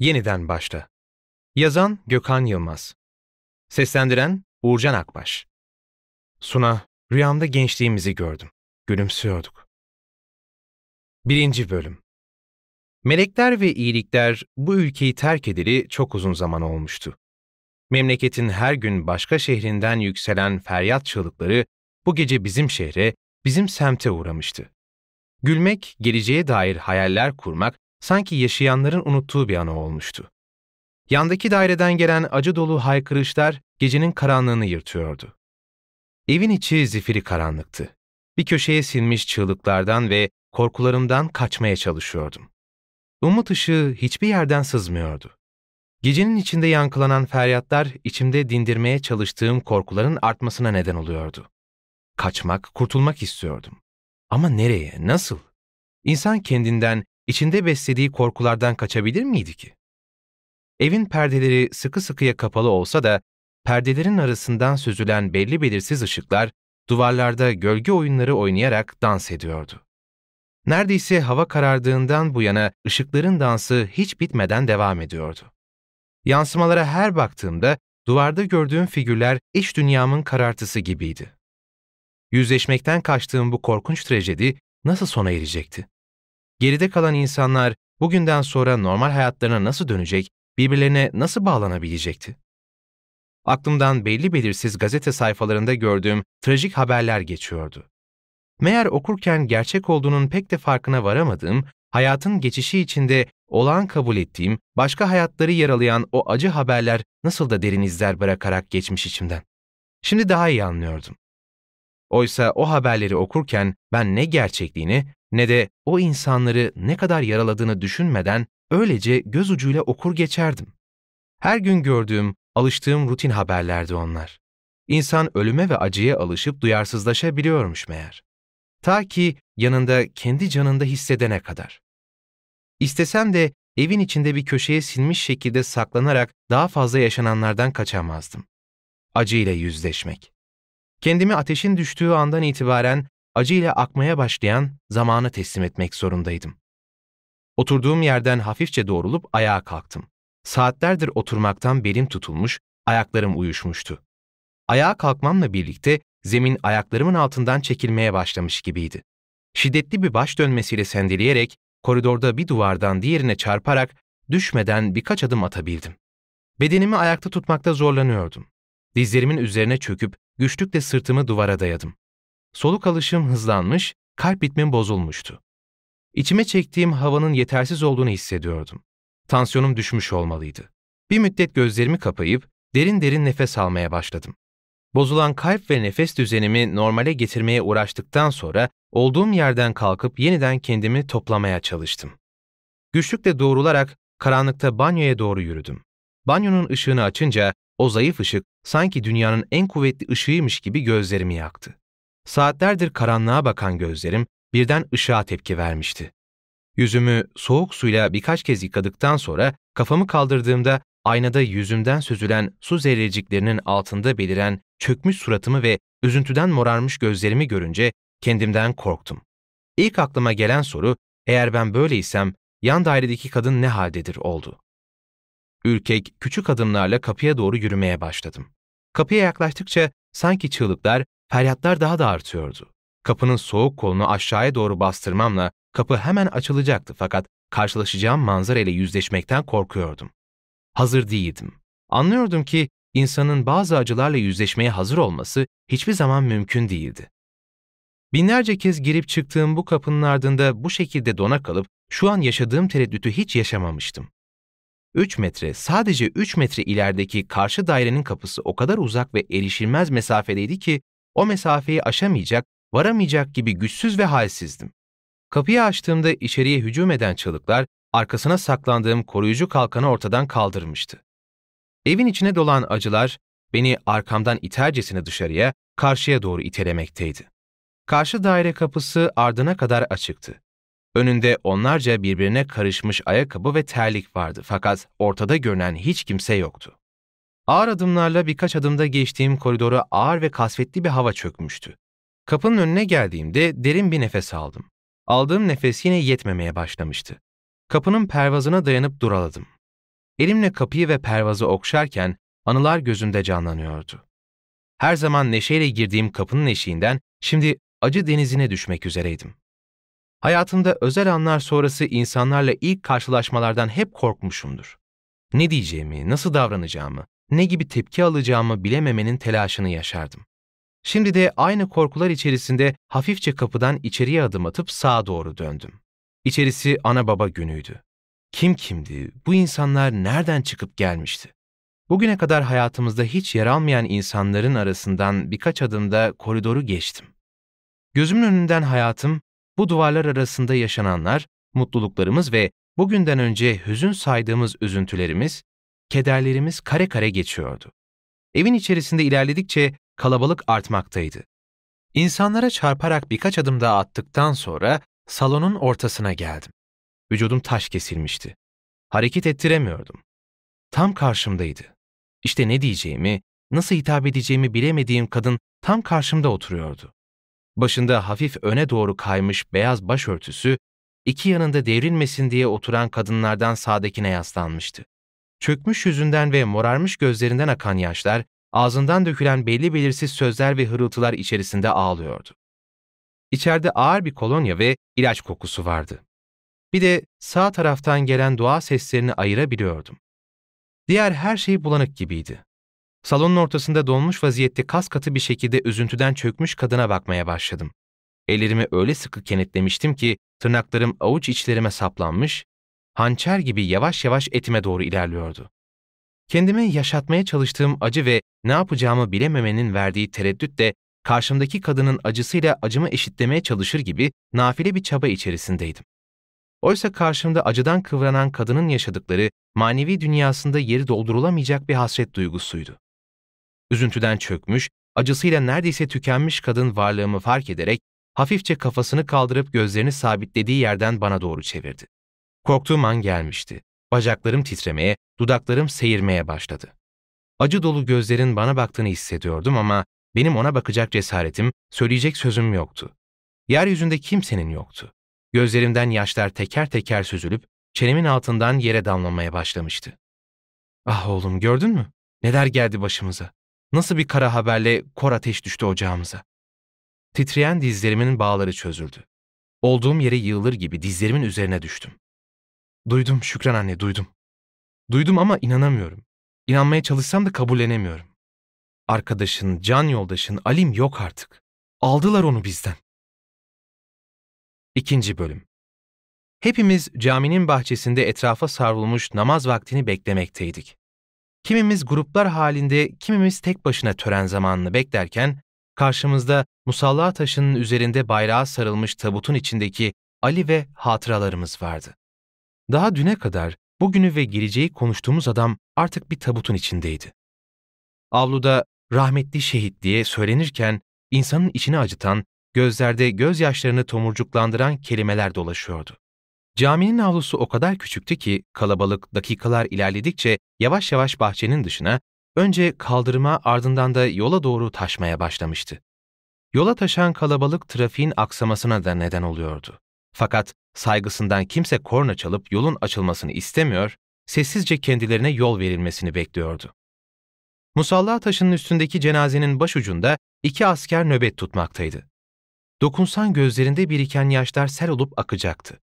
Yeniden başla. Yazan Gökhan Yılmaz. Seslendiren Uğurcan Akbaş. Suna, rüyamda gençliğimizi gördüm. Gülümsüyorduk. Birinci Bölüm Melekler ve iyilikler bu ülkeyi terk edili çok uzun zaman olmuştu. Memleketin her gün başka şehrinden yükselen feryat çığlıkları bu gece bizim şehre, bizim semte uğramıştı. Gülmek, geleceğe dair hayaller kurmak sanki yaşayanların unuttuğu bir anı olmuştu. Yandaki daireden gelen acı dolu haykırışlar gecenin karanlığını yırtıyordu. Evin içi zifiri karanlıktı. Bir köşeye silmiş çığlıklardan ve korkularımdan kaçmaya çalışıyordum. Umut ışığı hiçbir yerden sızmıyordu. Gecenin içinde yankılanan feryatlar içimde dindirmeye çalıştığım korkuların artmasına neden oluyordu. Kaçmak, kurtulmak istiyordum. Ama nereye, nasıl? İnsan kendinden, içinde beslediği korkulardan kaçabilir miydi ki? Evin perdeleri sıkı sıkıya kapalı olsa da, perdelerin arasından süzülen belli belirsiz ışıklar, duvarlarda gölge oyunları oynayarak dans ediyordu. Neredeyse hava karardığından bu yana ışıkların dansı hiç bitmeden devam ediyordu. Yansımalara her baktığımda duvarda gördüğüm figürler iç dünyamın karartısı gibiydi. Yüzleşmekten kaçtığım bu korkunç trajedi nasıl sona erecekti? Geride kalan insanlar bugünden sonra normal hayatlarına nasıl dönecek, birbirlerine nasıl bağlanabilecekti? Aklımdan belli belirsiz gazete sayfalarında gördüğüm trajik haberler geçiyordu. Meğer okurken gerçek olduğunun pek de farkına varamadığım, hayatın geçişi içinde olağan kabul ettiğim, başka hayatları yaralayan o acı haberler nasıl da derin izler bırakarak geçmiş içimden. Şimdi daha iyi anlıyordum. Oysa o haberleri okurken ben ne gerçekliğini ne de o insanları ne kadar yaraladığını düşünmeden öylece göz ucuyla okur geçerdim. Her gün gördüğüm, alıştığım rutin haberlerdi onlar. İnsan ölüme ve acıya alışıp duyarsızlaşabiliyormuş meğer. Ta ki yanında kendi canında hissedene kadar. İstesem de evin içinde bir köşeye sinmiş şekilde saklanarak daha fazla yaşananlardan kaçamazdım. Acıyla yüzleşmek. Kendimi ateşin düştüğü andan itibaren acıyla akmaya başlayan zamanı teslim etmek zorundaydım. Oturduğum yerden hafifçe doğrulup ayağa kalktım. Saatlerdir oturmaktan belim tutulmuş, ayaklarım uyuşmuştu. Ayağa kalkmamla birlikte zemin ayaklarımın altından çekilmeye başlamış gibiydi. Şiddetli bir baş dönmesiyle sendeleyerek koridorda bir duvardan diğerine çarparak düşmeden birkaç adım atabildim. Bedenimi ayakta tutmakta zorlanıyordum. Dizlerimin üzerine çöküp güçlükle sırtımı duvara dayadım. Soluk alışım hızlanmış, kalp ritmim bozulmuştu. İçime çektiğim havanın yetersiz olduğunu hissediyordum. Tansiyonum düşmüş olmalıydı. Bir müddet gözlerimi kapayıp derin derin nefes almaya başladım. Bozulan kalp ve nefes düzenimi normale getirmeye uğraştıktan sonra olduğum yerden kalkıp yeniden kendimi toplamaya çalıştım. Güçlükle doğrularak karanlıkta banyoya doğru yürüdüm. Banyonun ışığını açınca o zayıf ışık sanki dünyanın en kuvvetli ışığıymış gibi gözlerimi yaktı. Saatlerdir karanlığa bakan gözlerim birden ışığa tepki vermişti. Yüzümü soğuk suyla birkaç kez yıkadıktan sonra kafamı kaldırdığımda aynada yüzümden süzülen su zerreciklerinin altında beliren çökmüş suratımı ve üzüntüden morarmış gözlerimi görünce kendimden korktum. İlk aklıma gelen soru, eğer ben böyleysem yan dairedeki kadın ne haldedir oldu. Ürkek, küçük adımlarla kapıya doğru yürümeye başladım. Kapıya yaklaştıkça sanki çığlıklar, feryatlar daha da artıyordu. Kapının soğuk kolunu aşağıya doğru bastırmamla kapı hemen açılacaktı fakat karşılaşacağım manzara ile yüzleşmekten korkuyordum. Hazır değildim. Anlıyordum ki insanın bazı acılarla yüzleşmeye hazır olması hiçbir zaman mümkün değildi. Binlerce kez girip çıktığım bu kapının ardında bu şekilde dona kalıp şu an yaşadığım tereddütü hiç yaşamamıştım. 3 metre, sadece 3 metre ilerideki karşı dairenin kapısı o kadar uzak ve erişilmez mesafedeydi ki o mesafeyi aşamayacak, varamayacak gibi güçsüz ve halsizdim. Kapıyı açtığımda içeriye hücum eden çığlıklar arkasına saklandığım koruyucu kalkanı ortadan kaldırmıştı. Evin içine dolan acılar beni arkamdan itercesine dışarıya, karşıya doğru itelemekteydi. Karşı daire kapısı ardına kadar açıktı. Önünde onlarca birbirine karışmış ayakkabı ve terlik vardı fakat ortada görünen hiç kimse yoktu. Ağır adımlarla birkaç adımda geçtiğim koridora ağır ve kasvetli bir hava çökmüştü. Kapının önüne geldiğimde derin bir nefes aldım. Aldığım nefes yine yetmemeye başlamıştı. Kapının pervazına dayanıp duraladım. Elimle kapıyı ve pervazı okşarken anılar gözümde canlanıyordu. Her zaman neşeyle girdiğim kapının eşiğinden şimdi acı denizine düşmek üzereydim. Hayatımda özel anlar sonrası insanlarla ilk karşılaşmalardan hep korkmuşumdur. Ne diyeceğimi, nasıl davranacağımı, ne gibi tepki alacağımı bilememenin telaşını yaşardım. Şimdi de aynı korkular içerisinde hafifçe kapıdan içeriye adım atıp sağa doğru döndüm. İçerisi ana baba günüydü. Kim kimdi, bu insanlar nereden çıkıp gelmişti? Bugüne kadar hayatımızda hiç yer almayan insanların arasından birkaç adımda koridoru geçtim. Gözümün önünden hayatım, bu duvarlar arasında yaşananlar, mutluluklarımız ve bugünden önce hüzün saydığımız üzüntülerimiz, kederlerimiz kare kare geçiyordu. Evin içerisinde ilerledikçe kalabalık artmaktaydı. İnsanlara çarparak birkaç adım daha attıktan sonra salonun ortasına geldim. Vücudum taş kesilmişti. Hareket ettiremiyordum. Tam karşımdaydı. İşte ne diyeceğimi, nasıl hitap edeceğimi bilemediğim kadın tam karşımda oturuyordu. Başında hafif öne doğru kaymış beyaz başörtüsü, iki yanında devrilmesin diye oturan kadınlardan sağdakine yaslanmıştı. Çökmüş yüzünden ve morarmış gözlerinden akan yaşlar, ağzından dökülen belli belirsiz sözler ve hırıltılar içerisinde ağlıyordu. İçeride ağır bir kolonya ve ilaç kokusu vardı. Bir de sağ taraftan gelen dua seslerini ayırabiliyordum. Diğer her şey bulanık gibiydi. Salonun ortasında donmuş vaziyette kas katı bir şekilde üzüntüden çökmüş kadına bakmaya başladım. Ellerimi öyle sıkı kenetlemiştim ki tırnaklarım avuç içlerime saplanmış, hançer gibi yavaş yavaş etime doğru ilerliyordu. Kendime yaşatmaya çalıştığım acı ve ne yapacağımı bilememenin verdiği tereddüt de karşımdaki kadının acısıyla acımı eşitlemeye çalışır gibi nafile bir çaba içerisindeydim. Oysa karşımda acıdan kıvranan kadının yaşadıkları manevi dünyasında yeri doldurulamayacak bir hasret duygusuydu. Üzüntüden çökmüş, acısıyla neredeyse tükenmiş kadın varlığımı fark ederek hafifçe kafasını kaldırıp gözlerini sabitlediği yerden bana doğru çevirdi. Korktuğum an gelmişti. Bacaklarım titremeye, dudaklarım seyirmeye başladı. Acı dolu gözlerin bana baktığını hissediyordum ama benim ona bakacak cesaretim, söyleyecek sözüm yoktu. Yeryüzünde kimsenin yoktu. Gözlerimden yaşlar teker teker süzülüp çenemin altından yere damlamaya başlamıştı. Ah oğlum gördün mü? Neler geldi başımıza? Nasıl bir kara haberle kor ateş düştü ocağımıza? Titreyen dizlerimin bağları çözüldü. Olduğum yere yığılır gibi dizlerimin üzerine düştüm. Duydum Şükran anne, duydum. Duydum ama inanamıyorum. İnanmaya çalışsam da kabullenemiyorum. Arkadaşın, can yoldaşın, Alim yok artık. Aldılar onu bizden. İkinci Bölüm Hepimiz caminin bahçesinde etrafa sarılmış namaz vaktini beklemekteydik. Kimimiz gruplar halinde, kimimiz tek başına tören zamanını beklerken, karşımızda musalla taşının üzerinde bayrağı sarılmış tabutun içindeki Ali ve hatıralarımız vardı. Daha düne kadar bugünü ve geleceği konuştuğumuz adam artık bir tabutun içindeydi. Avluda rahmetli şehit diye söylenirken insanın içini acıtan, gözlerde gözyaşlarını tomurcuklandıran kelimeler dolaşıyordu. Caminin avlusu o kadar küçüktü ki kalabalık dakikalar ilerledikçe yavaş yavaş bahçenin dışına, önce kaldırıma ardından da yola doğru taşmaya başlamıştı. Yola taşan kalabalık trafiğin aksamasına da neden oluyordu. Fakat saygısından kimse korna çalıp yolun açılmasını istemiyor, sessizce kendilerine yol verilmesini bekliyordu. Musalla taşının üstündeki cenazenin başucunda iki asker nöbet tutmaktaydı. Dokunsan gözlerinde biriken yaşlar sel olup akacaktı.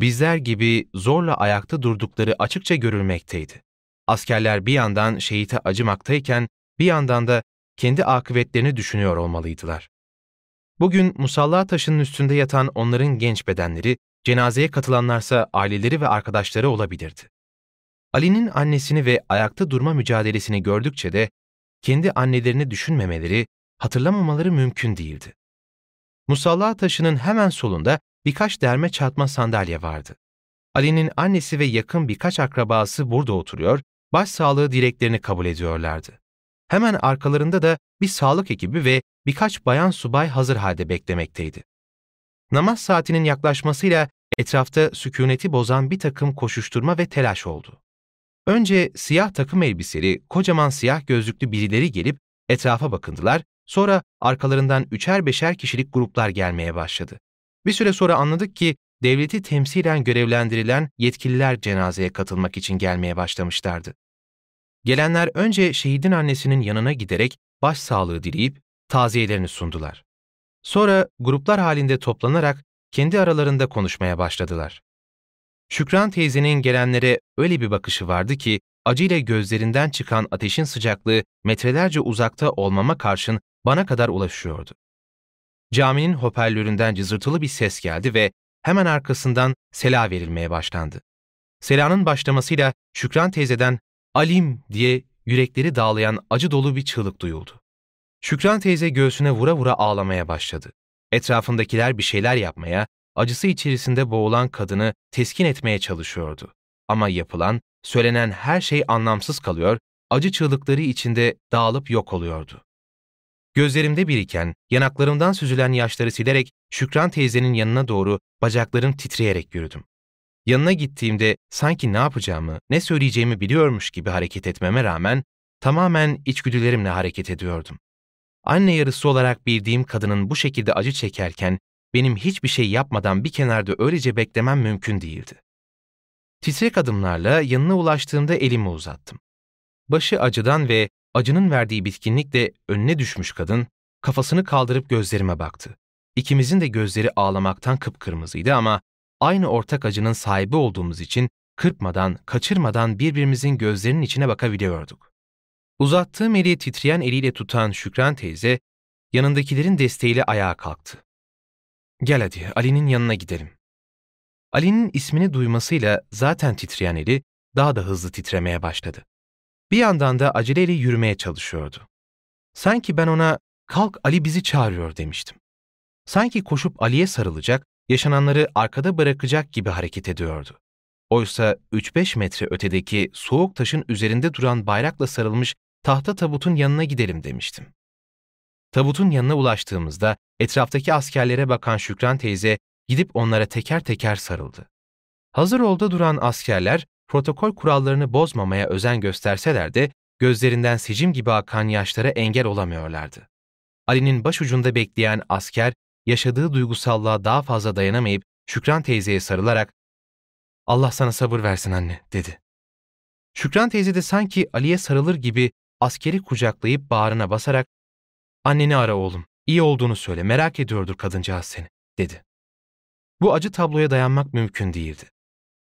Bizler gibi zorla ayakta durdukları açıkça görülmekteydi. Askerler bir yandan şehite acımaktayken bir yandan da kendi akıbetlerini düşünüyor olmalıydılar. Bugün musalla taşının üstünde yatan onların genç bedenleri, cenazeye katılanlarsa aileleri ve arkadaşları olabilirdi. Ali'nin annesini ve ayakta durma mücadelesini gördükçe de kendi annelerini düşünmemeleri, hatırlamamaları mümkün değildi. Musalla taşının hemen solunda birkaç derme çatma sandalye vardı. Ali'nin annesi ve yakın birkaç akrabası burada oturuyor, başsağlığı dileklerini kabul ediyorlardı. Hemen arkalarında da bir sağlık ekibi ve birkaç bayan subay hazır halde beklemekteydi. Namaz saatinin yaklaşmasıyla etrafta sükuneti bozan bir takım koşuşturma ve telaş oldu. Önce siyah takım elbiseli, kocaman siyah gözlüklü birileri gelip etrafa bakındılar, sonra arkalarından üçer beşer kişilik gruplar gelmeye başladı. Bir süre sonra anladık ki devleti temsilen görevlendirilen yetkililer cenazeye katılmak için gelmeye başlamışlardı. Gelenler önce şehidin annesinin yanına giderek başsağlığı dileyip taziyelerini sundular. Sonra gruplar halinde toplanarak kendi aralarında konuşmaya başladılar. Şükran teyzenin gelenlere öyle bir bakışı vardı ki acıyla gözlerinden çıkan ateşin sıcaklığı metrelerce uzakta olmama karşın bana kadar ulaşıyordu. Caminin hoparlöründen cızırtılı bir ses geldi ve hemen arkasından sela verilmeye başlandı. Selanın başlamasıyla Şükran teyzeden Alim diye yürekleri dağlayan acı dolu bir çığlık duyuldu. Şükran teyze göğsüne vura vura ağlamaya başladı. Etrafındakiler bir şeyler yapmaya, acısı içerisinde boğulan kadını teskin etmeye çalışıyordu. Ama yapılan, söylenen her şey anlamsız kalıyor, acı çığlıkları içinde dağılıp yok oluyordu. Gözlerimde biriken, yanaklarımdan süzülen yaşları silerek Şükran teyzenin yanına doğru bacaklarım titreyerek yürüdüm. Yanına gittiğimde sanki ne yapacağımı, ne söyleyeceğimi biliyormuş gibi hareket etmeme rağmen tamamen içgüdülerimle hareket ediyordum. Anne yarısı olarak bildiğim kadının bu şekilde acı çekerken benim hiçbir şey yapmadan bir kenarda öylece beklemem mümkün değildi. Titrek adımlarla yanına ulaştığımda elimi uzattım. Başı acıdan ve acının verdiği bitkinlikle önüne düşmüş kadın kafasını kaldırıp gözlerime baktı. İkimizin de gözleri ağlamaktan kıpkırmızıydı ama aynı ortak acının sahibi olduğumuz için kırpmadan, kaçırmadan birbirimizin gözlerinin içine bakabiliyorduk. Uzattığım eli titreyen eliyle tutan Şükran teyze, yanındakilerin desteğiyle ayağa kalktı. Gel hadi, Ali'nin yanına gidelim. Ali'nin ismini duymasıyla zaten titreyen eli daha da hızlı titremeye başladı. Bir yandan da aceleyle yürümeye çalışıyordu. Sanki ben ona kalk Ali bizi çağırıyor demiştim. Sanki koşup Ali'ye sarılacak, yaşananları arkada bırakacak gibi hareket ediyordu. Oysa 3-5 metre ötedeki soğuk taşın üzerinde duran bayrakla sarılmış tahta tabutun yanına gidelim demiştim. Tabutun yanına ulaştığımızda etraftaki askerlere bakan Şükran teyze gidip onlara teker teker sarıldı. Hazır olda duran askerler protokol kurallarını bozmamaya özen gösterseler de gözlerinden sicim gibi akan yaşlara engel olamıyorlardı. Ali'nin başucunda bekleyen asker yaşadığı duygusallığa daha fazla dayanamayıp Şükran teyzeye sarılarak ''Allah sana sabır versin anne'' dedi. Şükran teyze de sanki Ali'ye sarılır gibi askeri kucaklayıp bağrına basarak ''Anneni ara oğlum, iyi olduğunu söyle, merak ediyordur kadıncağız seni'' dedi. Bu acı tabloya dayanmak mümkün değildi.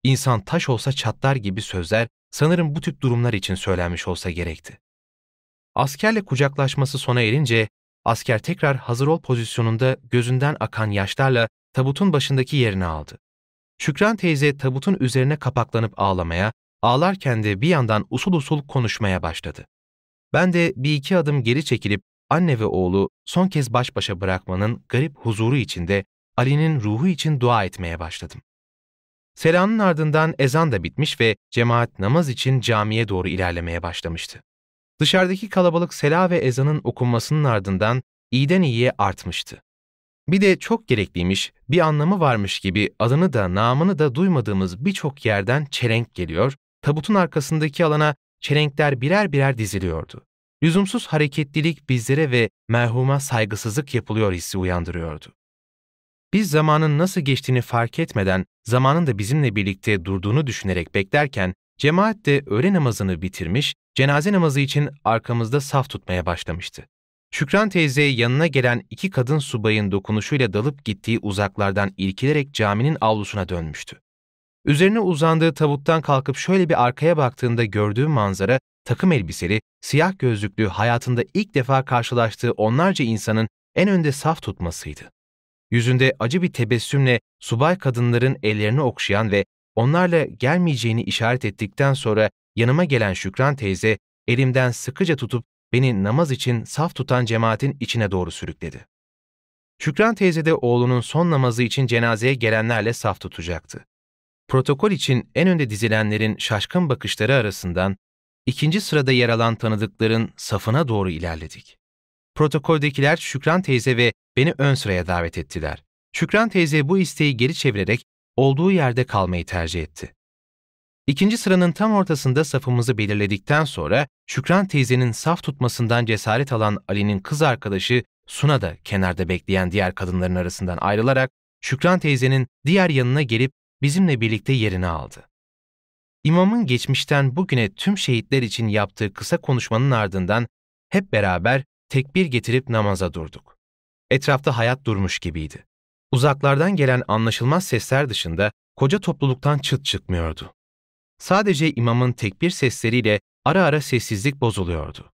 İnsan taş olsa çatlar gibi sözler sanırım bu tip durumlar için söylenmiş olsa gerekti. Askerle kucaklaşması sona erince asker tekrar hazır ol pozisyonunda gözünden akan yaşlarla tabutun başındaki yerini aldı. Şükran teyze tabutun üzerine kapaklanıp ağlamaya, ağlarken de bir yandan usul usul konuşmaya başladı. Ben de bir iki adım geri çekilip anne ve oğlu son kez baş başa bırakmanın garip huzuru içinde Ali'nin ruhu için dua etmeye başladım. Selanın ardından ezan da bitmiş ve cemaat namaz için camiye doğru ilerlemeye başlamıştı. Dışarıdaki kalabalık sela ve ezanın okunmasının ardından iyiden iyiye artmıştı. Bir de çok gerekliymiş, bir anlamı varmış gibi adını da namını da duymadığımız birçok yerden çelenk geliyor, tabutun arkasındaki alana çelenkler birer birer diziliyordu. Lüzumsuz hareketlilik bizlere ve merhuma saygısızlık yapılıyor hissi uyandırıyordu. Biz zamanın nasıl geçtiğini fark etmeden zamanın da bizimle birlikte durduğunu düşünerek beklerken cemaat de öğle namazını bitirmiş, cenaze namazı için arkamızda saf tutmaya başlamıştı. Şükran teyze yanına gelen iki kadın subayın dokunuşuyla dalıp gittiği uzaklardan irkilerek caminin avlusuna dönmüştü. Üzerine uzandığı tabuttan kalkıp şöyle bir arkaya baktığında gördüğü manzara takım elbiseli, siyah gözlüklü hayatında ilk defa karşılaştığı onlarca insanın en önde saf tutmasıydı. Yüzünde acı bir tebessümle subay kadınların ellerini okşayan ve onlarla gelmeyeceğini işaret ettikten sonra yanıma gelen Şükran teyze elimden sıkıca tutup beni namaz için saf tutan cemaatin içine doğru sürükledi. Şükran teyze de oğlunun son namazı için cenazeye gelenlerle saf tutacaktı. Protokol için en önde dizilenlerin şaşkın bakışları arasından ikinci sırada yer alan tanıdıkların safına doğru ilerledik. Protokoldekiler Şükran teyze ve beni ön sıraya davet ettiler. Şükran teyze bu isteği geri çevirerek olduğu yerde kalmayı tercih etti. İkinci sıranın tam ortasında safımızı belirledikten sonra Şükran teyzenin saf tutmasından cesaret alan Ali'nin kız arkadaşı Suna da kenarda bekleyen diğer kadınların arasından ayrılarak Şükran teyzenin diğer yanına gelip bizimle birlikte yerini aldı. İmamın geçmişten bugüne tüm şehitler için yaptığı kısa konuşmanın ardından hep beraber tekbir getirip namaza durduk. Etrafta hayat durmuş gibiydi. Uzaklardan gelen anlaşılmaz sesler dışında koca topluluktan çıt çıkmıyordu. Sadece imamın tekbir sesleriyle ara ara sessizlik bozuluyordu.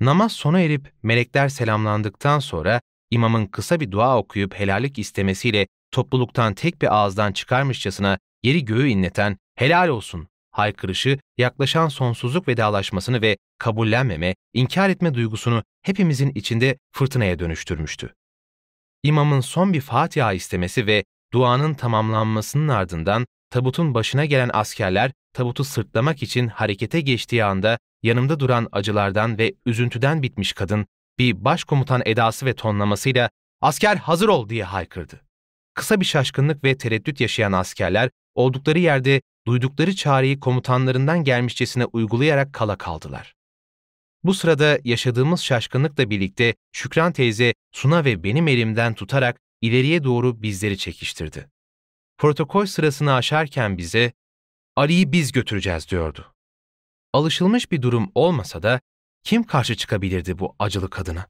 Namaz sona erip melekler selamlandıktan sonra imamın kısa bir dua okuyup helallik istemesiyle topluluktan tek bir ağızdan çıkarmışçasına yeri göğü inleten helal olsun haykırışı yaklaşan sonsuzluk vedalaşmasını ve kabullenmeme, inkar etme duygusunu hepimizin içinde fırtınaya dönüştürmüştü. İmamın son bir Fatiha istemesi ve duanın tamamlanmasının ardından tabutun başına gelen askerler tabutu sırtlamak için harekete geçtiği anda yanımda duran acılardan ve üzüntüden bitmiş kadın bir başkomutan edası ve tonlamasıyla asker hazır ol diye haykırdı. Kısa bir şaşkınlık ve tereddüt yaşayan askerler oldukları yerde duydukları çağrıyı komutanlarından gelmişçesine uygulayarak kala kaldılar. Bu sırada yaşadığımız şaşkınlıkla birlikte Şükran teyze Suna ve benim elimden tutarak ileriye doğru bizleri çekiştirdi. Protokol sırasını aşarken bize Ali'yi biz götüreceğiz diyordu. Alışılmış bir durum olmasa da kim karşı çıkabilirdi bu acılı kadına?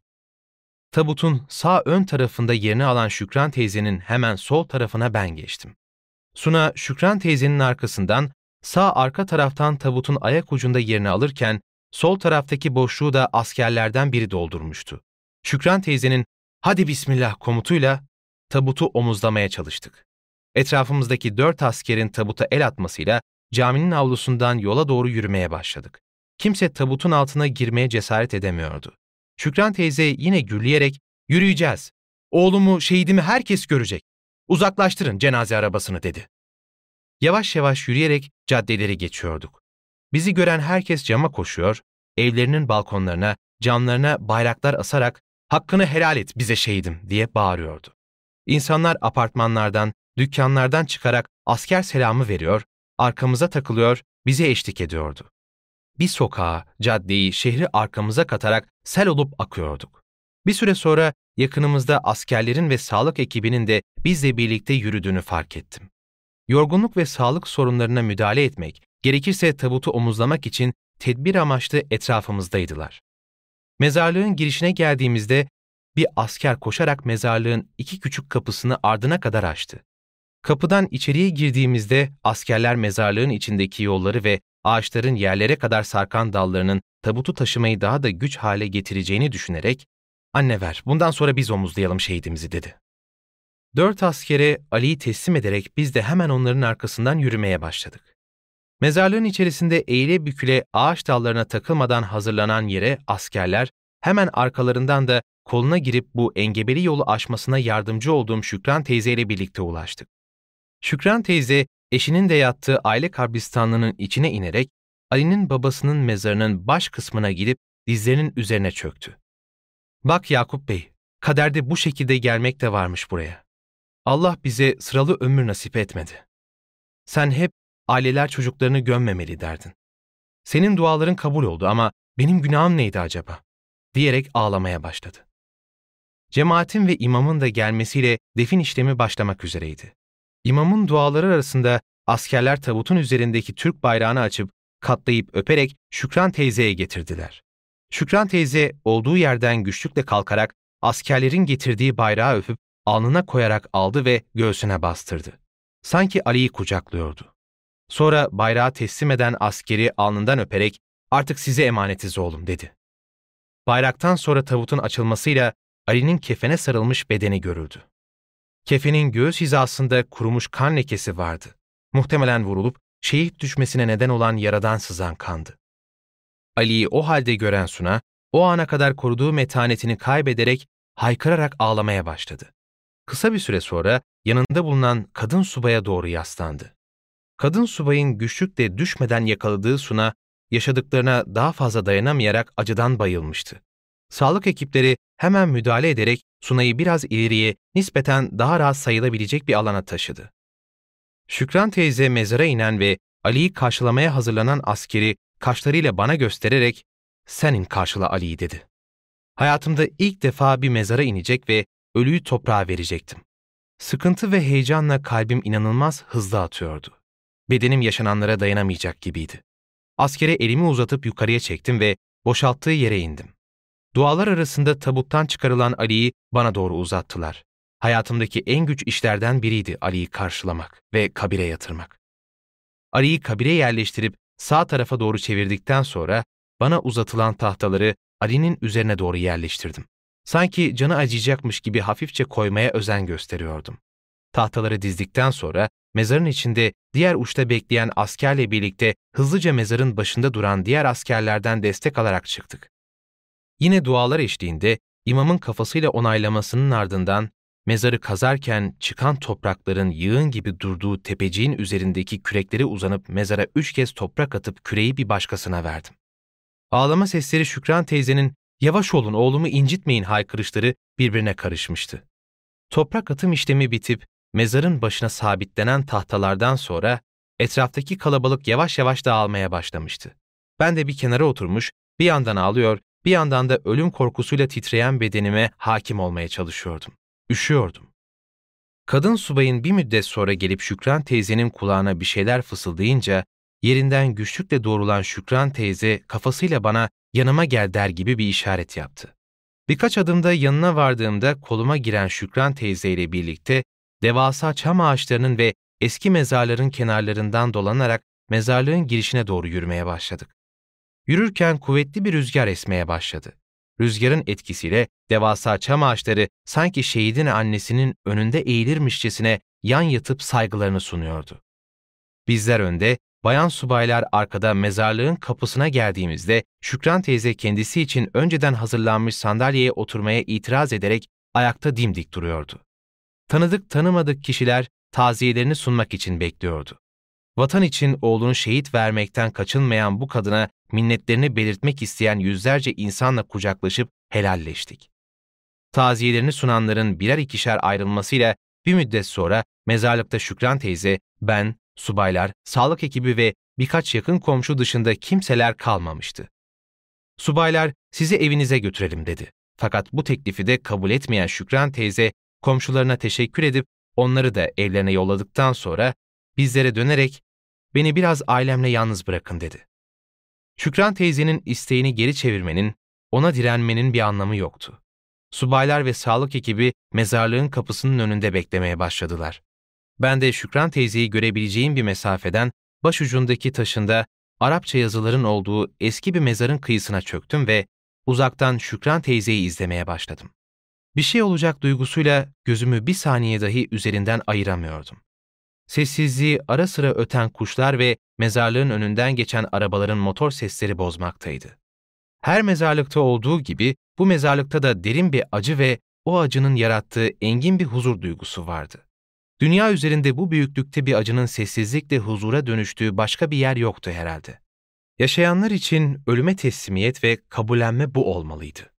Tabutun sağ ön tarafında yerini alan Şükran teyzenin hemen sol tarafına ben geçtim. Suna Şükran teyzenin arkasından sağ arka taraftan tabutun ayak ucunda yerini alırken sol taraftaki boşluğu da askerlerden biri doldurmuştu. Şükran teyzenin hadi bismillah komutuyla tabutu omuzlamaya çalıştık. Etrafımızdaki dört askerin tabuta el atmasıyla caminin avlusundan yola doğru yürümeye başladık. Kimse tabutun altına girmeye cesaret edemiyordu. Şükran teyze yine gürleyerek yürüyeceğiz. Oğlumu, şehidimi herkes görecek. Uzaklaştırın cenaze arabasını dedi. Yavaş yavaş yürüyerek caddeleri geçiyorduk. Bizi gören herkes cama koşuyor, evlerinin balkonlarına, camlarına bayraklar asarak hakkını helal et bize şehidim diye bağırıyordu. İnsanlar apartmanlardan, dükkanlardan çıkarak asker selamı veriyor, arkamıza takılıyor, bize eşlik ediyordu. Bir sokağı, caddeyi, şehri arkamıza katarak sel olup akıyorduk. Bir süre sonra yakınımızda askerlerin ve sağlık ekibinin de bizle birlikte yürüdüğünü fark ettim. Yorgunluk ve sağlık sorunlarına müdahale etmek, gerekirse tabutu omuzlamak için tedbir amaçlı etrafımızdaydılar. Mezarlığın girişine geldiğimizde bir asker koşarak mezarlığın iki küçük kapısını ardına kadar açtı. Kapıdan içeriye girdiğimizde askerler mezarlığın içindeki yolları ve ağaçların yerlere kadar sarkan dallarının tabutu taşımayı daha da güç hale getireceğini düşünerek ''Anne ver, bundan sonra biz omuzlayalım şehidimizi.'' dedi. Dört askere Ali'yi teslim ederek biz de hemen onların arkasından yürümeye başladık. Mezarlığın içerisinde eğile büküle ağaç dallarına takılmadan hazırlanan yere askerler hemen arkalarından da koluna girip bu engebeli yolu aşmasına yardımcı olduğum Şükran teyzeyle birlikte ulaştık. Şükran teyze eşinin de yattığı aile kabristanlığının içine inerek Ali'nin babasının mezarının baş kısmına gidip dizlerinin üzerine çöktü. Bak Yakup Bey, kaderde bu şekilde gelmek de varmış buraya. Allah bize sıralı ömür nasip etmedi. Sen hep aileler çocuklarını gömmemeli derdin. Senin duaların kabul oldu ama benim günahım neydi acaba? diyerek ağlamaya başladı. Cemaatin ve imamın da gelmesiyle defin işlemi başlamak üzereydi. İmamın duaları arasında askerler tabutun üzerindeki Türk bayrağını açıp katlayıp öperek Şükran teyzeye getirdiler. Şükran teyze olduğu yerden güçlükle kalkarak askerlerin getirdiği bayrağı öpüp alnına koyarak aldı ve göğsüne bastırdı. Sanki Ali'yi kucaklıyordu. Sonra bayrağı teslim eden askeri alnından öperek artık size emanetiz oğlum dedi. Bayraktan sonra tabutun açılmasıyla Ali'nin kefene sarılmış bedeni görüldü. Kefenin göğüs hizasında kurumuş kan lekesi vardı. Muhtemelen vurulup şehit düşmesine neden olan yaradan sızan kandı. Ali'yi o halde gören Suna, o ana kadar koruduğu metanetini kaybederek haykırarak ağlamaya başladı. Kısa bir süre sonra yanında bulunan kadın subaya doğru yaslandı. Kadın subayın güçlükle düşmeden yakaladığı Suna, yaşadıklarına daha fazla dayanamayarak acıdan bayılmıştı. Sağlık ekipleri hemen müdahale ederek Sunay'ı biraz ileriye, nispeten daha rahat sayılabilecek bir alana taşıdı. Şükran teyze mezara inen ve Ali'yi karşılamaya hazırlanan askeri kaşlarıyla bana göstererek ''Senin karşıla Ali'yi'' dedi. Hayatımda ilk defa bir mezara inecek ve ölüyü toprağa verecektim. Sıkıntı ve heyecanla kalbim inanılmaz hızlı atıyordu. Bedenim yaşananlara dayanamayacak gibiydi. Askere elimi uzatıp yukarıya çektim ve boşalttığı yere indim. Dualar arasında tabuttan çıkarılan Ali'yi bana doğru uzattılar. Hayatımdaki en güç işlerden biriydi Ali'yi karşılamak ve kabire yatırmak. Ali'yi kabire yerleştirip sağ tarafa doğru çevirdikten sonra bana uzatılan tahtaları Ali'nin üzerine doğru yerleştirdim. Sanki canı acıyacakmış gibi hafifçe koymaya özen gösteriyordum. Tahtaları dizdikten sonra mezarın içinde diğer uçta bekleyen askerle birlikte hızlıca mezarın başında duran diğer askerlerden destek alarak çıktık. Yine dualar eşliğinde imamın kafasıyla onaylamasının ardından mezarı kazarken çıkan toprakların yığın gibi durduğu tepeciğin üzerindeki kürekleri uzanıp mezara üç kez toprak atıp küreği bir başkasına verdim. Ağlama sesleri Şükran teyzenin yavaş olun oğlumu incitmeyin haykırışları birbirine karışmıştı. Toprak atım işlemi bitip mezarın başına sabitlenen tahtalardan sonra etraftaki kalabalık yavaş yavaş dağılmaya başlamıştı. Ben de bir kenara oturmuş, bir yandan ağlıyor, bir yandan da ölüm korkusuyla titreyen bedenime hakim olmaya çalışıyordum. Üşüyordum. Kadın subayın bir müddet sonra gelip Şükran teyzenin kulağına bir şeyler fısıldayınca, yerinden güçlükle doğrulan Şükran teyze kafasıyla bana yanıma gel der gibi bir işaret yaptı. Birkaç adımda yanına vardığımda koluma giren Şükran teyzeyle birlikte devasa çam ağaçlarının ve eski mezarların kenarlarından dolanarak mezarlığın girişine doğru yürümeye başladık. Yürürken kuvvetli bir rüzgar esmeye başladı. Rüzgarın etkisiyle devasa çam ağaçları sanki şehidin annesinin önünde eğilirmişçesine yan yatıp saygılarını sunuyordu. Bizler önde, bayan subaylar arkada mezarlığın kapısına geldiğimizde Şükran teyze kendisi için önceden hazırlanmış sandalyeye oturmaya itiraz ederek ayakta dimdik duruyordu. Tanıdık tanımadık kişiler taziyelerini sunmak için bekliyordu. Vatan için oğlunu şehit vermekten kaçınmayan bu kadına minnetlerini belirtmek isteyen yüzlerce insanla kucaklaşıp helalleştik. Taziyelerini sunanların birer ikişer ayrılmasıyla bir müddet sonra mezarlıkta Şükran teyze, ben, subaylar, sağlık ekibi ve birkaç yakın komşu dışında kimseler kalmamıştı. Subaylar sizi evinize götürelim dedi. Fakat bu teklifi de kabul etmeyen Şükran teyze komşularına teşekkür edip onları da evlerine yolladıktan sonra bizlere dönerek beni biraz ailemle yalnız bırakın dedi. Şükran teyzenin isteğini geri çevirmenin, ona direnmenin bir anlamı yoktu. Subaylar ve sağlık ekibi mezarlığın kapısının önünde beklemeye başladılar. Ben de Şükran teyzeyi görebileceğim bir mesafeden başucundaki taşında Arapça yazıların olduğu eski bir mezarın kıyısına çöktüm ve uzaktan Şükran teyzeyi izlemeye başladım. Bir şey olacak duygusuyla gözümü bir saniye dahi üzerinden ayıramıyordum. Sessizliği ara sıra öten kuşlar ve mezarlığın önünden geçen arabaların motor sesleri bozmaktaydı. Her mezarlıkta olduğu gibi bu mezarlıkta da derin bir acı ve o acının yarattığı engin bir huzur duygusu vardı. Dünya üzerinde bu büyüklükte bir acının sessizlikle huzura dönüştüğü başka bir yer yoktu herhalde. Yaşayanlar için ölüme teslimiyet ve kabullenme bu olmalıydı.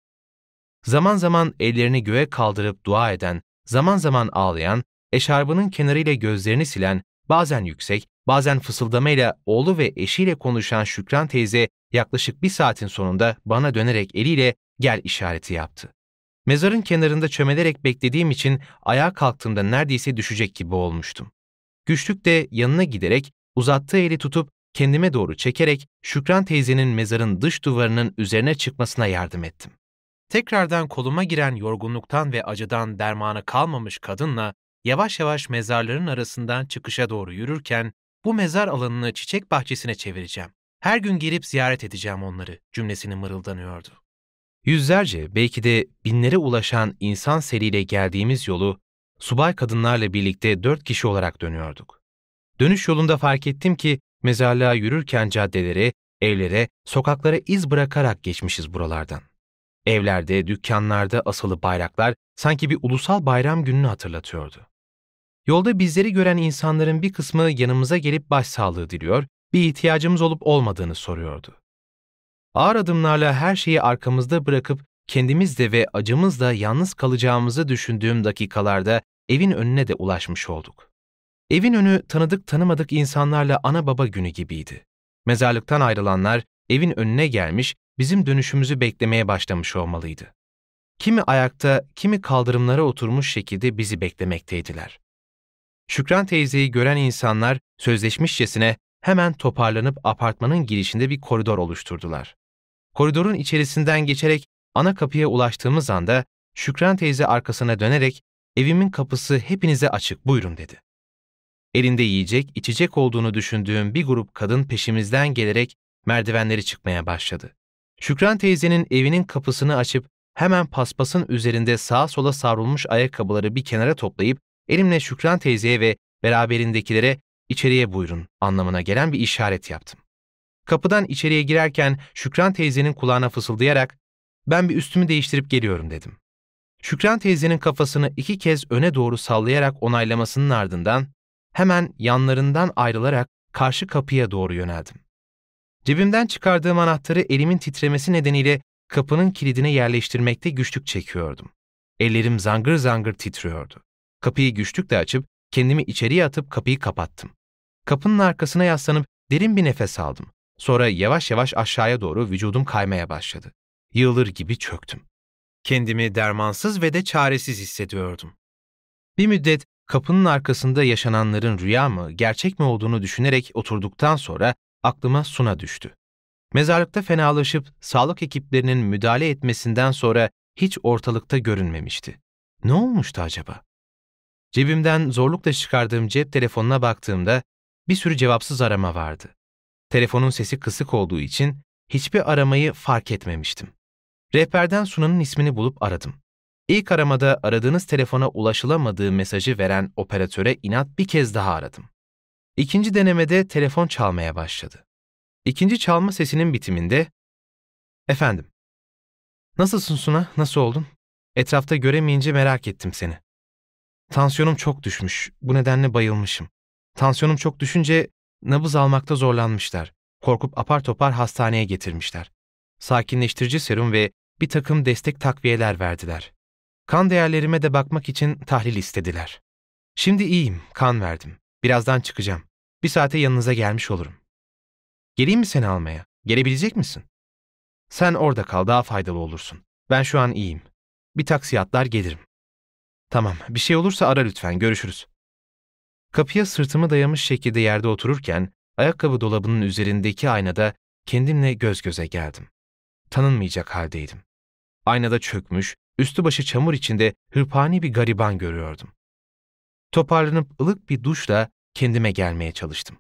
Zaman zaman ellerini göğe kaldırıp dua eden, zaman zaman ağlayan, eşarbının kenarıyla gözlerini silen, bazen yüksek, bazen fısıldamayla oğlu ve eşiyle konuşan Şükran teyze yaklaşık bir saatin sonunda bana dönerek eliyle gel işareti yaptı. Mezarın kenarında çömelerek beklediğim için ayağa kalktığımda neredeyse düşecek gibi olmuştum. Güçlük de yanına giderek uzattığı eli tutup kendime doğru çekerek Şükran teyzenin mezarın dış duvarının üzerine çıkmasına yardım ettim. Tekrardan koluma giren yorgunluktan ve acıdan dermanı kalmamış kadınla yavaş yavaş mezarların arasından çıkışa doğru yürürken bu mezar alanını çiçek bahçesine çevireceğim. Her gün gelip ziyaret edeceğim onları cümlesini mırıldanıyordu. Yüzlerce, belki de binlere ulaşan insan seriyle geldiğimiz yolu subay kadınlarla birlikte dört kişi olarak dönüyorduk. Dönüş yolunda fark ettim ki mezarlığa yürürken caddelere, evlere, sokaklara iz bırakarak geçmişiz buralardan. Evlerde, dükkanlarda asılı bayraklar sanki bir ulusal bayram gününü hatırlatıyordu. Yolda bizleri gören insanların bir kısmı yanımıza gelip başsağlığı diliyor, bir ihtiyacımız olup olmadığını soruyordu. Ağır adımlarla her şeyi arkamızda bırakıp kendimizle ve acımızla yalnız kalacağımızı düşündüğüm dakikalarda evin önüne de ulaşmış olduk. Evin önü tanıdık tanımadık insanlarla ana baba günü gibiydi. Mezarlıktan ayrılanlar evin önüne gelmiş, bizim dönüşümüzü beklemeye başlamış olmalıydı. kimi ayakta, kimi kaldırımlara oturmuş şekilde bizi beklemekteydiler. Şükran teyzeyi gören insanlar sözleşmişçesine hemen toparlanıp apartmanın girişinde bir koridor oluşturdular. Koridorun içerisinden geçerek ana kapıya ulaştığımız anda Şükran teyze arkasına dönerek evimin kapısı hepinize açık buyurun dedi. Elinde yiyecek, içecek olduğunu düşündüğüm bir grup kadın peşimizden gelerek merdivenleri çıkmaya başladı. Şükran teyzenin evinin kapısını açıp hemen paspasın üzerinde sağa sola savrulmuş ayakkabıları bir kenara toplayıp elimle Şükran teyzeye ve beraberindekilere içeriye buyurun anlamına gelen bir işaret yaptım. Kapıdan içeriye girerken Şükran teyzenin kulağına fısıldayarak ben bir üstümü değiştirip geliyorum dedim. Şükran teyzenin kafasını iki kez öne doğru sallayarak onaylamasının ardından hemen yanlarından ayrılarak karşı kapıya doğru yöneldim. Cebimden çıkardığım anahtarı elimin titremesi nedeniyle kapının kilidine yerleştirmekte güçlük çekiyordum. Ellerim zangır zangır titriyordu. Kapıyı güçlükle açıp kendimi içeriye atıp kapıyı kapattım. Kapının arkasına yaslanıp derin bir nefes aldım. Sonra yavaş yavaş aşağıya doğru vücudum kaymaya başladı. Yığılır gibi çöktüm. Kendimi dermansız ve de çaresiz hissediyordum. Bir müddet kapının arkasında yaşananların rüya mı, gerçek mi olduğunu düşünerek oturduktan sonra aklıma Suna düştü. Mezarlıkta fenalaşıp sağlık ekiplerinin müdahale etmesinden sonra hiç ortalıkta görünmemişti. Ne olmuştu acaba? Cebimden zorlukla çıkardığım cep telefonuna baktığımda bir sürü cevapsız arama vardı. Telefonun sesi kısık olduğu için hiçbir aramayı fark etmemiştim. Rehberden Suna'nın ismini bulup aradım. İlk aramada aradığınız telefona ulaşılamadığı mesajı veren operatöre inat bir kez daha aradım. İkinci denemede telefon çalmaya başladı. İkinci çalma sesinin bitiminde, ''Efendim, nasılsın Suna, nasıl oldun? Etrafta göremeyince merak ettim seni. Tansiyonum çok düşmüş, bu nedenle bayılmışım. Tansiyonum çok düşünce nabız almakta zorlanmışlar. Korkup apar topar hastaneye getirmişler. Sakinleştirici serum ve bir takım destek takviyeler verdiler. Kan değerlerime de bakmak için tahlil istediler. Şimdi iyiyim, kan verdim. Birazdan çıkacağım. Bir saate yanınıza gelmiş olurum. Geleyim mi seni almaya? Gelebilecek misin? Sen orada kal, daha faydalı olursun. Ben şu an iyiyim. Bir taksi atlar gelirim. Tamam, bir şey olursa ara lütfen, görüşürüz. Kapıya sırtımı dayamış şekilde yerde otururken, ayakkabı dolabının üzerindeki aynada kendimle göz göze geldim. Tanınmayacak haldeydim. Aynada çökmüş, üstü başı çamur içinde hırpani bir gariban görüyordum. Toparlanıp ılık bir duşla kendime gelmeye çalıştım.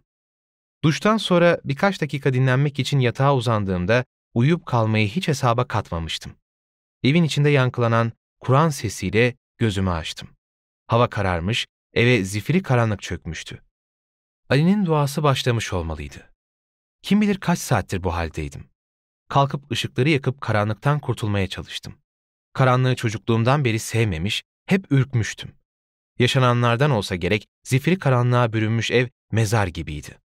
Duştan sonra birkaç dakika dinlenmek için yatağa uzandığımda uyuyup kalmayı hiç hesaba katmamıştım. Evin içinde yankılanan Kur'an sesiyle gözümü açtım. Hava kararmış, eve zifiri karanlık çökmüştü. Ali'nin duası başlamış olmalıydı. Kim bilir kaç saattir bu haldeydim. Kalkıp ışıkları yakıp karanlıktan kurtulmaya çalıştım. Karanlığı çocukluğumdan beri sevmemiş, hep ürkmüştüm. Yaşananlardan olsa gerek zifiri karanlığa bürünmüş ev mezar gibiydi.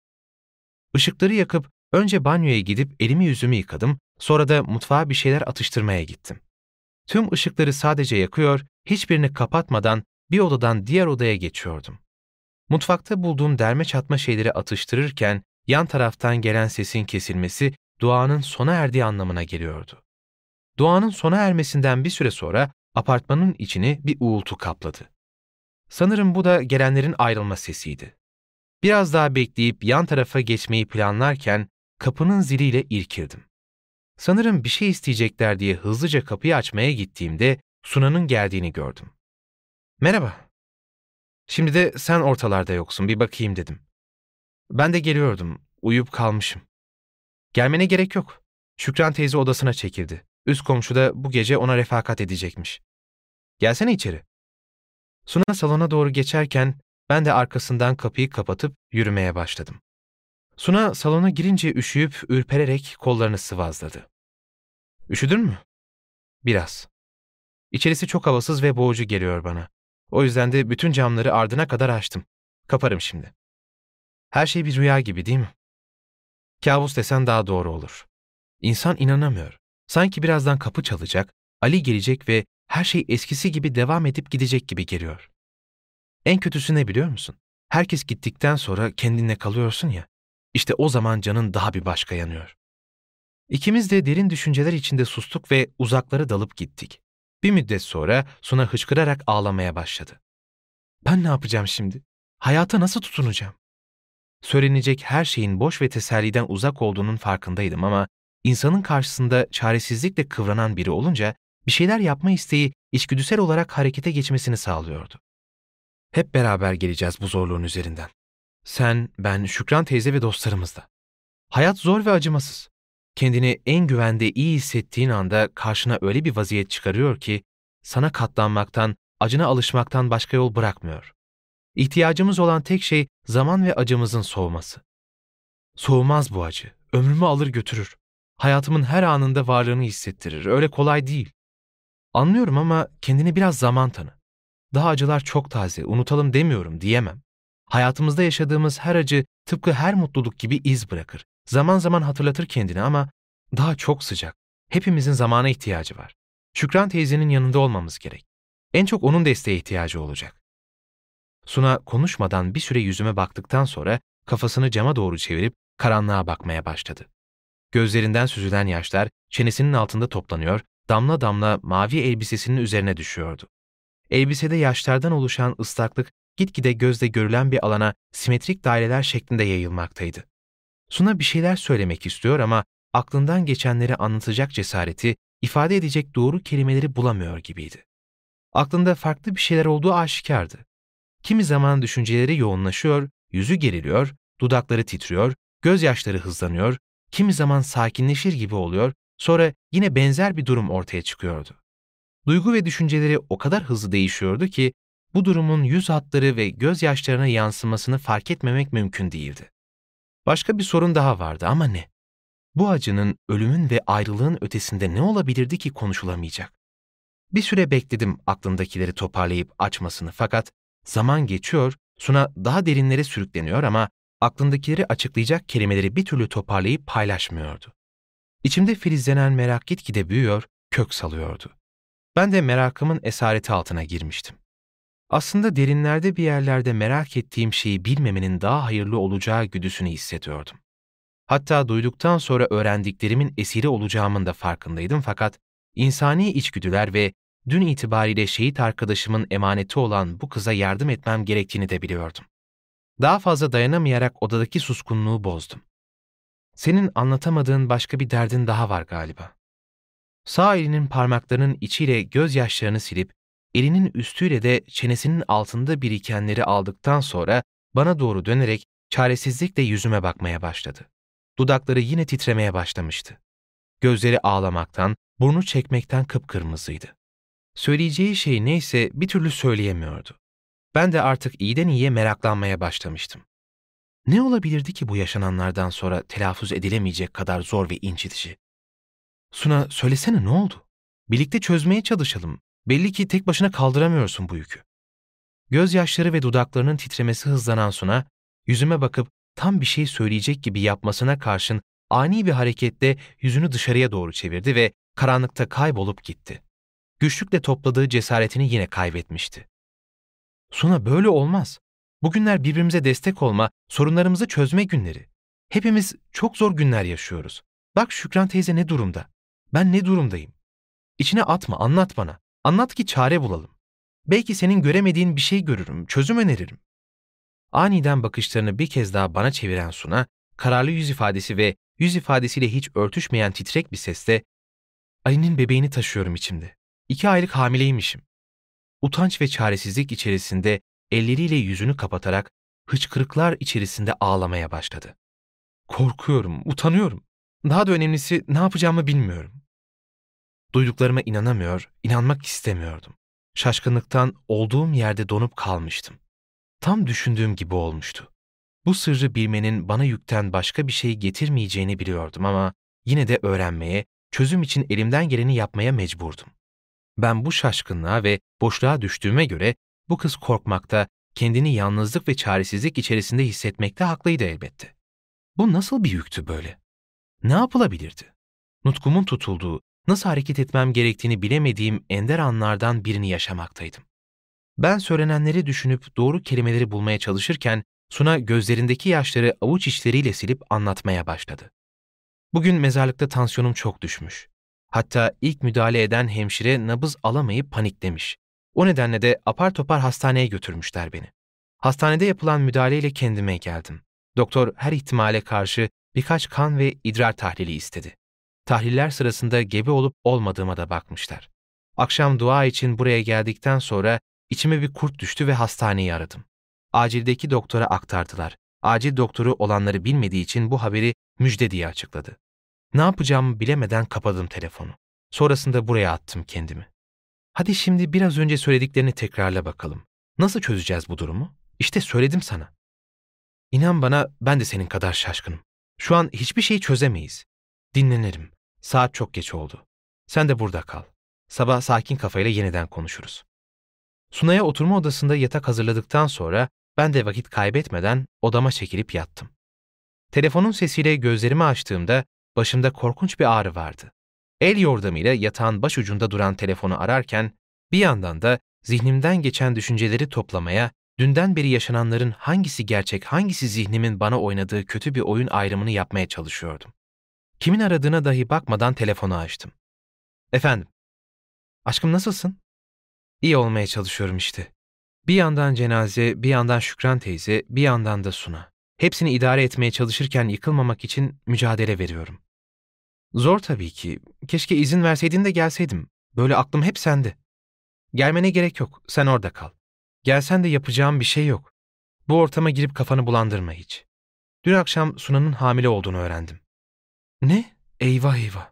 Işıkları yakıp önce banyoya gidip elimi yüzümü yıkadım, sonra da mutfağa bir şeyler atıştırmaya gittim. Tüm ışıkları sadece yakıyor, hiçbirini kapatmadan bir odadan diğer odaya geçiyordum. Mutfakta bulduğum derme çatma şeyleri atıştırırken yan taraftan gelen sesin kesilmesi duanın sona erdiği anlamına geliyordu. Duanın sona ermesinden bir süre sonra apartmanın içini bir uğultu kapladı. Sanırım bu da gelenlerin ayrılma sesiydi. Biraz daha bekleyip yan tarafa geçmeyi planlarken kapının ziliyle irkildim. Sanırım bir şey isteyecekler diye hızlıca kapıyı açmaya gittiğimde Suna'nın geldiğini gördüm. Merhaba. Şimdi de sen ortalarda yoksun, bir bakayım dedim. Ben de geliyordum, uyuyup kalmışım. Gelmene gerek yok. Şükran teyze odasına çekildi. Üst komşu da bu gece ona refakat edecekmiş. Gelsene içeri. Suna salona doğru geçerken ben de arkasından kapıyı kapatıp yürümeye başladım. Suna salona girince üşüyüp ürpererek kollarını sıvazladı. Üşüdün mü? Biraz. İçerisi çok havasız ve boğucu geliyor bana. O yüzden de bütün camları ardına kadar açtım. Kaparım şimdi. Her şey bir rüya gibi değil mi? Kabus desen daha doğru olur. İnsan inanamıyor. Sanki birazdan kapı çalacak, Ali gelecek ve her şey eskisi gibi devam edip gidecek gibi geliyor. En kötüsü ne biliyor musun? Herkes gittikten sonra kendinle kalıyorsun ya, işte o zaman canın daha bir başka yanıyor. İkimiz de derin düşünceler içinde sustuk ve uzaklara dalıp gittik. Bir müddet sonra Suna hıçkırarak ağlamaya başladı. Ben ne yapacağım şimdi? Hayata nasıl tutunacağım? Söylenecek her şeyin boş ve teselliden uzak olduğunun farkındaydım ama insanın karşısında çaresizlikle kıvranan biri olunca bir şeyler yapma isteği içgüdüsel olarak harekete geçmesini sağlıyordu. Hep beraber geleceğiz bu zorluğun üzerinden. Sen, ben, Şükran teyze ve dostlarımız da. Hayat zor ve acımasız. Kendini en güvende iyi hissettiğin anda karşına öyle bir vaziyet çıkarıyor ki sana katlanmaktan, acına alışmaktan başka yol bırakmıyor. İhtiyacımız olan tek şey zaman ve acımızın soğuması. Soğumaz bu acı. Ömrümü alır götürür. Hayatımın her anında varlığını hissettirir. Öyle kolay değil. Anlıyorum ama kendine biraz zaman tanı. Daha acılar çok taze, unutalım demiyorum diyemem. Hayatımızda yaşadığımız her acı tıpkı her mutluluk gibi iz bırakır. Zaman zaman hatırlatır kendini ama daha çok sıcak. Hepimizin zamana ihtiyacı var. Şükran teyzenin yanında olmamız gerek. En çok onun desteğe ihtiyacı olacak. Suna konuşmadan bir süre yüzüme baktıktan sonra kafasını cama doğru çevirip karanlığa bakmaya başladı. Gözlerinden süzülen yaşlar çenesinin altında toplanıyor, damla damla mavi elbisesinin üzerine düşüyordu. Elbisede yaşlardan oluşan ıslaklık gitgide gözle görülen bir alana simetrik daireler şeklinde yayılmaktaydı. Suna bir şeyler söylemek istiyor ama aklından geçenleri anlatacak cesareti, ifade edecek doğru kelimeleri bulamıyor gibiydi. Aklında farklı bir şeyler olduğu aşikardı. Kimi zaman düşünceleri yoğunlaşıyor, yüzü geriliyor, dudakları titriyor, gözyaşları hızlanıyor, kimi zaman sakinleşir gibi oluyor, sonra yine benzer bir durum ortaya çıkıyordu. Duygu ve düşünceleri o kadar hızlı değişiyordu ki bu durumun yüz hatları ve gözyaşlarına yansımasını fark etmemek mümkün değildi. Başka bir sorun daha vardı ama ne? Bu acının, ölümün ve ayrılığın ötesinde ne olabilirdi ki konuşulamayacak? Bir süre bekledim aklındakileri toparlayıp açmasını fakat zaman geçiyor, Suna daha derinlere sürükleniyor ama aklındakileri açıklayacak kelimeleri bir türlü toparlayıp paylaşmıyordu. İçimde filizlenen merak gitgide büyüyor, kök salıyordu. Ben de merakımın esareti altına girmiştim. Aslında derinlerde bir yerlerde merak ettiğim şeyi bilmemenin daha hayırlı olacağı güdüsünü hissediyordum. Hatta duyduktan sonra öğrendiklerimin esiri olacağımın da farkındaydım fakat insani içgüdüler ve dün itibariyle şehit arkadaşımın emaneti olan bu kıza yardım etmem gerektiğini de biliyordum. Daha fazla dayanamayarak odadaki suskunluğu bozdum. Senin anlatamadığın başka bir derdin daha var galiba. Sağ elinin parmaklarının içiyle gözyaşlarını silip, elinin üstüyle de çenesinin altında birikenleri aldıktan sonra bana doğru dönerek çaresizlikle yüzüme bakmaya başladı. Dudakları yine titremeye başlamıştı. Gözleri ağlamaktan, burnu çekmekten kıpkırmızıydı. Söyleyeceği şey neyse bir türlü söyleyemiyordu. Ben de artık iyiden iyiye meraklanmaya başlamıştım. Ne olabilirdi ki bu yaşananlardan sonra telaffuz edilemeyecek kadar zor ve incitici? Suna söylesene ne oldu? Birlikte çözmeye çalışalım. Belli ki tek başına kaldıramıyorsun bu yükü. Gözyaşları ve dudaklarının titremesi hızlanan Suna, yüzüme bakıp tam bir şey söyleyecek gibi yapmasına karşın ani bir hareketle yüzünü dışarıya doğru çevirdi ve karanlıkta kaybolup gitti. Güçlükle topladığı cesaretini yine kaybetmişti. Suna böyle olmaz. Bugünler birbirimize destek olma, sorunlarımızı çözme günleri. Hepimiz çok zor günler yaşıyoruz. Bak Şükran teyze ne durumda. Ben ne durumdayım? İçine atma, anlat bana. Anlat ki çare bulalım. Belki senin göremediğin bir şey görürüm, çözüm öneririm. Aniden bakışlarını bir kez daha bana çeviren Suna, kararlı yüz ifadesi ve yüz ifadesiyle hiç örtüşmeyen titrek bir sesle Ali'nin bebeğini taşıyorum içimde. İki aylık hamileymişim. Utanç ve çaresizlik içerisinde elleriyle yüzünü kapatarak hıçkırıklar içerisinde ağlamaya başladı. Korkuyorum, utanıyorum. Daha da önemlisi ne yapacağımı bilmiyorum. Duyduklarıma inanamıyor, inanmak istemiyordum. Şaşkınlıktan olduğum yerde donup kalmıştım. Tam düşündüğüm gibi olmuştu. Bu sırrı bilmenin bana yükten başka bir şey getirmeyeceğini biliyordum ama yine de öğrenmeye, çözüm için elimden geleni yapmaya mecburdum. Ben bu şaşkınlığa ve boşluğa düştüğüme göre bu kız korkmakta, kendini yalnızlık ve çaresizlik içerisinde hissetmekte haklıydı elbette. Bu nasıl bir yüktü böyle? Ne yapılabilirdi? Nutkumun tutulduğu, nasıl hareket etmem gerektiğini bilemediğim ender anlardan birini yaşamaktaydım. Ben söylenenleri düşünüp doğru kelimeleri bulmaya çalışırken Suna gözlerindeki yaşları avuç içleriyle silip anlatmaya başladı. Bugün mezarlıkta tansiyonum çok düşmüş. Hatta ilk müdahale eden hemşire nabız alamayıp paniklemiş. O nedenle de apar topar hastaneye götürmüşler beni. Hastanede yapılan müdahaleyle kendime geldim. Doktor her ihtimale karşı birkaç kan ve idrar tahlili istedi. Tahliller sırasında gebe olup olmadığıma da bakmışlar. Akşam dua için buraya geldikten sonra içime bir kurt düştü ve hastaneyi aradım. Acildeki doktora aktardılar. Acil doktoru olanları bilmediği için bu haberi müjde diye açıkladı. Ne yapacağımı bilemeden kapadım telefonu. Sonrasında buraya attım kendimi. Hadi şimdi biraz önce söylediklerini tekrarla bakalım. Nasıl çözeceğiz bu durumu? İşte söyledim sana. İnan bana ben de senin kadar şaşkınım. Şu an hiçbir şeyi çözemeyiz. Dinlenirim. Saat çok geç oldu. Sen de burada kal. Sabah sakin kafayla yeniden konuşuruz. Sunay'a oturma odasında yatak hazırladıktan sonra ben de vakit kaybetmeden odama çekilip yattım. Telefonun sesiyle gözlerimi açtığımda başımda korkunç bir ağrı vardı. El yordamıyla yatağın baş ucunda duran telefonu ararken bir yandan da zihnimden geçen düşünceleri toplamaya, dünden beri yaşananların hangisi gerçek, hangisi zihnimin bana oynadığı kötü bir oyun ayrımını yapmaya çalışıyordum. Kimin aradığına dahi bakmadan telefonu açtım. Efendim, aşkım nasılsın? İyi olmaya çalışıyorum işte. Bir yandan cenaze, bir yandan Şükran teyze, bir yandan da Suna. Hepsini idare etmeye çalışırken yıkılmamak için mücadele veriyorum. Zor tabii ki. Keşke izin verseydin de gelseydim. Böyle aklım hep sende. Gelmene gerek yok. Sen orada kal. Gelsen de yapacağım bir şey yok. Bu ortama girip kafanı bulandırma hiç. Dün akşam Suna'nın hamile olduğunu öğrendim. Ne? Eyvah eyvah.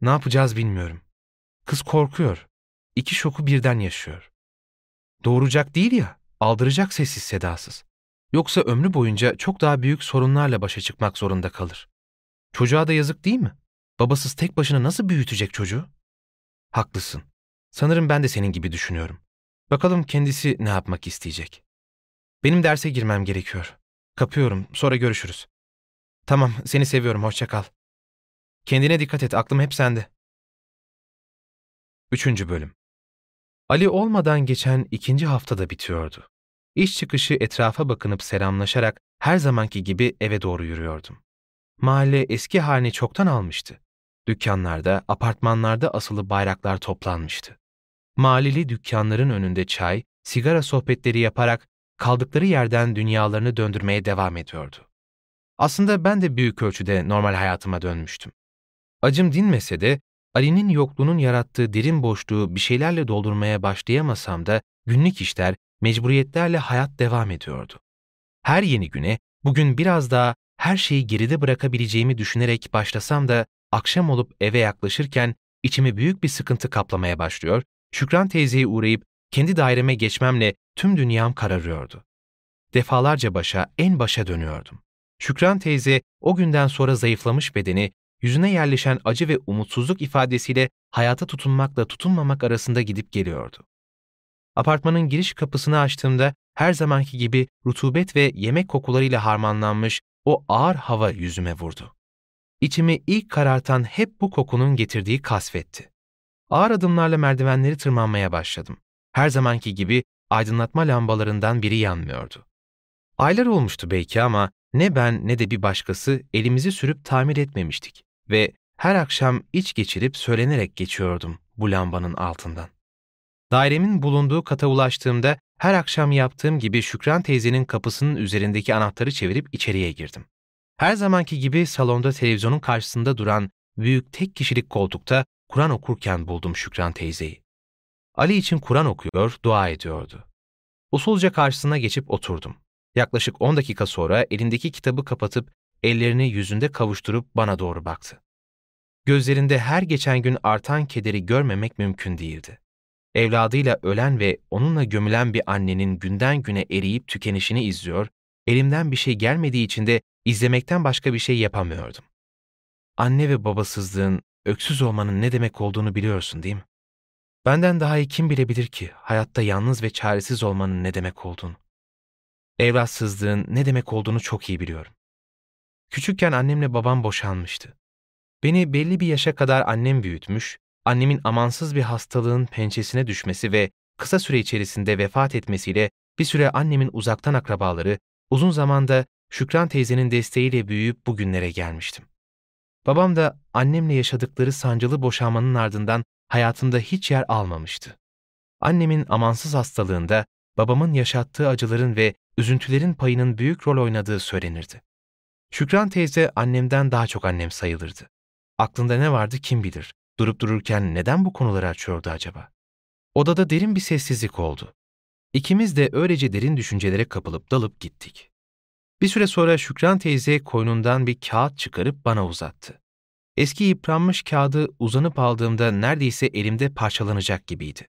Ne yapacağız bilmiyorum. Kız korkuyor. İki şoku birden yaşıyor. Doğuracak değil ya, aldıracak sessiz sedasız. Yoksa ömrü boyunca çok daha büyük sorunlarla başa çıkmak zorunda kalır. Çocuğa da yazık değil mi? Babasız tek başına nasıl büyütecek çocuğu? Haklısın. Sanırım ben de senin gibi düşünüyorum. Bakalım kendisi ne yapmak isteyecek. Benim derse girmem gerekiyor. Kapıyorum, sonra görüşürüz. Tamam, seni seviyorum, hoşça kal. Kendine dikkat et, aklım hep sende. Üçüncü Bölüm Ali olmadan geçen ikinci haftada bitiyordu. İş çıkışı etrafa bakınıp selamlaşarak her zamanki gibi eve doğru yürüyordum. Mahalle eski halini çoktan almıştı. Dükkanlarda, apartmanlarda asılı bayraklar toplanmıştı. Mahalleli dükkanların önünde çay, sigara sohbetleri yaparak kaldıkları yerden dünyalarını döndürmeye devam ediyordu. Aslında ben de büyük ölçüde normal hayatıma dönmüştüm. Acım dinmese de Ali'nin yokluğunun yarattığı derin boşluğu bir şeylerle doldurmaya başlayamasam da günlük işler, mecburiyetlerle hayat devam ediyordu. Her yeni güne bugün biraz daha her şeyi geride bırakabileceğimi düşünerek başlasam da akşam olup eve yaklaşırken içimi büyük bir sıkıntı kaplamaya başlıyor, Şükran teyzeye uğrayıp kendi daireme geçmemle tüm dünyam kararıyordu. Defalarca başa, en başa dönüyordum. Şükran teyze o günden sonra zayıflamış bedeni, yüzüne yerleşen acı ve umutsuzluk ifadesiyle hayata tutunmakla tutunmamak arasında gidip geliyordu. Apartmanın giriş kapısını açtığımda her zamanki gibi rutubet ve yemek kokularıyla harmanlanmış o ağır hava yüzüme vurdu. İçimi ilk karartan hep bu kokunun getirdiği kasvetti. Ağır adımlarla merdivenleri tırmanmaya başladım. Her zamanki gibi aydınlatma lambalarından biri yanmıyordu. Aylar olmuştu belki ama ne ben ne de bir başkası elimizi sürüp tamir etmemiştik ve her akşam iç geçirip söylenerek geçiyordum bu lambanın altından. Dairemin bulunduğu kata ulaştığımda her akşam yaptığım gibi Şükran teyzenin kapısının üzerindeki anahtarı çevirip içeriye girdim. Her zamanki gibi salonda televizyonun karşısında duran büyük tek kişilik koltukta Kur'an okurken buldum Şükran teyzeyi. Ali için Kur'an okuyor, dua ediyordu. Usulca karşısına geçip oturdum. Yaklaşık 10 dakika sonra elindeki kitabı kapatıp ellerini yüzünde kavuşturup bana doğru baktı. Gözlerinde her geçen gün artan kederi görmemek mümkün değildi. Evladıyla ölen ve onunla gömülen bir annenin günden güne eriyip tükenişini izliyor, elimden bir şey gelmediği için de izlemekten başka bir şey yapamıyordum. Anne ve babasızlığın, öksüz olmanın ne demek olduğunu biliyorsun değil mi? Benden daha iyi kim bilebilir ki hayatta yalnız ve çaresiz olmanın ne demek olduğunu? Evlatsızlığın ne demek olduğunu çok iyi biliyorum. Küçükken annemle babam boşanmıştı. Beni belli bir yaşa kadar annem büyütmüş, annemin amansız bir hastalığın pençesine düşmesi ve kısa süre içerisinde vefat etmesiyle bir süre annemin uzaktan akrabaları, uzun zamanda Şükran teyzenin desteğiyle büyüyüp bugünlere gelmiştim. Babam da annemle yaşadıkları sancılı boşanmanın ardından hayatımda hiç yer almamıştı. Annemin amansız hastalığında babamın yaşattığı acıların ve üzüntülerin payının büyük rol oynadığı söylenirdi. Şükran teyze annemden daha çok annem sayılırdı. Aklında ne vardı kim bilir. Durup dururken neden bu konuları açıyordu acaba? Odada derin bir sessizlik oldu. İkimiz de öylece derin düşüncelere kapılıp dalıp gittik. Bir süre sonra Şükran teyze koynundan bir kağıt çıkarıp bana uzattı. Eski yıpranmış kağıdı uzanıp aldığımda neredeyse elimde parçalanacak gibiydi.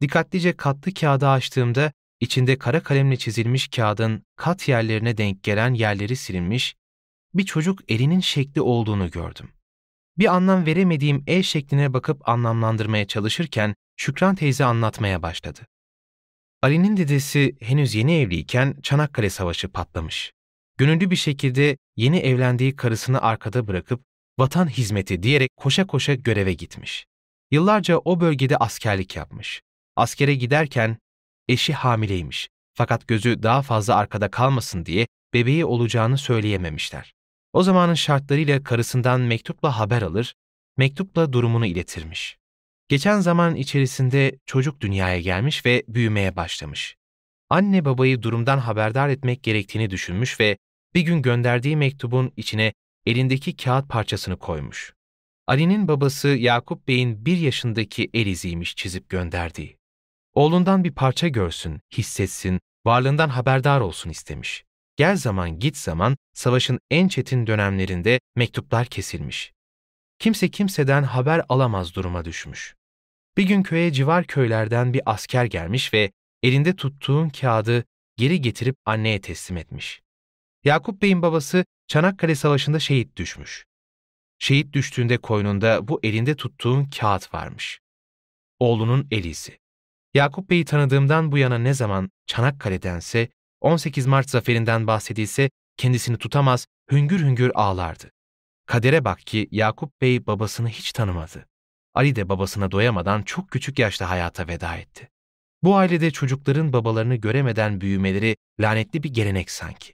Dikkatlice katlı kağıdı açtığımda içinde kara kalemle çizilmiş kağıdın kat yerlerine denk gelen yerleri silinmiş, bir çocuk elinin şekli olduğunu gördüm. Bir anlam veremediğim el şekline bakıp anlamlandırmaya çalışırken Şükran teyze anlatmaya başladı. Ali'nin dedesi henüz yeni evliyken Çanakkale Savaşı patlamış. Gönüllü bir şekilde yeni evlendiği karısını arkada bırakıp vatan hizmeti diyerek koşa koşa göreve gitmiş. Yıllarca o bölgede askerlik yapmış. Askere giderken eşi hamileymiş fakat gözü daha fazla arkada kalmasın diye bebeği olacağını söyleyememişler. O zamanın şartlarıyla karısından mektupla haber alır, mektupla durumunu iletirmiş. Geçen zaman içerisinde çocuk dünyaya gelmiş ve büyümeye başlamış. Anne babayı durumdan haberdar etmek gerektiğini düşünmüş ve bir gün gönderdiği mektubun içine elindeki kağıt parçasını koymuş. Ali'nin babası Yakup Bey'in bir yaşındaki el iziymiş çizip gönderdiği. Oğlundan bir parça görsün, hissetsin, varlığından haberdar olsun istemiş. Gel zaman git zaman savaşın en çetin dönemlerinde mektuplar kesilmiş. Kimse kimseden haber alamaz duruma düşmüş. Bir gün köye civar köylerden bir asker gelmiş ve elinde tuttuğun kağıdı geri getirip anneye teslim etmiş. Yakup Bey'in babası Çanakkale Savaşı'nda şehit düşmüş. Şehit düştüğünde koynunda bu elinde tuttuğun kağıt varmış. Oğlunun elizi. Yakup Bey'i tanıdığımdan bu yana ne zaman Çanakkale'dense, 18 Mart zaferinden bahsedilse kendisini tutamaz, hüngür hüngür ağlardı. Kadere bak ki Yakup Bey babasını hiç tanımadı. Ali de babasına doyamadan çok küçük yaşta hayata veda etti. Bu ailede çocukların babalarını göremeden büyümeleri lanetli bir gelenek sanki.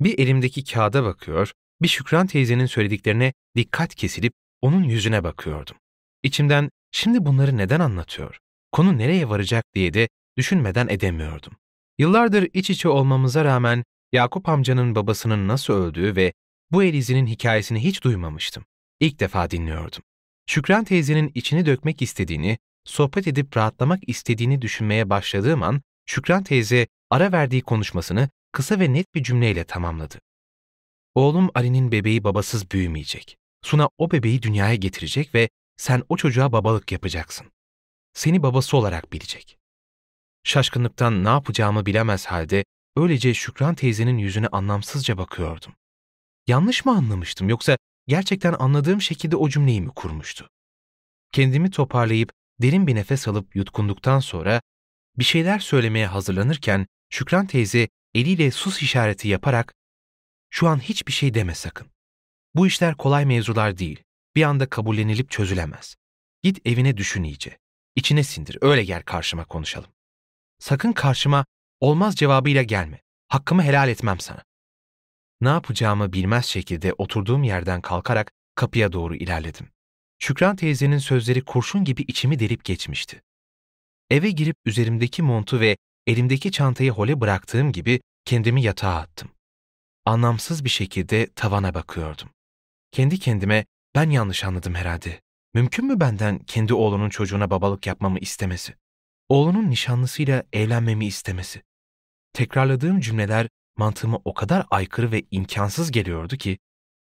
Bir elimdeki kağıda bakıyor, bir Şükran teyzenin söylediklerine dikkat kesilip onun yüzüne bakıyordum. İçimden şimdi bunları neden anlatıyor, konu nereye varacak diye de düşünmeden edemiyordum. Yıllardır iç içe olmamıza rağmen Yakup amcanın babasının nasıl öldüğü ve bu Elizi'nin hikayesini hiç duymamıştım. İlk defa dinliyordum. Şükran teyzenin içini dökmek istediğini, sohbet edip rahatlamak istediğini düşünmeye başladığım an Şükran teyze ara verdiği konuşmasını kısa ve net bir cümleyle tamamladı. Oğlum Ali'nin bebeği babasız büyümeyecek. Suna o bebeği dünyaya getirecek ve sen o çocuğa babalık yapacaksın. Seni babası olarak bilecek. Şaşkınlıktan ne yapacağımı bilemez halde öylece Şükran teyzenin yüzüne anlamsızca bakıyordum. Yanlış mı anlamıştım yoksa gerçekten anladığım şekilde o cümleyi mi kurmuştu? Kendimi toparlayıp derin bir nefes alıp yutkunduktan sonra bir şeyler söylemeye hazırlanırken Şükran teyze eliyle sus işareti yaparak ''Şu an hiçbir şey deme sakın. Bu işler kolay mevzular değil. Bir anda kabullenilip çözülemez. Git evine düşün iyice. İçine sindir, öyle gel karşıma konuşalım. Sakın karşıma olmaz cevabıyla gelme. Hakkımı helal etmem sana. Ne yapacağımı bilmez şekilde oturduğum yerden kalkarak kapıya doğru ilerledim. Şükran teyzenin sözleri kurşun gibi içimi delip geçmişti. Eve girip üzerimdeki montu ve elimdeki çantayı hole bıraktığım gibi kendimi yatağa attım. Anlamsız bir şekilde tavana bakıyordum. Kendi kendime ben yanlış anladım herhalde. Mümkün mü benden kendi oğlunun çocuğuna babalık yapmamı istemesi? Oğlunun nişanlısıyla evlenmemi istemesi? Tekrarladığım cümleler mantığıma o kadar aykırı ve imkansız geliyordu ki,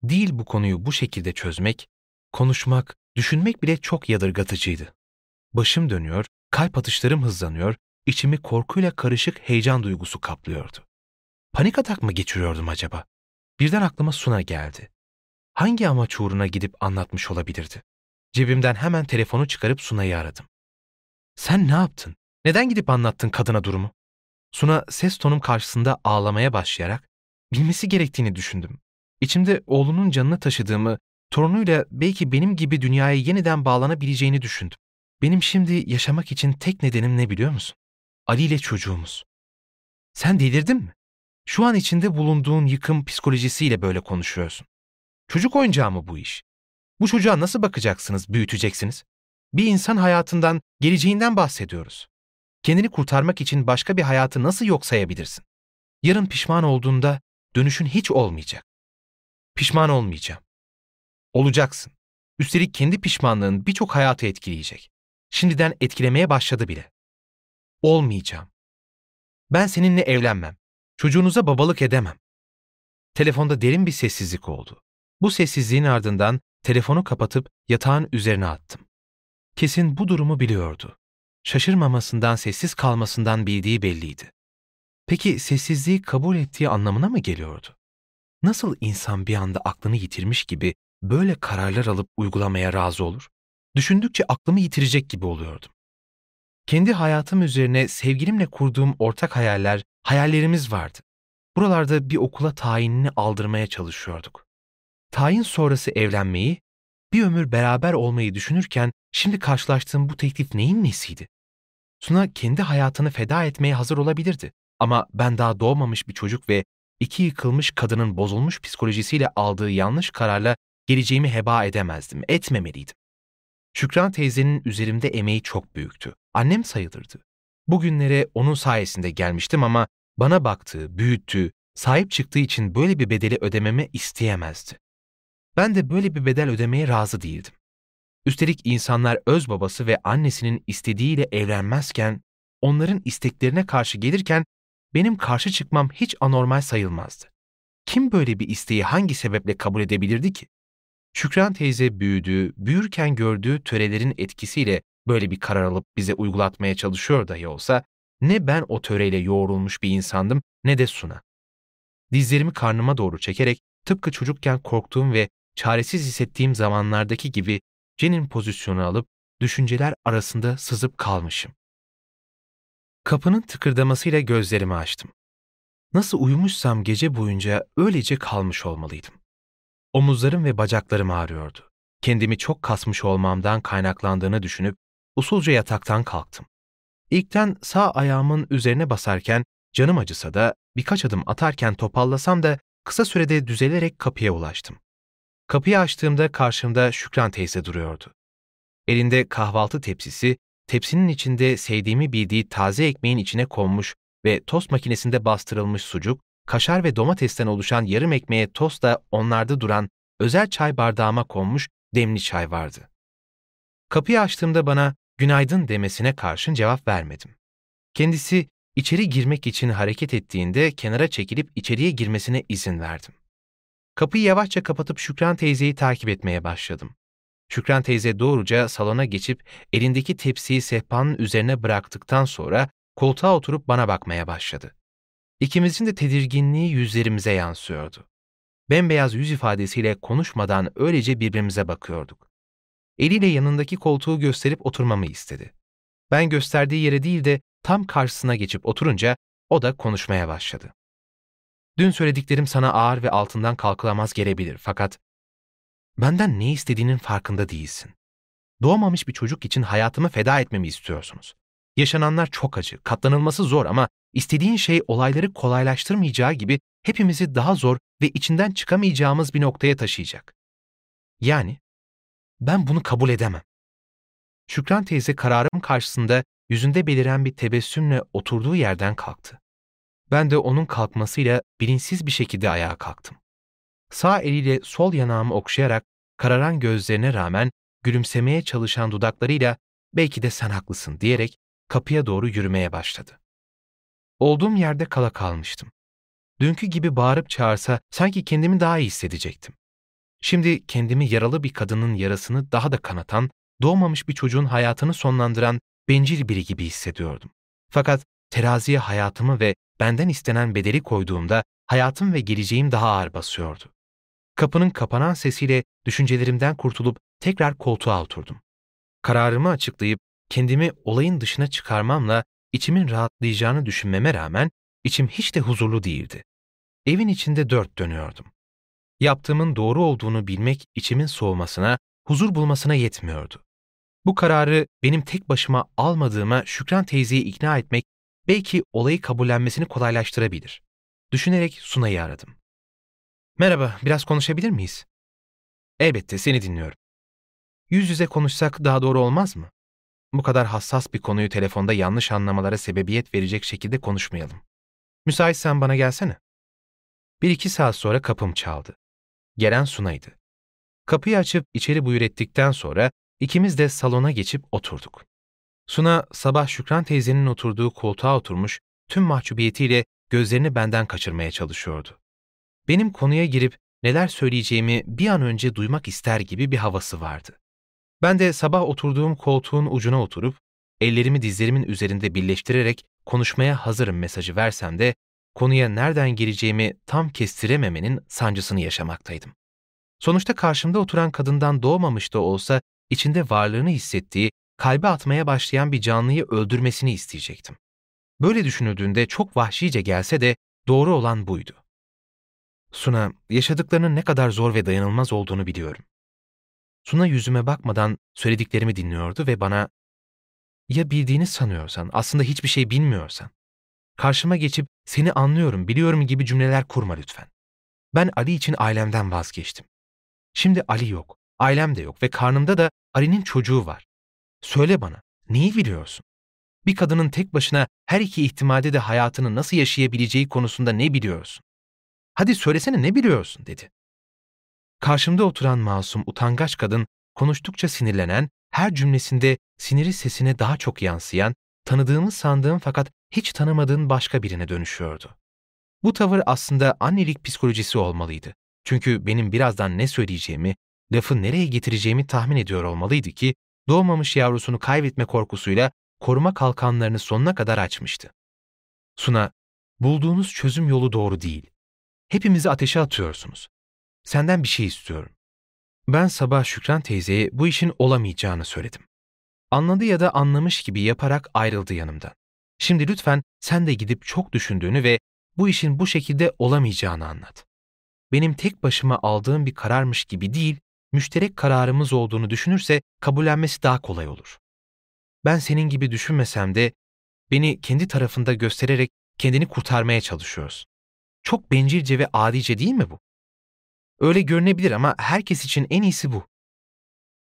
değil bu konuyu bu şekilde çözmek, konuşmak, düşünmek bile çok yadırgatıcıydı. Başım dönüyor, kalp atışlarım hızlanıyor, içimi korkuyla karışık heyecan duygusu kaplıyordu. Panik atak mı geçiriyordum acaba? Birden aklıma Suna geldi. Hangi amaç uğruna gidip anlatmış olabilirdi? Cebimden hemen telefonu çıkarıp Suna'yı aradım. Sen ne yaptın? Neden gidip anlattın kadına durumu? Suna ses tonum karşısında ağlamaya başlayarak bilmesi gerektiğini düşündüm. İçimde oğlunun canını taşıdığımı, torunuyla belki benim gibi dünyaya yeniden bağlanabileceğini düşündüm. Benim şimdi yaşamak için tek nedenim ne biliyor musun? Ali ile çocuğumuz. Sen delirdin mi? Şu an içinde bulunduğun yıkım psikolojisiyle böyle konuşuyorsun. Çocuk oyuncağı mı bu iş? Bu çocuğa nasıl bakacaksınız, büyüteceksiniz? Bir insan hayatından, geleceğinden bahsediyoruz. Kendini kurtarmak için başka bir hayatı nasıl yok sayabilirsin? Yarın pişman olduğunda dönüşün hiç olmayacak. Pişman olmayacağım. Olacaksın. Üstelik kendi pişmanlığın birçok hayatı etkileyecek. Şimdiden etkilemeye başladı bile. Olmayacağım. Ben seninle evlenmem. Çocuğunuza babalık edemem. Telefonda derin bir sessizlik oldu. Bu sessizliğin ardından telefonu kapatıp yatağın üzerine attım. Kesin bu durumu biliyordu. Şaşırmamasından, sessiz kalmasından bildiği belliydi. Peki sessizliği kabul ettiği anlamına mı geliyordu? Nasıl insan bir anda aklını yitirmiş gibi böyle kararlar alıp uygulamaya razı olur? Düşündükçe aklımı yitirecek gibi oluyordum. Kendi hayatım üzerine sevgilimle kurduğum ortak hayaller, hayallerimiz vardı. Buralarda bir okula tayinini aldırmaya çalışıyorduk. Tayin sonrası evlenmeyi, bir ömür beraber olmayı düşünürken şimdi karşılaştığım bu teklif neyin nesiydi? Suna kendi hayatını feda etmeye hazır olabilirdi. Ama ben daha doğmamış bir çocuk ve iki yıkılmış kadının bozulmuş psikolojisiyle aldığı yanlış kararla geleceğimi heba edemezdim, etmemeliydim. Şükran teyzenin üzerimde emeği çok büyüktü. Annem sayılırdı. Bugünlere onun sayesinde gelmiştim ama bana baktığı, büyüttüğü, sahip çıktığı için böyle bir bedeli ödememi isteyemezdi. Ben de böyle bir bedel ödemeye razı değildim. Üstelik insanlar öz babası ve annesinin istediğiyle evlenmezken, onların isteklerine karşı gelirken benim karşı çıkmam hiç anormal sayılmazdı. Kim böyle bir isteği hangi sebeple kabul edebilirdi ki? Şükran teyze büyüdüğü, büyürken gördüğü törelerin etkisiyle böyle bir karar alıp bize uygulatmaya çalışıyor dahi olsa, ne ben o töreyle yoğrulmuş bir insandım ne de Suna. Dizlerimi karnıma doğru çekerek tıpkı çocukken korktuğum ve çaresiz hissettiğim zamanlardaki gibi cenin pozisyonu alıp düşünceler arasında sızıp kalmışım. Kapının tıkırdamasıyla gözlerimi açtım. Nasıl uyumuşsam gece boyunca öylece kalmış olmalıydım. Omuzlarım ve bacaklarım ağrıyordu. Kendimi çok kasmış olmamdan kaynaklandığını düşünüp usulca yataktan kalktım. İlkten sağ ayağımın üzerine basarken canım acısa da birkaç adım atarken topallasam da kısa sürede düzelerek kapıya ulaştım. Kapıyı açtığımda karşımda Şükran teyze duruyordu. Elinde kahvaltı tepsisi, tepsinin içinde sevdiğimi bildiği taze ekmeğin içine konmuş ve tost makinesinde bastırılmış sucuk, kaşar ve domatesten oluşan yarım ekmeğe tost da onlarda duran özel çay bardağıma konmuş demli çay vardı. Kapıyı açtığımda bana günaydın demesine karşın cevap vermedim. Kendisi içeri girmek için hareket ettiğinde kenara çekilip içeriye girmesine izin verdim. Kapıyı yavaşça kapatıp Şükran teyzeyi takip etmeye başladım. Şükran teyze doğruca salona geçip elindeki tepsiyi sehpanın üzerine bıraktıktan sonra koltuğa oturup bana bakmaya başladı. İkimizin de tedirginliği yüzlerimize yansıyordu. Bembeyaz yüz ifadesiyle konuşmadan öylece birbirimize bakıyorduk. Eliyle yanındaki koltuğu gösterip oturmamı istedi. Ben gösterdiği yere değil de tam karşısına geçip oturunca o da konuşmaya başladı. Dün söylediklerim sana ağır ve altından kalkılamaz gelebilir fakat benden ne istediğinin farkında değilsin. Doğmamış bir çocuk için hayatımı feda etmemi istiyorsunuz. Yaşananlar çok acı, katlanılması zor ama istediğin şey olayları kolaylaştırmayacağı gibi hepimizi daha zor ve içinden çıkamayacağımız bir noktaya taşıyacak. Yani ben bunu kabul edemem. Şükran teyze kararım karşısında yüzünde beliren bir tebessümle oturduğu yerden kalktı. Ben de onun kalkmasıyla bilinçsiz bir şekilde ayağa kalktım. Sağ eliyle sol yanağımı okşayarak kararan gözlerine rağmen gülümsemeye çalışan dudaklarıyla belki de sen haklısın diyerek kapıya doğru yürümeye başladı. Olduğum yerde kala kalmıştım. Dünkü gibi bağırıp çağırsa sanki kendimi daha iyi hissedecektim. Şimdi kendimi yaralı bir kadının yarasını daha da kanatan, doğmamış bir çocuğun hayatını sonlandıran bencil biri gibi hissediyordum. Fakat teraziye hayatımı ve benden istenen bedeli koyduğumda hayatım ve geleceğim daha ağır basıyordu. Kapının kapanan sesiyle düşüncelerimden kurtulup tekrar koltuğa oturdum. Kararımı açıklayıp kendimi olayın dışına çıkarmamla içimin rahatlayacağını düşünmeme rağmen içim hiç de huzurlu değildi. Evin içinde dört dönüyordum. Yaptığımın doğru olduğunu bilmek içimin soğumasına, huzur bulmasına yetmiyordu. Bu kararı benim tek başıma almadığıma Şükran teyzeyi ikna etmek belki olayı kabullenmesini kolaylaştırabilir. Düşünerek Sunay'ı aradım. Merhaba, biraz konuşabilir miyiz? Elbette seni dinliyorum. Yüz yüze konuşsak daha doğru olmaz mı? Bu kadar hassas bir konuyu telefonda yanlış anlamalara sebebiyet verecek şekilde konuşmayalım. Müsaitsen bana gelsene. Bir iki saat sonra kapım çaldı. Gelen Suna'ydı. Kapıyı açıp içeri buyur ettikten sonra ikimiz de salona geçip oturduk. Suna sabah Şükran teyzenin oturduğu koltuğa oturmuş, tüm mahcubiyetiyle gözlerini benden kaçırmaya çalışıyordu. Benim konuya girip neler söyleyeceğimi bir an önce duymak ister gibi bir havası vardı. Ben de sabah oturduğum koltuğun ucuna oturup, ellerimi dizlerimin üzerinde birleştirerek konuşmaya hazırım mesajı versem de, konuya nereden gireceğimi tam kestirememenin sancısını yaşamaktaydım. Sonuçta karşımda oturan kadından doğmamış da olsa içinde varlığını hissettiği, kalbe atmaya başlayan bir canlıyı öldürmesini isteyecektim. Böyle düşünüldüğünde çok vahşice gelse de doğru olan buydu. Suna, yaşadıklarının ne kadar zor ve dayanılmaz olduğunu biliyorum. Suna yüzüme bakmadan söylediklerimi dinliyordu ve bana ya bildiğini sanıyorsan, aslında hiçbir şey bilmiyorsan, karşıma geçip seni anlıyorum, biliyorum gibi cümleler kurma lütfen. Ben Ali için ailemden vazgeçtim. Şimdi Ali yok, ailem de yok ve karnımda da Ali'nin çocuğu var. Söyle bana, neyi biliyorsun? Bir kadının tek başına her iki ihtimalde de hayatını nasıl yaşayabileceği konusunda ne biliyorsun? Hadi söylesene ne biliyorsun dedi. Karşımda oturan masum, utangaç kadın konuştukça sinirlenen, her cümlesinde siniri sesine daha çok yansıyan, tanıdığımı sandığım fakat hiç tanımadığın başka birine dönüşüyordu. Bu tavır aslında annelik psikolojisi olmalıydı. Çünkü benim birazdan ne söyleyeceğimi, lafı nereye getireceğimi tahmin ediyor olmalıydı ki, doğmamış yavrusunu kaybetme korkusuyla koruma kalkanlarını sonuna kadar açmıştı. Suna, bulduğunuz çözüm yolu doğru değil. Hepimizi ateşe atıyorsunuz. Senden bir şey istiyorum. Ben sabah Şükran teyzeye bu işin olamayacağını söyledim. Anladı ya da anlamış gibi yaparak ayrıldı yanımdan. Şimdi lütfen sen de gidip çok düşündüğünü ve bu işin bu şekilde olamayacağını anlat. Benim tek başıma aldığım bir kararmış gibi değil, müşterek kararımız olduğunu düşünürse kabullenmesi daha kolay olur. Ben senin gibi düşünmesem de beni kendi tarafında göstererek kendini kurtarmaya çalışıyoruz. Çok bencilce ve adice değil mi bu? Öyle görünebilir ama herkes için en iyisi bu.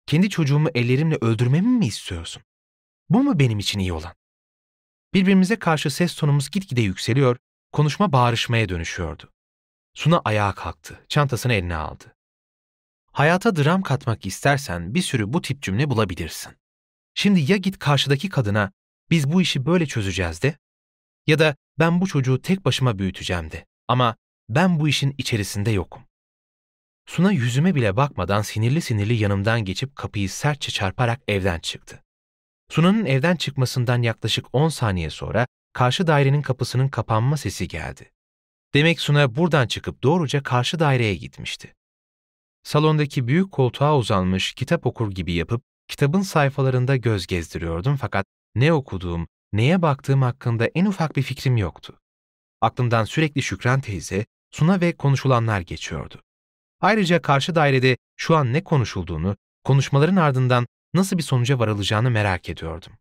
Kendi çocuğumu ellerimle öldürmemi mi istiyorsun? Bu mu benim için iyi olan? Birbirimize karşı ses tonumuz gitgide yükseliyor, konuşma bağırışmaya dönüşüyordu. Suna ayağa kalktı, çantasını eline aldı. Hayata dram katmak istersen bir sürü bu tip cümle bulabilirsin. Şimdi ya git karşıdaki kadına biz bu işi böyle çözeceğiz de ya da ben bu çocuğu tek başıma büyüteceğim de ama ben bu işin içerisinde yokum. Suna yüzüme bile bakmadan sinirli sinirli yanımdan geçip kapıyı sertçe çarparak evden çıktı. Suna'nın evden çıkmasından yaklaşık 10 saniye sonra karşı dairenin kapısının kapanma sesi geldi. Demek Suna buradan çıkıp doğruca karşı daireye gitmişti. Salondaki büyük koltuğa uzanmış kitap okur gibi yapıp kitabın sayfalarında göz gezdiriyordum fakat ne okuduğum, neye baktığım hakkında en ufak bir fikrim yoktu. Aklımdan sürekli Şükran teyze, Suna ve konuşulanlar geçiyordu. Ayrıca karşı dairede şu an ne konuşulduğunu, konuşmaların ardından nasıl bir sonuca varılacağını merak ediyordum.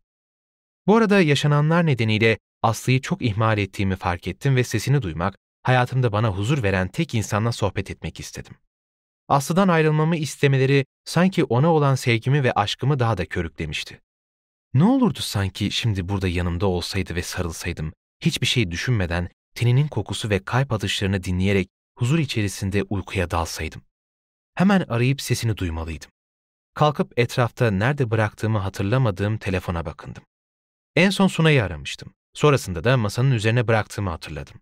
Bu arada yaşananlar nedeniyle Aslı'yı çok ihmal ettiğimi fark ettim ve sesini duymak, hayatımda bana huzur veren tek insanla sohbet etmek istedim. Aslı'dan ayrılmamı istemeleri sanki ona olan sevgimi ve aşkımı daha da körüklemişti. Ne olurdu sanki şimdi burada yanımda olsaydı ve sarılsaydım, hiçbir şey düşünmeden teninin kokusu ve kalp atışlarını dinleyerek huzur içerisinde uykuya dalsaydım. Hemen arayıp sesini duymalıydım. Kalkıp etrafta nerede bıraktığımı hatırlamadığım telefona bakındım. En son Sunay'ı aramıştım. Sonrasında da masanın üzerine bıraktığımı hatırladım.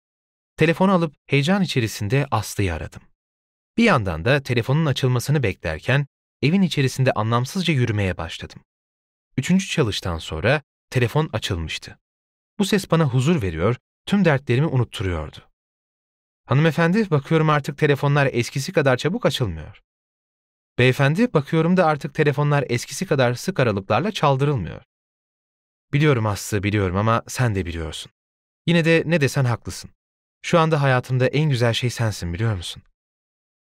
Telefonu alıp heyecan içerisinde Aslı'yı aradım. Bir yandan da telefonun açılmasını beklerken evin içerisinde anlamsızca yürümeye başladım. Üçüncü çalıştan sonra telefon açılmıştı. Bu ses bana huzur veriyor, tüm dertlerimi unutturuyordu. Hanımefendi, bakıyorum artık telefonlar eskisi kadar çabuk açılmıyor. Beyefendi, bakıyorum da artık telefonlar eskisi kadar sık aralıklarla çaldırılmıyor. Biliyorum Aslı, biliyorum ama sen de biliyorsun. Yine de ne desen haklısın. Şu anda hayatımda en güzel şey sensin biliyor musun?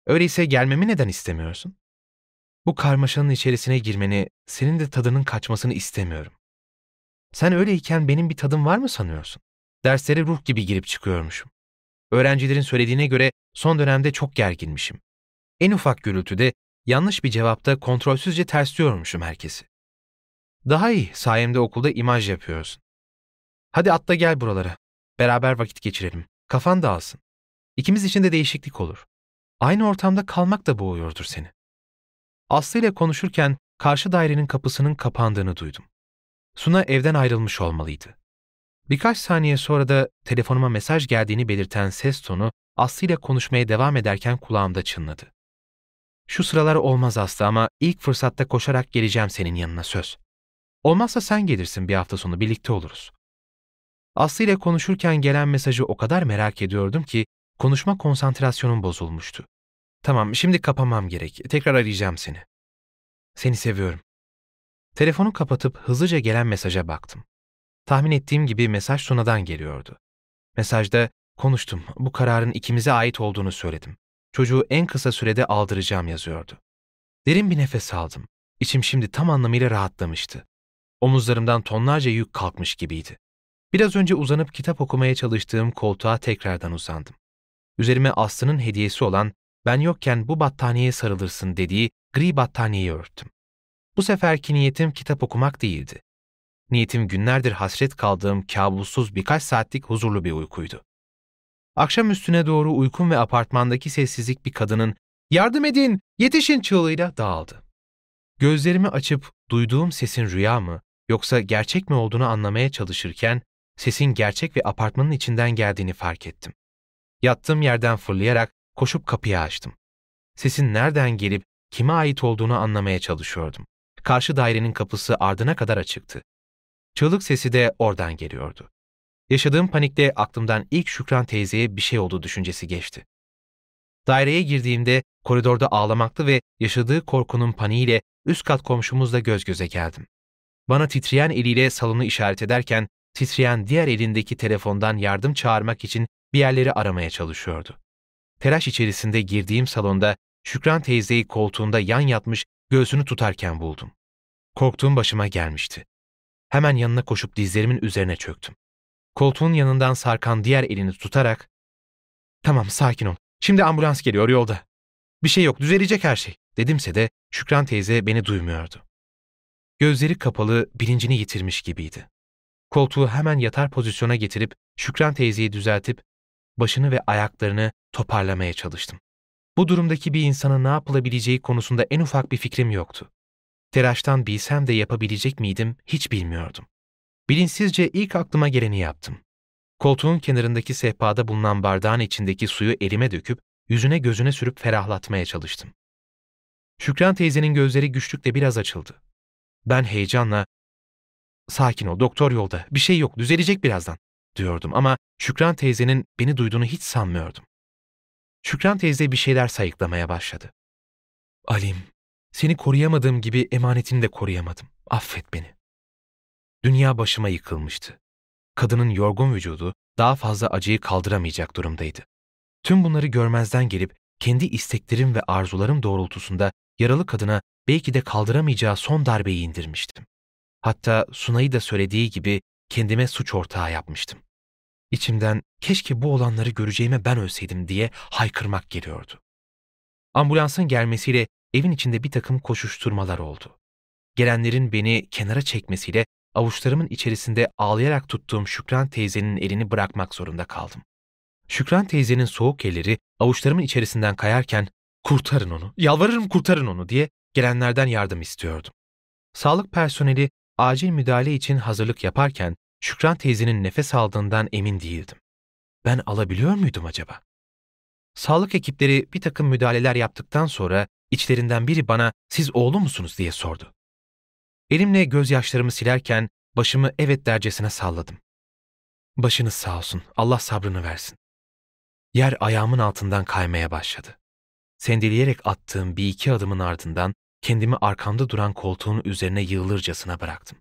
Öyleyse gelmemi neden istemiyorsun? Bu karmaşanın içerisine girmeni, senin de tadının kaçmasını istemiyorum. Sen öyleyken benim bir tadım var mı sanıyorsun? Derslere ruh gibi girip çıkıyormuşum. Öğrencilerin söylediğine göre son dönemde çok gerginmişim. En ufak gürültüde yanlış bir cevapta kontrolsüzce tersliyormuşum herkesi. Daha iyi, sayemde okulda imaj yapıyorsun. Hadi atla gel buralara. Beraber vakit geçirelim. Kafan dağılsın. İkimiz için de değişiklik olur. Aynı ortamda kalmak da boğuyordur seni. Aslı ile konuşurken karşı dairenin kapısının kapandığını duydum. Suna evden ayrılmış olmalıydı. Birkaç saniye sonra da telefonuma mesaj geldiğini belirten ses tonu Aslı ile konuşmaya devam ederken kulağımda çınladı. Şu sıralar olmaz Aslı ama ilk fırsatta koşarak geleceğim senin yanına söz. Olmazsa sen gelirsin bir hafta sonu birlikte oluruz. Aslı ile konuşurken gelen mesajı o kadar merak ediyordum ki konuşma konsantrasyonum bozulmuştu. Tamam, şimdi kapamam gerek. Tekrar arayacağım seni. Seni seviyorum. Telefonu kapatıp hızlıca gelen mesaja baktım. Tahmin ettiğim gibi mesaj Suna'dan geliyordu. Mesajda konuştum, bu kararın ikimize ait olduğunu söyledim. Çocuğu en kısa sürede aldıracağım yazıyordu. Derin bir nefes aldım. İçim şimdi tam anlamıyla rahatlamıştı. Omuzlarımdan tonlarca yük kalkmış gibiydi. Biraz önce uzanıp kitap okumaya çalıştığım koltuğa tekrardan uzandım. Üzerime Aslı'nın hediyesi olan ben yokken bu battaniyeye sarılırsın dediği gri battaniyeyi örttüm. Bu seferki niyetim kitap okumak değildi. Niyetim günlerdir hasret kaldığım kabussuz birkaç saatlik huzurlu bir uykuydu. Akşam üstüne doğru uykum ve apartmandaki sessizlik bir kadının ''Yardım edin, yetişin!'' çığlığıyla dağıldı. Gözlerimi açıp duyduğum sesin rüya mı yoksa gerçek mi olduğunu anlamaya çalışırken sesin gerçek ve apartmanın içinden geldiğini fark ettim. Yattığım yerden fırlayarak koşup kapıyı açtım. Sesin nereden gelip kime ait olduğunu anlamaya çalışıyordum. Karşı dairenin kapısı ardına kadar açıktı. Çığlık sesi de oradan geliyordu. Yaşadığım panikte aklımdan ilk Şükran teyzeye bir şey oldu düşüncesi geçti. Daireye girdiğimde koridorda ağlamaklı ve yaşadığı korkunun paniğiyle üst kat komşumuzla göz göze geldim. Bana titreyen eliyle salonu işaret ederken titreyen diğer elindeki telefondan yardım çağırmak için bir yerleri aramaya çalışıyordu. Telaş içerisinde girdiğim salonda Şükran teyzeyi koltuğunda yan yatmış göğsünü tutarken buldum. Korktuğum başıma gelmişti. Hemen yanına koşup dizlerimin üzerine çöktüm. Koltuğun yanından sarkan diğer elini tutarak ''Tamam sakin ol. Şimdi ambulans geliyor yolda. Bir şey yok düzelecek her şey.'' dedimse de Şükran teyze beni duymuyordu. Gözleri kapalı, bilincini yitirmiş gibiydi. Koltuğu hemen yatar pozisyona getirip Şükran teyzeyi düzeltip başını ve ayaklarını toparlamaya çalıştım. Bu durumdaki bir insana ne yapılabileceği konusunda en ufak bir fikrim yoktu. Telaştan bilsem de yapabilecek miydim hiç bilmiyordum. Bilinçsizce ilk aklıma geleni yaptım. Koltuğun kenarındaki sehpada bulunan bardağın içindeki suyu elime döküp yüzüne gözüne sürüp ferahlatmaya çalıştım. Şükran teyzenin gözleri güçlükle biraz açıldı. Ben heyecanla ''Sakin ol, doktor yolda, bir şey yok, düzelecek birazdan.'' Diyordum ama Şükran teyzenin beni duyduğunu hiç sanmıyordum. Şükran teyze bir şeyler sayıklamaya başladı. Alim, seni koruyamadığım gibi emanetini de koruyamadım. Affet beni. Dünya başıma yıkılmıştı. Kadının yorgun vücudu daha fazla acıyı kaldıramayacak durumdaydı. Tüm bunları görmezden gelip kendi isteklerim ve arzularım doğrultusunda yaralı kadına belki de kaldıramayacağı son darbeyi indirmiştim. Hatta Sunay'ı da söylediği gibi kendime suç ortağı yapmıştım. İçimden keşke bu olanları göreceğime ben ölseydim diye haykırmak geliyordu. Ambulansın gelmesiyle evin içinde bir takım koşuşturmalar oldu. Gelenlerin beni kenara çekmesiyle avuçlarımın içerisinde ağlayarak tuttuğum Şükran teyzenin elini bırakmak zorunda kaldım. Şükran teyzenin soğuk elleri avuçlarımın içerisinden kayarken kurtarın onu, yalvarırım kurtarın onu diye gelenlerden yardım istiyordum. Sağlık personeli acil müdahale için hazırlık yaparken Şükran teyzenin nefes aldığından emin değildim. Ben alabiliyor muydum acaba? Sağlık ekipleri bir takım müdahaleler yaptıktan sonra içlerinden biri bana siz oğlu musunuz diye sordu. Elimle gözyaşlarımı silerken başımı evet dercesine salladım. Başınız sağ olsun, Allah sabrını versin. Yer ayağımın altından kaymaya başladı. Sendeleyerek attığım bir iki adımın ardından kendimi arkamda duran koltuğun üzerine yığılırcasına bıraktım.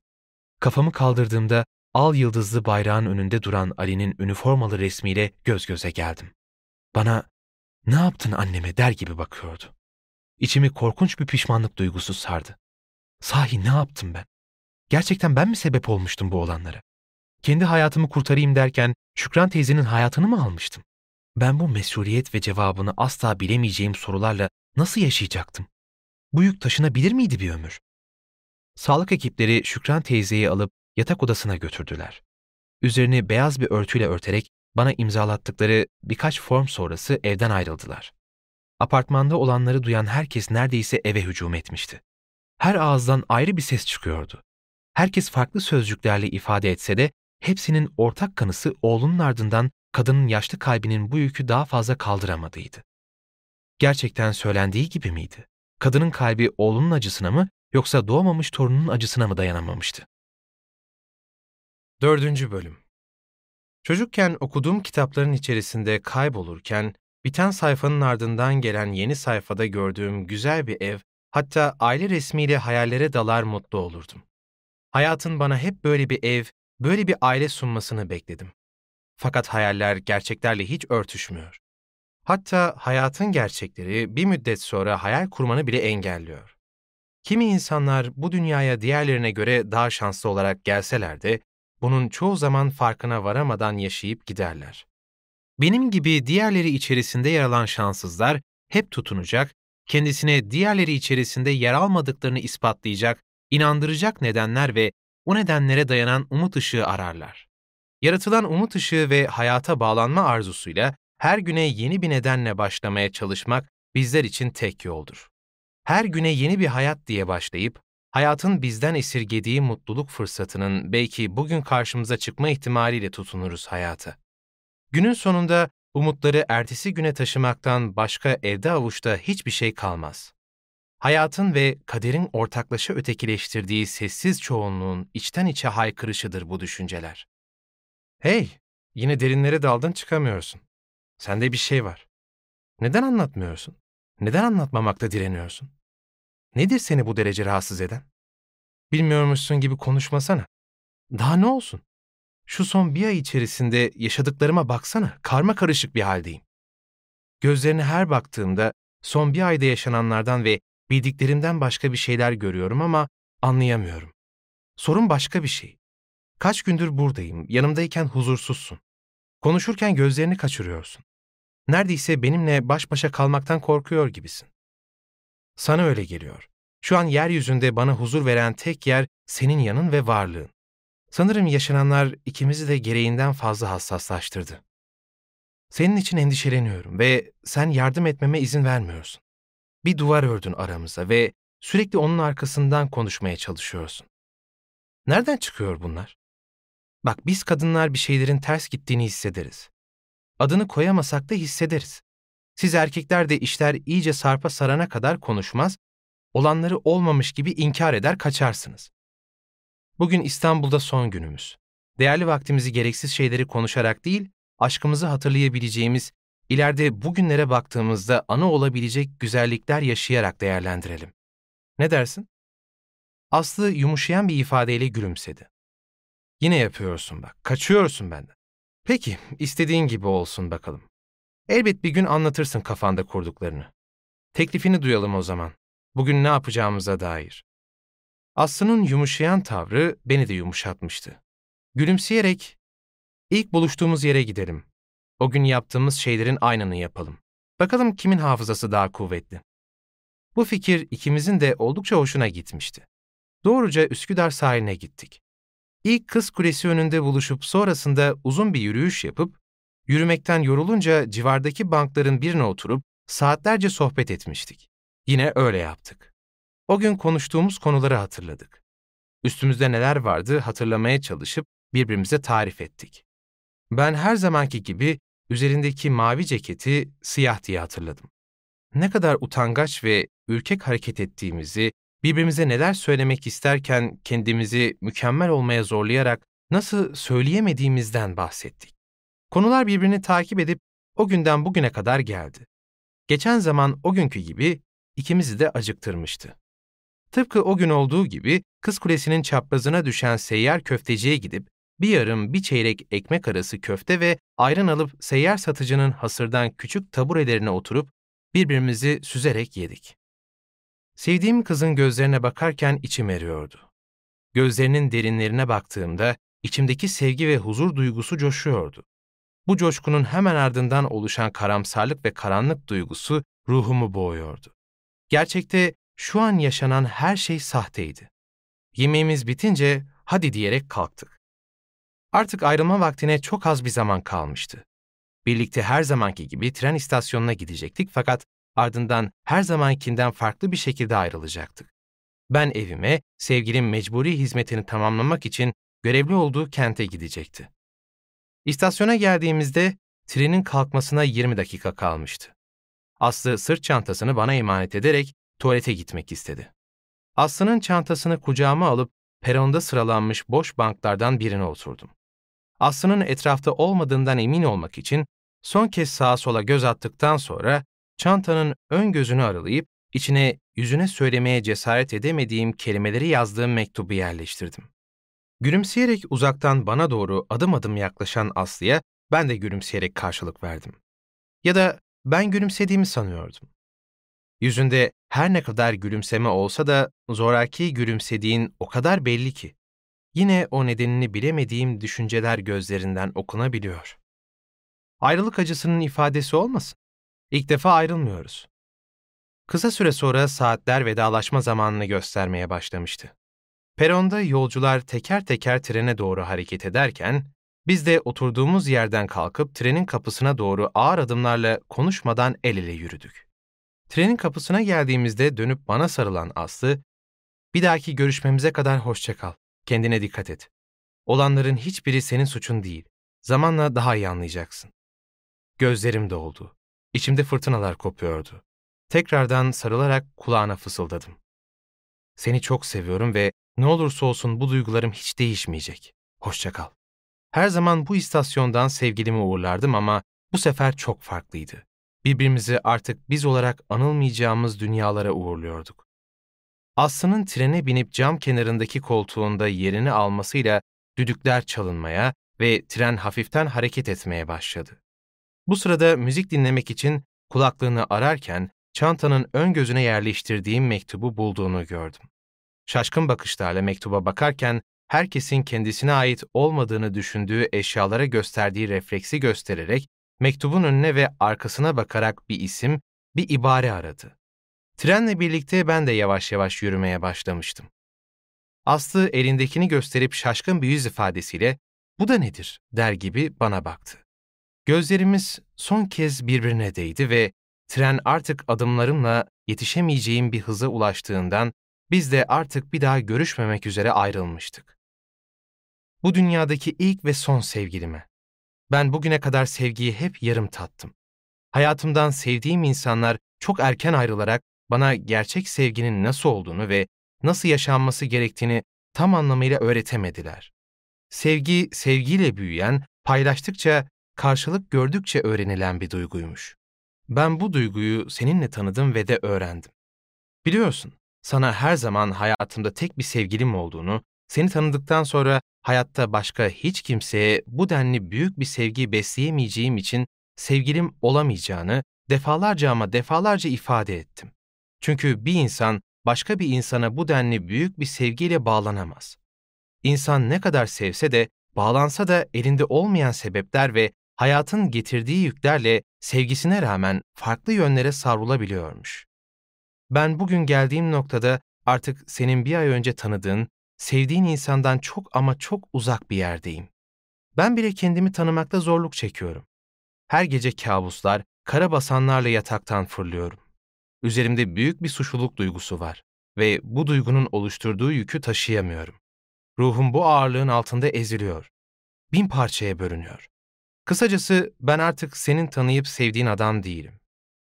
Kafamı kaldırdığımda al yıldızlı bayrağın önünde duran Ali'nin üniformalı resmiyle göz göze geldim. Bana ne yaptın anneme der gibi bakıyordu. İçimi korkunç bir pişmanlık duygusu sardı. Sahi ne yaptım ben? Gerçekten ben mi sebep olmuştum bu olanlara? Kendi hayatımı kurtarayım derken Şükran teyzenin hayatını mı almıştım? Ben bu mesuliyet ve cevabını asla bilemeyeceğim sorularla nasıl yaşayacaktım? Bu yük taşınabilir miydi bir ömür? Sağlık ekipleri Şükran teyzeyi alıp yatak odasına götürdüler. Üzerini beyaz bir örtüyle örterek bana imzalattıkları birkaç form sonrası evden ayrıldılar. Apartmanda olanları duyan herkes neredeyse eve hücum etmişti. Her ağızdan ayrı bir ses çıkıyordu. Herkes farklı sözcüklerle ifade etse de hepsinin ortak kanısı oğlunun ardından kadının yaşlı kalbinin bu yükü daha fazla kaldıramadığıydı. Gerçekten söylendiği gibi miydi? Kadının kalbi oğlunun acısına mı yoksa doğmamış torununun acısına mı dayanamamıştı? Dördüncü Bölüm Çocukken okuduğum kitapların içerisinde kaybolurken, biten sayfanın ardından gelen yeni sayfada gördüğüm güzel bir ev, hatta aile resmiyle hayallere dalar mutlu olurdum. Hayatın bana hep böyle bir ev, böyle bir aile sunmasını bekledim. Fakat hayaller gerçeklerle hiç örtüşmüyor. Hatta hayatın gerçekleri bir müddet sonra hayal kurmanı bile engelliyor. Kimi insanlar bu dünyaya diğerlerine göre daha şanslı olarak gelseler de bunun çoğu zaman farkına varamadan yaşayıp giderler. Benim gibi diğerleri içerisinde yer alan şanssızlar hep tutunacak, kendisine diğerleri içerisinde yer almadıklarını ispatlayacak, inandıracak nedenler ve o nedenlere dayanan umut ışığı ararlar. Yaratılan umut ışığı ve hayata bağlanma arzusuyla her güne yeni bir nedenle başlamaya çalışmak bizler için tek yoldur. Her güne yeni bir hayat diye başlayıp, hayatın bizden esirgediği mutluluk fırsatının belki bugün karşımıza çıkma ihtimaliyle tutunuruz hayata. Günün sonunda umutları ertesi güne taşımaktan başka evde avuçta hiçbir şey kalmaz. Hayatın ve kaderin ortaklaşa ötekileştirdiği sessiz çoğunluğun içten içe haykırışıdır bu düşünceler. Hey, yine derinlere daldın çıkamıyorsun. Sende bir şey var. Neden anlatmıyorsun? Neden anlatmamakta direniyorsun? Nedir seni bu derece rahatsız eden? Bilmiyormuşsun gibi konuşmasana. Daha ne olsun? Şu son bir ay içerisinde yaşadıklarıma baksana, karma karışık bir haldeyim. Gözlerine her baktığımda son bir ayda yaşananlardan ve bildiklerimden başka bir şeyler görüyorum ama anlayamıyorum. Sorun başka bir şey. Kaç gündür buradayım, yanımdayken huzursuzsun. Konuşurken gözlerini kaçırıyorsun. Neredeyse benimle baş başa kalmaktan korkuyor gibisin. Sana öyle geliyor. Şu an yeryüzünde bana huzur veren tek yer senin yanın ve varlığın. Sanırım yaşananlar ikimizi de gereğinden fazla hassaslaştırdı. Senin için endişeleniyorum ve sen yardım etmeme izin vermiyorsun. Bir duvar ördün aramıza ve sürekli onun arkasından konuşmaya çalışıyorsun. Nereden çıkıyor bunlar? Bak biz kadınlar bir şeylerin ters gittiğini hissederiz. Adını koyamasak da hissederiz. Siz erkekler de işler iyice sarpa sarana kadar konuşmaz, olanları olmamış gibi inkar eder kaçarsınız. Bugün İstanbul'da son günümüz. Değerli vaktimizi gereksiz şeyleri konuşarak değil, aşkımızı hatırlayabileceğimiz, ileride bugünlere baktığımızda anı olabilecek güzellikler yaşayarak değerlendirelim. Ne dersin? Aslı yumuşayan bir ifadeyle gülümsedi. Yine yapıyorsun bak, kaçıyorsun benden. Peki, istediğin gibi olsun bakalım. Elbet bir gün anlatırsın kafanda kurduklarını. Teklifini duyalım o zaman. Bugün ne yapacağımıza dair. Aslı'nın yumuşayan tavrı beni de yumuşatmıştı. Gülümseyerek, ilk buluştuğumuz yere gidelim. O gün yaptığımız şeylerin aynını yapalım. Bakalım kimin hafızası daha kuvvetli. Bu fikir ikimizin de oldukça hoşuna gitmişti. Doğruca Üsküdar sahiline gittik. İlk Kız Kulesi önünde buluşup sonrasında uzun bir yürüyüş yapıp, yürümekten yorulunca civardaki bankların birine oturup saatlerce sohbet etmiştik. Yine öyle yaptık. O gün konuştuğumuz konuları hatırladık. Üstümüzde neler vardı hatırlamaya çalışıp birbirimize tarif ettik. Ben her zamanki gibi üzerindeki mavi ceketi siyah diye hatırladım. Ne kadar utangaç ve ürkek hareket ettiğimizi, birbirimize neler söylemek isterken kendimizi mükemmel olmaya zorlayarak nasıl söyleyemediğimizden bahsettik. Konular birbirini takip edip o günden bugüne kadar geldi. Geçen zaman o günkü gibi ikimizi de acıktırmıştı. Tıpkı o gün olduğu gibi Kız Kulesi'nin çaprazına düşen seyyar köfteciye gidip bir yarım bir çeyrek ekmek arası köfte ve ayran alıp seyyar satıcının hasırdan küçük taburelerine oturup birbirimizi süzerek yedik. Sevdiğim kızın gözlerine bakarken içim eriyordu. Gözlerinin derinlerine baktığımda içimdeki sevgi ve huzur duygusu coşuyordu. Bu coşkunun hemen ardından oluşan karamsarlık ve karanlık duygusu ruhumu boğuyordu. Gerçekte şu an yaşanan her şey sahteydi. Yemeğimiz bitince hadi diyerek kalktık. Artık ayrılma vaktine çok az bir zaman kalmıştı. Birlikte her zamanki gibi tren istasyonuna gidecektik fakat ardından her zamankinden farklı bir şekilde ayrılacaktık. Ben evime, sevgilim mecburi hizmetini tamamlamak için görevli olduğu kente gidecekti. İstasyona geldiğimizde trenin kalkmasına 20 dakika kalmıştı. Aslı sırt çantasını bana emanet ederek tuvalete gitmek istedi. Aslı'nın çantasını kucağıma alıp peronda sıralanmış boş banklardan birine oturdum. Aslı'nın etrafta olmadığından emin olmak için son kez sağa sola göz attıktan sonra çantanın ön gözünü aralayıp içine yüzüne söylemeye cesaret edemediğim kelimeleri yazdığım mektubu yerleştirdim. Gülümseyerek uzaktan bana doğru adım adım yaklaşan Aslı'ya ben de gülümseyerek karşılık verdim. Ya da ben gülümsediğimi sanıyordum. Yüzünde her ne kadar gülümseme olsa da zoraki gülümsediğin o kadar belli ki. Yine o nedenini bilemediğim düşünceler gözlerinden okunabiliyor. Ayrılık acısının ifadesi olmasın. İlk defa ayrılmıyoruz. Kısa süre sonra saatler vedalaşma zamanını göstermeye başlamıştı. Peronda yolcular teker teker trene doğru hareket ederken, biz de oturduğumuz yerden kalkıp trenin kapısına doğru ağır adımlarla konuşmadan el ele yürüdük. Trenin kapısına geldiğimizde dönüp bana sarılan Aslı, ''Bir dahaki görüşmemize kadar hoşça kal, kendine dikkat et. Olanların hiçbiri senin suçun değil, zamanla daha iyi anlayacaksın.'' Gözlerim doldu, içimde fırtınalar kopuyordu. Tekrardan sarılarak kulağına fısıldadım. Seni çok seviyorum ve ne olursa olsun bu duygularım hiç değişmeyecek. Hoşça kal. Her zaman bu istasyondan sevgilimi uğurlardım ama bu sefer çok farklıydı. Birbirimizi artık biz olarak anılmayacağımız dünyalara uğurluyorduk. Aslı'nın trene binip cam kenarındaki koltuğunda yerini almasıyla düdükler çalınmaya ve tren hafiften hareket etmeye başladı. Bu sırada müzik dinlemek için kulaklığını ararken çantanın ön gözüne yerleştirdiğim mektubu bulduğunu gördüm. Şaşkın bakışlarla mektuba bakarken herkesin kendisine ait olmadığını düşündüğü eşyalara gösterdiği refleksi göstererek mektubun önüne ve arkasına bakarak bir isim, bir ibare aradı. Trenle birlikte ben de yavaş yavaş yürümeye başlamıştım. Aslı elindekini gösterip şaşkın bir yüz ifadesiyle ''Bu da nedir?'' der gibi bana baktı. Gözlerimiz son kez birbirine değdi ve tren artık adımlarımla yetişemeyeceğim bir hıza ulaştığından biz de artık bir daha görüşmemek üzere ayrılmıştık. Bu dünyadaki ilk ve son sevgilime. Ben bugüne kadar sevgiyi hep yarım tattım. Hayatımdan sevdiğim insanlar çok erken ayrılarak bana gerçek sevginin nasıl olduğunu ve nasıl yaşanması gerektiğini tam anlamıyla öğretemediler. Sevgi, sevgiyle büyüyen, paylaştıkça, karşılık gördükçe öğrenilen bir duyguymuş. Ben bu duyguyu seninle tanıdım ve de öğrendim. Biliyorsun, sana her zaman hayatımda tek bir sevgilim olduğunu, seni tanıdıktan sonra hayatta başka hiç kimseye bu denli büyük bir sevgi besleyemeyeceğim için sevgilim olamayacağını defalarca ama defalarca ifade ettim. Çünkü bir insan başka bir insana bu denli büyük bir sevgiyle bağlanamaz. İnsan ne kadar sevse de, bağlansa da elinde olmayan sebepler ve hayatın getirdiği yüklerle sevgisine rağmen farklı yönlere savrulabiliyormuş. Ben bugün geldiğim noktada artık senin bir ay önce tanıdığın, sevdiğin insandan çok ama çok uzak bir yerdeyim. Ben bile kendimi tanımakta zorluk çekiyorum. Her gece kabuslar, kara basanlarla yataktan fırlıyorum. Üzerimde büyük bir suçluluk duygusu var ve bu duygunun oluşturduğu yükü taşıyamıyorum. Ruhum bu ağırlığın altında eziliyor. Bin parçaya bölünüyor. Kısacası ben artık senin tanıyıp sevdiğin adam değilim.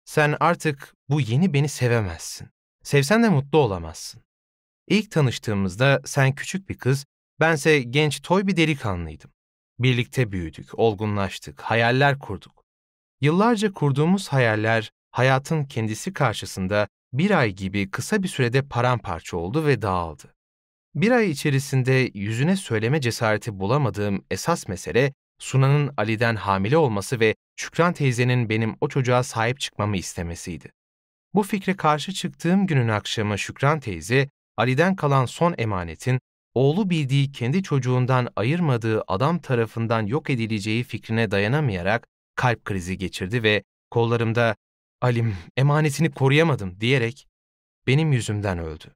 Sen artık bu yeni beni sevemezsin. Sevsen de mutlu olamazsın. İlk tanıştığımızda sen küçük bir kız, bense genç toy bir delikanlıydım. Birlikte büyüdük, olgunlaştık, hayaller kurduk. Yıllarca kurduğumuz hayaller hayatın kendisi karşısında bir ay gibi kısa bir sürede paramparça oldu ve dağıldı. Bir ay içerisinde yüzüne söyleme cesareti bulamadığım esas mesele Suna'nın Ali'den hamile olması ve Şükran teyzenin benim o çocuğa sahip çıkmamı istemesiydi. Bu fikre karşı çıktığım günün akşamı Şükran teyze, Ali'den kalan son emanetin, oğlu bildiği kendi çocuğundan ayırmadığı adam tarafından yok edileceği fikrine dayanamayarak kalp krizi geçirdi ve kollarımda ''Alim, emanetini koruyamadım.'' diyerek benim yüzümden öldü.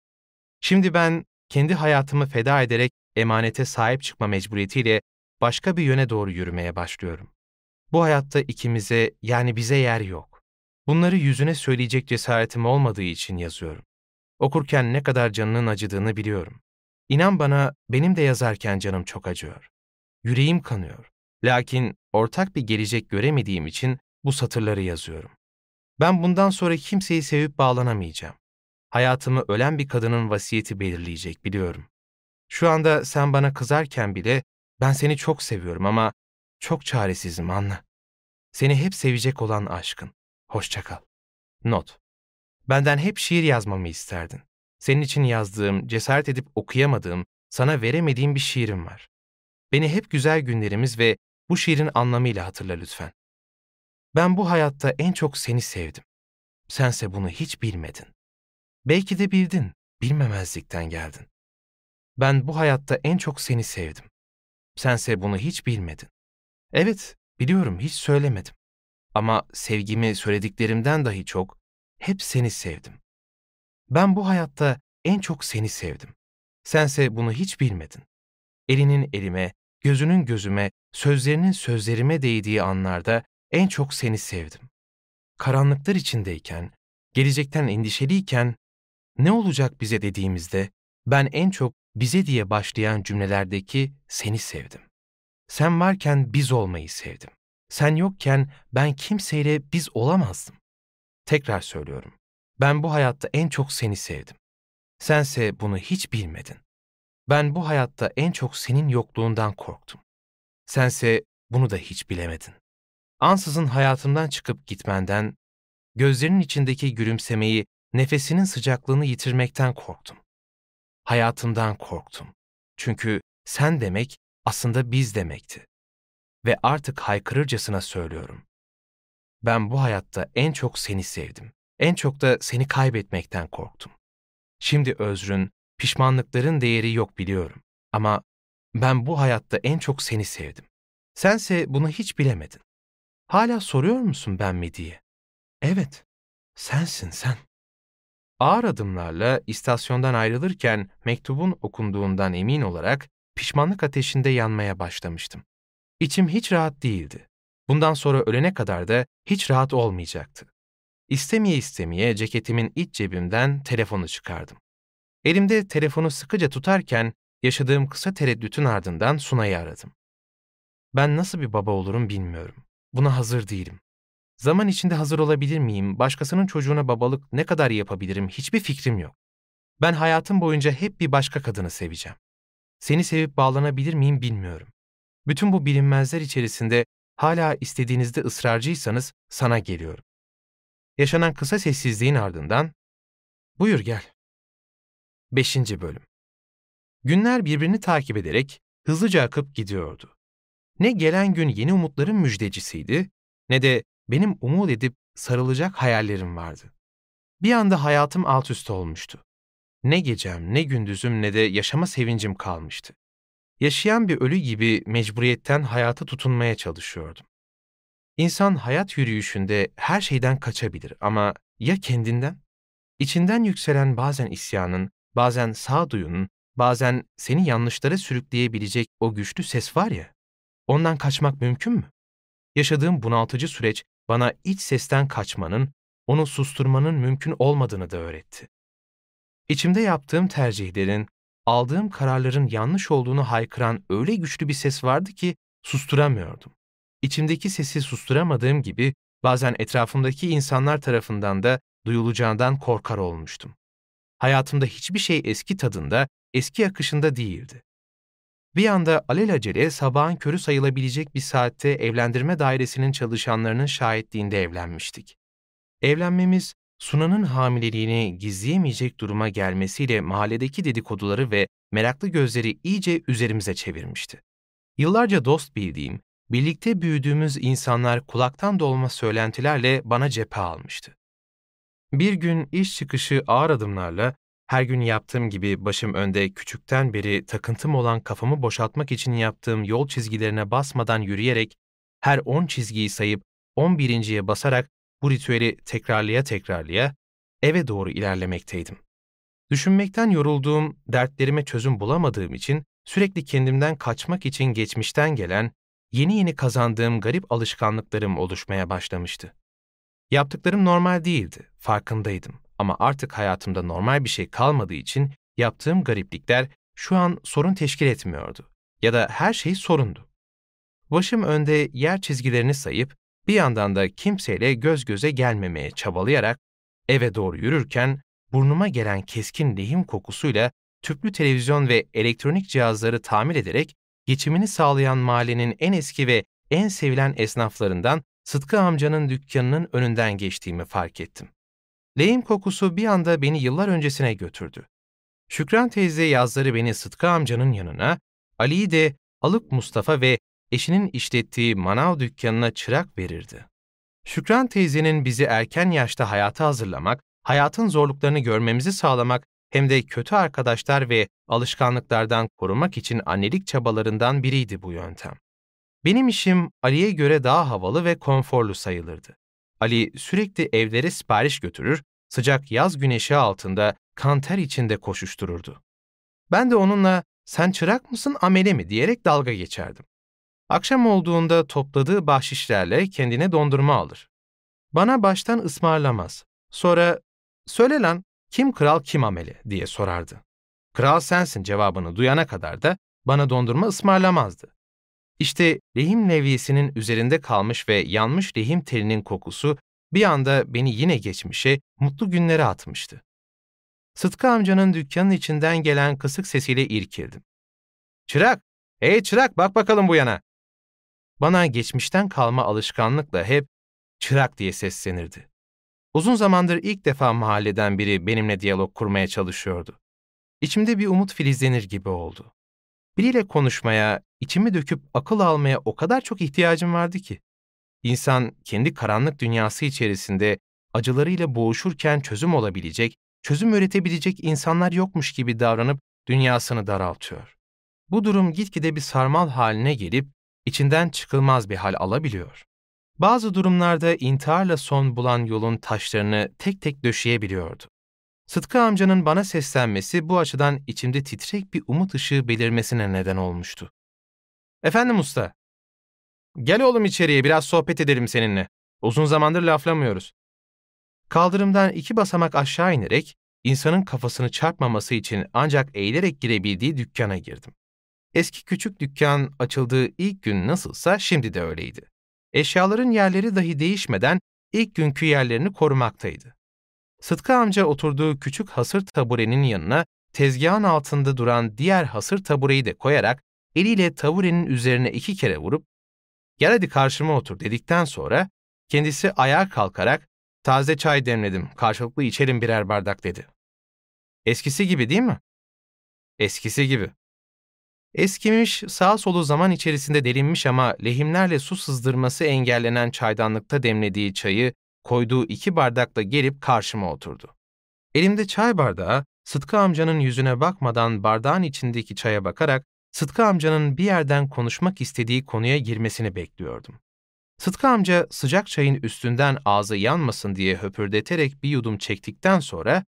Şimdi ben kendi hayatımı feda ederek emanete sahip çıkma mecburiyetiyle başka bir yöne doğru yürümeye başlıyorum. Bu hayatta ikimize yani bize yer yok. Bunları yüzüne söyleyecek cesaretim olmadığı için yazıyorum. Okurken ne kadar canının acıdığını biliyorum. İnan bana benim de yazarken canım çok acıyor. Yüreğim kanıyor. Lakin ortak bir gelecek göremediğim için bu satırları yazıyorum. Ben bundan sonra kimseyi sevip bağlanamayacağım. Hayatımı ölen bir kadının vasiyeti belirleyecek biliyorum. Şu anda sen bana kızarken bile ben seni çok seviyorum ama çok çaresizim anla. Seni hep sevecek olan aşkın. Hoşça kal. Not. Benden hep şiir yazmamı isterdin. Senin için yazdığım, cesaret edip okuyamadığım, sana veremediğim bir şiirim var. Beni hep güzel günlerimiz ve bu şiirin anlamıyla hatırla lütfen. Ben bu hayatta en çok seni sevdim. Sense bunu hiç bilmedin. Belki de bildin, bilmemezlikten geldin. Ben bu hayatta en çok seni sevdim. Sense bunu hiç bilmedin. Evet, biliyorum hiç söylemedim. Ama sevgimi söylediklerimden dahi çok, hep seni sevdim. Ben bu hayatta en çok seni sevdim. Sense bunu hiç bilmedin. Elinin elime, gözünün gözüme, sözlerinin sözlerime değdiği anlarda en çok seni sevdim. Karanlıklar içindeyken, gelecekten endişeliyken, ne olacak bize dediğimizde, ben en çok bize diye başlayan cümlelerdeki seni sevdim. Sen varken biz olmayı sevdim. Sen yokken ben kimseyle biz olamazdım. Tekrar söylüyorum. Ben bu hayatta en çok seni sevdim. Sense bunu hiç bilmedin. Ben bu hayatta en çok senin yokluğundan korktum. Sense bunu da hiç bilemedin. Ansızın hayatımdan çıkıp gitmenden, gözlerinin içindeki gülümsemeyi, nefesinin sıcaklığını yitirmekten korktum. Hayatımdan korktum. Çünkü sen demek aslında biz demekti. Ve artık haykırırcasına söylüyorum. Ben bu hayatta en çok seni sevdim. En çok da seni kaybetmekten korktum. Şimdi özrün, pişmanlıkların değeri yok biliyorum. Ama ben bu hayatta en çok seni sevdim. Sense bunu hiç bilemedin. Hala soruyor musun ben mi diye? Evet, sensin sen. Ağır adımlarla istasyondan ayrılırken mektubun okunduğundan emin olarak pişmanlık ateşinde yanmaya başlamıştım. İçim hiç rahat değildi. Bundan sonra ölene kadar da hiç rahat olmayacaktı. İstemeye istemeye ceketimin iç cebimden telefonu çıkardım. Elimde telefonu sıkıca tutarken yaşadığım kısa tereddütün ardından Sunay'ı aradım. Ben nasıl bir baba olurum bilmiyorum. Buna hazır değilim. Zaman içinde hazır olabilir miyim, başkasının çocuğuna babalık ne kadar yapabilirim hiçbir fikrim yok. Ben hayatım boyunca hep bir başka kadını seveceğim. Seni sevip bağlanabilir miyim bilmiyorum. Bütün bu bilinmezler içerisinde hala istediğinizde ısrarcıysanız sana geliyorum. Yaşanan kısa sessizliğin ardından, buyur gel. 5. Bölüm Günler birbirini takip ederek hızlıca akıp gidiyordu. Ne gelen gün yeni umutların müjdecisiydi, ne de benim umut edip sarılacak hayallerim vardı. Bir anda hayatım alt üst olmuştu. Ne gecem, ne gündüzüm ne de yaşama sevincim kalmıştı. Yaşayan bir ölü gibi mecburiyetten hayata tutunmaya çalışıyordum. İnsan hayat yürüyüşünde her şeyden kaçabilir ama ya kendinden? İçinden yükselen bazen isyanın, bazen sağduyunun, bazen seni yanlışlara sürükleyebilecek o güçlü ses var ya, ondan kaçmak mümkün mü? Yaşadığım bunaltıcı süreç bana iç sesten kaçmanın, onu susturmanın mümkün olmadığını da öğretti. İçimde yaptığım tercihlerin, aldığım kararların yanlış olduğunu haykıran öyle güçlü bir ses vardı ki susturamıyordum. İçimdeki sesi susturamadığım gibi bazen etrafımdaki insanlar tarafından da duyulacağından korkar olmuştum. Hayatımda hiçbir şey eski tadında, eski akışında değildi. Bir anda alelacele sabahın körü sayılabilecek bir saatte evlendirme dairesinin çalışanlarının şahitliğinde evlenmiştik. Evlenmemiz, Sunan'ın hamileliğini gizleyemeyecek duruma gelmesiyle mahalledeki dedikoduları ve meraklı gözleri iyice üzerimize çevirmişti. Yıllarca dost bildiğim, birlikte büyüdüğümüz insanlar kulaktan dolma söylentilerle bana cephe almıştı. Bir gün iş çıkışı ağır adımlarla, her gün yaptığım gibi başım önde küçükten beri takıntım olan kafamı boşaltmak için yaptığım yol çizgilerine basmadan yürüyerek, her on çizgiyi sayıp on birinciye basarak bu ritüeli tekrarlaya tekrarlaya, eve doğru ilerlemekteydim. Düşünmekten yorulduğum, dertlerime çözüm bulamadığım için sürekli kendimden kaçmak için geçmişten gelen, yeni yeni kazandığım garip alışkanlıklarım oluşmaya başlamıştı. Yaptıklarım normal değildi, farkındaydım. Ama artık hayatımda normal bir şey kalmadığı için yaptığım gariplikler şu an sorun teşkil etmiyordu. Ya da her şey sorundu. Başım önde yer çizgilerini sayıp bir yandan da kimseyle göz göze gelmemeye çabalayarak eve doğru yürürken burnuma gelen keskin lehim kokusuyla tüplü televizyon ve elektronik cihazları tamir ederek geçimini sağlayan mahallenin en eski ve en sevilen esnaflarından Sıtkı amcanın dükkanının önünden geçtiğimi fark ettim. Lehim kokusu bir anda beni yıllar öncesine götürdü. Şükran teyze yazları beni Sıtkı amcanın yanına, Ali'yi de Alık Mustafa ve eşinin işlettiği manav dükkanına çırak verirdi. Şükran teyzenin bizi erken yaşta hayata hazırlamak, hayatın zorluklarını görmemizi sağlamak hem de kötü arkadaşlar ve alışkanlıklardan korumak için annelik çabalarından biriydi bu yöntem. Benim işim Ali'ye göre daha havalı ve konforlu sayılırdı. Ali sürekli evlere sipariş götürür, sıcak yaz güneşi altında kanter içinde koşuştururdu. Ben de onunla sen çırak mısın amele mi diyerek dalga geçerdim. Akşam olduğunda topladığı bahşişlerle kendine dondurma alır. Bana baştan ısmarlamaz. Sonra söyle lan kim kral kim amele diye sorardı. Kral sensin cevabını duyana kadar da bana dondurma ısmarlamazdı. İşte lehim levyesinin üzerinde kalmış ve yanmış lehim telinin kokusu bir anda beni yine geçmişe, mutlu günlere atmıştı. Sıtkı amcanın dükkanın içinden gelen kısık sesiyle irkildim. Çırak, hey çırak bak bakalım bu yana. Bana geçmişten kalma alışkanlıkla hep çırak diye seslenirdi. Uzun zamandır ilk defa mahalleden biri benimle diyalog kurmaya çalışıyordu. İçimde bir umut filizlenir gibi oldu. Biriyle konuşmaya, içimi döküp akıl almaya o kadar çok ihtiyacım vardı ki. İnsan kendi karanlık dünyası içerisinde acılarıyla boğuşurken çözüm olabilecek, çözüm üretebilecek insanlar yokmuş gibi davranıp dünyasını daraltıyor. Bu durum gitgide bir sarmal haline gelip içinden çıkılmaz bir hal alabiliyor. Bazı durumlarda intiharla son bulan yolun taşlarını tek tek döşeyebiliyordu. Sıtkı amcanın bana seslenmesi bu açıdan içimde titrek bir umut ışığı belirmesine neden olmuştu. Efendim usta. Gel oğlum içeriye biraz sohbet edelim seninle. Uzun zamandır laflamıyoruz. Kaldırımdan iki basamak aşağı inerek insanın kafasını çarpmaması için ancak eğilerek girebildiği dükkana girdim. Eski küçük dükkan açıldığı ilk gün nasılsa şimdi de öyleydi. Eşyaların yerleri dahi değişmeden ilk günkü yerlerini korumaktaydı. Sıtkı amca oturduğu küçük hasır taburenin yanına tezgahın altında duran diğer hasır tabureyi de koyarak eliyle taburenin üzerine iki kere vurup gel hadi karşıma otur dedikten sonra kendisi ayağa kalkarak taze çay demledim karşılıklı içelim birer bardak dedi. Eskisi gibi değil mi? Eskisi gibi. Eskimiş, sağ solu zaman içerisinde delinmiş ama lehimlerle su sızdırması engellenen çaydanlıkta demlediği çayı koyduğu iki bardakla gelip karşıma oturdu. Elimde çay bardağı, Sıtkı amcanın yüzüne bakmadan bardağın içindeki çaya bakarak Sıtkı amcanın bir yerden konuşmak istediği konuya girmesini bekliyordum. Sıtkı amca sıcak çayın üstünden ağzı yanmasın diye höpürdeterek bir yudum çektikten sonra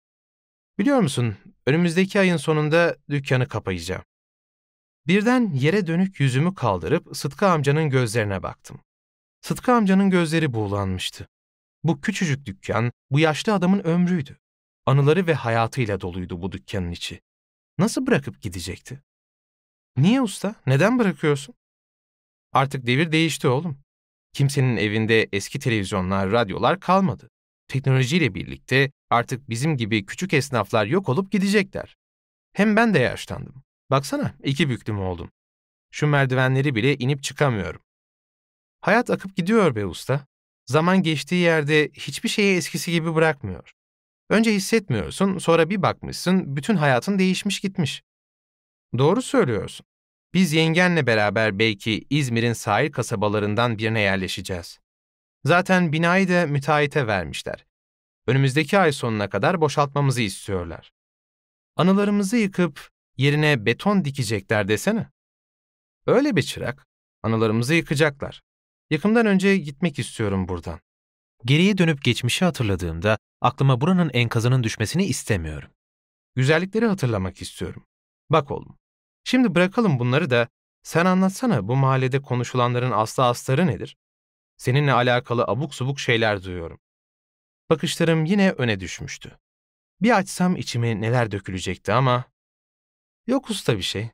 ''Biliyor musun, önümüzdeki ayın sonunda dükkanı kapayacağım. Birden yere dönük yüzümü kaldırıp Sıtkı amcanın gözlerine baktım. Sıtkı amcanın gözleri buğulanmıştı. Bu küçücük dükkan, bu yaşlı adamın ömrüydü. Anıları ve hayatıyla doluydu bu dükkanın içi. Nasıl bırakıp gidecekti? Niye usta? Neden bırakıyorsun? Artık devir değişti oğlum. Kimsenin evinde eski televizyonlar, radyolar kalmadı. Teknolojiyle birlikte artık bizim gibi küçük esnaflar yok olup gidecekler. Hem ben de yaşlandım. Baksana iki büklüm oldum. Şu merdivenleri bile inip çıkamıyorum. Hayat akıp gidiyor be usta. Zaman geçtiği yerde hiçbir şeyi eskisi gibi bırakmıyor. Önce hissetmiyorsun, sonra bir bakmışsın bütün hayatın değişmiş gitmiş. Doğru söylüyorsun. Biz yengenle beraber belki İzmir'in sahil kasabalarından birine yerleşeceğiz. Zaten binayı da müteahhite vermişler. Önümüzdeki ay sonuna kadar boşaltmamızı istiyorlar. Anılarımızı yıkıp yerine beton dikecekler desene. Öyle bir çırak, anılarımızı yıkacaklar. Yakımdan önce gitmek istiyorum buradan. Geriye dönüp geçmişi hatırladığımda aklıma buranın enkazının düşmesini istemiyorum. Güzellikleri hatırlamak istiyorum. Bak oğlum, şimdi bırakalım bunları da sen anlatsana bu mahallede konuşulanların aslı astarı nedir? Seninle alakalı abuk subuk şeyler duyuyorum. Bakışlarım yine öne düşmüştü. Bir açsam içime neler dökülecekti ama... Yok usta bir şey.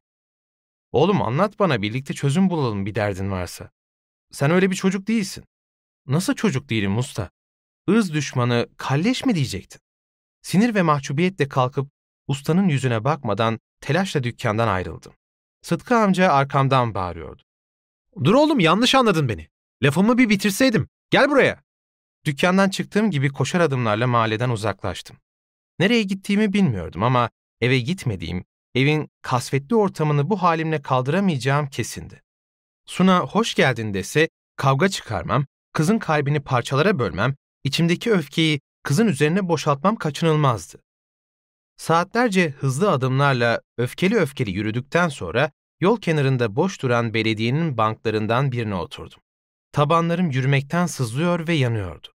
Oğlum anlat bana birlikte çözüm bulalım bir derdin varsa. Sen öyle bir çocuk değilsin. Nasıl çocuk değilim usta? Irz düşmanı kalleş mi diyecektin? Sinir ve mahcubiyetle kalkıp ustanın yüzüne bakmadan telaşla dükkandan ayrıldım. Sıtkı amca arkamdan bağırıyordu. Dur oğlum yanlış anladın beni. Lafımı bir bitirseydim. Gel buraya. Dükkandan çıktığım gibi koşar adımlarla mahalleden uzaklaştım. Nereye gittiğimi bilmiyordum ama eve gitmediğim, evin kasvetli ortamını bu halimle kaldıramayacağım kesindi. Suna hoş geldin dese kavga çıkarmam, kızın kalbini parçalara bölmem, içimdeki öfkeyi kızın üzerine boşaltmam kaçınılmazdı. Saatlerce hızlı adımlarla öfkeli öfkeli yürüdükten sonra yol kenarında boş duran belediyenin banklarından birine oturdum. Tabanlarım yürümekten sızlıyor ve yanıyordu.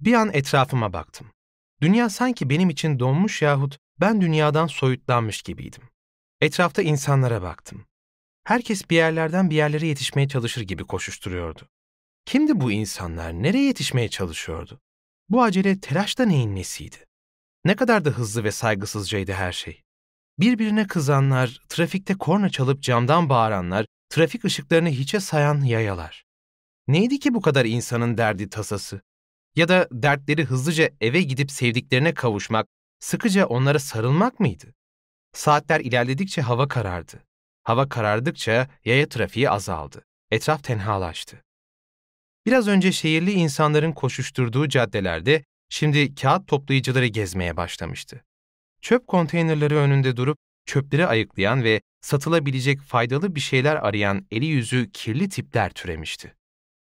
Bir an etrafıma baktım. Dünya sanki benim için donmuş yahut ben dünyadan soyutlanmış gibiydim. Etrafta insanlara baktım. Herkes bir yerlerden bir yerlere yetişmeye çalışır gibi koşuşturuyordu. Kimdi bu insanlar? Nereye yetişmeye çalışıyordu? Bu acele telaş da neyin nesiydi? Ne kadar da hızlı ve saygısızcaydı her şey. Birbirine kızanlar, trafikte korna çalıp camdan bağıranlar, trafik ışıklarını hiçe sayan yayalar. Neydi ki bu kadar insanın derdi tasası? Ya da dertleri hızlıca eve gidip sevdiklerine kavuşmak, sıkıca onlara sarılmak mıydı? Saatler ilerledikçe hava karardı. Hava karardıkça yaya trafiği azaldı. Etraf tenhalaştı. Biraz önce şehirli insanların koşuşturduğu caddelerde şimdi kağıt toplayıcıları gezmeye başlamıştı. Çöp konteynerleri önünde durup çöpleri ayıklayan ve satılabilecek faydalı bir şeyler arayan eli yüzü kirli tipler türemişti.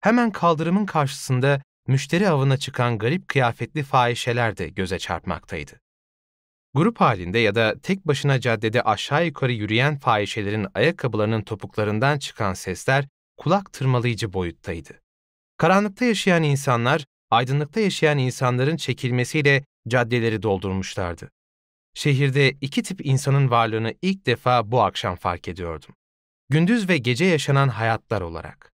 Hemen kaldırımın karşısında müşteri avına çıkan garip kıyafetli fahişeler de göze çarpmaktaydı. Grup halinde ya da tek başına caddede aşağı yukarı yürüyen fahişelerin ayakkabılarının topuklarından çıkan sesler kulak tırmalayıcı boyuttaydı. Karanlıkta yaşayan insanlar, aydınlıkta yaşayan insanların çekilmesiyle caddeleri doldurmuşlardı. Şehirde iki tip insanın varlığını ilk defa bu akşam fark ediyordum. Gündüz ve gece yaşanan hayatlar olarak.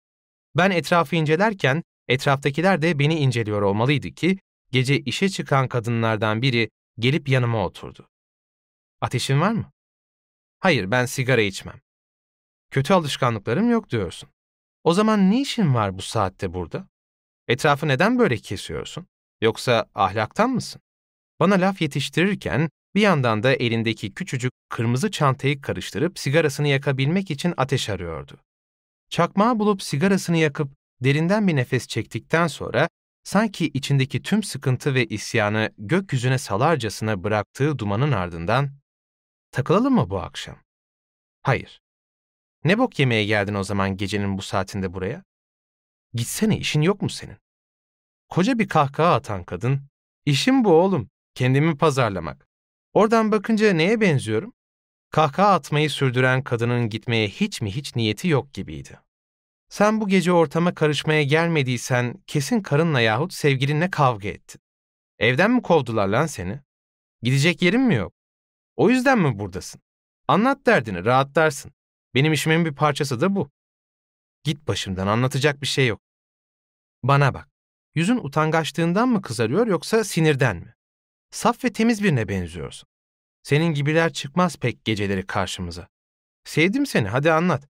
Ben etrafı incelerken etraftakiler de beni inceliyor olmalıydı ki gece işe çıkan kadınlardan biri gelip yanıma oturdu. Ateşin var mı? Hayır, ben sigara içmem. Kötü alışkanlıklarım yok diyorsun. O zaman ne işin var bu saatte burada? Etrafı neden böyle kesiyorsun? Yoksa ahlaktan mısın? Bana laf yetiştirirken bir yandan da elindeki küçücük kırmızı çantayı karıştırıp sigarasını yakabilmek için ateş arıyordu. Çakmağı bulup sigarasını yakıp derinden bir nefes çektikten sonra sanki içindeki tüm sıkıntı ve isyanı gökyüzüne salarcasına bıraktığı dumanın ardından takılalım mı bu akşam? Hayır. Ne bok yemeye geldin o zaman gecenin bu saatinde buraya? Gitsene işin yok mu senin? Koca bir kahkaha atan kadın, işim bu oğlum, kendimi pazarlamak. Oradan bakınca neye benziyorum? Kahkaha atmayı sürdüren kadının gitmeye hiç mi hiç niyeti yok gibiydi. Sen bu gece ortama karışmaya gelmediysen kesin karınla yahut sevgilinle kavga ettin. Evden mi kovdular lan seni? Gidecek yerin mi yok? O yüzden mi buradasın? Anlat derdini, rahatlarsın. Benim işimin bir parçası da bu. Git başımdan, anlatacak bir şey yok. Bana bak, yüzün utangaçlığından mı kızarıyor yoksa sinirden mi? Saf ve temiz birine benziyorsun. Senin gibiler çıkmaz pek geceleri karşımıza. Sevdim seni, hadi anlat.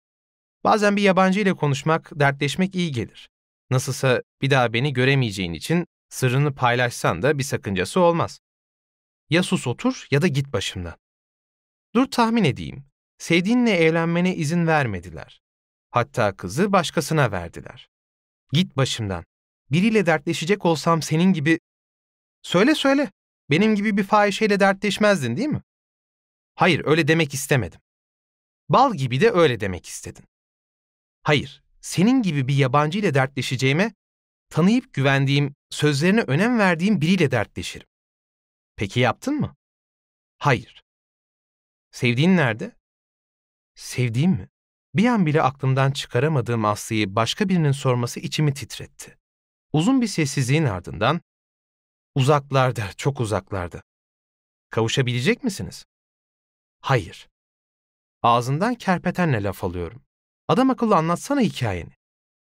Bazen bir yabancı ile konuşmak, dertleşmek iyi gelir. Nasılsa bir daha beni göremeyeceğin için sırrını paylaşsan da bir sakıncası olmaz. Ya sus otur ya da git başımdan. Dur tahmin edeyim. Sevdiğinle evlenmene izin vermediler. Hatta kızı başkasına verdiler. Git başımdan. Biriyle dertleşecek olsam senin gibi... Söyle söyle. Benim gibi bir fahişeyle dertleşmezdin değil mi? Hayır, öyle demek istemedim. Bal gibi de öyle demek istedin. Hayır, senin gibi bir yabancı ile dertleşeceğime, tanıyıp güvendiğim, sözlerine önem verdiğim biriyle dertleşirim. Peki yaptın mı? Hayır. Sevdiğin nerede? Sevdiğim mi? Bir an bile aklımdan çıkaramadığım Aslı'yı başka birinin sorması içimi titretti. Uzun bir sessizliğin ardından, Uzaklarda, çok uzaklarda. Kavuşabilecek misiniz? Hayır. Ağzından kerpetenle laf alıyorum. Adam akıllı anlatsana hikayeni.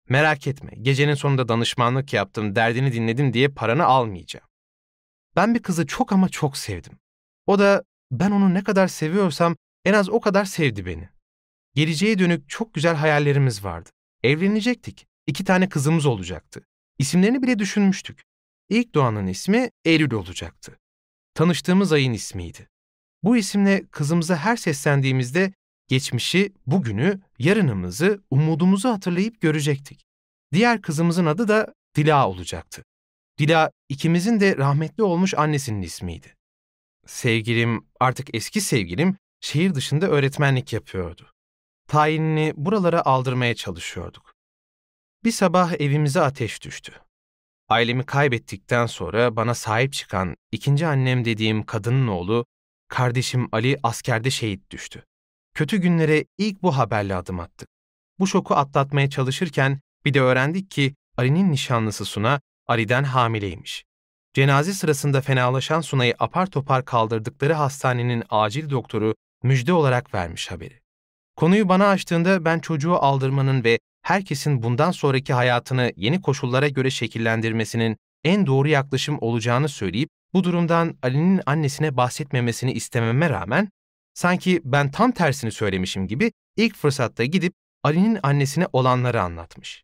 Merak etme, gecenin sonunda danışmanlık yaptım, derdini dinledim diye paranı almayacağım. Ben bir kızı çok ama çok sevdim. O da ben onu ne kadar seviyorsam en az o kadar sevdi beni. Geleceğe dönük çok güzel hayallerimiz vardı. Evlenecektik. İki tane kızımız olacaktı. İsimlerini bile düşünmüştük. İlk doğanın ismi Eylül olacaktı. Tanıştığımız ayın ismiydi. Bu isimle kızımıza her seslendiğimizde geçmişi, bugünü, yarınımızı, umudumuzu hatırlayıp görecektik. Diğer kızımızın adı da Dila olacaktı. Dila ikimizin de rahmetli olmuş annesinin ismiydi. Sevgilim, artık eski sevgilim, şehir dışında öğretmenlik yapıyordu. Tayinini buralara aldırmaya çalışıyorduk. Bir sabah evimize ateş düştü. Ailemi kaybettikten sonra bana sahip çıkan ikinci annem dediğim kadının oğlu, kardeşim Ali askerde şehit düştü. Kötü günlere ilk bu haberle adım attık. Bu şoku atlatmaya çalışırken bir de öğrendik ki Ali'nin nişanlısı Suna Ali'den hamileymiş. Cenaze sırasında fenalaşan Suna'yı apar topar kaldırdıkları hastanenin acil doktoru müjde olarak vermiş haberi. Konuyu bana açtığında ben çocuğu aldırmanın ve herkesin bundan sonraki hayatını yeni koşullara göre şekillendirmesinin en doğru yaklaşım olacağını söyleyip bu durumdan Ali'nin annesine bahsetmemesini istememe rağmen sanki ben tam tersini söylemişim gibi ilk fırsatta gidip Ali'nin annesine olanları anlatmış.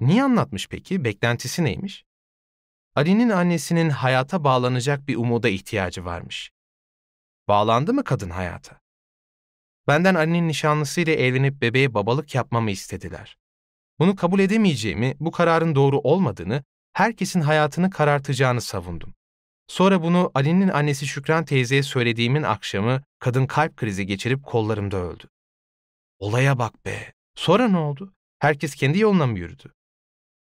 Niye anlatmış peki? Beklentisi neymiş? Ali'nin annesinin hayata bağlanacak bir umuda ihtiyacı varmış. Bağlandı mı kadın hayata? Benden Ali'nin nişanlısıyla evlenip bebeğe babalık yapmamı istediler. Bunu kabul edemeyeceğimi, bu kararın doğru olmadığını, herkesin hayatını karartacağını savundum. Sonra bunu Ali'nin annesi Şükran teyzeye söylediğimin akşamı kadın kalp krizi geçirip kollarımda öldü. Olaya bak be. Sonra ne oldu? Herkes kendi yoluna mı yürüdü?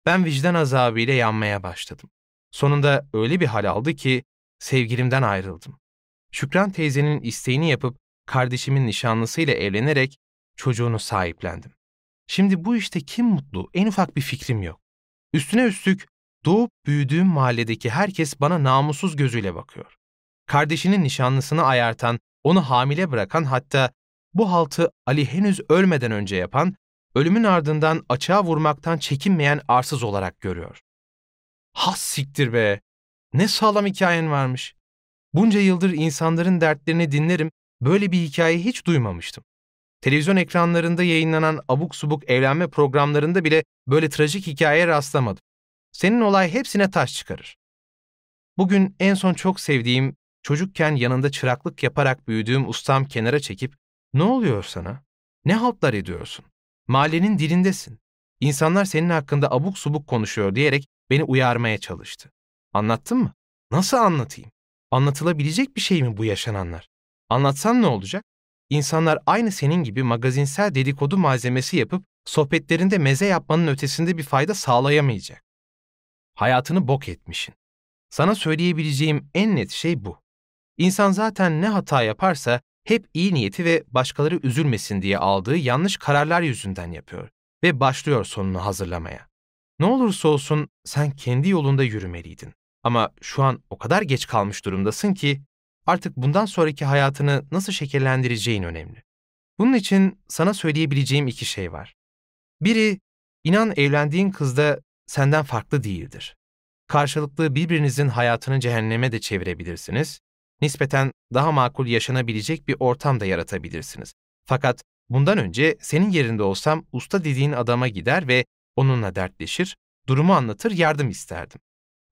Ben vicdan azabıyla yanmaya başladım. Sonunda öyle bir hal aldı ki sevgilimden ayrıldım. Şükran teyzenin isteğini yapıp kardeşimin nişanlısıyla evlenerek çocuğunu sahiplendim. Şimdi bu işte kim mutlu en ufak bir fikrim yok. Üstüne üstlük doğup büyüdüğüm mahalledeki herkes bana namussuz gözüyle bakıyor. Kardeşinin nişanlısını ayartan, onu hamile bırakan hatta bu haltı Ali henüz ölmeden önce yapan, ölümün ardından açığa vurmaktan çekinmeyen arsız olarak görüyor. Has siktir be! Ne sağlam hikayen varmış. Bunca yıldır insanların dertlerini dinlerim, böyle bir hikaye hiç duymamıştım. Televizyon ekranlarında yayınlanan abuk subuk evlenme programlarında bile böyle trajik hikayeye rastlamadım. Senin olay hepsine taş çıkarır. Bugün en son çok sevdiğim, çocukken yanında çıraklık yaparak büyüdüğüm ustam kenara çekip, ''Ne oluyor sana? Ne haltlar ediyorsun? Mahallenin dilindesin. İnsanlar senin hakkında abuk subuk konuşuyor.'' diyerek beni uyarmaya çalıştı. Anlattın mı? Nasıl anlatayım? Anlatılabilecek bir şey mi bu yaşananlar? Anlatsan ne olacak? İnsanlar aynı senin gibi magazinsel dedikodu malzemesi yapıp sohbetlerinde meze yapmanın ötesinde bir fayda sağlayamayacak. Hayatını bok etmişin. Sana söyleyebileceğim en net şey bu. İnsan zaten ne hata yaparsa hep iyi niyeti ve başkaları üzülmesin diye aldığı yanlış kararlar yüzünden yapıyor ve başlıyor sonunu hazırlamaya. Ne olursa olsun sen kendi yolunda yürümeliydin. Ama şu an o kadar geç kalmış durumdasın ki artık bundan sonraki hayatını nasıl şekillendireceğin önemli. Bunun için sana söyleyebileceğim iki şey var. Biri, inan evlendiğin kız da senden farklı değildir. Karşılıklı birbirinizin hayatını cehenneme de çevirebilirsiniz. Nispeten daha makul yaşanabilecek bir ortam da yaratabilirsiniz. Fakat bundan önce senin yerinde olsam usta dediğin adama gider ve onunla dertleşir, durumu anlatır, yardım isterdim.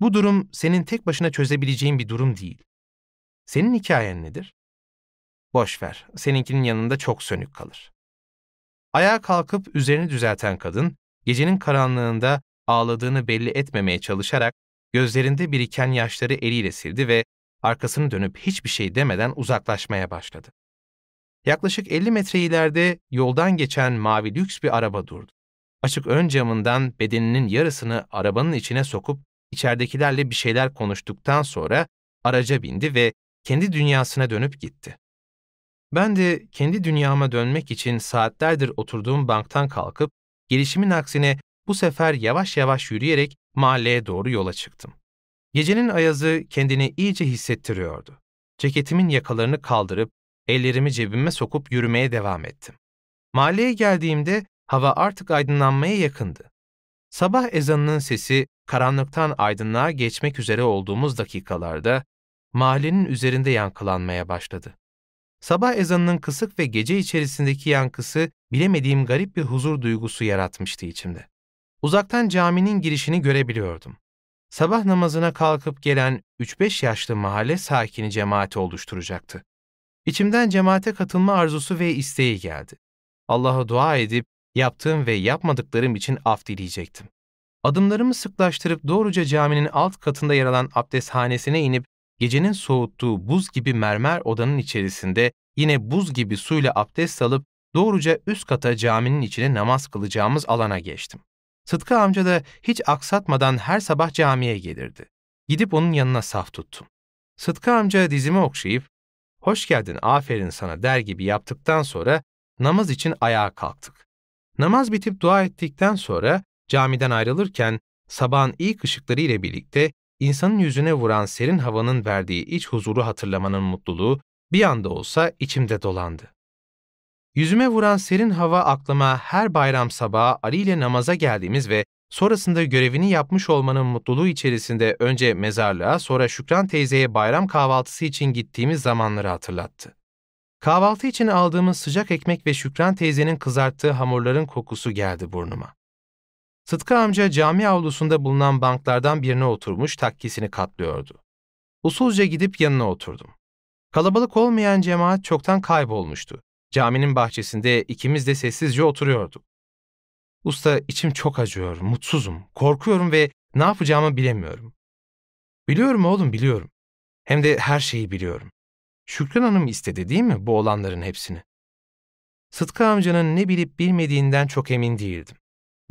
Bu durum senin tek başına çözebileceğin bir durum değil. Senin hikayen nedir? Boş ver, seninkinin yanında çok sönük kalır. Ayağa kalkıp üzerini düzelten kadın, gecenin karanlığında ağladığını belli etmemeye çalışarak gözlerinde biriken yaşları eliyle sildi ve arkasını dönüp hiçbir şey demeden uzaklaşmaya başladı. Yaklaşık 50 metre ileride yoldan geçen mavi lüks bir araba durdu. Açık ön camından bedeninin yarısını arabanın içine sokup içeridekilerle bir şeyler konuştuktan sonra araca bindi ve kendi dünyasına dönüp gitti. Ben de kendi dünyama dönmek için saatlerdir oturduğum banktan kalkıp gelişimin aksine bu sefer yavaş yavaş yürüyerek mahalleye doğru yola çıktım. Gecenin ayazı kendini iyice hissettiriyordu. Ceketimin yakalarını kaldırıp, ellerimi cebime sokup yürümeye devam ettim. Mahalleye geldiğimde hava artık aydınlanmaya yakındı. Sabah ezanının sesi karanlıktan aydınlığa geçmek üzere olduğumuz dakikalarda mahallenin üzerinde yankılanmaya başladı. Sabah ezanının kısık ve gece içerisindeki yankısı bilemediğim garip bir huzur duygusu yaratmıştı içimde. Uzaktan caminin girişini görebiliyordum. Sabah namazına kalkıp gelen 3-5 yaşlı mahalle sakini cemaati oluşturacaktı. İçimden cemaate katılma arzusu ve isteği geldi. Allah'a dua edip yaptığım ve yapmadıklarım için af dileyecektim. Adımlarımı sıklaştırıp doğruca caminin alt katında yer alan abdesthanesine inip gecenin soğuttuğu buz gibi mermer odanın içerisinde yine buz gibi suyla abdest alıp doğruca üst kata caminin içine namaz kılacağımız alana geçtim. Sıtkı amca da hiç aksatmadan her sabah camiye gelirdi. Gidip onun yanına saf tuttum. Sıtkı amca dizimi okşayıp, hoş geldin aferin sana der gibi yaptıktan sonra namaz için ayağa kalktık. Namaz bitip dua ettikten sonra camiden ayrılırken sabahın ilk ışıkları ile birlikte insanın yüzüne vuran serin havanın verdiği iç huzuru hatırlamanın mutluluğu bir anda olsa içimde dolandı. Yüzüme vuran serin hava aklıma her bayram sabahı Ali ile namaza geldiğimiz ve sonrasında görevini yapmış olmanın mutluluğu içerisinde önce mezarlığa sonra Şükran teyzeye bayram kahvaltısı için gittiğimiz zamanları hatırlattı. Kahvaltı için aldığımız sıcak ekmek ve Şükran teyzenin kızarttığı hamurların kokusu geldi burnuma. Sıtkı amca cami avlusunda bulunan banklardan birine oturmuş takkisini katlıyordu. Usulca gidip yanına oturdum. Kalabalık olmayan cemaat çoktan kaybolmuştu. Caminin bahçesinde ikimiz de sessizce oturuyorduk. Usta içim çok acıyor, mutsuzum, korkuyorum ve ne yapacağımı bilemiyorum. Biliyorum oğlum biliyorum. Hem de her şeyi biliyorum. Şükran Hanım istedi değil mi bu olanların hepsini? Sıtkı amcanın ne bilip bilmediğinden çok emin değildim.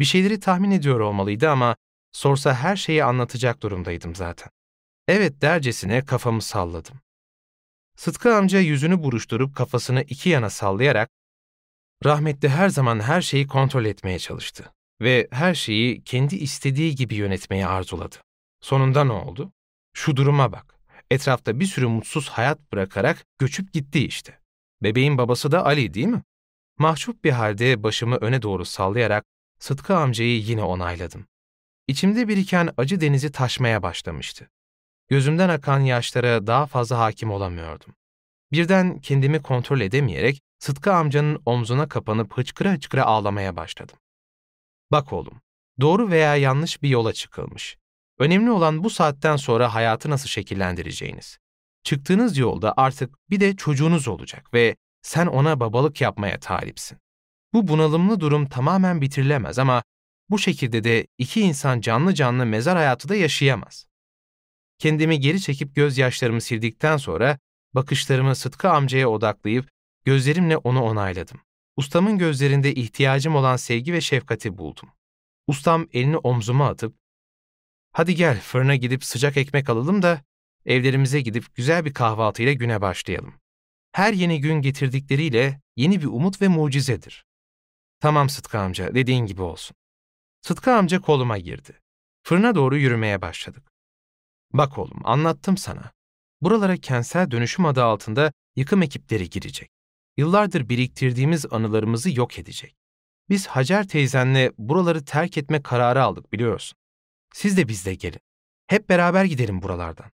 Bir şeyleri tahmin ediyor olmalıydı ama sorsa her şeyi anlatacak durumdaydım zaten. Evet dercesine kafamı salladım. Sıtkı amca yüzünü buruşturup kafasını iki yana sallayarak rahmetli her zaman her şeyi kontrol etmeye çalıştı ve her şeyi kendi istediği gibi yönetmeyi arzuladı. Sonunda ne oldu? Şu duruma bak. Etrafta bir sürü mutsuz hayat bırakarak göçüp gitti işte. Bebeğin babası da Ali değil mi? Mahcup bir halde başımı öne doğru sallayarak Sıtkı amcayı yine onayladım. İçimde biriken acı denizi taşmaya başlamıştı. Gözümden akan yaşlara daha fazla hakim olamıyordum. Birden kendimi kontrol edemeyerek Sıtkı amcanın omzuna kapanıp hıçkıra hıçkıra ağlamaya başladım. Bak oğlum, doğru veya yanlış bir yola çıkılmış. Önemli olan bu saatten sonra hayatı nasıl şekillendireceğiniz. Çıktığınız yolda artık bir de çocuğunuz olacak ve sen ona babalık yapmaya talipsin. Bu bunalımlı durum tamamen bitirilemez ama bu şekilde de iki insan canlı canlı mezar hayatı da yaşayamaz. Kendimi geri çekip gözyaşlarımı sildikten sonra bakışlarımı Sıtkı amcaya odaklayıp gözlerimle onu onayladım. Ustamın gözlerinde ihtiyacım olan sevgi ve şefkati buldum. Ustam elini omzuma atıp, ''Hadi gel fırına gidip sıcak ekmek alalım da evlerimize gidip güzel bir kahvaltıyla güne başlayalım. Her yeni gün getirdikleriyle yeni bir umut ve mucizedir. Tamam Sıtkı amca, dediğin gibi olsun. Sıtkı amca koluma girdi. Fırına doğru yürümeye başladık. Bak oğlum, anlattım sana. Buralara kentsel dönüşüm adı altında yıkım ekipleri girecek. Yıllardır biriktirdiğimiz anılarımızı yok edecek. Biz Hacer teyzenle buraları terk etme kararı aldık biliyorsun. Siz de bizle gelin. Hep beraber gidelim buralardan.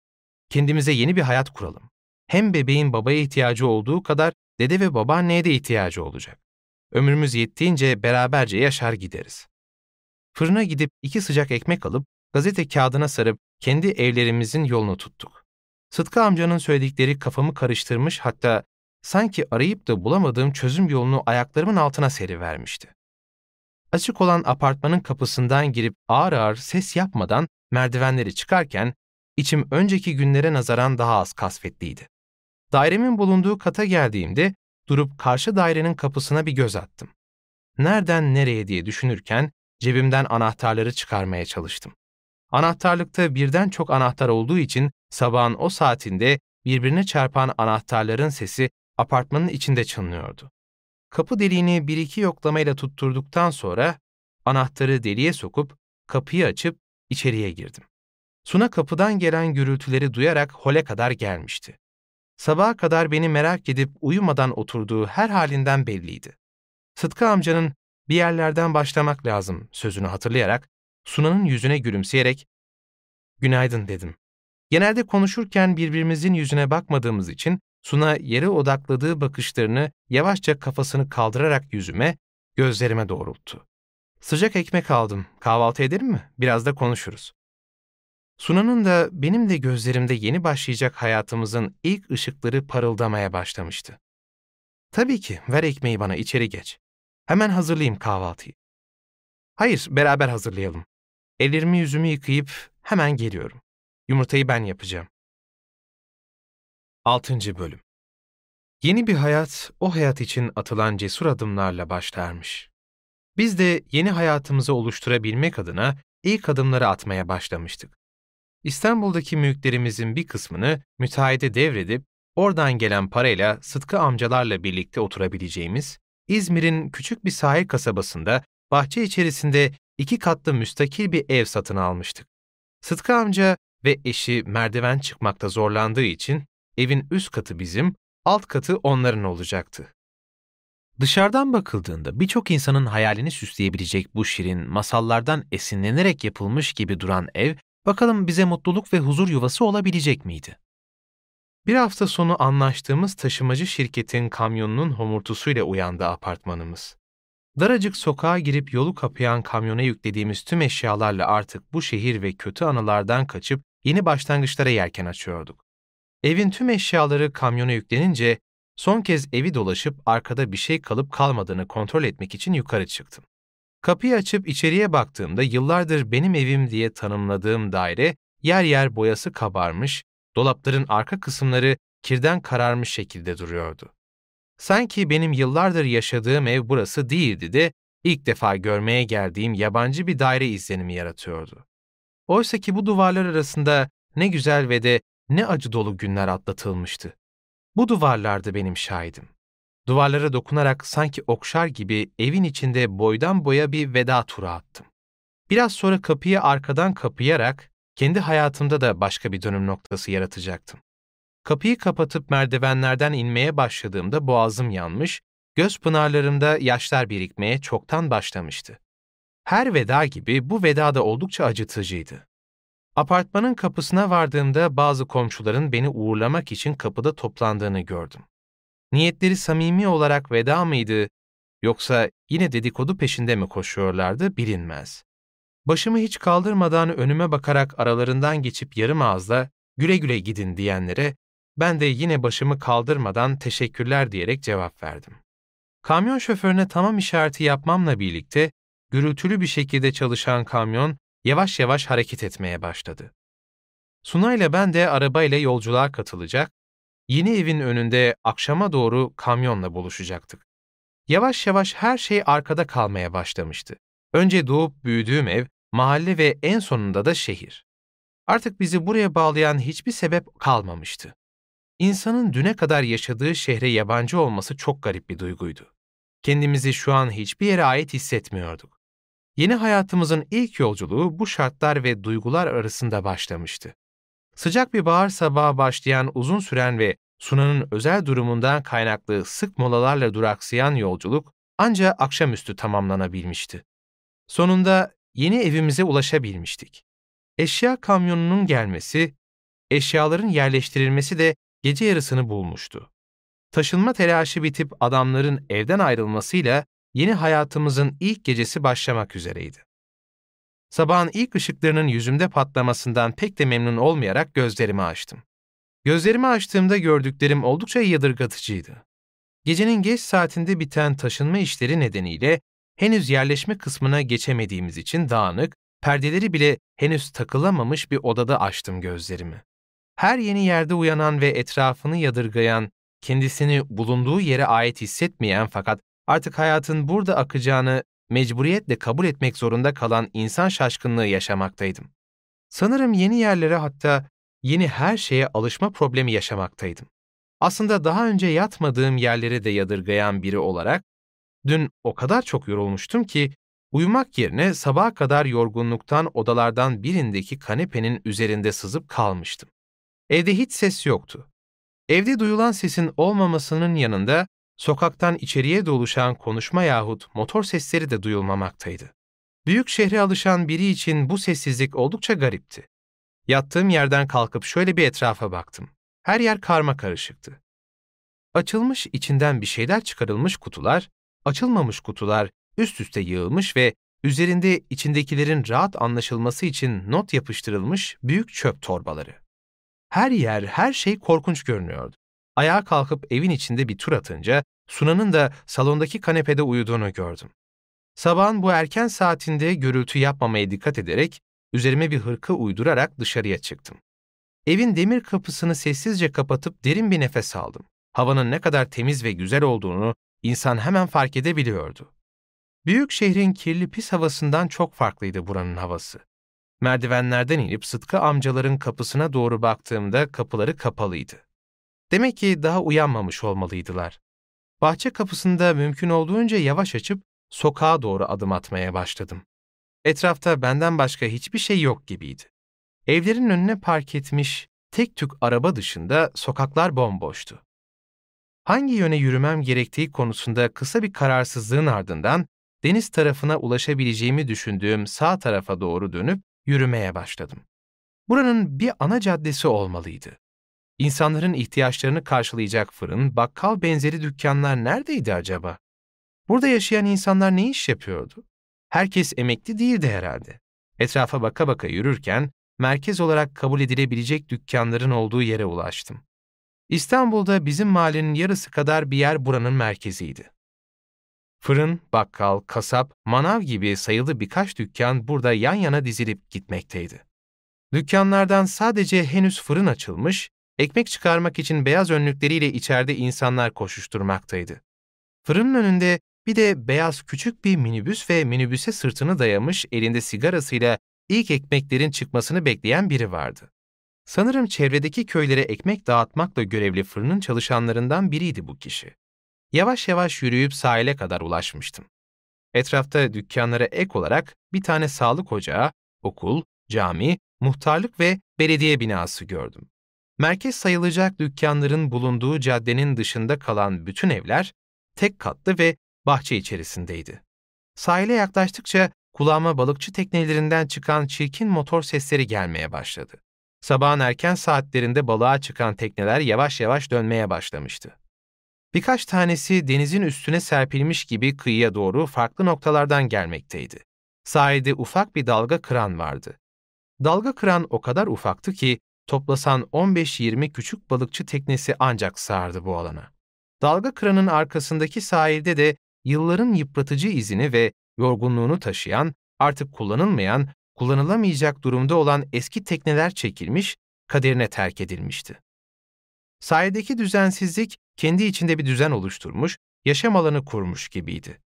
Kendimize yeni bir hayat kuralım. Hem bebeğin babaya ihtiyacı olduğu kadar dede ve babaanneye de ihtiyacı olacak. Ömrümüz yettiğince beraberce yaşar gideriz. Fırına gidip iki sıcak ekmek alıp gazete kağıdına sarıp kendi evlerimizin yolunu tuttuk. Sıtkı amcanın söyledikleri kafamı karıştırmış hatta sanki arayıp da bulamadığım çözüm yolunu ayaklarımın altına serivermişti. Açık olan apartmanın kapısından girip ağır ağır ses yapmadan merdivenleri çıkarken içim önceki günlere nazaran daha az kasvetliydi. Dairemin bulunduğu kata geldiğimde durup karşı dairenin kapısına bir göz attım. Nereden nereye diye düşünürken cebimden anahtarları çıkarmaya çalıştım. Anahtarlıkta birden çok anahtar olduğu için sabahın o saatinde birbirine çarpan anahtarların sesi apartmanın içinde çınlıyordu. Kapı deliğini bir iki yoklamayla tutturduktan sonra anahtarı deliğe sokup kapıyı açıp içeriye girdim. Suna kapıdan gelen gürültüleri duyarak hole kadar gelmişti. Sabaha kadar beni merak edip uyumadan oturduğu her halinden belliydi. Sıtkı amcanın bir yerlerden başlamak lazım sözünü hatırlayarak Suna'nın yüzüne gülümseyerek günaydın dedim. Genelde konuşurken birbirimizin yüzüne bakmadığımız için Suna yere odakladığı bakışlarını yavaşça kafasını kaldırarak yüzüme, gözlerime doğrulttu. Sıcak ekmek aldım, kahvaltı edelim mi? Biraz da konuşuruz. Suna'nın da benim de gözlerimde yeni başlayacak hayatımızın ilk ışıkları parıldamaya başlamıştı. Tabii ki, ver ekmeği bana, içeri geç. Hemen hazırlayayım kahvaltıyı. Hayır, beraber hazırlayalım. Ellerimi yüzümü yıkayıp hemen geliyorum. Yumurtayı ben yapacağım. 6. Bölüm Yeni bir hayat, o hayat için atılan cesur adımlarla başlarmış. Biz de yeni hayatımızı oluşturabilmek adına ilk adımları atmaya başlamıştık. İstanbul'daki mülklerimizin bir kısmını müteahhide devredip, oradan gelen parayla Sıtkı amcalarla birlikte oturabileceğimiz, İzmir'in küçük bir sahil kasabasında bahçe içerisinde iki katlı müstakil bir ev satın almıştık. Sıtkı amca ve eşi merdiven çıkmakta zorlandığı için evin üst katı bizim, alt katı onların olacaktı. Dışarıdan bakıldığında birçok insanın hayalini süsleyebilecek bu şirin, masallardan esinlenerek yapılmış gibi duran ev, bakalım bize mutluluk ve huzur yuvası olabilecek miydi? Bir hafta sonu anlaştığımız taşımacı şirketin kamyonunun homurtusuyla uyandı apartmanımız. Daracık sokağa girip yolu kapayan kamyona yüklediğimiz tüm eşyalarla artık bu şehir ve kötü anılardan kaçıp yeni başlangıçlara yelken açıyorduk. Evin tüm eşyaları kamyona yüklenince son kez evi dolaşıp arkada bir şey kalıp kalmadığını kontrol etmek için yukarı çıktım. Kapıyı açıp içeriye baktığımda yıllardır benim evim diye tanımladığım daire yer yer boyası kabarmış, dolapların arka kısımları kirden kararmış şekilde duruyordu. Sanki benim yıllardır yaşadığım ev burası değildi de ilk defa görmeye geldiğim yabancı bir daire izlenimi yaratıyordu. Oysa ki bu duvarlar arasında ne güzel ve de ne acı dolu günler atlatılmıştı. Bu duvarlardı benim şahidim. Duvarlara dokunarak sanki okşar gibi evin içinde boydan boya bir veda turu attım. Biraz sonra kapıyı arkadan kapayarak kendi hayatımda da başka bir dönüm noktası yaratacaktım. Kapıyı kapatıp merdivenlerden inmeye başladığımda boğazım yanmış, göz pınarlarımda yaşlar birikmeye çoktan başlamıştı. Her veda gibi bu veda da oldukça acıtıcıydı. Apartmanın kapısına vardığımda bazı komşuların beni uğurlamak için kapıda toplandığını gördüm. Niyetleri samimi olarak veda mıydı, yoksa yine dedikodu peşinde mi koşuyorlardı bilinmez. Başımı hiç kaldırmadan önüme bakarak aralarından geçip yarım ağızla güle güle gidin diyenlere ben de yine başımı kaldırmadan teşekkürler diyerek cevap verdim. Kamyon şoförüne tamam işareti yapmamla birlikte gürültülü bir şekilde çalışan kamyon yavaş yavaş hareket etmeye başladı. Suna ile ben de arabayla yolculuğa katılacak, yeni evin önünde akşama doğru kamyonla buluşacaktık. Yavaş yavaş her şey arkada kalmaya başlamıştı. Önce doğup büyüdüğüm ev, mahalle ve en sonunda da şehir. Artık bizi buraya bağlayan hiçbir sebep kalmamıştı. İnsanın düne kadar yaşadığı şehre yabancı olması çok garip bir duyguydu. Kendimizi şu an hiçbir yere ait hissetmiyorduk. Yeni hayatımızın ilk yolculuğu bu şartlar ve duygular arasında başlamıştı. Sıcak bir bahar sabahı başlayan uzun süren ve Suna'nın özel durumundan kaynaklı sık molalarla duraksayan yolculuk ancak akşamüstü tamamlanabilmişti. Sonunda yeni evimize ulaşabilmiştik. Eşya kamyonunun gelmesi, eşyaların yerleştirilmesi de gece yarısını bulmuştu. Taşınma telaşı bitip adamların evden ayrılmasıyla yeni hayatımızın ilk gecesi başlamak üzereydi. Sabahın ilk ışıklarının yüzümde patlamasından pek de memnun olmayarak gözlerimi açtım. Gözlerimi açtığımda gördüklerim oldukça yadırgatıcıydı. Gecenin geç saatinde biten taşınma işleri nedeniyle henüz yerleşme kısmına geçemediğimiz için dağınık, perdeleri bile henüz takılamamış bir odada açtım gözlerimi. Her yeni yerde uyanan ve etrafını yadırgayan, kendisini bulunduğu yere ait hissetmeyen fakat artık hayatın burada akacağını mecburiyetle kabul etmek zorunda kalan insan şaşkınlığı yaşamaktaydım. Sanırım yeni yerlere hatta yeni her şeye alışma problemi yaşamaktaydım. Aslında daha önce yatmadığım yerleri de yadırgayan biri olarak, dün o kadar çok yorulmuştum ki Uyumak yerine sabaha kadar yorgunluktan odalardan birindeki kanepenin üzerinde sızıp kalmıştım. Evde hiç ses yoktu. Evde duyulan sesin olmamasının yanında sokaktan içeriye doluşan konuşma yahut motor sesleri de duyulmamaktaydı. Büyük şehre alışan biri için bu sessizlik oldukça garipti. Yattığım yerden kalkıp şöyle bir etrafa baktım. Her yer karma karışıktı. Açılmış içinden bir şeyler çıkarılmış kutular, açılmamış kutular üst üste yığılmış ve üzerinde içindekilerin rahat anlaşılması için not yapıştırılmış büyük çöp torbaları. Her yer, her şey korkunç görünüyordu. Ayağa kalkıp evin içinde bir tur atınca Sunan'ın da salondaki kanepede uyuduğunu gördüm. Sabahın bu erken saatinde gürültü yapmamaya dikkat ederek üzerime bir hırka uydurarak dışarıya çıktım. Evin demir kapısını sessizce kapatıp derin bir nefes aldım. Havanın ne kadar temiz ve güzel olduğunu insan hemen fark edebiliyordu. Büyük şehrin kirli pis havasından çok farklıydı buranın havası. Merdivenlerden inip Sıtkı amcaların kapısına doğru baktığımda kapıları kapalıydı. Demek ki daha uyanmamış olmalıydılar. Bahçe kapısında mümkün olduğunca yavaş açıp sokağa doğru adım atmaya başladım. Etrafta benden başka hiçbir şey yok gibiydi. Evlerin önüne park etmiş tek tük araba dışında sokaklar bomboştu. Hangi yöne yürümem gerektiği konusunda kısa bir kararsızlığın ardından deniz tarafına ulaşabileceğimi düşündüğüm sağ tarafa doğru dönüp yürümeye başladım. Buranın bir ana caddesi olmalıydı. İnsanların ihtiyaçlarını karşılayacak fırın, bakkal benzeri dükkanlar neredeydi acaba? Burada yaşayan insanlar ne iş yapıyordu? Herkes emekli değildi herhalde. Etrafa baka baka yürürken merkez olarak kabul edilebilecek dükkanların olduğu yere ulaştım. İstanbul'da bizim mahallenin yarısı kadar bir yer buranın merkeziydi. Fırın, bakkal, kasap, manav gibi sayılı birkaç dükkan burada yan yana dizilip gitmekteydi. Dükkanlardan sadece henüz fırın açılmış, ekmek çıkarmak için beyaz önlükleriyle içeride insanlar koşuşturmaktaydı. Fırının önünde bir de beyaz küçük bir minibüs ve minibüse sırtını dayamış elinde sigarasıyla ilk ekmeklerin çıkmasını bekleyen biri vardı. Sanırım çevredeki köylere ekmek dağıtmakla görevli fırının çalışanlarından biriydi bu kişi. Yavaş yavaş yürüyüp sahile kadar ulaşmıştım. Etrafta dükkanlara ek olarak bir tane sağlık ocağı, okul, cami, muhtarlık ve belediye binası gördüm. Merkez sayılacak dükkanların bulunduğu caddenin dışında kalan bütün evler tek katlı ve bahçe içerisindeydi. Sahile yaklaştıkça kulağıma balıkçı teknelerinden çıkan çirkin motor sesleri gelmeye başladı. Sabahın erken saatlerinde balığa çıkan tekneler yavaş yavaş dönmeye başlamıştı. Birkaç tanesi denizin üstüne serpilmiş gibi kıyıya doğru farklı noktalardan gelmekteydi. Sahilde ufak bir dalga kıran vardı. Dalga kıran o kadar ufaktı ki toplasan 15-20 küçük balıkçı teknesi ancak sığardı bu alana. Dalga kıranın arkasındaki sahilde de yılların yıpratıcı izini ve yorgunluğunu taşıyan, artık kullanılmayan, kullanılamayacak durumda olan eski tekneler çekilmiş, kaderine terk edilmişti. Sahildeki düzensizlik kendi içinde bir düzen oluşturmuş, yaşam alanı kurmuş gibiydi.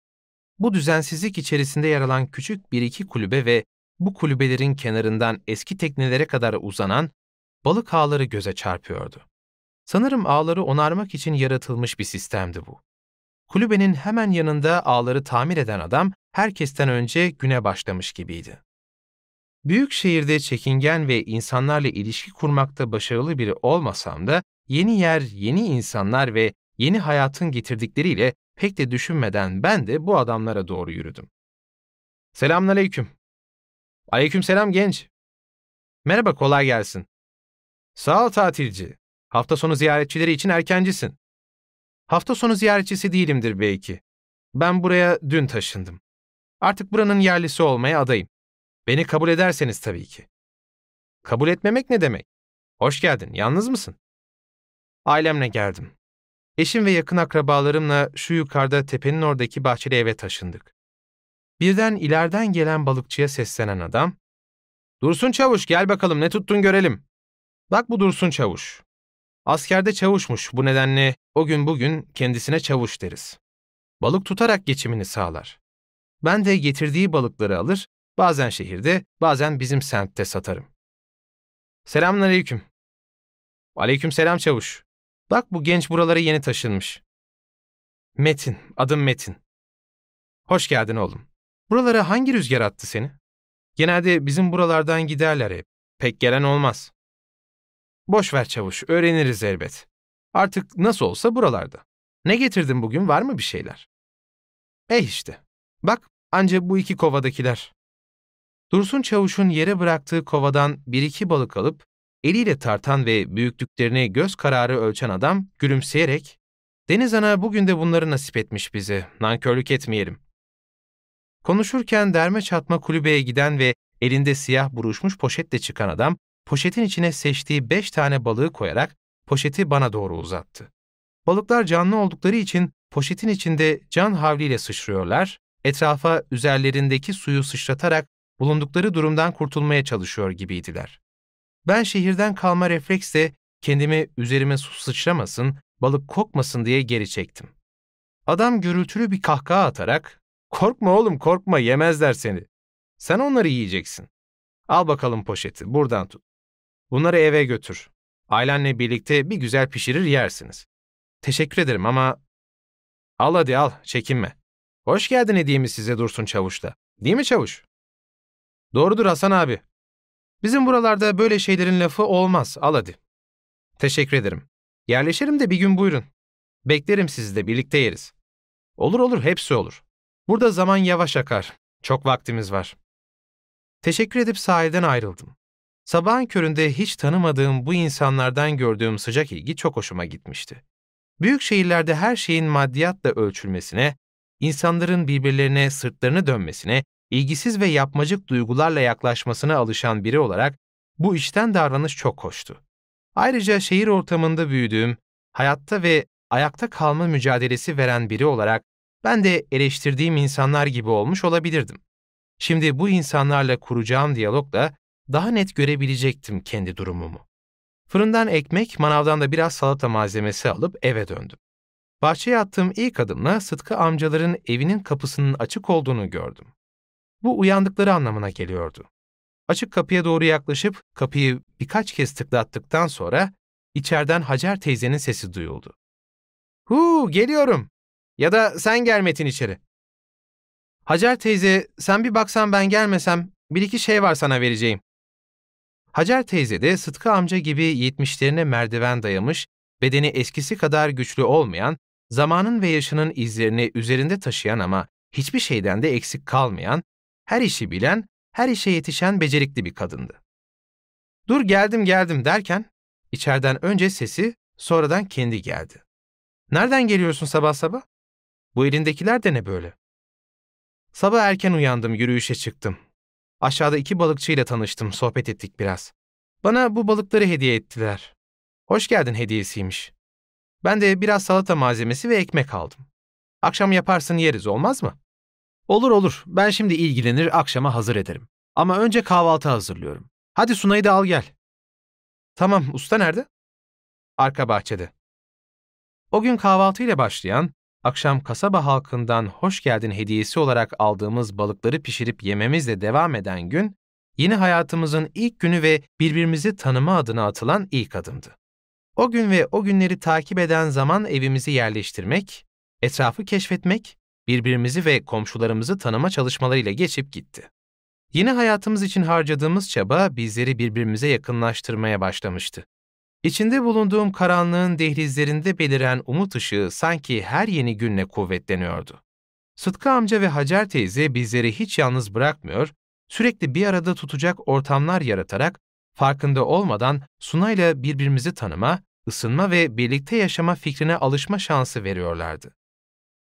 Bu düzensizlik içerisinde yer alan küçük bir iki kulübe ve bu kulübelerin kenarından eski teknelere kadar uzanan balık ağları göze çarpıyordu. Sanırım ağları onarmak için yaratılmış bir sistemdi bu. Kulübenin hemen yanında ağları tamir eden adam herkesten önce güne başlamış gibiydi. Büyük şehirde çekingen ve insanlarla ilişki kurmakta başarılı biri olmasam da yeni yer, yeni insanlar ve yeni hayatın getirdikleriyle pek de düşünmeden ben de bu adamlara doğru yürüdüm. Selamünaleyküm. Aleyküm selam genç. Merhaba kolay gelsin. Sağ ol tatilci. Hafta sonu ziyaretçileri için erkencisin. Hafta sonu ziyaretçisi değilimdir belki. Ben buraya dün taşındım. Artık buranın yerlisi olmaya adayım. Beni kabul ederseniz tabii ki. Kabul etmemek ne demek? Hoş geldin, yalnız mısın? Ailemle geldim. Eşim ve yakın akrabalarımla şu yukarıda tepenin oradaki bahçeli eve taşındık. Birden ileriden gelen balıkçıya seslenen adam, ''Dursun Çavuş gel bakalım ne tuttun görelim.'' Bak bu Dursun Çavuş. Askerde çavuşmuş bu nedenle o gün bugün kendisine çavuş deriz. Balık tutarak geçimini sağlar. Ben de getirdiği balıkları alır, bazen şehirde, bazen bizim semtte satarım. Selamünaleyküm. Aleyküm selam çavuş. Bak bu genç buralara yeni taşınmış. Metin, adım Metin. Hoş geldin oğlum. Buralara hangi rüzgar attı seni? Genelde bizim buralardan giderler hep. Pek gelen olmaz. Boş ver çavuş, öğreniriz elbet. Artık nasıl olsa buralarda. Ne getirdin bugün, var mı bir şeyler? Eh işte. Bak, anca bu iki kovadakiler. Dursun çavuşun yere bıraktığı kovadan bir iki balık alıp, eliyle tartan ve büyüklüklerini göz kararı ölçen adam gülümseyerek, ''Deniz ana bugün de bunları nasip etmiş bize, nankörlük etmeyelim.'' Konuşurken derme çatma kulübeye giden ve elinde siyah buruşmuş poşetle çıkan adam, poşetin içine seçtiği beş tane balığı koyarak poşeti bana doğru uzattı. Balıklar canlı oldukları için poşetin içinde can havliyle sıçrıyorlar, etrafa üzerlerindeki suyu sıçratarak bulundukları durumdan kurtulmaya çalışıyor gibiydiler. Ben şehirden kalma refleksle kendimi üzerime su sıçramasın, balık kokmasın diye geri çektim. Adam gürültülü bir kahkaha atarak, ''Korkma oğlum korkma yemezler seni. Sen onları yiyeceksin. Al bakalım poşeti, buradan tut. Bunları eve götür. Ailenle birlikte bir güzel pişirir yersiniz. Teşekkür ederim ama... Al hadi al, çekinme. Hoş geldin hediyemiz size Dursun Çavuş'ta. Değil mi Çavuş? Doğrudur Hasan abi. Bizim buralarda böyle şeylerin lafı olmaz, al hadi. Teşekkür ederim. Yerleşirim de bir gün buyurun. Beklerim sizi de birlikte yeriz. Olur olur, hepsi olur. Burada zaman yavaş akar. Çok vaktimiz var. Teşekkür edip sahilden ayrıldım. Sabahın köründe hiç tanımadığım bu insanlardan gördüğüm sıcak ilgi çok hoşuma gitmişti. Büyük şehirlerde her şeyin maddiyatla ölçülmesine, insanların birbirlerine sırtlarını dönmesine, ilgisiz ve yapmacık duygularla yaklaşmasına alışan biri olarak bu işten davranış çok hoştu. Ayrıca şehir ortamında büyüdüğüm, hayatta ve ayakta kalma mücadelesi veren biri olarak ben de eleştirdiğim insanlar gibi olmuş olabilirdim. Şimdi bu insanlarla kuracağım diyalogla daha net görebilecektim kendi durumumu. Fırından ekmek, manavdan da biraz salata malzemesi alıp eve döndüm. Bahçeye attığım ilk adımla Sıtkı amcaların evinin kapısının açık olduğunu gördüm. Bu uyandıkları anlamına geliyordu. Açık kapıya doğru yaklaşıp kapıyı birkaç kez tıklattıktan sonra içeriden Hacer teyzenin sesi duyuldu. Hu, geliyorum. Ya da sen gel Metin içeri. Hacer teyze, sen bir baksan ben gelmesem bir iki şey var sana vereceğim. Hacer teyze de Sıtkı amca gibi yetmişlerine merdiven dayamış, bedeni eskisi kadar güçlü olmayan, zamanın ve yaşının izlerini üzerinde taşıyan ama hiçbir şeyden de eksik kalmayan, her işi bilen, her işe yetişen becerikli bir kadındı. Dur geldim geldim derken, içeriden önce sesi, sonradan kendi geldi. Nereden geliyorsun sabah sabah? Bu elindekiler de ne böyle? Sabah erken uyandım, yürüyüşe çıktım. Aşağıda iki balıkçıyla tanıştım, sohbet ettik biraz. Bana bu balıkları hediye ettiler. Hoş geldin hediyesiymiş. Ben de biraz salata malzemesi ve ekmek aldım. Akşam yaparsın yeriz olmaz mı? Olur olur. Ben şimdi ilgilenir akşama hazır ederim. Ama önce kahvaltı hazırlıyorum. Hadi Sunay'ı da al gel. Tamam, usta nerede? Arka bahçede. O gün kahvaltıyla başlayan, akşam kasaba halkından hoş geldin hediyesi olarak aldığımız balıkları pişirip yememizle devam eden gün, yeni hayatımızın ilk günü ve birbirimizi tanıma adına atılan ilk adımdı. O gün ve o günleri takip eden zaman evimizi yerleştirmek, etrafı keşfetmek, birbirimizi ve komşularımızı tanıma çalışmalarıyla geçip gitti. Yeni hayatımız için harcadığımız çaba bizleri birbirimize yakınlaştırmaya başlamıştı. İçinde bulunduğum karanlığın dehlizlerinde beliren umut ışığı sanki her yeni günle kuvvetleniyordu. Sıtkı amca ve Hacer teyze bizleri hiç yalnız bırakmıyor, sürekli bir arada tutacak ortamlar yaratarak farkında olmadan Sunay'la birbirimizi tanıma, ısınma ve birlikte yaşama fikrine alışma şansı veriyorlardı.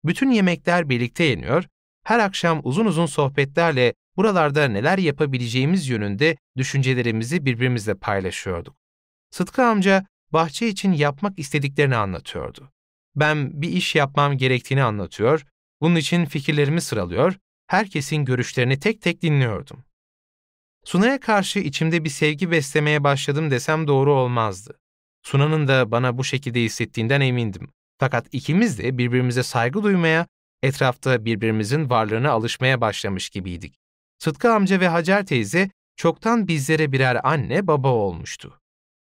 Bütün yemekler birlikte yeniyor, her akşam uzun uzun sohbetlerle buralarda neler yapabileceğimiz yönünde düşüncelerimizi birbirimizle paylaşıyorduk. Sıtkı amca bahçe için yapmak istediklerini anlatıyordu. Ben bir iş yapmam gerektiğini anlatıyor, bunun için fikirlerimi sıralıyor, herkesin görüşlerini tek tek dinliyordum. Suna'ya karşı içimde bir sevgi beslemeye başladım desem doğru olmazdı. Suna'nın da bana bu şekilde hissettiğinden emindim. Fakat ikimiz de birbirimize saygı duymaya, etrafta birbirimizin varlığına alışmaya başlamış gibiydik. Sıtkı amca ve Hacer teyze çoktan bizlere birer anne baba olmuştu.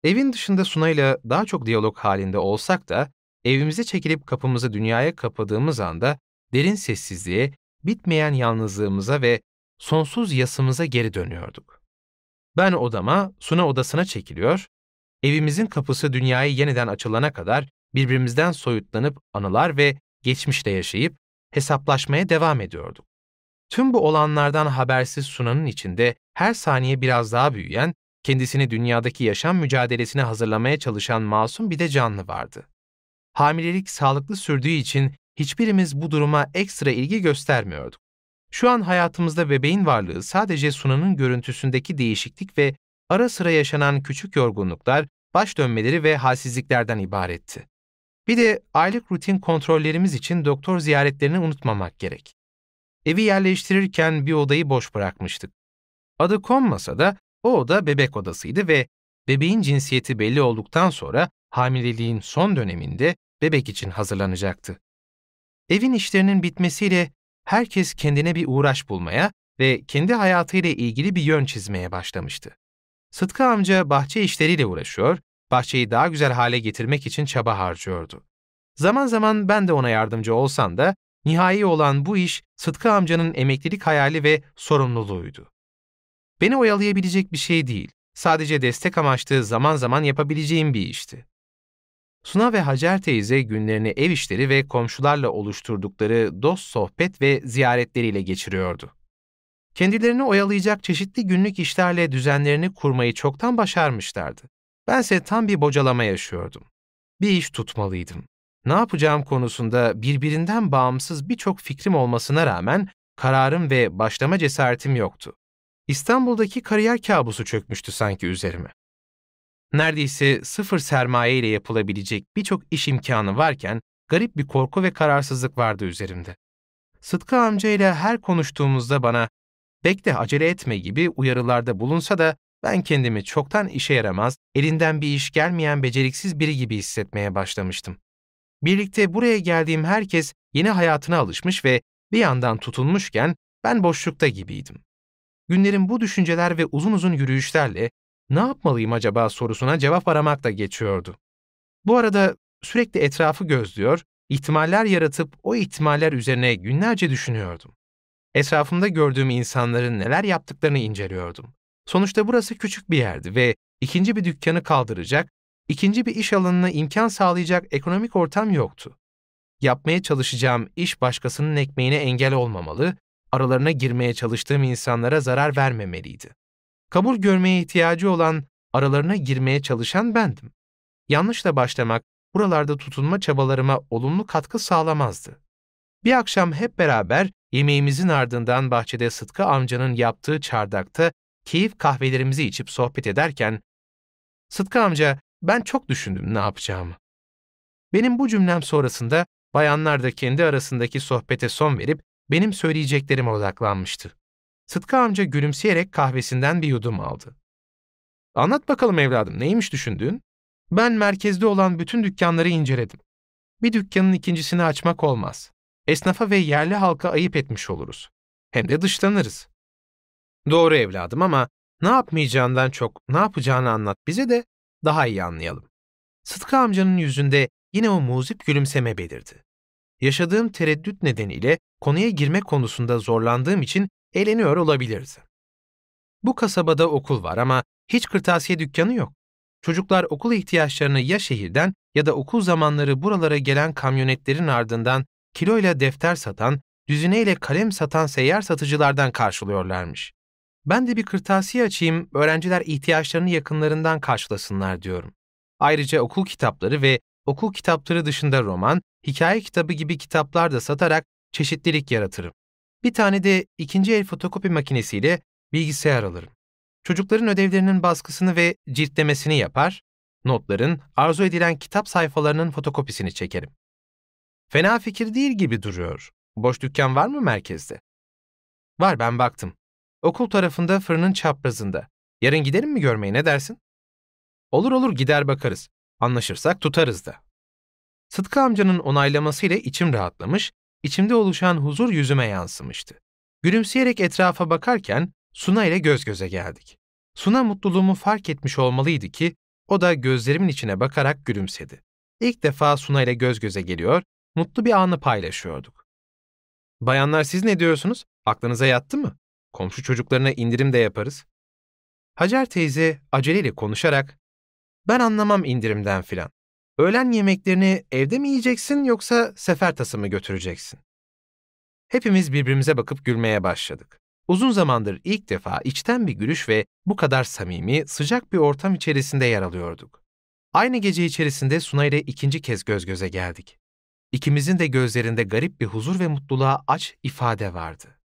Evin dışında Sunay'la daha çok diyalog halinde olsak da, evimize çekilip kapımızı dünyaya kapadığımız anda derin sessizliğe, bitmeyen yalnızlığımıza ve sonsuz yasımıza geri dönüyorduk. Ben odama, Suna odasına çekiliyor, evimizin kapısı dünyaya yeniden açılana kadar birbirimizden soyutlanıp anılar ve geçmişte yaşayıp hesaplaşmaya devam ediyorduk. Tüm bu olanlardan habersiz Suna'nın içinde her saniye biraz daha büyüyen, kendisini dünyadaki yaşam mücadelesine hazırlamaya çalışan masum bir de canlı vardı. Hamilelik sağlıklı sürdüğü için hiçbirimiz bu duruma ekstra ilgi göstermiyorduk. Şu an hayatımızda bebeğin varlığı sadece Suna'nın görüntüsündeki değişiklik ve ara sıra yaşanan küçük yorgunluklar, baş dönmeleri ve halsizliklerden ibaretti. Bir de aylık rutin kontrollerimiz için doktor ziyaretlerini unutmamak gerek. Evi yerleştirirken bir odayı boş bırakmıştık. Adı konmasa da o oda bebek odasıydı ve bebeğin cinsiyeti belli olduktan sonra hamileliğin son döneminde bebek için hazırlanacaktı. Evin işlerinin bitmesiyle herkes kendine bir uğraş bulmaya ve kendi hayatıyla ilgili bir yön çizmeye başlamıştı. Sıtkı amca bahçe işleriyle uğraşıyor, bahçeyi daha güzel hale getirmek için çaba harcıyordu. Zaman zaman ben de ona yardımcı olsam da nihai olan bu iş Sıtkı amcanın emeklilik hayali ve sorumluluğuydu. Beni oyalayabilecek bir şey değil, sadece destek amaçlı zaman zaman yapabileceğim bir işti. Suna ve Hacer teyze günlerini ev işleri ve komşularla oluşturdukları dost sohbet ve ziyaretleriyle geçiriyordu. Kendilerini oyalayacak çeşitli günlük işlerle düzenlerini kurmayı çoktan başarmışlardı. Bense tam bir bocalama yaşıyordum. Bir iş tutmalıydım. Ne yapacağım konusunda birbirinden bağımsız birçok fikrim olmasına rağmen kararım ve başlama cesaretim yoktu. İstanbul'daki kariyer kabusu çökmüştü sanki üzerime. Neredeyse sıfır sermaye ile yapılabilecek birçok iş imkanı varken garip bir korku ve kararsızlık vardı üzerimde. Sıtkı amca ile her konuştuğumuzda bana bekle acele etme gibi uyarılarda bulunsa da ben kendimi çoktan işe yaramaz, elinden bir iş gelmeyen beceriksiz biri gibi hissetmeye başlamıştım. Birlikte buraya geldiğim herkes yeni hayatına alışmış ve bir yandan tutulmuşken ben boşlukta gibiydim. Günlerim bu düşünceler ve uzun uzun yürüyüşlerle ne yapmalıyım acaba sorusuna cevap aramakla geçiyordu. Bu arada sürekli etrafı gözlüyor, ihtimaller yaratıp o ihtimaller üzerine günlerce düşünüyordum. Etrafımda gördüğüm insanların neler yaptıklarını inceliyordum. Sonuçta burası küçük bir yerdi ve ikinci bir dükkanı kaldıracak, ikinci bir iş alanına imkan sağlayacak ekonomik ortam yoktu. Yapmaya çalışacağım iş başkasının ekmeğine engel olmamalı, aralarına girmeye çalıştığım insanlara zarar vermemeliydi. Kabul görmeye ihtiyacı olan, aralarına girmeye çalışan bendim. Yanlışla başlamak, buralarda tutunma çabalarıma olumlu katkı sağlamazdı. Bir akşam hep beraber yemeğimizin ardından bahçede Sıtkı amcanın yaptığı çardakta keyif kahvelerimizi içip sohbet ederken, Sıtkı amca ben çok düşündüm ne yapacağımı. Benim bu cümlem sonrasında bayanlar da kendi arasındaki sohbete son verip benim söyleyeceklerime odaklanmıştı. Sıtkı amca gülümseyerek kahvesinden bir yudum aldı. Anlat bakalım evladım, neymiş düşündüğün? Ben merkezde olan bütün dükkanları inceledim. Bir dükkanın ikincisini açmak olmaz. Esnafa ve yerli halka ayıp etmiş oluruz. Hem de dışlanırız. Doğru evladım ama ne yapmayacağından çok ne yapacağını anlat bize de daha iyi anlayalım. Sıtkı amcanın yüzünde yine o muzip gülümseme belirdi. Yaşadığım tereddüt nedeniyle konuya girme konusunda zorlandığım için eğleniyor olabilirdi. Bu kasabada okul var ama hiç kırtasiye dükkanı yok. Çocuklar okul ihtiyaçlarını ya şehirden ya da okul zamanları buralara gelen kamyonetlerin ardından kiloyla defter satan, düzineyle kalem satan seyyar satıcılardan karşılıyorlarmış. Ben de bir kırtasiye açayım, öğrenciler ihtiyaçlarını yakınlarından karşılasınlar diyorum. Ayrıca okul kitapları ve okul kitapları dışında roman, hikaye kitabı gibi kitaplar da satarak çeşitlilik yaratırım. Bir tane de ikinci el fotokopi makinesiyle bilgisayar alırım. Çocukların ödevlerinin baskısını ve ciltlemesini yapar, notların, arzu edilen kitap sayfalarının fotokopisini çekerim. Fena fikir değil gibi duruyor. Boş dükkan var mı merkezde? Var ben baktım. Okul tarafında fırının çaprazında. Yarın gidelim mi görmeye ne dersin? Olur olur gider bakarız. Anlaşırsak tutarız da. Sıtkı amcanın onaylamasıyla içim rahatlamış, içimde oluşan huzur yüzüme yansımıştı. Gülümseyerek etrafa bakarken Suna ile göz göze geldik. Suna mutluluğumu fark etmiş olmalıydı ki o da gözlerimin içine bakarak gülümsedi. İlk defa Suna ile göz göze geliyor, mutlu bir anı paylaşıyorduk. Bayanlar siz ne diyorsunuz? Aklınıza yattı mı? Komşu çocuklarına indirim de yaparız. Hacer teyze aceleyle konuşarak, ben anlamam indirimden filan. Öğlen yemeklerini evde mi yiyeceksin yoksa sefer tası mı götüreceksin? Hepimiz birbirimize bakıp gülmeye başladık. Uzun zamandır ilk defa içten bir gülüş ve bu kadar samimi, sıcak bir ortam içerisinde yer alıyorduk. Aynı gece içerisinde Suna ile ikinci kez göz göze geldik. İkimizin de gözlerinde garip bir huzur ve mutluluğa aç ifade vardı.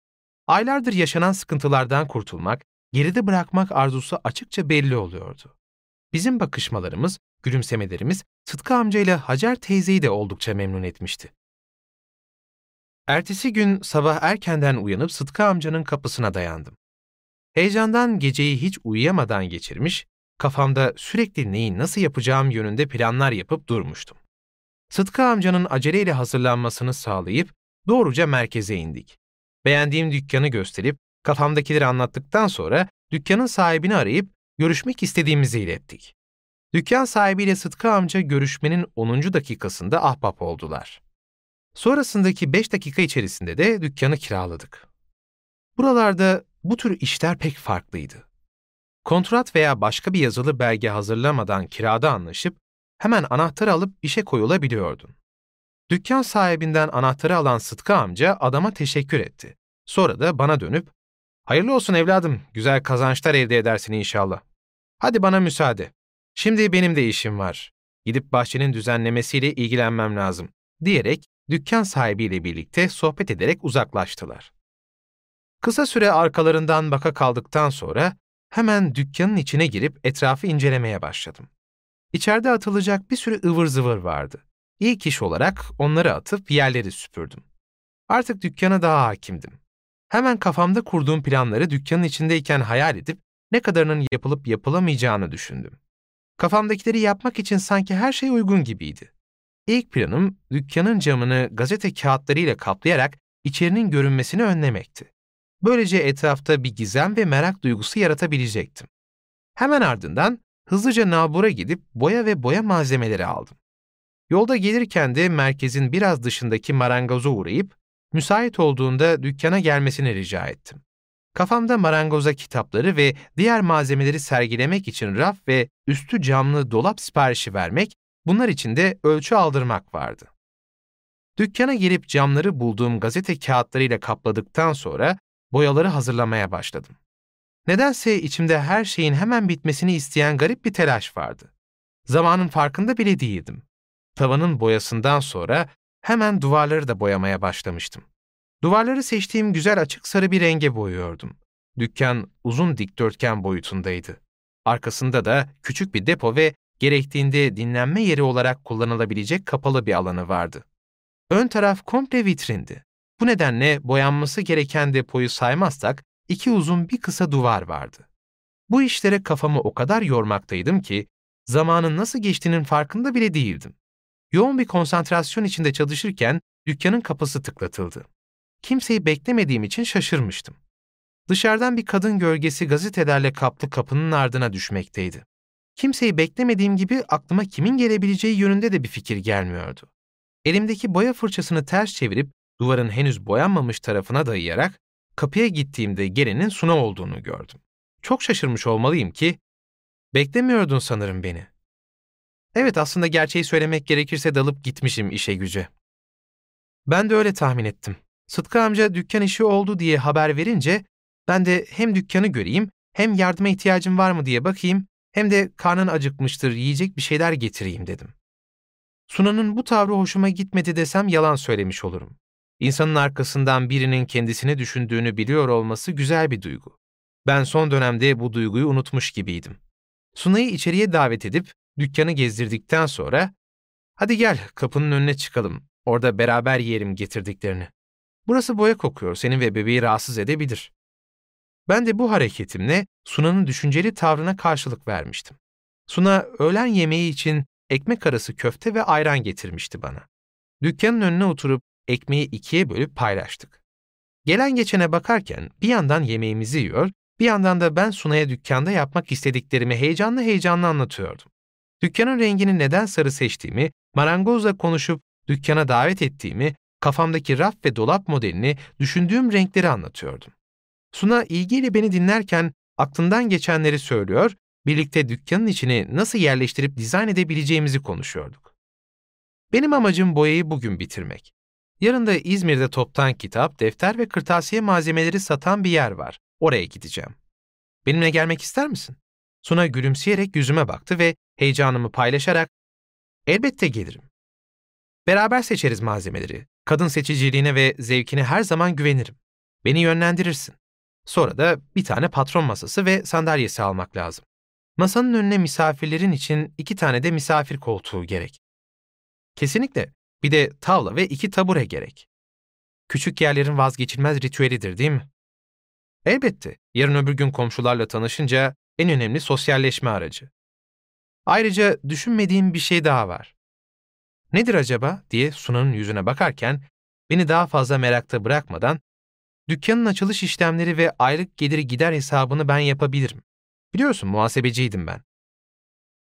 Aylardır yaşanan sıkıntılardan kurtulmak, geride bırakmak arzusu açıkça belli oluyordu. Bizim bakışmalarımız, gülümsemelerimiz Sıtkı amcayla Hacer teyzeyi de oldukça memnun etmişti. Ertesi gün sabah erkenden uyanıp Sıtkı amcanın kapısına dayandım. Heyecandan geceyi hiç uyuyamadan geçirmiş, kafamda sürekli neyi nasıl yapacağım yönünde planlar yapıp durmuştum. Sıtkı amcanın aceleyle hazırlanmasını sağlayıp doğruca merkeze indik. Beğendiğim dükkanı gösterip kafamdakileri anlattıktan sonra dükkanın sahibini arayıp görüşmek istediğimizi ilettik. Dükkan sahibiyle Sıtkı amca görüşmenin 10. dakikasında ahbap oldular. Sonrasındaki 5 dakika içerisinde de dükkanı kiraladık. Buralarda bu tür işler pek farklıydı. Kontrat veya başka bir yazılı belge hazırlamadan kirada anlaşıp hemen anahtarı alıp işe koyulabiliyordun. Dükkan sahibinden anahtarı alan Sıtkı amca adama teşekkür etti. Sonra da bana dönüp, ''Hayırlı olsun evladım, güzel kazançlar elde edersin inşallah. Hadi bana müsaade. Şimdi benim de işim var. Gidip bahçenin düzenlemesiyle ilgilenmem lazım.'' diyerek dükkan sahibiyle birlikte sohbet ederek uzaklaştılar. Kısa süre arkalarından baka kaldıktan sonra hemen dükkanın içine girip etrafı incelemeye başladım. İçeride atılacak bir sürü ıvır zıvır vardı. İlk iş olarak onları atıp yerleri süpürdüm. Artık dükkana daha hakimdim. Hemen kafamda kurduğum planları dükkanın içindeyken hayal edip ne kadarının yapılıp yapılamayacağını düşündüm. Kafamdakileri yapmak için sanki her şey uygun gibiydi. İlk planım dükkanın camını gazete kağıtlarıyla kaplayarak içerinin görünmesini önlemekti. Böylece etrafta bir gizem ve merak duygusu yaratabilecektim. Hemen ardından hızlıca nabura gidip boya ve boya malzemeleri aldım. Yolda gelirken de merkezin biraz dışındaki marangoza uğrayıp, müsait olduğunda dükkana gelmesini rica ettim. Kafamda marangoza kitapları ve diğer malzemeleri sergilemek için raf ve üstü camlı dolap siparişi vermek, bunlar için de ölçü aldırmak vardı. Dükkana girip camları bulduğum gazete kağıtlarıyla kapladıktan sonra boyaları hazırlamaya başladım. Nedense içimde her şeyin hemen bitmesini isteyen garip bir telaş vardı. Zamanın farkında bile değildim. Tavanın boyasından sonra hemen duvarları da boyamaya başlamıştım. Duvarları seçtiğim güzel açık sarı bir renge boyuyordum. Dükkan uzun dikdörtgen boyutundaydı. Arkasında da küçük bir depo ve gerektiğinde dinlenme yeri olarak kullanılabilecek kapalı bir alanı vardı. Ön taraf komple vitrindi. Bu nedenle boyanması gereken depoyu saymazsak iki uzun bir kısa duvar vardı. Bu işlere kafamı o kadar yormaktaydım ki zamanın nasıl geçtiğinin farkında bile değildim. Yoğun bir konsantrasyon içinde çalışırken dükkanın kapısı tıklatıldı. Kimseyi beklemediğim için şaşırmıştım. Dışarıdan bir kadın gölgesi gazetelerle kaplı kapının ardına düşmekteydi. Kimseyi beklemediğim gibi aklıma kimin gelebileceği yönünde de bir fikir gelmiyordu. Elimdeki boya fırçasını ters çevirip duvarın henüz boyanmamış tarafına dayayarak kapıya gittiğimde gelenin Suna olduğunu gördüm. Çok şaşırmış olmalıyım ki, beklemiyordun sanırım beni. Evet aslında gerçeği söylemek gerekirse dalıp gitmişim işe güce. Ben de öyle tahmin ettim. Sıtkı amca dükkan işi oldu diye haber verince ben de hem dükkanı göreyim hem yardıma ihtiyacım var mı diye bakayım hem de karnın acıkmıştır yiyecek bir şeyler getireyim dedim. Suna'nın bu tavrı hoşuma gitmedi desem yalan söylemiş olurum. İnsanın arkasından birinin kendisini düşündüğünü biliyor olması güzel bir duygu. Ben son dönemde bu duyguyu unutmuş gibiydim. Sunay'ı içeriye davet edip dükkanı gezdirdikten sonra ''Hadi gel kapının önüne çıkalım, orada beraber yiyelim getirdiklerini. Burası boya kokuyor, seni ve bebeği rahatsız edebilir.'' Ben de bu hareketimle Suna'nın düşünceli tavrına karşılık vermiştim. Suna öğlen yemeği için ekmek arası köfte ve ayran getirmişti bana. Dükkanın önüne oturup ekmeği ikiye bölüp paylaştık. Gelen geçene bakarken bir yandan yemeğimizi yiyor, bir yandan da ben Suna'ya dükkanda yapmak istediklerimi heyecanlı heyecanlı anlatıyordum. Dükkanın rengini neden sarı seçtiğimi, marangozla konuşup dükkana davet ettiğimi, kafamdaki raf ve dolap modelini, düşündüğüm renkleri anlatıyordum. Suna ilgiyle beni dinlerken aklından geçenleri söylüyor, birlikte dükkanın içini nasıl yerleştirip dizayn edebileceğimizi konuşuyorduk. Benim amacım boyayı bugün bitirmek. Yarın da İzmir'de toptan kitap, defter ve kırtasiye malzemeleri satan bir yer var. Oraya gideceğim. Benimle gelmek ister misin? Suna gülümseyerek yüzüme baktı ve heyecanımı paylaşarak elbette gelirim. Beraber seçeriz malzemeleri. Kadın seçiciliğine ve zevkine her zaman güvenirim. Beni yönlendirirsin. Sonra da bir tane patron masası ve sandalyesi almak lazım. Masanın önüne misafirlerin için iki tane de misafir koltuğu gerek. Kesinlikle. Bir de tavla ve iki tabure gerek. Küçük yerlerin vazgeçilmez ritüelidir değil mi? Elbette. Yarın öbür gün komşularla tanışınca en önemli sosyalleşme aracı. Ayrıca düşünmediğim bir şey daha var. Nedir acaba diye Sunan'ın yüzüne bakarken beni daha fazla merakta bırakmadan dükkanın açılış işlemleri ve aylık geliri gider hesabını ben yapabilirim. Biliyorsun muhasebeciydim ben.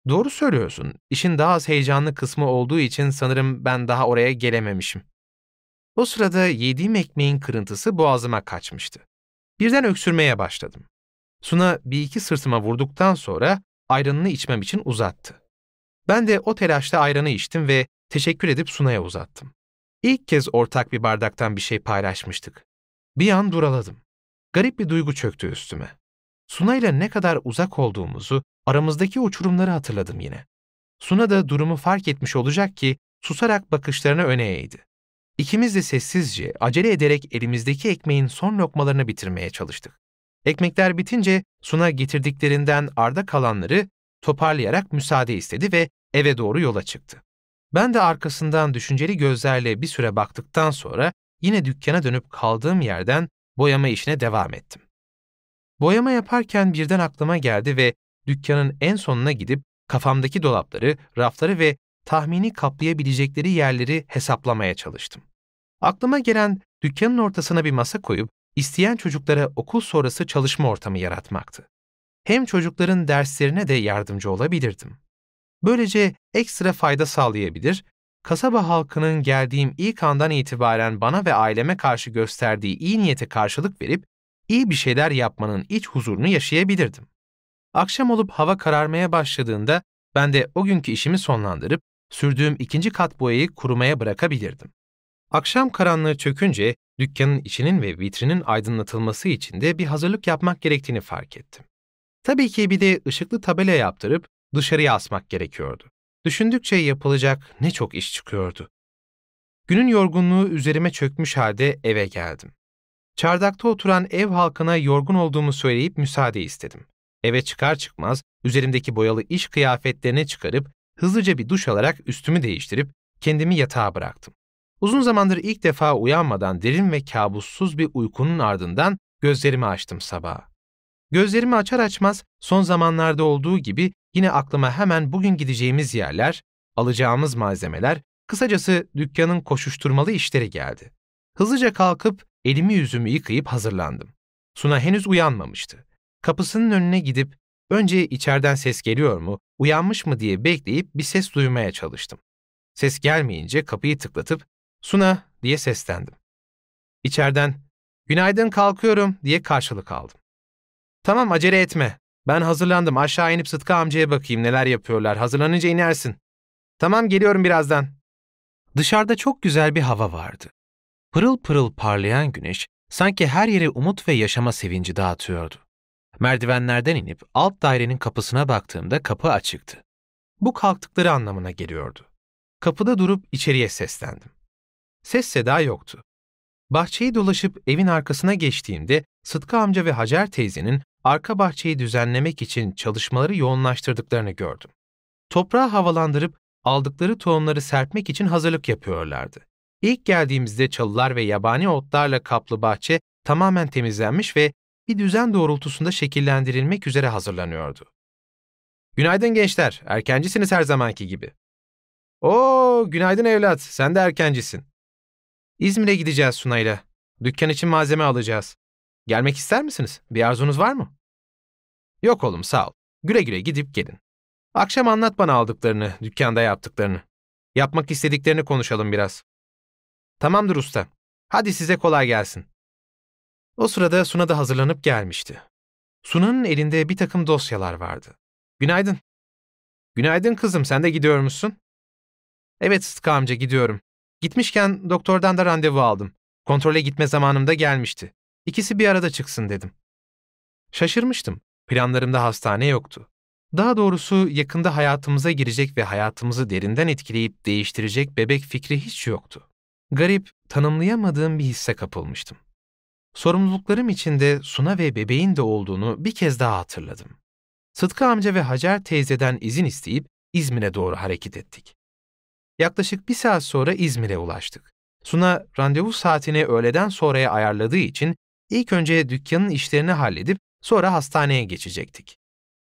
Doğru söylüyorsun. İşin daha az heyecanlı kısmı olduğu için sanırım ben daha oraya gelememişim. O sırada yediğim ekmeğin kırıntısı boğazıma kaçmıştı. Birden öksürmeye başladım. Suna bir iki sırtıma vurduktan sonra ayranını içmem için uzattı. Ben de o telaşta ayranı içtim ve teşekkür edip Suna'ya uzattım. İlk kez ortak bir bardaktan bir şey paylaşmıştık. Bir an duraladım. Garip bir duygu çöktü üstüme. Suna ile ne kadar uzak olduğumuzu, aramızdaki uçurumları hatırladım yine. Suna da durumu fark etmiş olacak ki susarak bakışlarını öne eğdi. İkimiz de sessizce, acele ederek elimizdeki ekmeğin son lokmalarını bitirmeye çalıştık. Ekmekler bitince Suna getirdiklerinden arda kalanları toparlayarak müsaade istedi ve eve doğru yola çıktı. Ben de arkasından düşünceli gözlerle bir süre baktıktan sonra yine dükkana dönüp kaldığım yerden boyama işine devam ettim. Boyama yaparken birden aklıma geldi ve dükkanın en sonuna gidip kafamdaki dolapları, rafları ve tahmini kaplayabilecekleri yerleri hesaplamaya çalıştım. Aklıma gelen dükkanın ortasına bir masa koyup isteyen çocuklara okul sonrası çalışma ortamı yaratmaktı. Hem çocukların derslerine de yardımcı olabilirdim. Böylece ekstra fayda sağlayabilir, kasaba halkının geldiğim ilk andan itibaren bana ve aileme karşı gösterdiği iyi niyete karşılık verip iyi bir şeyler yapmanın iç huzurunu yaşayabilirdim. Akşam olup hava kararmaya başladığında ben de o günkü işimi sonlandırıp sürdüğüm ikinci kat boyayı kurumaya bırakabilirdim. Akşam karanlığı çökünce dükkanın içinin ve vitrinin aydınlatılması için de bir hazırlık yapmak gerektiğini fark ettim. Tabii ki bir de ışıklı tabela yaptırıp dışarıya asmak gerekiyordu. Düşündükçe yapılacak ne çok iş çıkıyordu. Günün yorgunluğu üzerime çökmüş halde eve geldim. Çardakta oturan ev halkına yorgun olduğumu söyleyip müsaade istedim. Eve çıkar çıkmaz üzerimdeki boyalı iş kıyafetlerini çıkarıp hızlıca bir duş alarak üstümü değiştirip kendimi yatağa bıraktım. Uzun zamandır ilk defa uyanmadan derin ve kabussuz bir uykunun ardından gözlerimi açtım sabaha. Gözlerimi açar açmaz son zamanlarda olduğu gibi yine aklıma hemen bugün gideceğimiz yerler, alacağımız malzemeler, kısacası dükkanın koşuşturmalı işleri geldi. Hızlıca kalkıp elimi yüzümü yıkayıp hazırlandım. Suna henüz uyanmamıştı. Kapısının önüne gidip önce içeriden ses geliyor mu, uyanmış mı diye bekleyip bir ses duymaya çalıştım. Ses gelmeyince kapıyı tıklatıp Suna diye seslendim. İçeriden günaydın kalkıyorum diye karşılık aldım. Tamam acele etme. Ben hazırlandım aşağı inip Sıtkı amcaya bakayım neler yapıyorlar. Hazırlanınca inersin. Tamam geliyorum birazdan. Dışarıda çok güzel bir hava vardı. Pırıl pırıl parlayan güneş sanki her yere umut ve yaşama sevinci dağıtıyordu. Merdivenlerden inip alt dairenin kapısına baktığımda kapı açıktı. Bu kalktıkları anlamına geliyordu. Kapıda durup içeriye seslendim. Ses seda yoktu. Bahçeyi dolaşıp evin arkasına geçtiğimde Sıtkı amca ve Hacer teyzenin arka bahçeyi düzenlemek için çalışmaları yoğunlaştırdıklarını gördüm. Toprağı havalandırıp aldıkları tohumları serpmek için hazırlık yapıyorlardı. İlk geldiğimizde çalılar ve yabani otlarla kaplı bahçe tamamen temizlenmiş ve bir düzen doğrultusunda şekillendirilmek üzere hazırlanıyordu. Günaydın gençler, erkencisiniz her zamanki gibi. Oo, günaydın evlat, sen de erkencisin. İzmir'e gideceğiz Sunay'la. Dükkan için malzeme alacağız. Gelmek ister misiniz? Bir arzunuz var mı? Yok oğlum sağ ol. Güle güle gidip gelin. Akşam anlat bana aldıklarını, dükkanda yaptıklarını. Yapmak istediklerini konuşalım biraz. Tamamdır usta. Hadi size kolay gelsin. O sırada Suna da hazırlanıp gelmişti. Suna'nın elinde bir takım dosyalar vardı. Günaydın. Günaydın kızım, sen de gidiyor musun? Evet Sıtkı amca, gidiyorum. Gitmişken doktordan da randevu aldım. Kontrole gitme zamanım da gelmişti. İkisi bir arada çıksın dedim. Şaşırmıştım. Planlarımda hastane yoktu. Daha doğrusu yakında hayatımıza girecek ve hayatımızı derinden etkileyip değiştirecek bebek fikri hiç yoktu. Garip, tanımlayamadığım bir hisse kapılmıştım. Sorumluluklarım içinde Suna ve bebeğin de olduğunu bir kez daha hatırladım. Sıtkı amca ve Hacer teyzeden izin isteyip İzmir'e doğru hareket ettik. Yaklaşık bir saat sonra İzmir'e ulaştık. Suna randevu saatini öğleden sonraya ayarladığı için ilk önce dükkanın işlerini halledip sonra hastaneye geçecektik.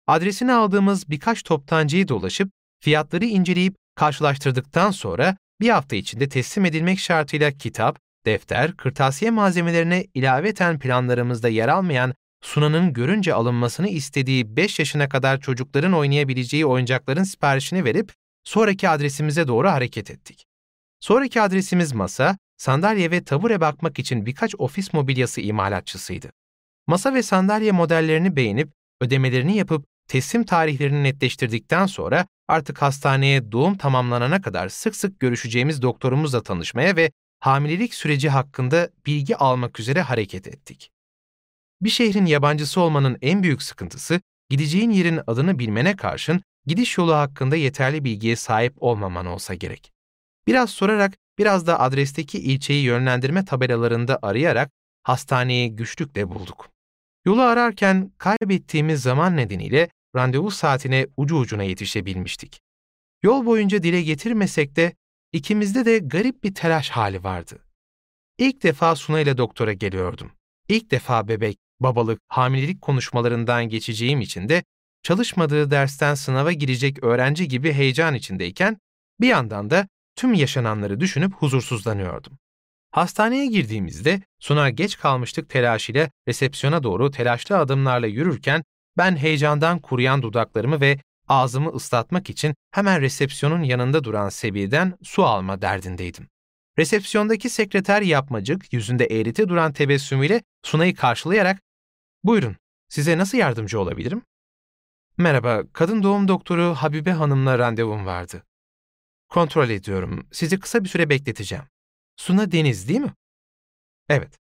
Adresini aldığımız birkaç toptancıyı dolaşıp fiyatları inceleyip karşılaştırdıktan sonra bir hafta içinde teslim edilmek şartıyla kitap, defter, kırtasiye malzemelerine ilaveten planlarımızda yer almayan Suna'nın görünce alınmasını istediği 5 yaşına kadar çocukların oynayabileceği oyuncakların siparişini verip sonraki adresimize doğru hareket ettik. Sonraki adresimiz masa, sandalye ve tabure bakmak için birkaç ofis mobilyası imalatçısıydı. Masa ve sandalye modellerini beğenip ödemelerini yapıp teslim tarihlerini netleştirdikten sonra artık hastaneye doğum tamamlanana kadar sık sık görüşeceğimiz doktorumuzla tanışmaya ve hamilelik süreci hakkında bilgi almak üzere hareket ettik. Bir şehrin yabancısı olmanın en büyük sıkıntısı, gideceğin yerin adını bilmene karşın gidiş yolu hakkında yeterli bilgiye sahip olmaman olsa gerek. Biraz sorarak, biraz da adresteki ilçeyi yönlendirme tabelalarında arayarak hastaneyi güçlükle bulduk. Yolu ararken kaybettiğimiz zaman nedeniyle randevu saatine ucu ucuna yetişebilmiştik. Yol boyunca dile getirmesek de ikimizde de garip bir telaş hali vardı. İlk defa Suna ile doktora geliyordum. İlk defa bebek, babalık, hamilelik konuşmalarından geçeceğim için de çalışmadığı dersten sınava girecek öğrenci gibi heyecan içindeyken bir yandan da tüm yaşananları düşünüp huzursuzlanıyordum. Hastaneye girdiğimizde Suna geç kalmıştık telaşıyla resepsiyona doğru telaşlı adımlarla yürürken ben heyecandan kuruyan dudaklarımı ve ağzımı ıslatmak için hemen resepsiyonun yanında duran Sebi'den su alma derdindeydim. Resepsiyondaki sekreter yapmacık yüzünde eğriti duran tebessümüyle Suna'yı karşılayarak ''Buyurun, size nasıl yardımcı olabilirim?'' ''Merhaba, kadın doğum doktoru Habibe Hanım'la randevum vardı. Kontrol ediyorum, sizi kısa bir süre bekleteceğim. Suna Deniz değil mi?'' ''Evet.''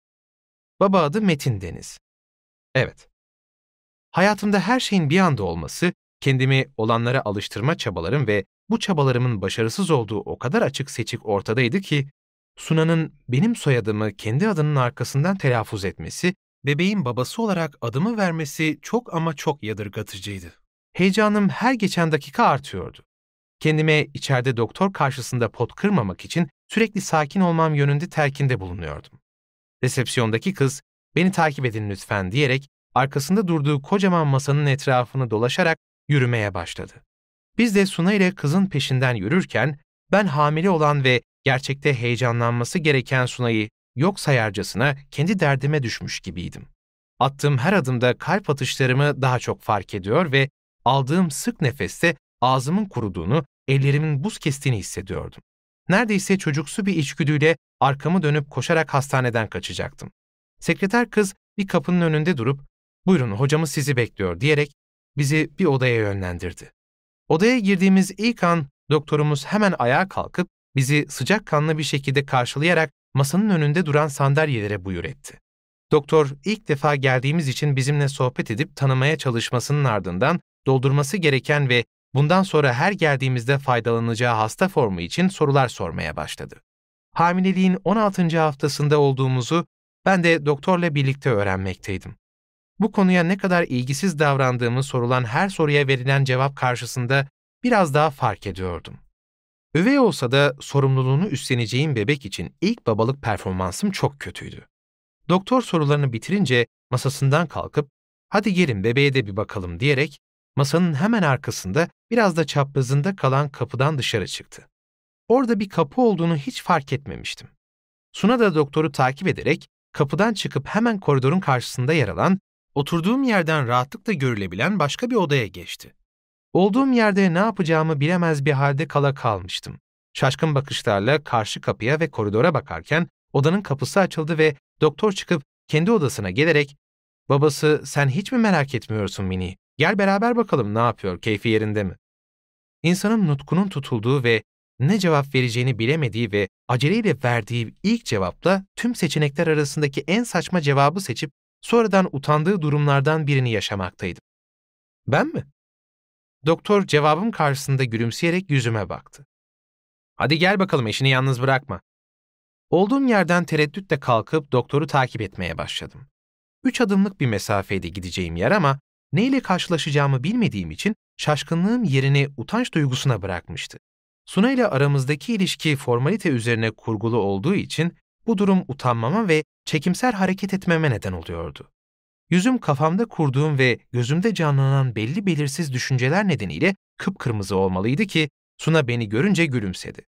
Baba adı Metin Deniz. ''Evet.'' Hayatımda her şeyin bir anda olması, kendimi olanlara alıştırma çabalarım ve bu çabalarımın başarısız olduğu o kadar açık seçik ortadaydı ki, Suna'nın benim soyadımı kendi adının arkasından telaffuz etmesi, bebeğin babası olarak adımı vermesi çok ama çok yadırgatıcıydı. Heyecanım her geçen dakika artıyordu. Kendime içeride doktor karşısında pot kırmamak için sürekli sakin olmam yönünde telkinde bulunuyordum. Resepsiyondaki kız, beni takip edin lütfen diyerek arkasında durduğu kocaman masanın etrafını dolaşarak yürümeye başladı. Biz de Suna ile kızın peşinden yürürken ben hamile olan ve gerçekte heyecanlanması gereken Suna'yı yok sayarcasına kendi derdime düşmüş gibiydim. Attığım her adımda kalp atışlarımı daha çok fark ediyor ve aldığım sık nefeste ağzımın kuruduğunu, ellerimin buz kestiğini hissediyordum. Neredeyse çocuksu bir içgüdüyle arkamı dönüp koşarak hastaneden kaçacaktım. Sekreter kız bir kapının önünde durup buyurun hocamız sizi bekliyor diyerek bizi bir odaya yönlendirdi. Odaya girdiğimiz ilk an doktorumuz hemen ayağa kalkıp bizi sıcakkanlı bir şekilde karşılayarak masanın önünde duran sandalyelere buyur etti. Doktor ilk defa geldiğimiz için bizimle sohbet edip tanımaya çalışmasının ardından doldurması gereken ve bundan sonra her geldiğimizde faydalanacağı hasta formu için sorular sormaya başladı. Hamileliğin 16. haftasında olduğumuzu ben de doktorla birlikte öğrenmekteydim. Bu konuya ne kadar ilgisiz davrandığımı sorulan her soruya verilen cevap karşısında biraz daha fark ediyordum. Övey olsa da sorumluluğunu üstleneceğim bebek için ilk babalık performansım çok kötüydü. Doktor sorularını bitirince masasından kalkıp hadi gelin bebeğe de bir bakalım diyerek masanın hemen arkasında biraz da çaprazında kalan kapıdan dışarı çıktı. Orada bir kapı olduğunu hiç fark etmemiştim. Suna da doktoru takip ederek kapıdan çıkıp hemen koridorun karşısında yer alan oturduğum yerden rahatlıkla görülebilen başka bir odaya geçti. Olduğum yerde ne yapacağımı bilemez bir halde kala kalmıştım. Şaşkın bakışlarla karşı kapıya ve koridora bakarken odanın kapısı açıldı ve doktor çıkıp kendi odasına gelerek ''Babası sen hiç mi merak etmiyorsun Mini? Gel beraber bakalım ne yapıyor, keyfi yerinde mi?'' İnsanın nutkunun tutulduğu ve ne cevap vereceğini bilemediği ve aceleyle verdiği ilk cevapla tüm seçenekler arasındaki en saçma cevabı seçip sonradan utandığı durumlardan birini yaşamaktaydım. Ben mi? Doktor cevabım karşısında gülümseyerek yüzüme baktı. Hadi gel bakalım eşini yalnız bırakma. Olduğum yerden tereddütle kalkıp doktoru takip etmeye başladım. Üç adımlık bir mesafeydi gideceğim yer ama neyle karşılaşacağımı bilmediğim için şaşkınlığım yerini utanç duygusuna bırakmıştı. Suna ile aramızdaki ilişki formalite üzerine kurgulu olduğu için bu durum utanmama ve çekimser hareket etmeme neden oluyordu. Yüzüm kafamda kurduğum ve gözümde canlanan belli belirsiz düşünceler nedeniyle kıpkırmızı olmalıydı ki Suna beni görünce gülümsedi.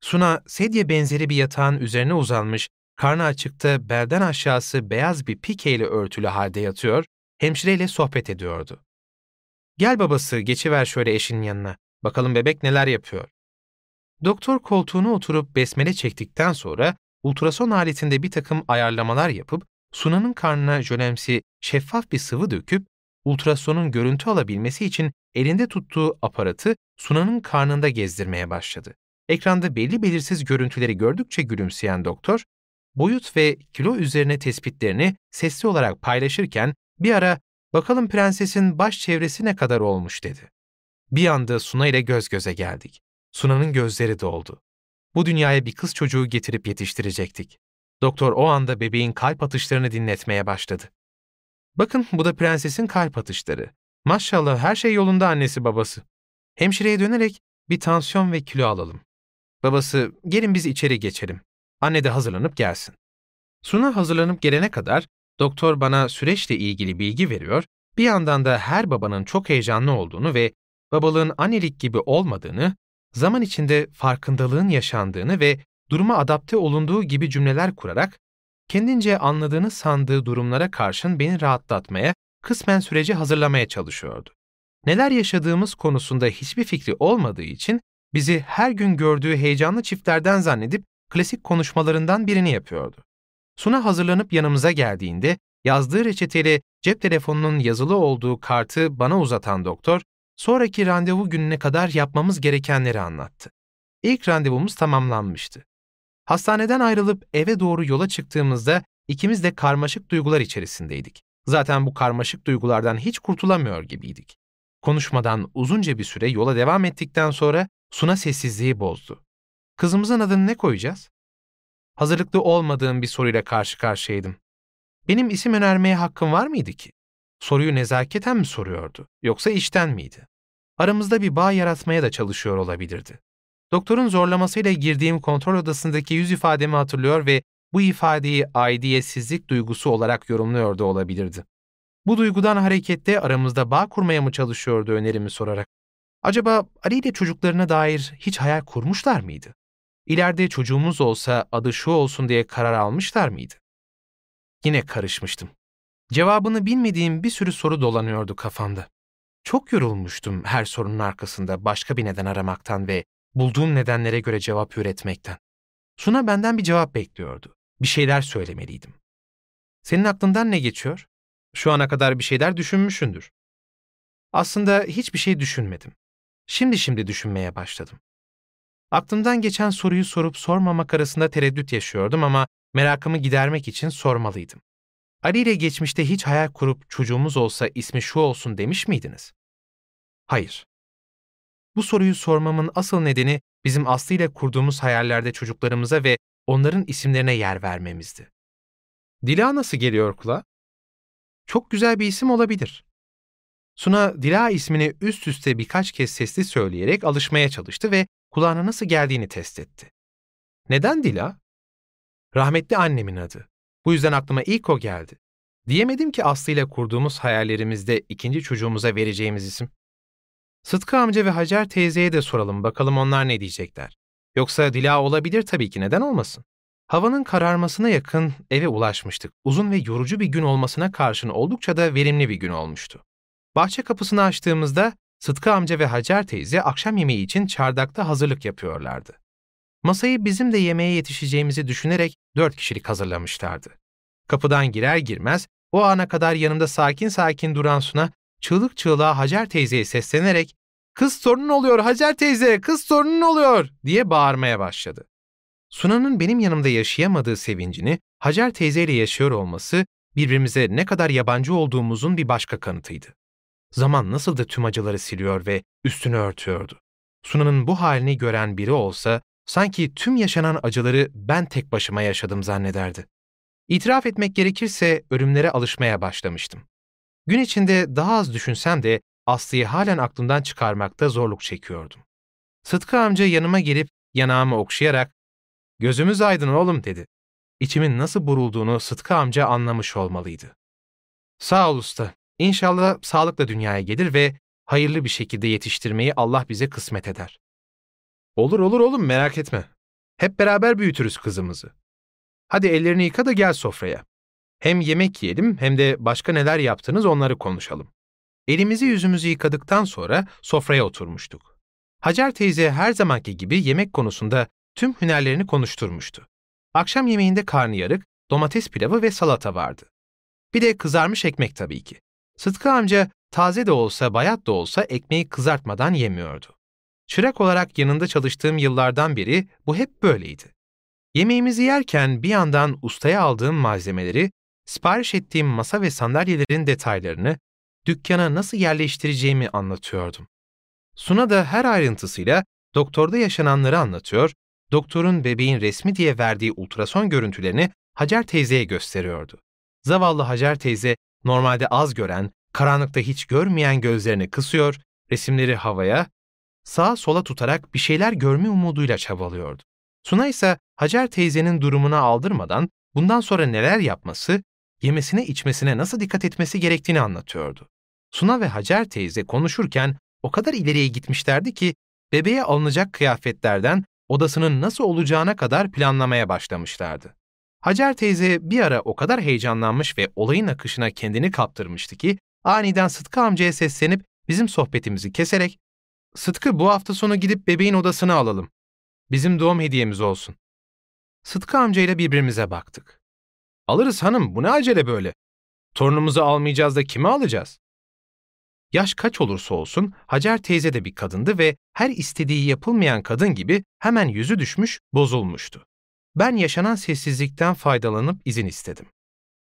Suna, sedye benzeri bir yatağın üzerine uzanmış, karnı açıkta belden aşağısı beyaz bir pikeyle örtülü halde yatıyor, hemşireyle sohbet ediyordu. Gel babası, geçiver şöyle eşinin yanına. Bakalım bebek neler yapıyor. Doktor koltuğuna oturup besmele çektikten sonra ultrason aletinde bir takım ayarlamalar yapıp Suna'nın karnına jölemsi şeffaf bir sıvı döküp ultrasonun görüntü alabilmesi için elinde tuttuğu aparatı Suna'nın karnında gezdirmeye başladı. Ekranda belli belirsiz görüntüleri gördükçe gülümseyen doktor, boyut ve kilo üzerine tespitlerini sesli olarak paylaşırken bir ara bakalım prensesin baş çevresi ne kadar olmuş dedi. Bir anda Suna ile göz göze geldik. Suna'nın gözleri doldu. Bu dünyaya bir kız çocuğu getirip yetiştirecektik. Doktor o anda bebeğin kalp atışlarını dinletmeye başladı. Bakın bu da prensesin kalp atışları. Maşallah her şey yolunda annesi babası. Hemşireye dönerek bir tansiyon ve kilo alalım. Babası gelin biz içeri geçelim. Anne de hazırlanıp gelsin. Suna hazırlanıp gelene kadar doktor bana süreçle ilgili bilgi veriyor, bir yandan da her babanın çok heyecanlı olduğunu ve babalığın annelik gibi olmadığını, zaman içinde farkındalığın yaşandığını ve duruma adapte olunduğu gibi cümleler kurarak, kendince anladığını sandığı durumlara karşın beni rahatlatmaya, kısmen süreci hazırlamaya çalışıyordu. Neler yaşadığımız konusunda hiçbir fikri olmadığı için bizi her gün gördüğü heyecanlı çiftlerden zannedip klasik konuşmalarından birini yapıyordu. Suna hazırlanıp yanımıza geldiğinde yazdığı reçeteyle cep telefonunun yazılı olduğu kartı bana uzatan doktor, sonraki randevu gününe kadar yapmamız gerekenleri anlattı. İlk randevumuz tamamlanmıştı. Hastaneden ayrılıp eve doğru yola çıktığımızda ikimiz de karmaşık duygular içerisindeydik. Zaten bu karmaşık duygulardan hiç kurtulamıyor gibiydik. Konuşmadan uzunca bir süre yola devam ettikten sonra Suna sessizliği bozdu. Kızımızın adını ne koyacağız? Hazırlıklı olmadığım bir soruyla karşı karşıyaydım. Benim isim önermeye hakkım var mıydı ki? Soruyu nezaketen mi soruyordu, yoksa işten miydi? Aramızda bir bağ yaratmaya da çalışıyor olabilirdi. Doktorun zorlamasıyla girdiğim kontrol odasındaki yüz ifademi hatırlıyor ve bu ifadeyi aidiyetsizlik duygusu olarak yorumluyordu olabilirdi. Bu duygudan hareketle aramızda bağ kurmaya mı çalışıyordu önerimi sorarak. Acaba Ali ile çocuklarına dair hiç hayal kurmuşlar mıydı? İleride çocuğumuz olsa adı şu olsun diye karar almışlar mıydı? Yine karışmıştım. Cevabını bilmediğim bir sürü soru dolanıyordu kafamda. Çok yorulmuştum her sorunun arkasında başka bir neden aramaktan ve bulduğum nedenlere göre cevap üretmekten. Suna benden bir cevap bekliyordu. Bir şeyler söylemeliydim. Senin aklından ne geçiyor? Şu ana kadar bir şeyler düşünmüşündür. Aslında hiçbir şey düşünmedim. Şimdi şimdi düşünmeye başladım. Aklımdan geçen soruyu sorup sormamak arasında tereddüt yaşıyordum ama merakımı gidermek için sormalıydım. Ali ile geçmişte hiç hayal kurup çocuğumuz olsa ismi şu olsun demiş miydiniz? Hayır. Bu soruyu sormamın asıl nedeni bizim Aslı ile kurduğumuz hayallerde çocuklarımıza ve onların isimlerine yer vermemizdi. Dila nasıl geliyor kula? Çok güzel bir isim olabilir. Suna Dila ismini üst üste birkaç kez sesli söyleyerek alışmaya çalıştı ve kulağına nasıl geldiğini test etti. Neden Dila? Rahmetli annemin adı. Bu yüzden aklıma ilk o geldi. Diyemedim ki Aslı ile kurduğumuz hayallerimizde ikinci çocuğumuza vereceğimiz isim. Sıtkı amca ve Hacer teyzeye de soralım bakalım onlar ne diyecekler. Yoksa Dila olabilir tabii ki neden olmasın? Havanın kararmasına yakın eve ulaşmıştık. Uzun ve yorucu bir gün olmasına karşın oldukça da verimli bir gün olmuştu. Bahçe kapısını açtığımızda Sıtkı amca ve Hacer teyze akşam yemeği için çardakta hazırlık yapıyorlardı. Masayı bizim de yemeğe yetişeceğimizi düşünerek dört kişilik hazırlamışlardı. Kapıdan girer girmez o ana kadar yanımda sakin sakin duran Suna çığlık çığlığa Hacer teyzeye seslenerek ''Kız torunun oluyor Hacer teyze, kız torunun oluyor!'' diye bağırmaya başladı. Suna'nın benim yanımda yaşayamadığı sevincini Hacer teyzeyle yaşıyor olması birbirimize ne kadar yabancı olduğumuzun bir başka kanıtıydı. Zaman nasıl da tüm acıları siliyor ve üstünü örtüyordu. Suna'nın bu halini gören biri olsa sanki tüm yaşanan acıları ben tek başıma yaşadım zannederdi. İtiraf etmek gerekirse ölümlere alışmaya başlamıştım. Gün içinde daha az düşünsem de Aslı'yı halen aklımdan çıkarmakta zorluk çekiyordum. Sıtkı amca yanıma gelip yanağımı okşayarak ''Gözümüz aydın oğlum'' dedi. İçimin nasıl burulduğunu Sıtkı amca anlamış olmalıydı. ''Sağ ol usta. İnşallah sağlıkla dünyaya gelir ve hayırlı bir şekilde yetiştirmeyi Allah bize kısmet eder.'' ''Olur olur oğlum merak etme. Hep beraber büyütürüz kızımızı. Hadi ellerini yıka da gel sofraya. Hem yemek yiyelim hem de başka neler yaptınız onları konuşalım. Elimizi yüzümüzü yıkadıktan sonra sofraya oturmuştuk. Hacer teyze her zamanki gibi yemek konusunda tüm hünerlerini konuşturmuştu. Akşam yemeğinde karnıyarık, domates pilavı ve salata vardı. Bir de kızarmış ekmek tabii ki. Sıtkı amca taze de olsa bayat da olsa ekmeği kızartmadan yemiyordu. Çırak olarak yanında çalıştığım yıllardan beri bu hep böyleydi. Yemeğimizi yerken bir yandan ustaya aldığım malzemeleri, sipariş ettiğim masa ve sandalyelerin detaylarını, dükkana nasıl yerleştireceğimi anlatıyordum. Suna da her ayrıntısıyla doktorda yaşananları anlatıyor, doktorun bebeğin resmi diye verdiği ultrason görüntülerini Hacer teyzeye gösteriyordu. Zavallı Hacer teyze normalde az gören, karanlıkta hiç görmeyen gözlerini kısıyor, resimleri havaya, sağa sola tutarak bir şeyler görme umuduyla çabalıyordu. Suna ise Hacer teyzenin durumuna aldırmadan bundan sonra neler yapması, yemesine içmesine nasıl dikkat etmesi gerektiğini anlatıyordu. Suna ve Hacer teyze konuşurken o kadar ileriye gitmişlerdi ki bebeğe alınacak kıyafetlerden odasının nasıl olacağına kadar planlamaya başlamışlardı. Hacer teyze bir ara o kadar heyecanlanmış ve olayın akışına kendini kaptırmıştı ki aniden Sıtkı amcaya seslenip bizim sohbetimizi keserek ''Sıtkı bu hafta sonu gidip bebeğin odasını alalım. Bizim doğum hediyemiz olsun. Sıtkı amcayla birbirimize baktık. Alırız hanım, bu ne acele böyle? Torunumuzu almayacağız da kimi alacağız? Yaş kaç olursa olsun Hacer teyze de bir kadındı ve her istediği yapılmayan kadın gibi hemen yüzü düşmüş, bozulmuştu. Ben yaşanan sessizlikten faydalanıp izin istedim.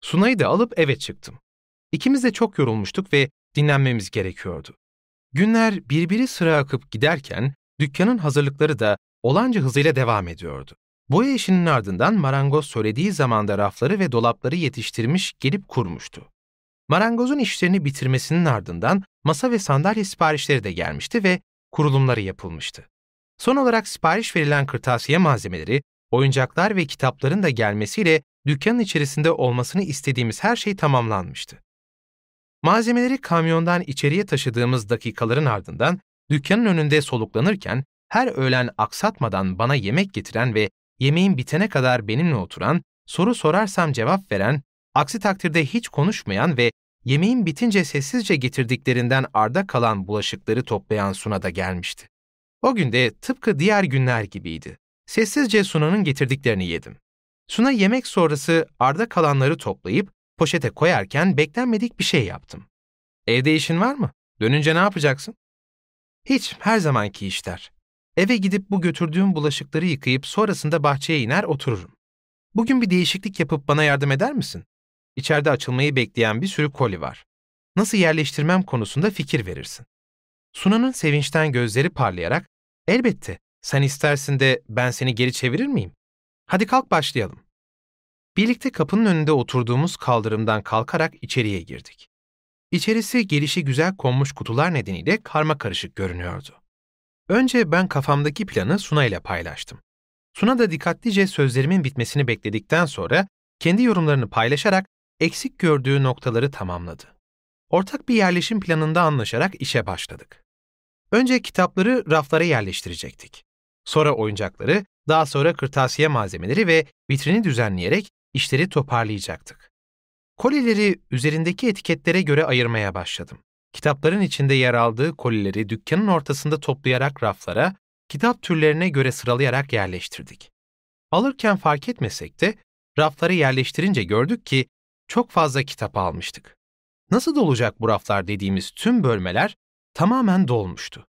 Sunay'ı da alıp eve çıktım. İkimiz de çok yorulmuştuk ve dinlenmemiz gerekiyordu. Günler birbiri sıra akıp giderken dükkanın hazırlıkları da olanca hızıyla devam ediyordu. Boya işinin ardından marangoz söylediği zamanda rafları ve dolapları yetiştirmiş gelip kurmuştu. Marangozun işlerini bitirmesinin ardından masa ve sandalye siparişleri de gelmişti ve kurulumları yapılmıştı. Son olarak sipariş verilen kırtasiye malzemeleri, oyuncaklar ve kitapların da gelmesiyle dükkanın içerisinde olmasını istediğimiz her şey tamamlanmıştı. Malzemeleri kamyondan içeriye taşıdığımız dakikaların ardından dükkanın önünde soluklanırken her öğlen aksatmadan bana yemek getiren ve yemeğin bitene kadar benimle oturan, soru sorarsam cevap veren, aksi takdirde hiç konuşmayan ve yemeğin bitince sessizce getirdiklerinden arda kalan bulaşıkları toplayan Suna da gelmişti. O gün de tıpkı diğer günler gibiydi. Sessizce Suna'nın getirdiklerini yedim. Suna yemek sonrası arda kalanları toplayıp poşete koyarken beklenmedik bir şey yaptım. Evde işin var mı? Dönünce ne yapacaksın? Hiç, her zamanki işler. Eve gidip bu götürdüğüm bulaşıkları yıkayıp sonrasında bahçeye iner otururum. Bugün bir değişiklik yapıp bana yardım eder misin? İçeride açılmayı bekleyen bir sürü koli var. Nasıl yerleştirmem konusunda fikir verirsin. Suna'nın sevinçten gözleri parlayarak, elbette sen istersin de ben seni geri çevirir miyim? Hadi kalk başlayalım. Birlikte kapının önünde oturduğumuz kaldırımdan kalkarak içeriye girdik. İçerisi gelişi güzel konmuş kutular nedeniyle karma karışık görünüyordu. Önce ben kafamdaki planı Suna ile paylaştım. Suna da dikkatlice sözlerimin bitmesini bekledikten sonra kendi yorumlarını paylaşarak eksik gördüğü noktaları tamamladı. Ortak bir yerleşim planında anlaşarak işe başladık. Önce kitapları raflara yerleştirecektik. Sonra oyuncakları, daha sonra kırtasiye malzemeleri ve vitrini düzenleyerek işleri toparlayacaktık. Kolileri üzerindeki etiketlere göre ayırmaya başladım. Kitapların içinde yer aldığı kolileri dükkanın ortasında toplayarak raflara, kitap türlerine göre sıralayarak yerleştirdik. Alırken fark etmesek de rafları yerleştirince gördük ki çok fazla kitap almıştık. Nasıl dolacak bu raflar dediğimiz tüm bölmeler tamamen dolmuştu.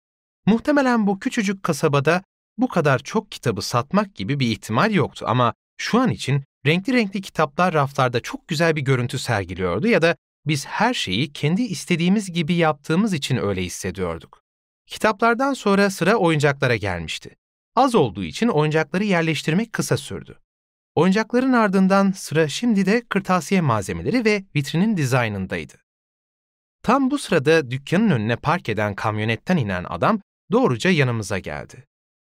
Muhtemelen bu küçücük kasabada bu kadar çok kitabı satmak gibi bir ihtimal yoktu ama şu an için renkli renkli kitaplar raflarda çok güzel bir görüntü sergiliyordu ya da biz her şeyi kendi istediğimiz gibi yaptığımız için öyle hissediyorduk. Kitaplardan sonra sıra oyuncaklara gelmişti. Az olduğu için oyuncakları yerleştirmek kısa sürdü. Oyuncakların ardından sıra şimdi de kırtasiye malzemeleri ve vitrinin dizaynındaydı. Tam bu sırada dükkanın önüne park eden kamyonetten inen adam doğruca yanımıza geldi.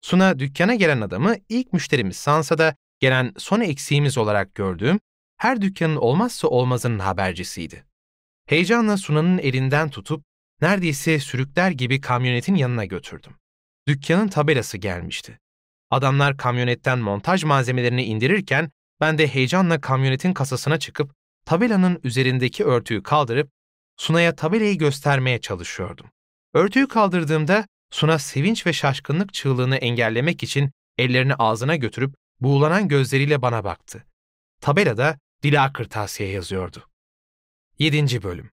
Suna dükkana gelen adamı ilk müşterimiz sansa da gelen son eksiğimiz olarak gördüğüm her dükkanın olmazsa olmazının habercisiydi. Heyecanla Suna'nın elinden tutup neredeyse sürükler gibi kamyonetin yanına götürdüm. Dükkanın tabelası gelmişti. Adamlar kamyonetten montaj malzemelerini indirirken ben de heyecanla kamyonetin kasasına çıkıp tabelanın üzerindeki örtüyü kaldırıp Suna'ya tabelayı göstermeye çalışıyordum. Örtüyü kaldırdığımda Suna sevinç ve şaşkınlık çığlığını engellemek için ellerini ağzına götürüp buğulanan gözleriyle bana baktı. Tabelada Dila Kırtasiye yazıyordu. 7. Bölüm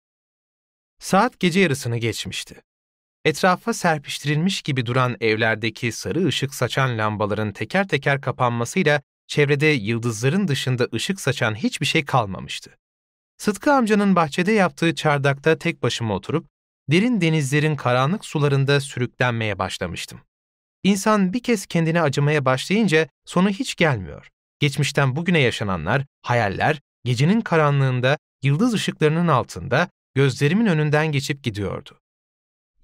Saat gece yarısını geçmişti. Etrafa serpiştirilmiş gibi duran evlerdeki sarı ışık saçan lambaların teker teker kapanmasıyla çevrede yıldızların dışında ışık saçan hiçbir şey kalmamıştı. Sıtkı amcanın bahçede yaptığı çardakta tek başıma oturup derin denizlerin karanlık sularında sürüklenmeye başlamıştım. İnsan bir kez kendine acımaya başlayınca sonu hiç gelmiyor. Geçmişten bugüne yaşananlar, hayaller, gecenin karanlığında, yıldız ışıklarının altında gözlerimin önünden geçip gidiyordu.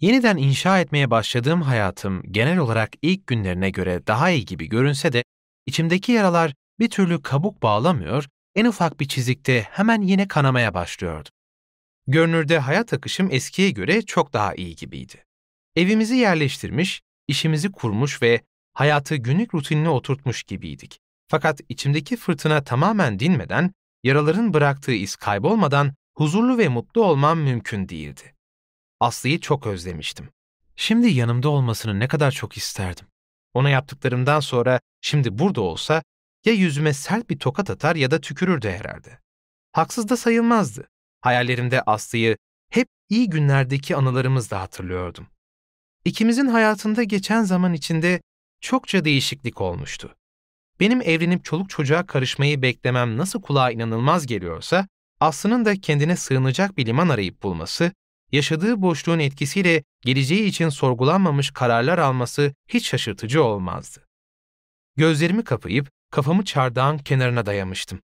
Yeniden inşa etmeye başladığım hayatım genel olarak ilk günlerine göre daha iyi gibi görünse de içimdeki yaralar bir türlü kabuk bağlamıyor, en ufak bir çizikte hemen yine kanamaya başlıyordu. Görünürde hayat akışım eskiye göre çok daha iyi gibiydi. Evimizi yerleştirmiş, işimizi kurmuş ve hayatı günlük rutinine oturtmuş gibiydik. Fakat içimdeki fırtına tamamen dinmeden, yaraların bıraktığı iz kaybolmadan huzurlu ve mutlu olmam mümkün değildi. Aslı'yı çok özlemiştim. Şimdi yanımda olmasını ne kadar çok isterdim. Ona yaptıklarımdan sonra şimdi burada olsa ya yüzüme sert bir tokat atar ya da tükürürdü herhalde. Haksız da sayılmazdı. Hayallerimde Aslı'yı hep iyi günlerdeki anılarımızla hatırlıyordum. İkimizin hayatında geçen zaman içinde çokça değişiklik olmuştu. Benim evlenip çoluk çocuğa karışmayı beklemem nasıl kulağa inanılmaz geliyorsa, Aslı'nın da kendine sığınacak bir liman arayıp bulması, yaşadığı boşluğun etkisiyle geleceği için sorgulanmamış kararlar alması hiç şaşırtıcı olmazdı. Gözlerimi kapayıp kafamı çardağın kenarına dayamıştım.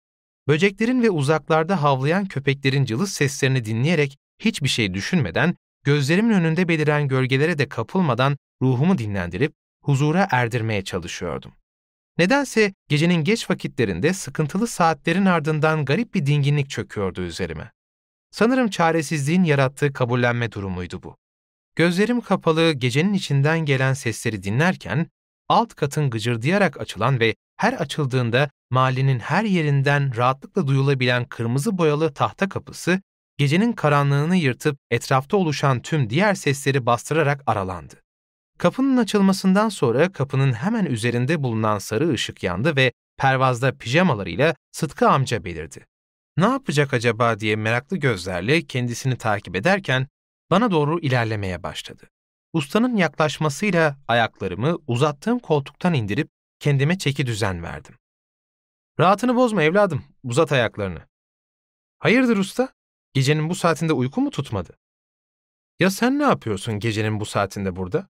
Böceklerin ve uzaklarda havlayan köpeklerin cılız seslerini dinleyerek hiçbir şey düşünmeden, gözlerimin önünde beliren gölgelere de kapılmadan ruhumu dinlendirip huzura erdirmeye çalışıyordum. Nedense gecenin geç vakitlerinde sıkıntılı saatlerin ardından garip bir dinginlik çöküyordu üzerime. Sanırım çaresizliğin yarattığı kabullenme durumuydu bu. Gözlerim kapalı gecenin içinden gelen sesleri dinlerken, alt katın gıcırdayarak açılan ve her açıldığında mahallenin her yerinden rahatlıkla duyulabilen kırmızı boyalı tahta kapısı, gecenin karanlığını yırtıp etrafta oluşan tüm diğer sesleri bastırarak aralandı. Kapının açılmasından sonra kapının hemen üzerinde bulunan sarı ışık yandı ve pervazda pijamalarıyla Sıtkı amca belirdi. Ne yapacak acaba diye meraklı gözlerle kendisini takip ederken bana doğru ilerlemeye başladı. Ustanın yaklaşmasıyla ayaklarımı uzattığım koltuktan indirip kendime çeki düzen verdim. Rahatını bozma evladım, uzat ayaklarını. Hayırdır usta? Gecenin bu saatinde uyku mu tutmadı? Ya sen ne yapıyorsun gecenin bu saatinde burada?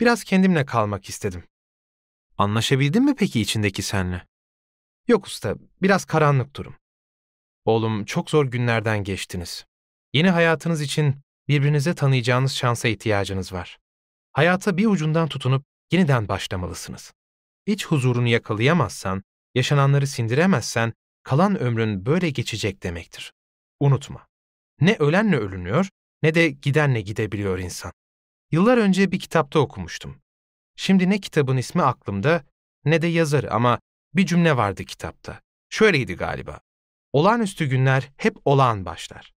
Biraz kendimle kalmak istedim. Anlaşabildin mi peki içindeki senle? Yok usta, biraz karanlık durum. Oğlum çok zor günlerden geçtiniz. Yeni hayatınız için birbirinize tanıyacağınız şansa ihtiyacınız var. Hayata bir ucundan tutunup yeniden başlamalısınız. İç huzurunu yakalayamazsan, yaşananları sindiremezsen kalan ömrün böyle geçecek demektir. Unutma. Ne ölenle ölünüyor ne de gidenle gidebiliyor insan. Yıllar önce bir kitapta okumuştum. Şimdi ne kitabın ismi aklımda ne de yazarı ama bir cümle vardı kitapta. Şöyleydi galiba. Olağanüstü günler hep olağan başlar.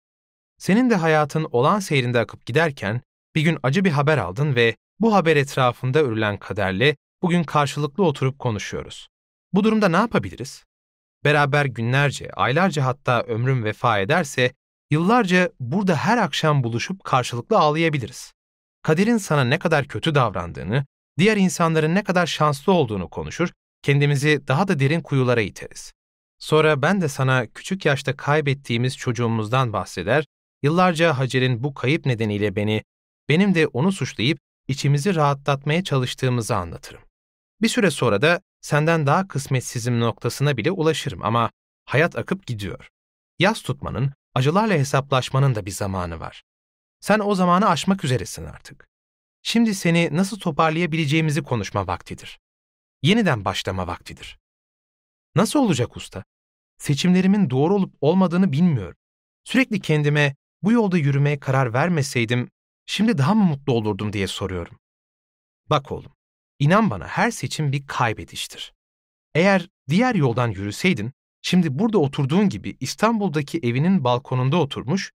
Senin de hayatın olağan seyrinde akıp giderken bir gün acı bir haber aldın ve Bu haber etrafında örülen kaderle bugün karşılıklı oturup konuşuyoruz. Bu durumda ne yapabiliriz? Beraber günlerce, aylarca hatta ömrüm vefa ederse, yıllarca burada her akşam buluşup karşılıklı ağlayabiliriz. Kaderin sana ne kadar kötü davrandığını, diğer insanların ne kadar şanslı olduğunu konuşur, kendimizi daha da derin kuyulara iteriz. Sonra ben de sana küçük yaşta kaybettiğimiz çocuğumuzdan bahseder, yıllarca Hacer'in bu kayıp nedeniyle beni, benim de onu suçlayıp içimizi rahatlatmaya çalıştığımızı anlatırım. Bir süre sonra da senden daha kısmetsizim noktasına bile ulaşırım ama hayat akıp gidiyor. Yaz tutmanın, acılarla hesaplaşmanın da bir zamanı var. Sen o zamanı aşmak üzeresin artık. Şimdi seni nasıl toparlayabileceğimizi konuşma vaktidir. Yeniden başlama vaktidir. Nasıl olacak usta? Seçimlerimin doğru olup olmadığını bilmiyorum. Sürekli kendime bu yolda yürümeye karar vermeseydim şimdi daha mı mutlu olurdum diye soruyorum. Bak oğlum, inan bana her seçim bir kaybediştir. Eğer diğer yoldan yürüseydin, şimdi burada oturduğun gibi İstanbul'daki evinin balkonunda oturmuş,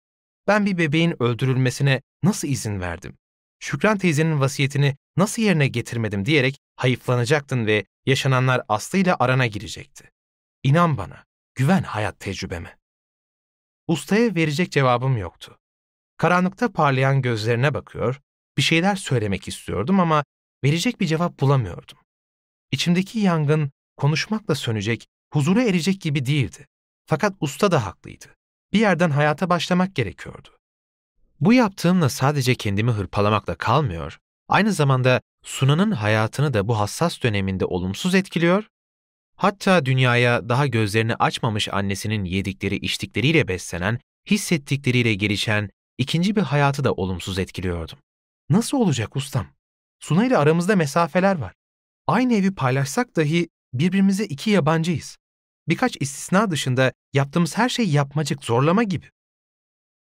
ben bir bebeğin öldürülmesine nasıl izin verdim? Şükran teyzenin vasiyetini nasıl yerine getirmedim diyerek hayıflanacaktın ve yaşananlar Aslı ile arana girecekti. İnan bana, güven hayat tecrübeme. Ustaya verecek cevabım yoktu. Karanlıkta parlayan gözlerine bakıyor, bir şeyler söylemek istiyordum ama verecek bir cevap bulamıyordum. İçimdeki yangın konuşmakla sönecek, huzura erecek gibi değildi. Fakat usta da haklıydı. Bir yerden hayata başlamak gerekiyordu. Bu yaptığımla sadece kendimi hırpalamakla kalmıyor, aynı zamanda Sunan'ın hayatını da bu hassas döneminde olumsuz etkiliyor, hatta dünyaya daha gözlerini açmamış annesinin yedikleri içtikleriyle beslenen, hissettikleriyle gelişen ikinci bir hayatı da olumsuz etkiliyordum. Nasıl olacak ustam? Suna ile aramızda mesafeler var. Aynı evi paylaşsak dahi birbirimize iki yabancıyız. Birkaç istisna dışında yaptığımız her şey yapmacık, zorlama gibi.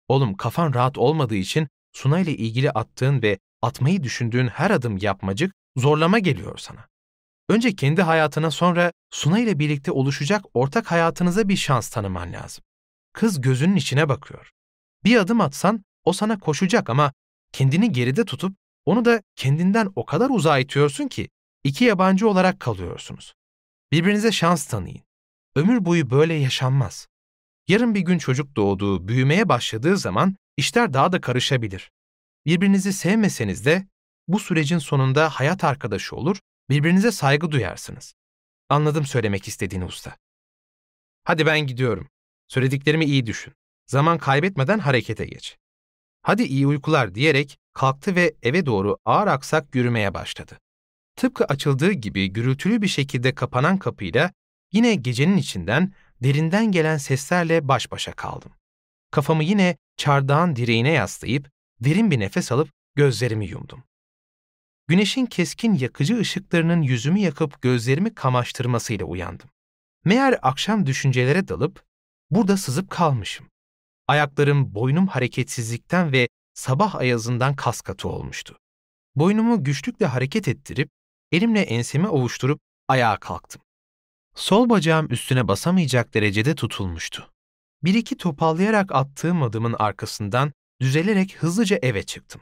Oğlum kafan rahat olmadığı için Suna ile ilgili attığın ve atmayı düşündüğün her adım yapmacık, zorlama geliyor sana. Önce kendi hayatına sonra Suna ile birlikte oluşacak ortak hayatınıza bir şans tanıman lazım. Kız gözünün içine bakıyor. Bir adım atsan o sana koşacak ama kendini geride tutup onu da kendinden o kadar uzağa itiyorsun ki iki yabancı olarak kalıyorsunuz. Birbirinize şans tanıyın. Ömür boyu böyle yaşanmaz. Yarın bir gün çocuk doğduğu, büyümeye başladığı zaman işler daha da karışabilir. Birbirinizi sevmeseniz de bu sürecin sonunda hayat arkadaşı olur, birbirinize saygı duyarsınız. Anladım söylemek istediğini usta. Hadi ben gidiyorum. Söylediklerimi iyi düşün. Zaman kaybetmeden harekete geç. Hadi iyi uykular diyerek kalktı ve eve doğru ağır aksak yürümeye başladı. Tıpkı açıldığı gibi gürültülü bir şekilde kapanan kapıyla yine gecenin içinden derinden gelen seslerle baş başa kaldım. Kafamı yine çardağın direğine yaslayıp derin bir nefes alıp gözlerimi yumdum. Güneşin keskin yakıcı ışıklarının yüzümü yakıp gözlerimi kamaştırmasıyla uyandım. Meğer akşam düşüncelere dalıp burada sızıp kalmışım. Ayaklarım boynum hareketsizlikten ve sabah ayazından kas katı olmuştu. Boynumu güçlükle hareket ettirip elimle ensemi ovuşturup ayağa kalktım. Sol bacağım üstüne basamayacak derecede tutulmuştu. Bir iki topallayarak attığım adımın arkasından düzelerek hızlıca eve çıktım.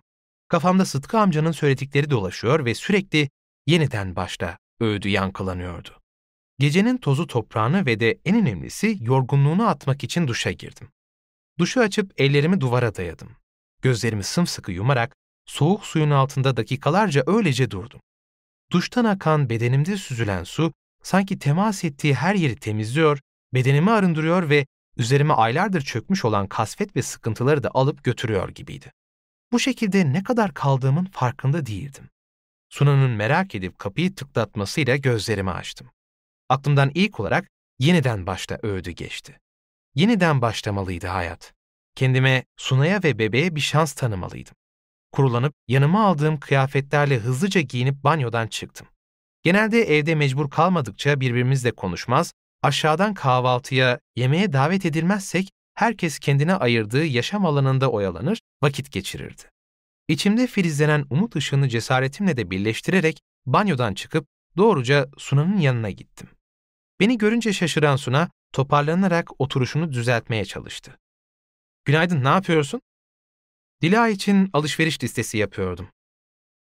Kafamda Sıtkı amcanın söyledikleri dolaşıyor ve sürekli yeniden başla öğüdü yankılanıyordu. Gecenin tozu toprağını ve de en önemlisi yorgunluğunu atmak için duşa girdim. Duşu açıp ellerimi duvara dayadım. Gözlerimi sımsıkı yumarak soğuk suyun altında dakikalarca öylece durdum. Duştan akan bedenimde süzülen su sanki temas ettiği her yeri temizliyor, bedenimi arındırıyor ve üzerime aylardır çökmüş olan kasvet ve sıkıntıları da alıp götürüyor gibiydi. Bu şekilde ne kadar kaldığımın farkında değildim. Sunan'ın merak edip kapıyı tıklatmasıyla gözlerimi açtım. Aklımdan ilk olarak yeniden başta öğüdü geçti. Yeniden başlamalıydı hayat. Kendime, Sunay'a ve bebeğe bir şans tanımalıydım. Kurulanıp yanıma aldığım kıyafetlerle hızlıca giyinip banyodan çıktım. Genelde evde mecbur kalmadıkça birbirimizle konuşmaz, aşağıdan kahvaltıya, yemeğe davet edilmezsek herkes kendine ayırdığı yaşam alanında oyalanır, vakit geçirirdi. İçimde filizlenen umut ışığını cesaretimle de birleştirerek banyodan çıkıp doğruca Suna'nın yanına gittim. Beni görünce şaşıran Suna toparlanarak oturuşunu düzeltmeye çalıştı. Günaydın, ne yapıyorsun? Dila için alışveriş listesi yapıyordum.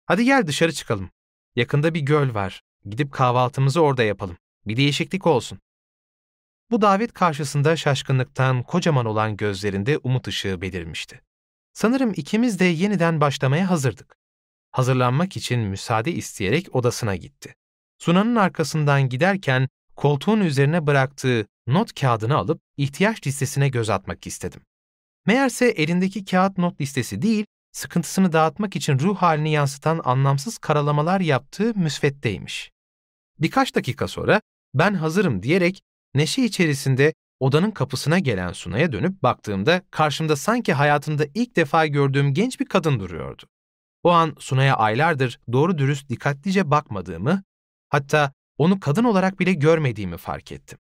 Hadi gel dışarı çıkalım. Yakında bir göl var. Gidip kahvaltımızı orada yapalım. Bir değişiklik olsun. Bu davet karşısında şaşkınlıktan kocaman olan gözlerinde umut ışığı belirmişti. Sanırım ikimiz de yeniden başlamaya hazırdık. Hazırlanmak için müsaade isteyerek odasına gitti. Sunan'ın arkasından giderken koltuğun üzerine bıraktığı not kağıdını alıp ihtiyaç listesine göz atmak istedim. Meğerse elindeki kağıt not listesi değil, sıkıntısını dağıtmak için ruh halini yansıtan anlamsız karalamalar yaptığı müsveddeymiş. Birkaç dakika sonra ben hazırım diyerek neşe içerisinde odanın kapısına gelen Sunay'a dönüp baktığımda karşımda sanki hayatımda ilk defa gördüğüm genç bir kadın duruyordu. O an Sunay'a aylardır doğru dürüst dikkatlice bakmadığımı, hatta onu kadın olarak bile görmediğimi fark ettim.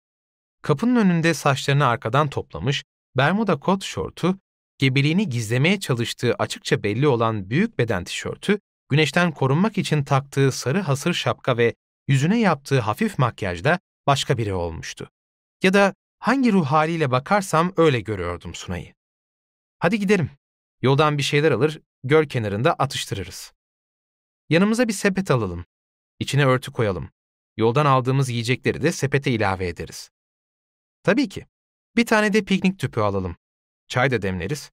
Kapının önünde saçlarını arkadan toplamış, bermuda kot şortu, gebeliğini gizlemeye çalıştığı açıkça belli olan büyük beden tişörtü, güneşten korunmak için taktığı sarı hasır şapka ve yüzüne yaptığı hafif makyajda başka biri olmuştu. Ya da hangi ruh haliyle bakarsam öyle görüyordum Sunay'ı. Hadi gidelim. Yoldan bir şeyler alır, göl kenarında atıştırırız. Yanımıza bir sepet alalım. İçine örtü koyalım. Yoldan aldığımız yiyecekleri de sepete ilave ederiz. Tabii ki. Bir tane de piknik tüpü alalım. Çay da demleriz.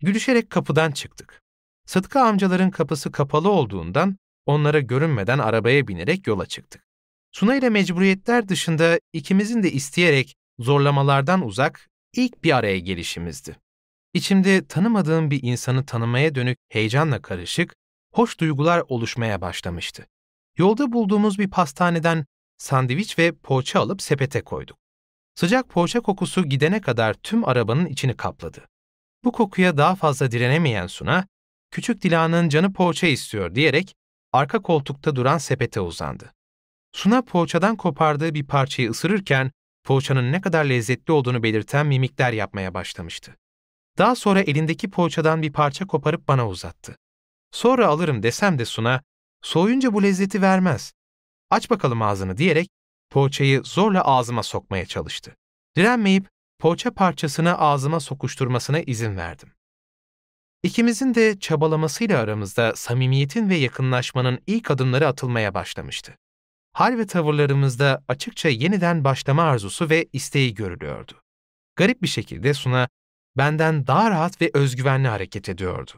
Gülüşerek kapıdan çıktık. Sıtkı amcaların kapısı kapalı olduğundan onlara görünmeden arabaya binerek yola çıktık. Suna ile mecburiyetler dışında ikimizin de isteyerek zorlamalardan uzak ilk bir araya gelişimizdi. İçimde tanımadığım bir insanı tanımaya dönük heyecanla karışık, hoş duygular oluşmaya başlamıştı. Yolda bulduğumuz bir pastaneden sandviç ve poğaça alıp sepete koyduk. Sıcak poğaça kokusu gidene kadar tüm arabanın içini kapladı. Bu kokuya daha fazla direnemeyen Suna, küçük Dila'nın canı poğaça istiyor diyerek arka koltukta duran sepete uzandı. Suna poğaçadan kopardığı bir parçayı ısırırken poğaçanın ne kadar lezzetli olduğunu belirten mimikler yapmaya başlamıştı. Daha sonra elindeki poğaçadan bir parça koparıp bana uzattı. Sonra alırım desem de Suna, soğuyunca bu lezzeti vermez. Aç bakalım ağzını diyerek poğaçayı zorla ağzıma sokmaya çalıştı. Direnmeyip poğaça parçasını ağzıma sokuşturmasına izin verdim. İkimizin de çabalamasıyla aramızda samimiyetin ve yakınlaşmanın ilk adımları atılmaya başlamıştı. Hal ve tavırlarımızda açıkça yeniden başlama arzusu ve isteği görülüyordu. Garip bir şekilde Suna benden daha rahat ve özgüvenli hareket ediyordu.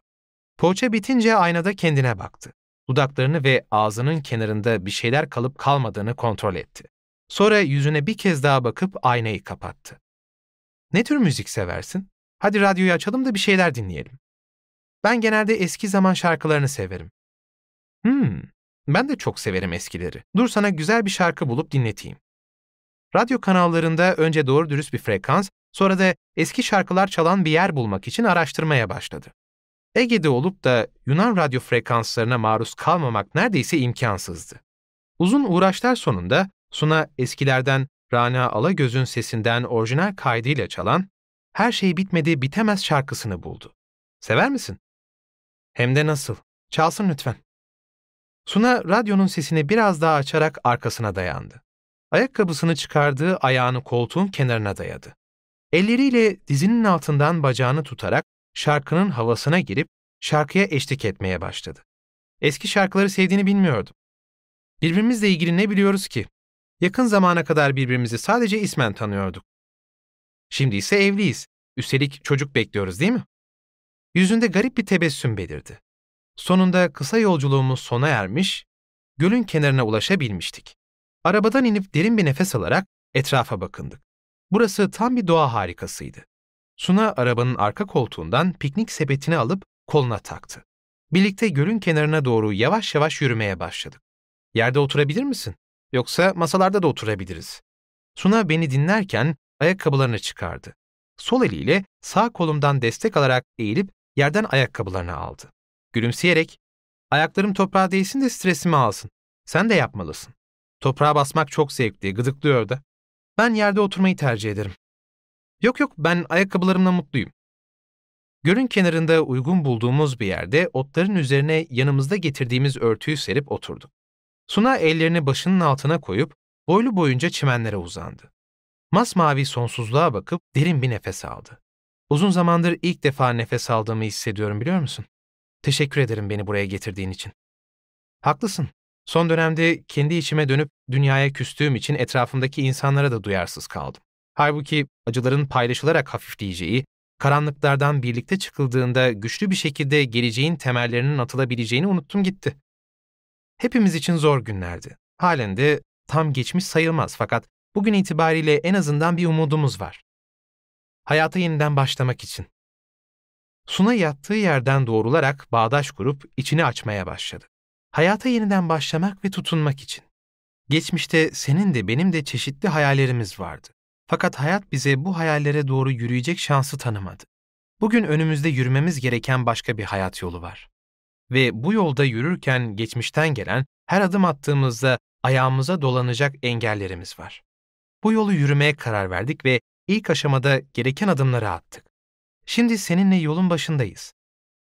Poğaça bitince aynada kendine baktı. Dudaklarını ve ağzının kenarında bir şeyler kalıp kalmadığını kontrol etti. Sonra yüzüne bir kez daha bakıp aynayı kapattı. Ne tür müzik seversin? Hadi radyoyu açalım da bir şeyler dinleyelim. Ben genelde eski zaman şarkılarını severim. Hmm, ben de çok severim eskileri. Dur sana güzel bir şarkı bulup dinleteyim. Radyo kanallarında önce doğru dürüst bir frekans, sonra da eski şarkılar çalan bir yer bulmak için araştırmaya başladı. Ege'de olup da Yunan radyo frekanslarına maruz kalmamak neredeyse imkansızdı. Uzun uğraşlar sonunda Suna eskilerden Rana Alagöz'ün sesinden orijinal kaydıyla çalan Her Şey Bitmedi Bitemez şarkısını buldu. Sever misin? Hem de nasıl? Çalsın lütfen. Suna radyonun sesini biraz daha açarak arkasına dayandı. Ayakkabısını çıkardığı ayağını koltuğun kenarına dayadı. Elleriyle dizinin altından bacağını tutarak şarkının havasına girip şarkıya eşlik etmeye başladı. Eski şarkıları sevdiğini bilmiyordum. Birbirimizle ilgili ne biliyoruz ki? Yakın zamana kadar birbirimizi sadece ismen tanıyorduk. Şimdi ise evliyiz. Üstelik çocuk bekliyoruz değil mi? Yüzünde garip bir tebessüm belirdi. Sonunda kısa yolculuğumuz sona ermiş, gölün kenarına ulaşabilmiştik. Arabadan inip derin bir nefes alarak etrafa bakındık. Burası tam bir doğa harikasıydı. Suna arabanın arka koltuğundan piknik sepetini alıp koluna taktı. Birlikte gölün kenarına doğru yavaş yavaş yürümeye başladık. Yerde oturabilir misin? Yoksa masalarda da oturabiliriz. Suna beni dinlerken ayakkabılarını çıkardı. Sol eliyle sağ kolumdan destek alarak eğilip yerden ayakkabılarını aldı. Gülümseyerek, ayaklarım toprağa değsin de stresimi alsın. Sen de yapmalısın. Toprağa basmak çok zevkli, gıdıklıyor da. Ben yerde oturmayı tercih ederim. Yok yok, ben ayakkabılarımla mutluyum. Gölün kenarında uygun bulduğumuz bir yerde otların üzerine yanımızda getirdiğimiz örtüyü serip oturduk. Suna ellerini başının altına koyup boylu boyunca çimenlere uzandı. Masmavi sonsuzluğa bakıp derin bir nefes aldı. Uzun zamandır ilk defa nefes aldığımı hissediyorum biliyor musun? Teşekkür ederim beni buraya getirdiğin için. Haklısın. Son dönemde kendi içime dönüp dünyaya küstüğüm için etrafımdaki insanlara da duyarsız kaldım. Halbuki acıların paylaşılarak hafifleyeceği, karanlıklardan birlikte çıkıldığında güçlü bir şekilde geleceğin temellerinin atılabileceğini unuttum gitti. Hepimiz için zor günlerdi. Halen de tam geçmiş sayılmaz fakat bugün itibariyle en azından bir umudumuz var. Hayata yeniden başlamak için. Suna yattığı yerden doğrularak bağdaş kurup içini açmaya başladı. Hayata yeniden başlamak ve tutunmak için. Geçmişte senin de benim de çeşitli hayallerimiz vardı. Fakat hayat bize bu hayallere doğru yürüyecek şansı tanımadı. Bugün önümüzde yürümemiz gereken başka bir hayat yolu var. Ve bu yolda yürürken geçmişten gelen, her adım attığımızda ayağımıza dolanacak engellerimiz var. Bu yolu yürümeye karar verdik ve ilk aşamada gereken adımları attık. Şimdi seninle yolun başındayız.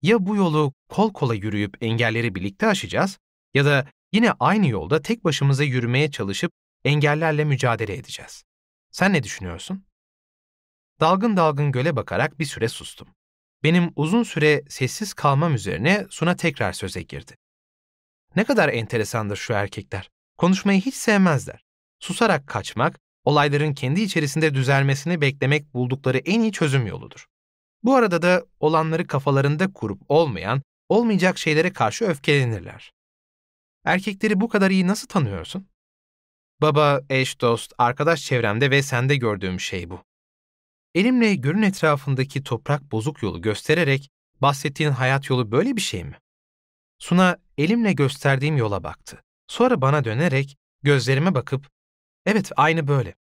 Ya bu yolu kol kola yürüyüp engelleri birlikte aşacağız ya da yine aynı yolda tek başımıza yürümeye çalışıp engellerle mücadele edeceğiz. Sen ne düşünüyorsun? Dalgın dalgın göle bakarak bir süre sustum. Benim uzun süre sessiz kalmam üzerine Suna tekrar söze girdi. Ne kadar enteresandır şu erkekler. Konuşmayı hiç sevmezler. Susarak kaçmak, olayların kendi içerisinde düzelmesini beklemek buldukları en iyi çözüm yoludur. Bu arada da olanları kafalarında kurup olmayan, olmayacak şeylere karşı öfkelenirler. Erkekleri bu kadar iyi nasıl tanıyorsun? Baba, eş, dost, arkadaş çevremde ve sende gördüğüm şey bu. Elimle görün etrafındaki toprak bozuk yolu göstererek bahsettiğin hayat yolu böyle bir şey mi? Suna elimle gösterdiğim yola baktı. Sonra bana dönerek gözlerime bakıp evet aynı böyle.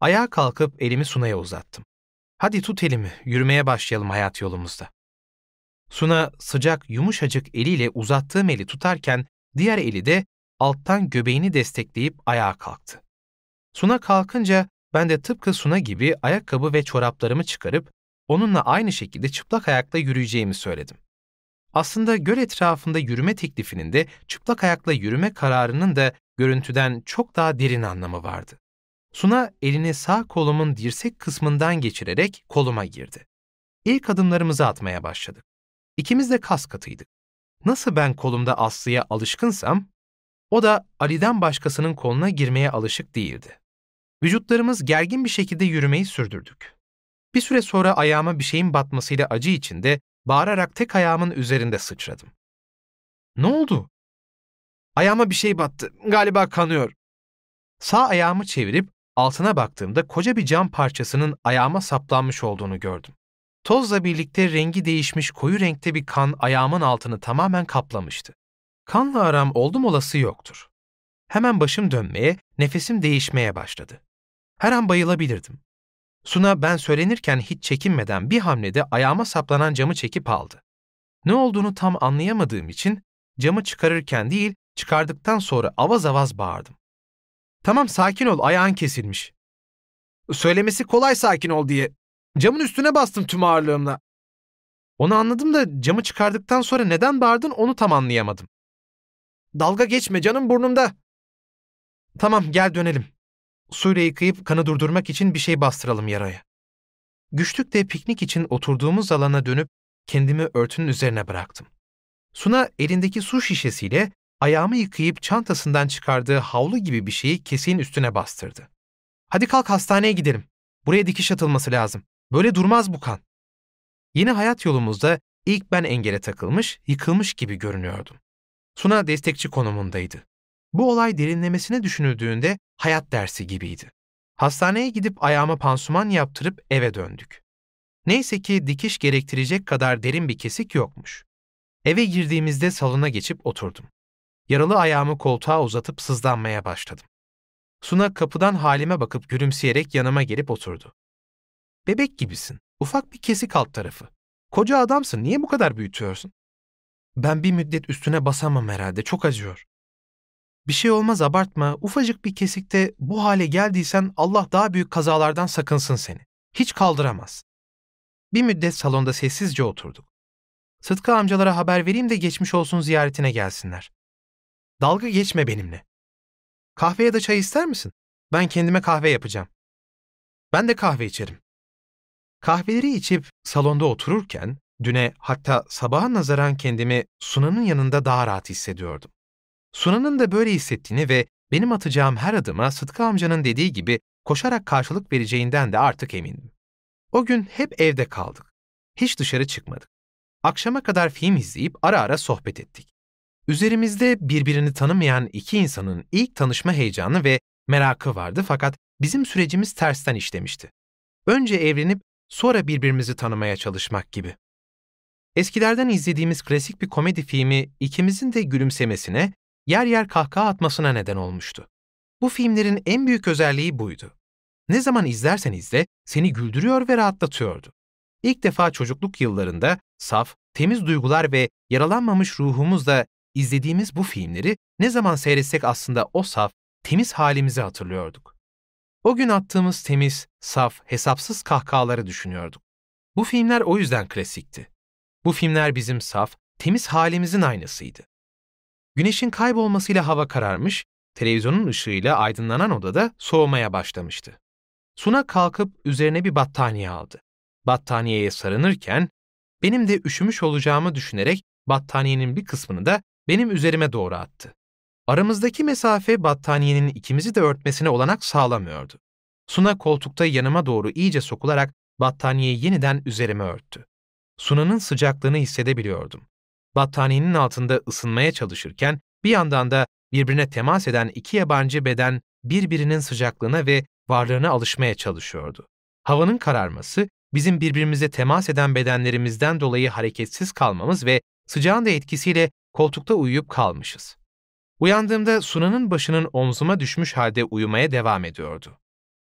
Ayağa kalkıp elimi Suna'ya uzattım. Hadi tut elimi, yürümeye başlayalım hayat yolumuzda. Suna sıcak, yumuşacık eliyle uzattığım eli tutarken diğer eli de alttan göbeğini destekleyip ayağa kalktı. Suna kalkınca ben de tıpkı Suna gibi ayakkabı ve çoraplarımı çıkarıp onunla aynı şekilde çıplak ayakla yürüyeceğimi söyledim. Aslında göl etrafında yürüme teklifinin de çıplak ayakla yürüme kararının da görüntüden çok daha derin anlamı vardı. Suna elini sağ kolumun dirsek kısmından geçirerek koluma girdi. İlk adımlarımızı atmaya başladık. İkimiz de kas katıydık. Nasıl ben kolumda Aslı'ya alışkınsam, o da Ali'den başkasının koluna girmeye alışık değildi. Vücutlarımız gergin bir şekilde yürümeyi sürdürdük. Bir süre sonra ayağıma bir şeyin batmasıyla acı içinde bağırarak tek ayağımın üzerinde sıçradım. Ne oldu? Ayağıma bir şey battı. Galiba kanıyor. Sağ ayağımı çevirip altına baktığımda koca bir cam parçasının ayağıma saplanmış olduğunu gördüm. Tozla birlikte rengi değişmiş koyu renkte bir kan ayağımın altını tamamen kaplamıştı. Kanla aram oldum olası yoktur. Hemen başım dönmeye, nefesim değişmeye başladı. Her an bayılabilirdim. Suna ben söylenirken hiç çekinmeden bir hamlede ayağıma saplanan camı çekip aldı. Ne olduğunu tam anlayamadığım için camı çıkarırken değil, çıkardıktan sonra avaz avaz bağırdım. Tamam sakin ol, ayağın kesilmiş. Söylemesi kolay sakin ol diye. Camın üstüne bastım tüm ağırlığımla. Onu anladım da camı çıkardıktan sonra neden bağırdın onu tam anlayamadım. Dalga geçme canım burnumda. Tamam gel dönelim. Suyla yıkayıp kanı durdurmak için bir şey bastıralım yaraya. Güçlükle piknik için oturduğumuz alana dönüp kendimi örtünün üzerine bıraktım. Suna elindeki su şişesiyle ayağımı yıkayıp çantasından çıkardığı havlu gibi bir şeyi keseğin üstüne bastırdı. Hadi kalk hastaneye gidelim. Buraya dikiş atılması lazım. Böyle durmaz bu kan. Yeni hayat yolumuzda ilk ben engele takılmış, yıkılmış gibi görünüyordum. Suna destekçi konumundaydı. Bu olay derinlemesine düşünüldüğünde hayat dersi gibiydi. Hastaneye gidip ayağıma pansuman yaptırıp eve döndük. Neyse ki dikiş gerektirecek kadar derin bir kesik yokmuş. Eve girdiğimizde salona geçip oturdum. Yaralı ayağımı koltuğa uzatıp sızlanmaya başladım. Suna kapıdan halime bakıp gülümseyerek yanıma gelip oturdu. Bebek gibisin. Ufak bir kesik alt tarafı. Koca adamsın. Niye bu kadar büyütüyorsun? Ben bir müddet üstüne basamam herhalde. Çok acıyor. Bir şey olmaz abartma. Ufacık bir kesikte bu hale geldiysen Allah daha büyük kazalardan sakınsın seni. Hiç kaldıramaz. Bir müddet salonda sessizce oturduk. Sıtkı amcalara haber vereyim de geçmiş olsun ziyaretine gelsinler. Dalga geçme benimle. Kahve ya da çay ister misin? Ben kendime kahve yapacağım. Ben de kahve içerim. Kahveleri içip salonda otururken düne hatta sabaha nazaran kendimi Sunan'ın yanında daha rahat hissediyordum. Sunan'ın da böyle hissettiğini ve benim atacağım her adıma Sıtkı amcanın dediği gibi koşarak karşılık vereceğinden de artık emindim. O gün hep evde kaldık. Hiç dışarı çıkmadık. Akşama kadar film izleyip ara ara sohbet ettik. Üzerimizde birbirini tanımayan iki insanın ilk tanışma heyecanı ve merakı vardı fakat bizim sürecimiz tersten işlemişti. Önce evlenip sonra birbirimizi tanımaya çalışmak gibi. Eskilerden izlediğimiz klasik bir komedi filmi ikimizin de gülümsemesine, yer yer kahkaha atmasına neden olmuştu. Bu filmlerin en büyük özelliği buydu. Ne zaman izlersen izle seni güldürüyor ve rahatlatıyordu. İlk defa çocukluk yıllarında saf, temiz duygular ve yaralanmamış ruhumuzla izlediğimiz bu filmleri ne zaman seyretsek aslında o saf, temiz halimizi hatırlıyorduk. O gün attığımız temiz, saf, hesapsız kahkahaları düşünüyorduk. Bu filmler o yüzden klasikti. Bu filmler bizim saf, temiz halimizin aynasıydı. Güneşin kaybolmasıyla hava kararmış, televizyonun ışığıyla aydınlanan odada soğumaya başlamıştı. Suna kalkıp üzerine bir battaniye aldı. Battaniyeye sarınırken, benim de üşümüş olacağımı düşünerek battaniyenin bir kısmını da benim üzerime doğru attı. Aramızdaki mesafe battaniyenin ikimizi de örtmesine olanak sağlamıyordu. Suna koltukta yanıma doğru iyice sokularak battaniyeyi yeniden üzerime örttü. Suna'nın sıcaklığını hissedebiliyordum. Battaniyenin altında ısınmaya çalışırken bir yandan da birbirine temas eden iki yabancı beden birbirinin sıcaklığına ve varlığına alışmaya çalışıyordu. Havanın kararması, bizim birbirimize temas eden bedenlerimizden dolayı hareketsiz kalmamız ve sıcağın da etkisiyle koltukta uyuyup kalmışız. Uyandığımda Suna'nın başının omzuma düşmüş halde uyumaya devam ediyordu.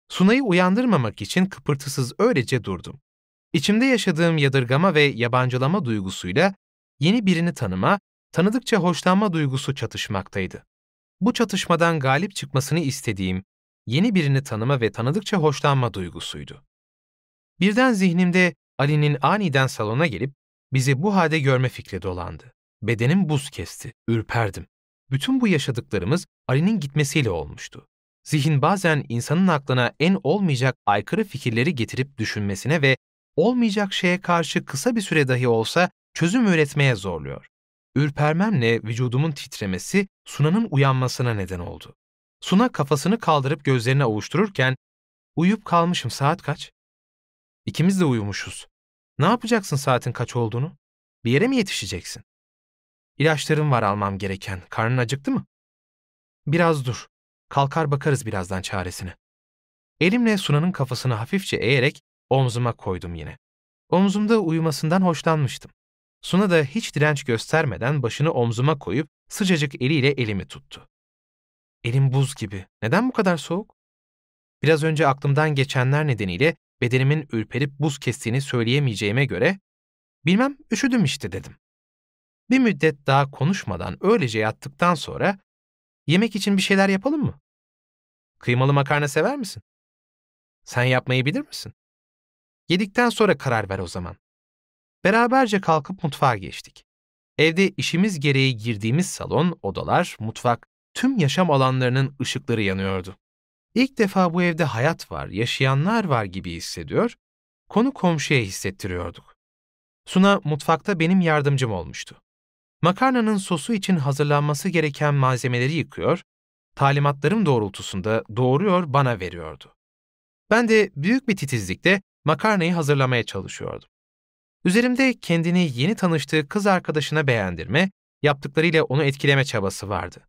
Suna'yı uyandırmamak için kıpırtısız öylece durdum. İçimde yaşadığım yadırgama ve yabancılama duygusuyla yeni birini tanıma, tanıdıkça hoşlanma duygusu çatışmaktaydı. Bu çatışmadan galip çıkmasını istediğim, yeni birini tanıma ve tanıdıkça hoşlanma duygusuydu. Birden zihnimde Ali'nin aniden salona gelip bizi bu halde görme fikri dolandı. Bedenim buz kesti, ürperdim. Bütün bu yaşadıklarımız Ali'nin gitmesiyle olmuştu. Zihin bazen insanın aklına en olmayacak aykırı fikirleri getirip düşünmesine ve olmayacak şeye karşı kısa bir süre dahi olsa çözüm üretmeye zorluyor. Ürpermemle vücudumun titremesi Suna'nın uyanmasına neden oldu. Suna kafasını kaldırıp gözlerini avuştururken, uyuyup kalmışım saat kaç? İkimiz de uyumuşuz. Ne yapacaksın saatin kaç olduğunu? Bir yere mi yetişeceksin? İlaçlarım var almam gereken. Karnın acıktı mı? Biraz dur. Kalkar bakarız birazdan çaresine. Elimle Suna'nın kafasını hafifçe eğerek omzuma koydum yine. Omzumda uyumasından hoşlanmıştım. Suna da hiç direnç göstermeden başını omzuma koyup sıcacık eliyle elimi tuttu. Elim buz gibi. Neden bu kadar soğuk? Biraz önce aklımdan geçenler nedeniyle bedenimin ürperip buz kestiğini söyleyemeyeceğime göre, bilmem üşüdüm işte dedim. Bir müddet daha konuşmadan öylece yattıktan sonra, yemek için bir şeyler yapalım mı? Kıymalı makarna sever misin? Sen yapmayı bilir misin? Yedikten sonra karar ver o zaman. Beraberce kalkıp mutfağa geçtik. Evde işimiz gereği girdiğimiz salon, odalar, mutfak, tüm yaşam alanlarının ışıkları yanıyordu. İlk defa bu evde hayat var, yaşayanlar var gibi hissediyor, konu komşuya hissettiriyorduk. Suna mutfakta benim yardımcım olmuştu. Makarnanın sosu için hazırlanması gereken malzemeleri yıkıyor, talimatlarım doğrultusunda doğruyor bana veriyordu. Ben de büyük bir titizlikle makarnayı hazırlamaya çalışıyordum. Üzerimde kendini yeni tanıştığı kız arkadaşına beğendirme, yaptıklarıyla onu etkileme çabası vardı.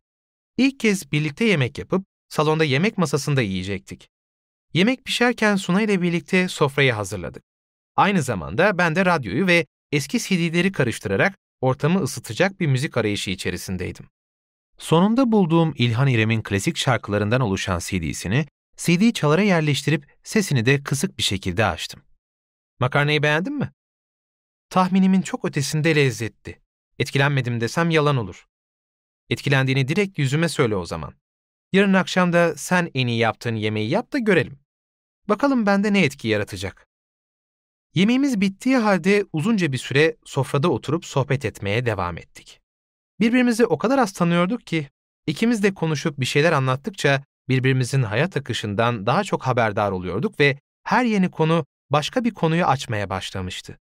İlk kez birlikte yemek yapıp salonda yemek masasında yiyecektik. Yemek pişerken Suna ile birlikte sofrayı hazırladık. Aynı zamanda ben de radyoyu ve eski CD'leri karıştırarak ortamı ısıtacak bir müzik arayışı içerisindeydim. Sonunda bulduğum İlhan İrem'in klasik şarkılarından oluşan CD'sini CD çalara yerleştirip sesini de kısık bir şekilde açtım. Makarnayı beğendin mi? Tahminimin çok ötesinde lezzetti. Etkilenmedim desem yalan olur. Etkilendiğini direkt yüzüme söyle o zaman. Yarın akşam da sen en iyi yaptığın yemeği yap da görelim. Bakalım bende ne etki yaratacak. Yemeğimiz bittiği halde uzunca bir süre sofrada oturup sohbet etmeye devam ettik. Birbirimizi o kadar az tanıyorduk ki, ikimiz de konuşup bir şeyler anlattıkça birbirimizin hayat akışından daha çok haberdar oluyorduk ve her yeni konu başka bir konuyu açmaya başlamıştı.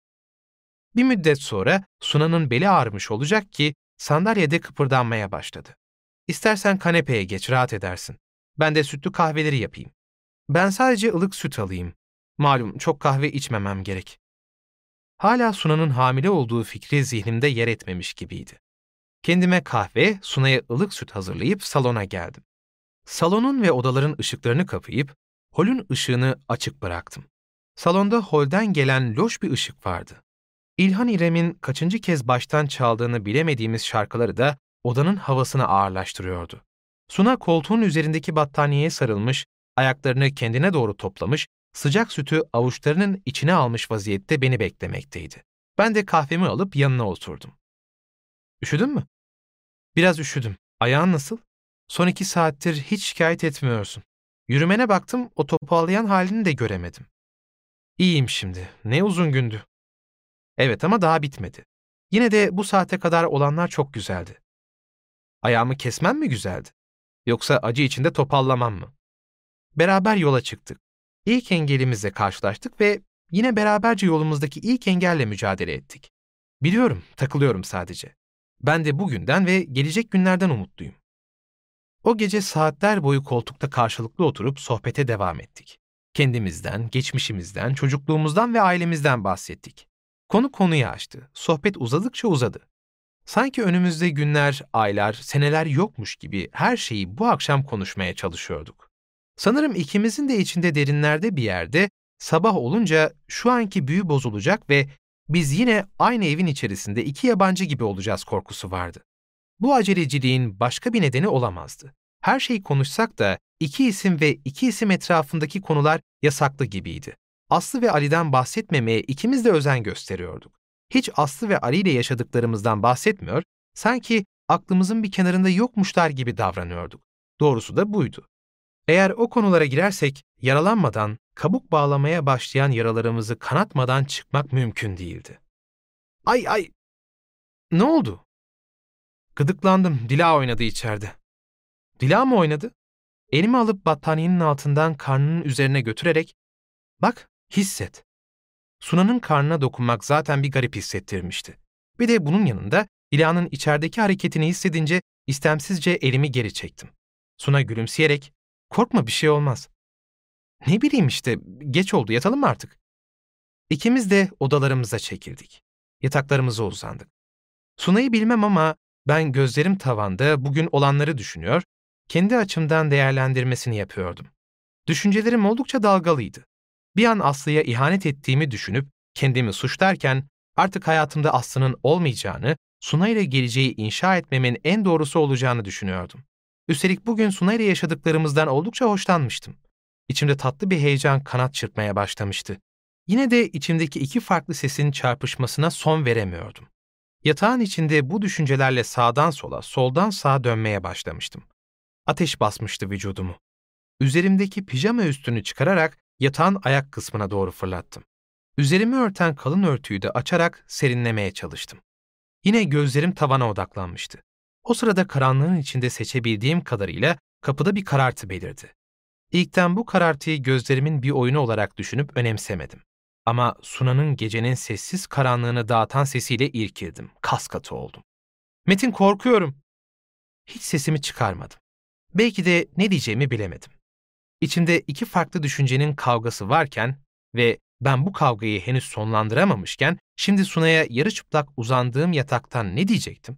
Bir müddet sonra Suna'nın beli ağrımış olacak ki sandalyede kıpırdanmaya başladı. İstersen kanepeye geç, rahat edersin. Ben de sütlü kahveleri yapayım. Ben sadece ılık süt alayım. Malum çok kahve içmemem gerek. Hala Suna'nın hamile olduğu fikri zihnimde yer etmemiş gibiydi. Kendime kahve, Suna'ya ılık süt hazırlayıp salona geldim. Salonun ve odaların ışıklarını kapayıp holün ışığını açık bıraktım. Salonda holden gelen loş bir ışık vardı. İlhan İrem'in kaçıncı kez baştan çaldığını bilemediğimiz şarkıları da odanın havasını ağırlaştırıyordu. Suna koltuğun üzerindeki battaniyeye sarılmış, ayaklarını kendine doğru toplamış, sıcak sütü avuçlarının içine almış vaziyette beni beklemekteydi. Ben de kahvemi alıp yanına oturdum. Üşüdün mü? Biraz üşüdüm. Ayağın nasıl? Son iki saattir hiç şikayet etmiyorsun. Yürümene baktım, o toparlayan halini de göremedim. İyiyim şimdi. Ne uzun gündü. Evet ama daha bitmedi. Yine de bu saate kadar olanlar çok güzeldi. Ayağımı kesmem mi güzeldi? Yoksa acı içinde topallamam mı? Beraber yola çıktık. İlk engelimizle karşılaştık ve yine beraberce yolumuzdaki ilk engelle mücadele ettik. Biliyorum, takılıyorum sadece. Ben de bugünden ve gelecek günlerden umutluyum. O gece saatler boyu koltukta karşılıklı oturup sohbete devam ettik. Kendimizden, geçmişimizden, çocukluğumuzdan ve ailemizden bahsettik. Konu konuyu açtı. Sohbet uzadıkça uzadı. Sanki önümüzde günler, aylar, seneler yokmuş gibi her şeyi bu akşam konuşmaya çalışıyorduk. Sanırım ikimizin de içinde derinlerde bir yerde sabah olunca şu anki büyü bozulacak ve biz yine aynı evin içerisinde iki yabancı gibi olacağız korkusu vardı. Bu aceleciliğin başka bir nedeni olamazdı. Her şeyi konuşsak da iki isim ve iki isim etrafındaki konular yasaklı gibiydi. Aslı ve Ali'den bahsetmemeye ikimiz de özen gösteriyorduk. Hiç Aslı ve Ali ile yaşadıklarımızdan bahsetmiyor, sanki aklımızın bir kenarında yokmuşlar gibi davranıyorduk. Doğrusu da buydu. Eğer o konulara girersek, yaralanmadan, kabuk bağlamaya başlayan yaralarımızı kanatmadan çıkmak mümkün değildi. Ay ay! Ne oldu? Gıdıklandım, Dila oynadı içeride. Dila mı oynadı? Elimi alıp battaniyenin altından karnının üzerine götürerek, bak, hisset. Suna'nın karnına dokunmak zaten bir garip hissettirmişti. Bir de bunun yanında Dila'nın içerideki hareketini hissedince istemsizce elimi geri çektim. Suna gülümseyerek, korkma bir şey olmaz. Ne bileyim işte, geç oldu yatalım mı artık? İkimiz de odalarımıza çekildik. Yataklarımıza uzandık. Suna'yı bilmem ama ben gözlerim tavanda bugün olanları düşünüyor, kendi açımdan değerlendirmesini yapıyordum. Düşüncelerim oldukça dalgalıydı. Bir an Aslı'ya ihanet ettiğimi düşünüp kendimi suçlarken artık hayatımda Aslı'nın olmayacağını, Suna ile geleceği inşa etmemin en doğrusu olacağını düşünüyordum. Üstelik bugün Suna ile yaşadıklarımızdan oldukça hoşlanmıştım. İçimde tatlı bir heyecan kanat çırpmaya başlamıştı. Yine de içimdeki iki farklı sesin çarpışmasına son veremiyordum. Yatağın içinde bu düşüncelerle sağdan sola, soldan sağa dönmeye başlamıştım. Ateş basmıştı vücudumu. Üzerimdeki pijama üstünü çıkararak yatağın ayak kısmına doğru fırlattım. Üzerimi örten kalın örtüyü de açarak serinlemeye çalıştım. Yine gözlerim tavana odaklanmıştı. O sırada karanlığın içinde seçebildiğim kadarıyla kapıda bir karartı belirdi. İlkten bu karartıyı gözlerimin bir oyunu olarak düşünüp önemsemedim. Ama Suna'nın gecenin sessiz karanlığını dağıtan sesiyle irkildim. Kas katı oldum. Metin korkuyorum. Hiç sesimi çıkarmadım. Belki de ne diyeceğimi bilemedim. İçimde iki farklı düşüncenin kavgası varken ve ben bu kavgayı henüz sonlandıramamışken şimdi Suna'ya yarı çıplak uzandığım yataktan ne diyecektim?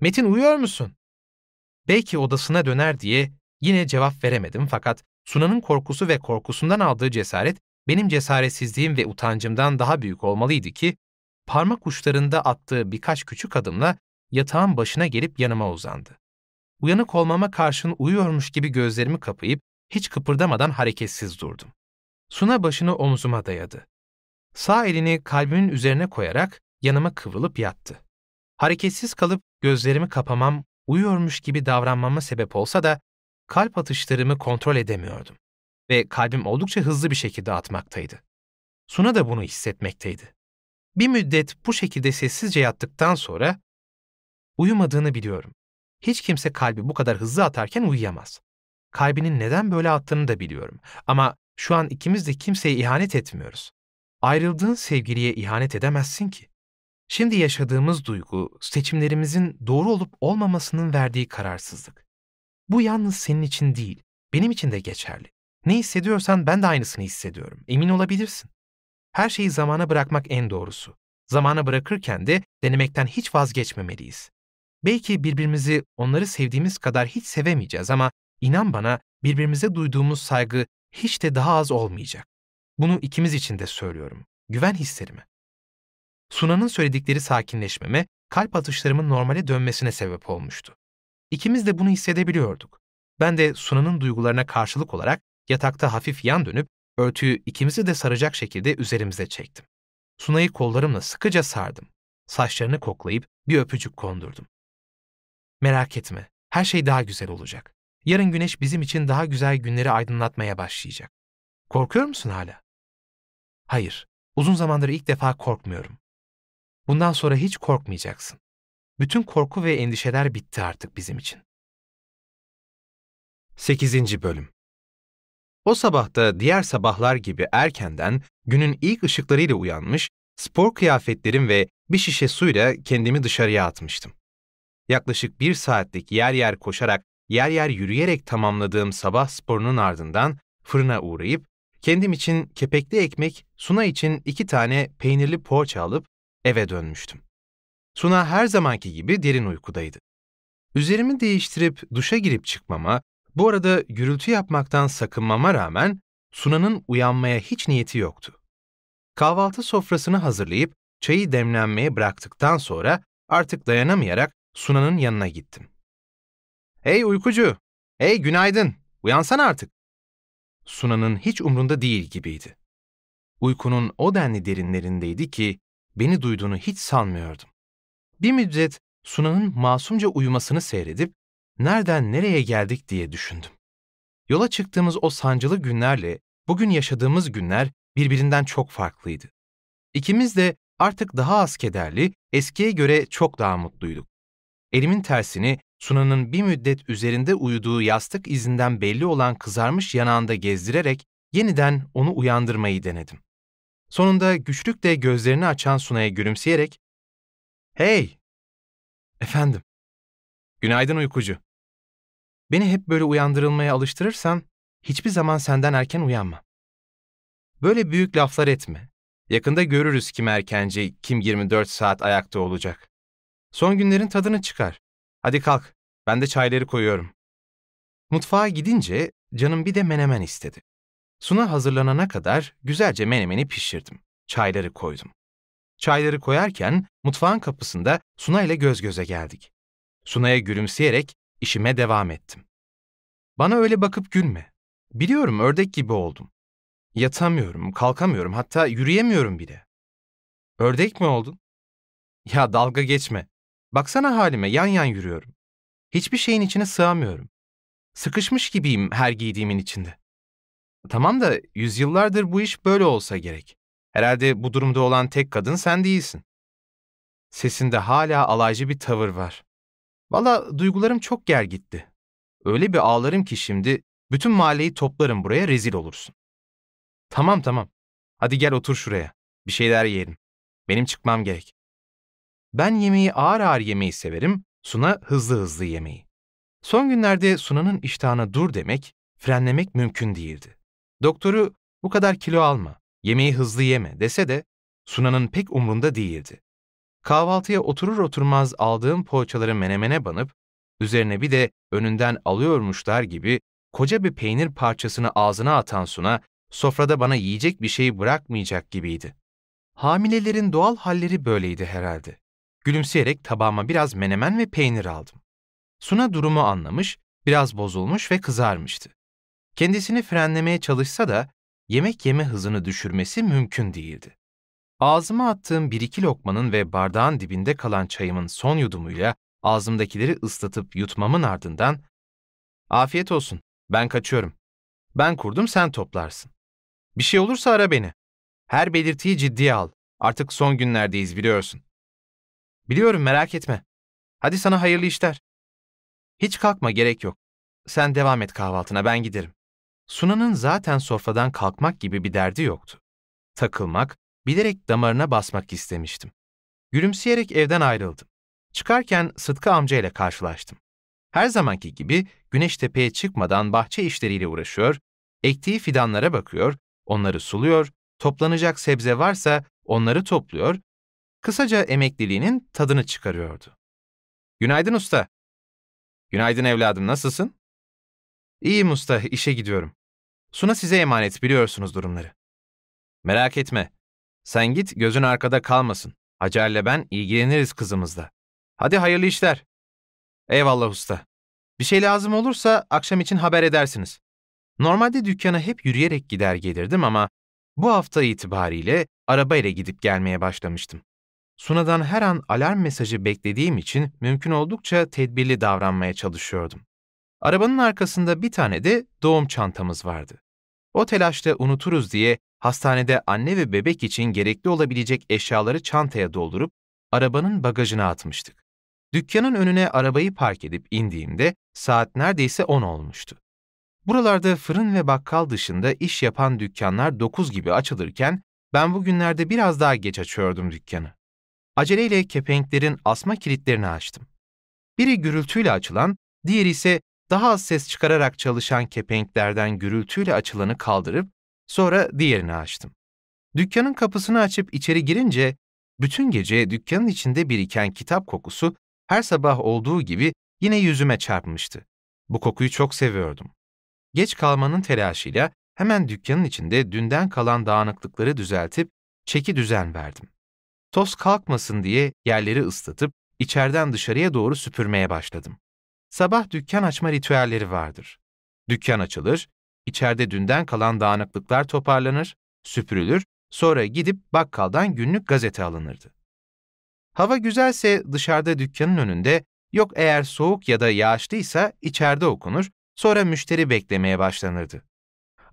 Metin uyuyor musun? Belki odasına döner diye yine cevap veremedim fakat Suna'nın korkusu ve korkusundan aldığı cesaret benim cesaretsizliğim ve utancımdan daha büyük olmalıydı ki parmak uçlarında attığı birkaç küçük adımla yatağın başına gelip yanıma uzandı. Uyanık olmama karşın uyuyormuş gibi gözlerimi kapayıp hiç kıpırdamadan hareketsiz durdum. Suna başını omzuma dayadı. Sağ elini kalbimin üzerine koyarak yanıma kıvrılıp yattı. Hareketsiz kalıp gözlerimi kapamam, uyuyormuş gibi davranmama sebep olsa da kalp atışlarımı kontrol edemiyordum ve kalbim oldukça hızlı bir şekilde atmaktaydı. Suna da bunu hissetmekteydi. Bir müddet bu şekilde sessizce yattıktan sonra uyumadığını biliyorum. Hiç kimse kalbi bu kadar hızlı atarken uyuyamaz. Kalbinin neden böyle attığını da biliyorum. Ama şu an ikimiz de kimseye ihanet etmiyoruz. Ayrıldığın sevgiliye ihanet edemezsin ki. Şimdi yaşadığımız duygu, seçimlerimizin doğru olup olmamasının verdiği kararsızlık. Bu yalnız senin için değil, benim için de geçerli. Ne hissediyorsan ben de aynısını hissediyorum. Emin olabilirsin. Her şeyi zamana bırakmak en doğrusu. Zamana bırakırken de denemekten hiç vazgeçmemeliyiz. Belki birbirimizi onları sevdiğimiz kadar hiç sevemeyeceğiz ama inan bana birbirimize duyduğumuz saygı hiç de daha az olmayacak. Bunu ikimiz için de söylüyorum. Güven hislerime. Sunan'ın söyledikleri sakinleşmeme, kalp atışlarımın normale dönmesine sebep olmuştu. İkimiz de bunu hissedebiliyorduk. Ben de Sunan'ın duygularına karşılık olarak yatakta hafif yan dönüp örtüyü ikimizi de saracak şekilde üzerimize çektim. Sunay'ı kollarımla sıkıca sardım. Saçlarını koklayıp bir öpücük kondurdum. Merak etme, her şey daha güzel olacak. Yarın güneş bizim için daha güzel günleri aydınlatmaya başlayacak. Korkuyor musun hala? Hayır, uzun zamandır ilk defa korkmuyorum. Bundan sonra hiç korkmayacaksın. Bütün korku ve endişeler bitti artık bizim için. 8. Bölüm O sabahta diğer sabahlar gibi erkenden günün ilk ışıklarıyla uyanmış, spor kıyafetlerim ve bir şişe suyla kendimi dışarıya atmıştım. Yaklaşık bir saatlik yer yer koşarak, yer yer yürüyerek tamamladığım sabah sporunun ardından fırına uğrayıp, kendim için kepekli ekmek, Suna için iki tane peynirli poğaça alıp eve dönmüştüm. Suna her zamanki gibi derin uykudaydı. Üzerimi değiştirip duşa girip çıkmama, bu arada gürültü yapmaktan sakınmama rağmen Suna'nın uyanmaya hiç niyeti yoktu. Kahvaltı sofrasını hazırlayıp çayı demlenmeye bıraktıktan sonra artık dayanamayarak Suna'nın yanına gittim. Hey uykucu! Hey günaydın! Uyansana artık! Suna'nın hiç umrunda değil gibiydi. Uykunun o denli derinlerindeydi ki beni duyduğunu hiç sanmıyordum. Bir müddet Suna'nın masumca uyumasını seyredip nereden nereye geldik diye düşündüm. Yola çıktığımız o sancılı günlerle bugün yaşadığımız günler birbirinden çok farklıydı. İkimiz de artık daha az kederli, eskiye göre çok daha mutluyduk. Elimin tersini Suna'nın bir müddet üzerinde uyuduğu yastık izinden belli olan kızarmış yanağında gezdirerek yeniden onu uyandırmayı denedim. Sonunda güçlükle gözlerini açan Suna'ya gülümseyerek ''Hey!'' ''Efendim?'' ''Günaydın uykucu.'' Beni hep böyle uyandırılmaya alıştırırsan hiçbir zaman senden erken uyanma. Böyle büyük laflar etme. Yakında görürüz kim erkenci, kim 24 saat ayakta olacak. Son günlerin tadını çıkar. Hadi kalk, ben de çayları koyuyorum. Mutfağa gidince canım bir de menemen istedi. Suna hazırlanana kadar güzelce menemeni pişirdim. Çayları koydum. Çayları koyarken mutfağın kapısında Suna ile göz göze geldik. Suna'ya gülümseyerek işime devam ettim. Bana öyle bakıp gülme. Biliyorum ördek gibi oldum. Yatamıyorum, kalkamıyorum, hatta yürüyemiyorum bile. Ördek mi oldun? Ya dalga geçme. Baksana halime, yan yan yürüyorum. Hiçbir şeyin içine sığamıyorum. Sıkışmış gibiyim her giydiğimin içinde. Tamam da yüzyıllardır bu iş böyle olsa gerek. Herhalde bu durumda olan tek kadın sen değilsin. Sesinde hala alaycı bir tavır var. Valla duygularım çok ger gitti. Öyle bir ağlarım ki şimdi bütün mahalleyi toplarım buraya rezil olursun. Tamam tamam. Hadi gel otur şuraya. Bir şeyler yiyelim. Benim çıkmam gerek. Ben yemeği ağır ağır yemeyi severim, Suna hızlı hızlı yemeyi. Son günlerde Suna'nın iştahına dur demek, frenlemek mümkün değildi. Doktoru bu kadar kilo alma, yemeği hızlı yeme dese de Suna'nın pek umrunda değildi. Kahvaltıya oturur oturmaz aldığım poğaçaları menemene banıp, üzerine bir de önünden alıyormuşlar gibi koca bir peynir parçasını ağzına atan Suna, sofrada bana yiyecek bir şey bırakmayacak gibiydi. Hamilelerin doğal halleri böyleydi herhalde. Gülümseyerek tabağıma biraz menemen ve peynir aldım. Suna durumu anlamış, biraz bozulmuş ve kızarmıştı. Kendisini frenlemeye çalışsa da yemek yeme hızını düşürmesi mümkün değildi. Ağzıma attığım bir iki lokmanın ve bardağın dibinde kalan çayımın son yudumuyla ağzımdakileri ıslatıp yutmamın ardından ''Afiyet olsun, ben kaçıyorum. Ben kurdum, sen toplarsın. Bir şey olursa ara beni. Her belirtiyi ciddiye al. Artık son günlerdeyiz biliyorsun.'' ''Biliyorum, merak etme. Hadi sana hayırlı işler.'' ''Hiç kalkma, gerek yok. Sen devam et kahvaltına, ben giderim.'' Suna'nın zaten sofradan kalkmak gibi bir derdi yoktu. Takılmak, bilerek damarına basmak istemiştim. Gülümseyerek evden ayrıldım. Çıkarken Sıtkı amca ile karşılaştım. Her zamanki gibi güneş tepeye çıkmadan bahçe işleriyle uğraşıyor, ektiği fidanlara bakıyor, onları suluyor, toplanacak sebze varsa onları topluyor, kısaca emekliliğinin tadını çıkarıyordu. Günaydın usta. Günaydın evladım, nasılsın? İyiyim usta, işe gidiyorum. Suna size emanet, biliyorsunuz durumları. Merak etme. Sen git, gözün arkada kalmasın. Hacer'le ben ilgileniriz kızımızla. Hadi hayırlı işler. Eyvallah usta. Bir şey lazım olursa akşam için haber edersiniz. Normalde dükkana hep yürüyerek gider gelirdim ama bu hafta itibariyle arabayla gidip gelmeye başlamıştım. Suna'dan her an alarm mesajı beklediğim için mümkün oldukça tedbirli davranmaya çalışıyordum. Arabanın arkasında bir tane de doğum çantamız vardı. O telaşta unuturuz diye hastanede anne ve bebek için gerekli olabilecek eşyaları çantaya doldurup arabanın bagajına atmıştık. Dükkanın önüne arabayı park edip indiğimde saat neredeyse 10 olmuştu. Buralarda fırın ve bakkal dışında iş yapan dükkanlar 9 gibi açılırken ben bugünlerde biraz daha geç açıyordum dükkanı. Aceleyle kepenklerin asma kilitlerini açtım. Biri gürültüyle açılan, diğeri ise daha az ses çıkararak çalışan kepenklerden gürültüyle açılanı kaldırıp sonra diğerini açtım. Dükkanın kapısını açıp içeri girince bütün gece dükkanın içinde biriken kitap kokusu her sabah olduğu gibi yine yüzüme çarpmıştı. Bu kokuyu çok seviyordum. Geç kalmanın telaşıyla hemen dükkanın içinde dünden kalan dağınıklıkları düzeltip çeki düzen verdim. Toz kalkmasın diye yerleri ıslatıp içeriden dışarıya doğru süpürmeye başladım. Sabah dükkan açma ritüelleri vardır. Dükkan açılır, içeride dünden kalan dağınıklıklar toparlanır, süpürülür, sonra gidip bakkaldan günlük gazete alınırdı. Hava güzelse dışarıda dükkanın önünde, yok eğer soğuk ya da yağışlıysa içeride okunur, sonra müşteri beklemeye başlanırdı.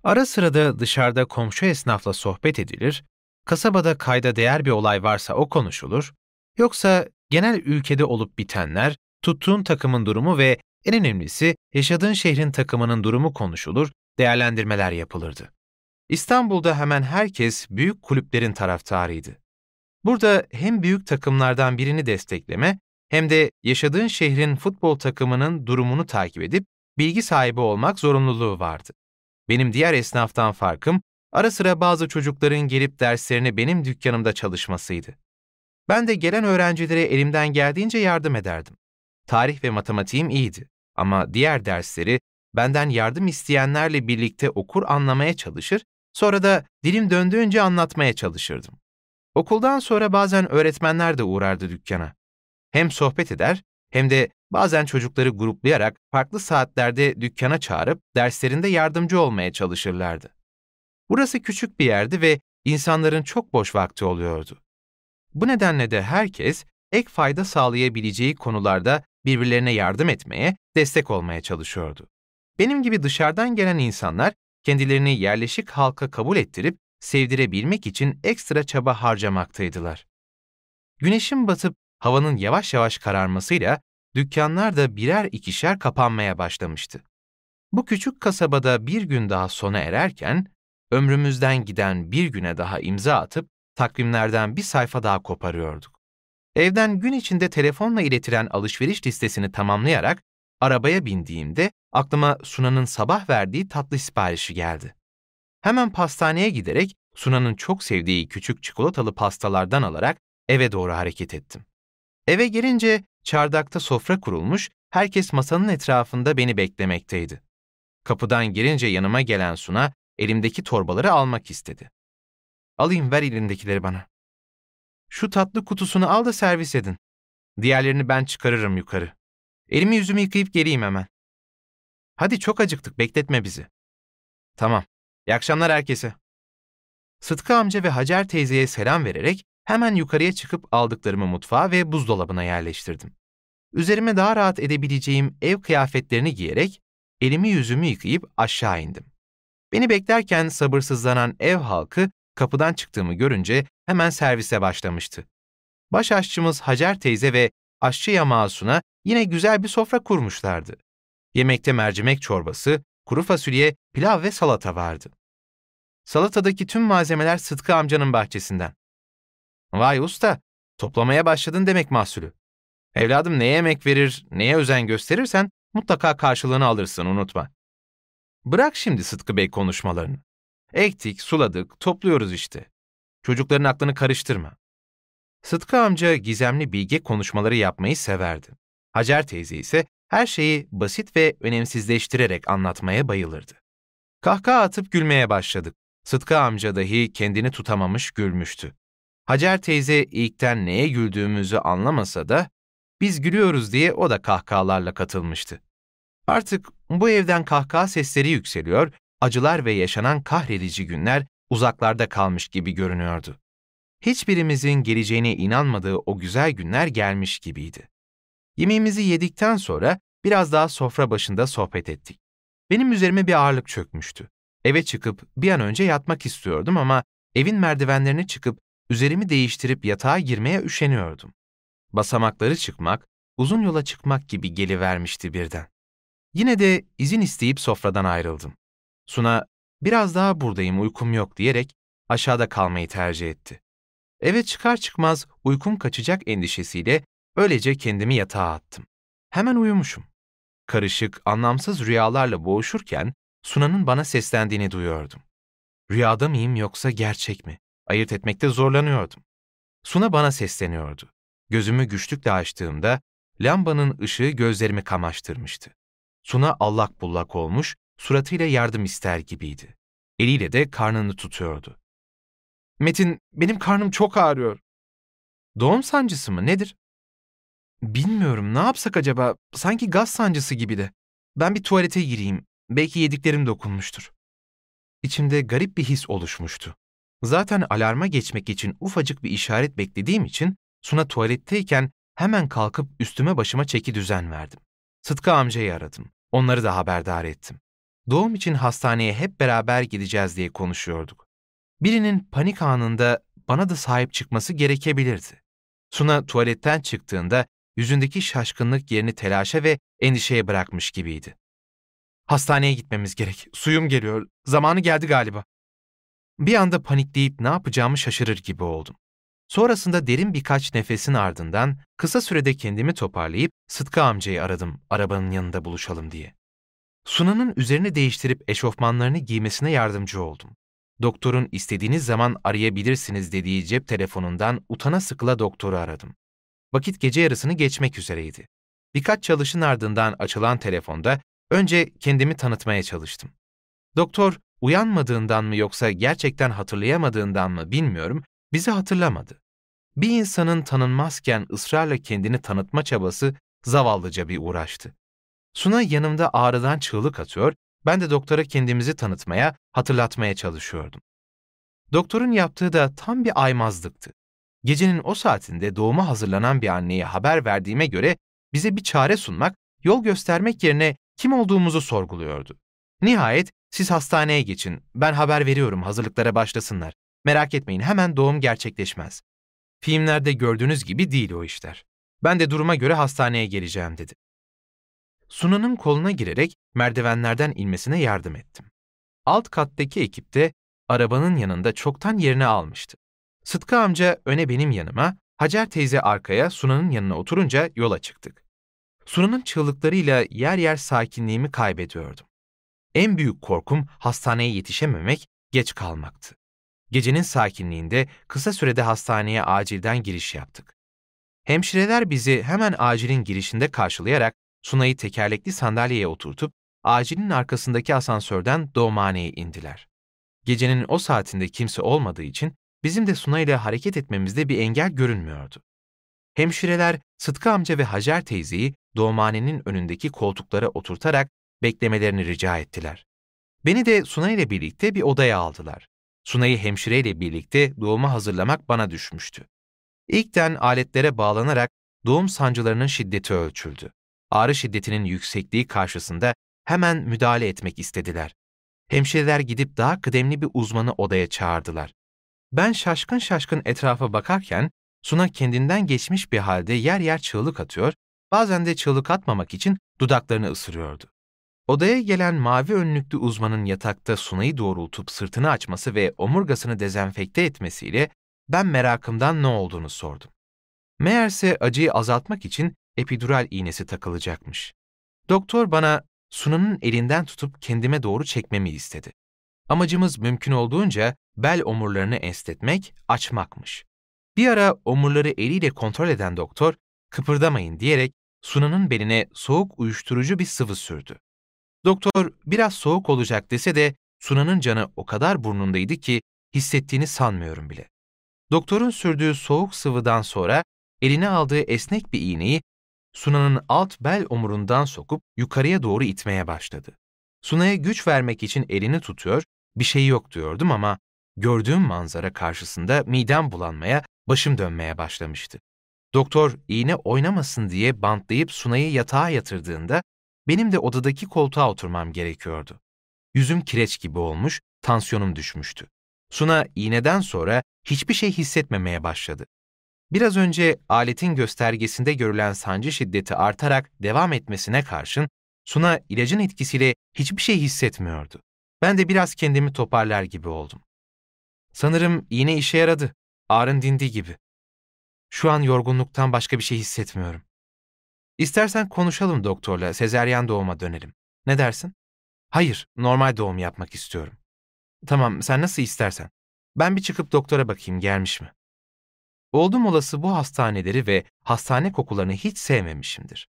Ara sırada dışarıda komşu esnafla sohbet edilir, kasabada kayda değer bir olay varsa o konuşulur, yoksa genel ülkede olup bitenler, tuttuğun takımın durumu ve en önemlisi yaşadığın şehrin takımının durumu konuşulur, değerlendirmeler yapılırdı. İstanbul'da hemen herkes büyük kulüplerin taraftarıydı. Burada hem büyük takımlardan birini destekleme hem de yaşadığın şehrin futbol takımının durumunu takip edip bilgi sahibi olmak zorunluluğu vardı. Benim diğer esnaftan farkım, ara sıra bazı çocukların gelip derslerini benim dükkanımda çalışmasıydı. Ben de gelen öğrencilere elimden geldiğince yardım ederdim. Tarih ve matematiğim iyiydi ama diğer dersleri benden yardım isteyenlerle birlikte okur anlamaya çalışır, sonra da dilim döndüğünce anlatmaya çalışırdım. Okuldan sonra bazen öğretmenler de uğrardı dükkana. Hem sohbet eder hem de bazen çocukları gruplayarak farklı saatlerde dükkana çağırıp derslerinde yardımcı olmaya çalışırlardı. Burası küçük bir yerdi ve insanların çok boş vakti oluyordu. Bu nedenle de herkes ek fayda sağlayabileceği konularda birbirlerine yardım etmeye, destek olmaya çalışıyordu. Benim gibi dışarıdan gelen insanlar kendilerini yerleşik halka kabul ettirip sevdirebilmek için ekstra çaba harcamaktaydılar. Güneşin batıp havanın yavaş yavaş kararmasıyla dükkanlar da birer ikişer kapanmaya başlamıştı. Bu küçük kasabada bir gün daha sona ererken, ömrümüzden giden bir güne daha imza atıp takvimlerden bir sayfa daha koparıyorduk. Evden gün içinde telefonla iletilen alışveriş listesini tamamlayarak arabaya bindiğimde aklıma Suna'nın sabah verdiği tatlı siparişi geldi. Hemen pastaneye giderek Suna'nın çok sevdiği küçük çikolatalı pastalardan alarak eve doğru hareket ettim. Eve gelince çardakta sofra kurulmuş, herkes masanın etrafında beni beklemekteydi. Kapıdan girince yanıma gelen Suna, elimdeki torbaları almak istedi. Alayım ver elindekileri bana. Şu tatlı kutusunu al da servis edin. Diğerlerini ben çıkarırım yukarı. Elimi yüzümü yıkayıp geleyim hemen. Hadi çok acıktık, bekletme bizi. Tamam. İyi akşamlar herkese. Sıtkı amca ve Hacer teyzeye selam vererek hemen yukarıya çıkıp aldıklarımı mutfağa ve buzdolabına yerleştirdim. Üzerime daha rahat edebileceğim ev kıyafetlerini giyerek elimi yüzümü yıkayıp aşağı indim. Beni beklerken sabırsızlanan ev halkı kapıdan çıktığımı görünce hemen servise başlamıştı. Baş aşçımız Hacer teyze ve aşçı Yamasuna yine güzel bir sofra kurmuşlardı. Yemekte mercimek çorbası, kuru fasulye, pilav ve salata vardı. Salatadaki tüm malzemeler Sıtkı amcanın bahçesinden. Vay usta, Toplamaya başladın demek mahsulü. Evladım neye emek verir, neye özen gösterirsen mutlaka karşılığını alırsın unutma. Bırak şimdi Sıtkı Bey konuşmalarını. Ektik, suladık, topluyoruz işte. Çocukların aklını karıştırma. Sıtkı amca gizemli bilge konuşmaları yapmayı severdi. Hacer teyze ise her şeyi basit ve önemsizleştirerek anlatmaya bayılırdı. Kahkaha atıp gülmeye başladık. Sıtkı amca dahi kendini tutamamış gülmüştü. Hacer teyze ilkten neye güldüğümüzü anlamasa da biz gülüyoruz diye o da kahkahalarla katılmıştı. Artık bu evden kahkaha sesleri yükseliyor, acılar ve yaşanan kahredici günler uzaklarda kalmış gibi görünüyordu. Hiçbirimizin geleceğine inanmadığı o güzel günler gelmiş gibiydi. Yemeğimizi yedikten sonra biraz daha sofra başında sohbet ettik. Benim üzerime bir ağırlık çökmüştü. Eve çıkıp bir an önce yatmak istiyordum ama evin merdivenlerini çıkıp üzerimi değiştirip yatağa girmeye üşeniyordum. Basamakları çıkmak, uzun yola çıkmak gibi gelivermişti birden. Yine de izin isteyip sofradan ayrıldım. Suna, biraz daha buradayım uykum yok diyerek aşağıda kalmayı tercih etti. Eve çıkar çıkmaz uykum kaçacak endişesiyle öylece kendimi yatağa attım. Hemen uyumuşum. Karışık, anlamsız rüyalarla boğuşurken Suna'nın bana seslendiğini duyuyordum. Rüyada mıyım yoksa gerçek mi? Ayırt etmekte zorlanıyordum. Suna bana sesleniyordu. Gözümü güçlükle açtığımda lambanın ışığı gözlerimi kamaştırmıştı. Suna allak bullak olmuş, suratıyla yardım ister gibiydi. Eliyle de karnını tutuyordu. Metin, benim karnım çok ağrıyor. Doğum sancısı mı, nedir? Bilmiyorum, ne yapsak acaba? Sanki gaz sancısı gibi de. Ben bir tuvalete gireyim, belki yediklerim dokunmuştur. İçimde garip bir his oluşmuştu. Zaten alarma geçmek için ufacık bir işaret beklediğim için Suna tuvaletteyken hemen kalkıp üstüme başıma çeki düzen verdim. Sıtkı amcayı aradım. Onları da haberdar ettim. Doğum için hastaneye hep beraber gideceğiz diye konuşuyorduk. Birinin panik anında bana da sahip çıkması gerekebilirdi. Suna tuvaletten çıktığında yüzündeki şaşkınlık yerini telaşa ve endişeye bırakmış gibiydi. Hastaneye gitmemiz gerek. Suyum geliyor. Zamanı geldi galiba. Bir anda panikleyip ne yapacağımı şaşırır gibi oldum. Sonrasında derin birkaç nefesin ardından kısa sürede kendimi toparlayıp Sıtkı amcayı aradım arabanın yanında buluşalım diye. Sunan'ın üzerini değiştirip eşofmanlarını giymesine yardımcı oldum. Doktorun istediğiniz zaman arayabilirsiniz dediği cep telefonundan utana sıkıla doktoru aradım. Vakit gece yarısını geçmek üzereydi. Birkaç çalışın ardından açılan telefonda önce kendimi tanıtmaya çalıştım. Doktor uyanmadığından mı yoksa gerçekten hatırlayamadığından mı bilmiyorum bizi hatırlamadı. Bir insanın tanınmazken ısrarla kendini tanıtma çabası zavallıca bir uğraştı. Suna yanımda ağrıdan çığlık atıyor, ben de doktora kendimizi tanıtmaya, hatırlatmaya çalışıyordum. Doktorun yaptığı da tam bir aymazlıktı. Gecenin o saatinde doğuma hazırlanan bir anneye haber verdiğime göre bize bir çare sunmak, yol göstermek yerine kim olduğumuzu sorguluyordu. Nihayet siz hastaneye geçin, ben haber veriyorum hazırlıklara başlasınlar. Merak etmeyin hemen doğum gerçekleşmez. Filmlerde gördüğünüz gibi değil o işler. Ben de duruma göre hastaneye geleceğim dedi. Sunan'ın koluna girerek merdivenlerden inmesine yardım ettim. Alt kattaki ekip de arabanın yanında çoktan yerini almıştı. Sıtkı amca öne benim yanıma, Hacer teyze arkaya Sunan'ın yanına oturunca yola çıktık. Sunan'ın çığlıklarıyla yer yer sakinliğimi kaybediyordum. En büyük korkum hastaneye yetişememek, geç kalmaktı. Gecenin sakinliğinde kısa sürede hastaneye acilden giriş yaptık. Hemşireler bizi hemen acilin girişinde karşılayarak Sunay'ı tekerlekli sandalyeye oturtup acilin arkasındaki asansörden doğumhaneye indiler. Gecenin o saatinde kimse olmadığı için bizim de Suna ile hareket etmemizde bir engel görünmüyordu. Hemşireler Sıtkı amca ve Hacer teyzeyi doğumhanenin önündeki koltuklara oturtarak beklemelerini rica ettiler. Beni de Suna ile birlikte bir odaya aldılar. Sunay'ı hemşireyle birlikte doğuma hazırlamak bana düşmüştü. İlkten aletlere bağlanarak doğum sancılarının şiddeti ölçüldü. Ağrı şiddetinin yüksekliği karşısında hemen müdahale etmek istediler. Hemşireler gidip daha kıdemli bir uzmanı odaya çağırdılar. Ben şaşkın şaşkın etrafa bakarken Suna kendinden geçmiş bir halde yer yer çığlık atıyor, bazen de çığlık atmamak için dudaklarını ısırıyordu. Odaya gelen mavi önlüklü uzmanın yatakta Sunay'ı doğrultup sırtını açması ve omurgasını dezenfekte etmesiyle ben merakımdan ne olduğunu sordum. Meğerse acıyı azaltmak için epidural iğnesi takılacakmış. Doktor bana Suna'nın elinden tutup kendime doğru çekmemi istedi. Amacımız mümkün olduğunca bel omurlarını esnetmek, açmakmış. Bir ara omurları eliyle kontrol eden doktor, kıpırdamayın diyerek Suna'nın beline soğuk uyuşturucu bir sıvı sürdü. Doktor biraz soğuk olacak dese de Suna'nın canı o kadar burnundaydı ki hissettiğini sanmıyorum bile. Doktorun sürdüğü soğuk sıvıdan sonra eline aldığı esnek bir iğneyi Suna'nın alt bel omurundan sokup yukarıya doğru itmeye başladı. Suna'ya güç vermek için elini tutuyor, bir şey yok diyordum ama gördüğüm manzara karşısında midem bulanmaya, başım dönmeye başlamıştı. Doktor iğne oynamasın diye bantlayıp Suna'yı yatağa yatırdığında benim de odadaki koltuğa oturmam gerekiyordu. Yüzüm kireç gibi olmuş, tansiyonum düşmüştü. Suna iğneden sonra hiçbir şey hissetmemeye başladı. Biraz önce aletin göstergesinde görülen sancı şiddeti artarak devam etmesine karşın Suna ilacın etkisiyle hiçbir şey hissetmiyordu. Ben de biraz kendimi toparlar gibi oldum. Sanırım iğne işe yaradı. Ağrın dindi gibi. Şu an yorgunluktan başka bir şey hissetmiyorum. İstersen konuşalım doktorla, sezeryan doğuma dönelim. Ne dersin? Hayır, normal doğum yapmak istiyorum. Tamam, sen nasıl istersen. Ben bir çıkıp doktora bakayım gelmiş mi? Oldum olası bu hastaneleri ve hastane kokularını hiç sevmemişimdir.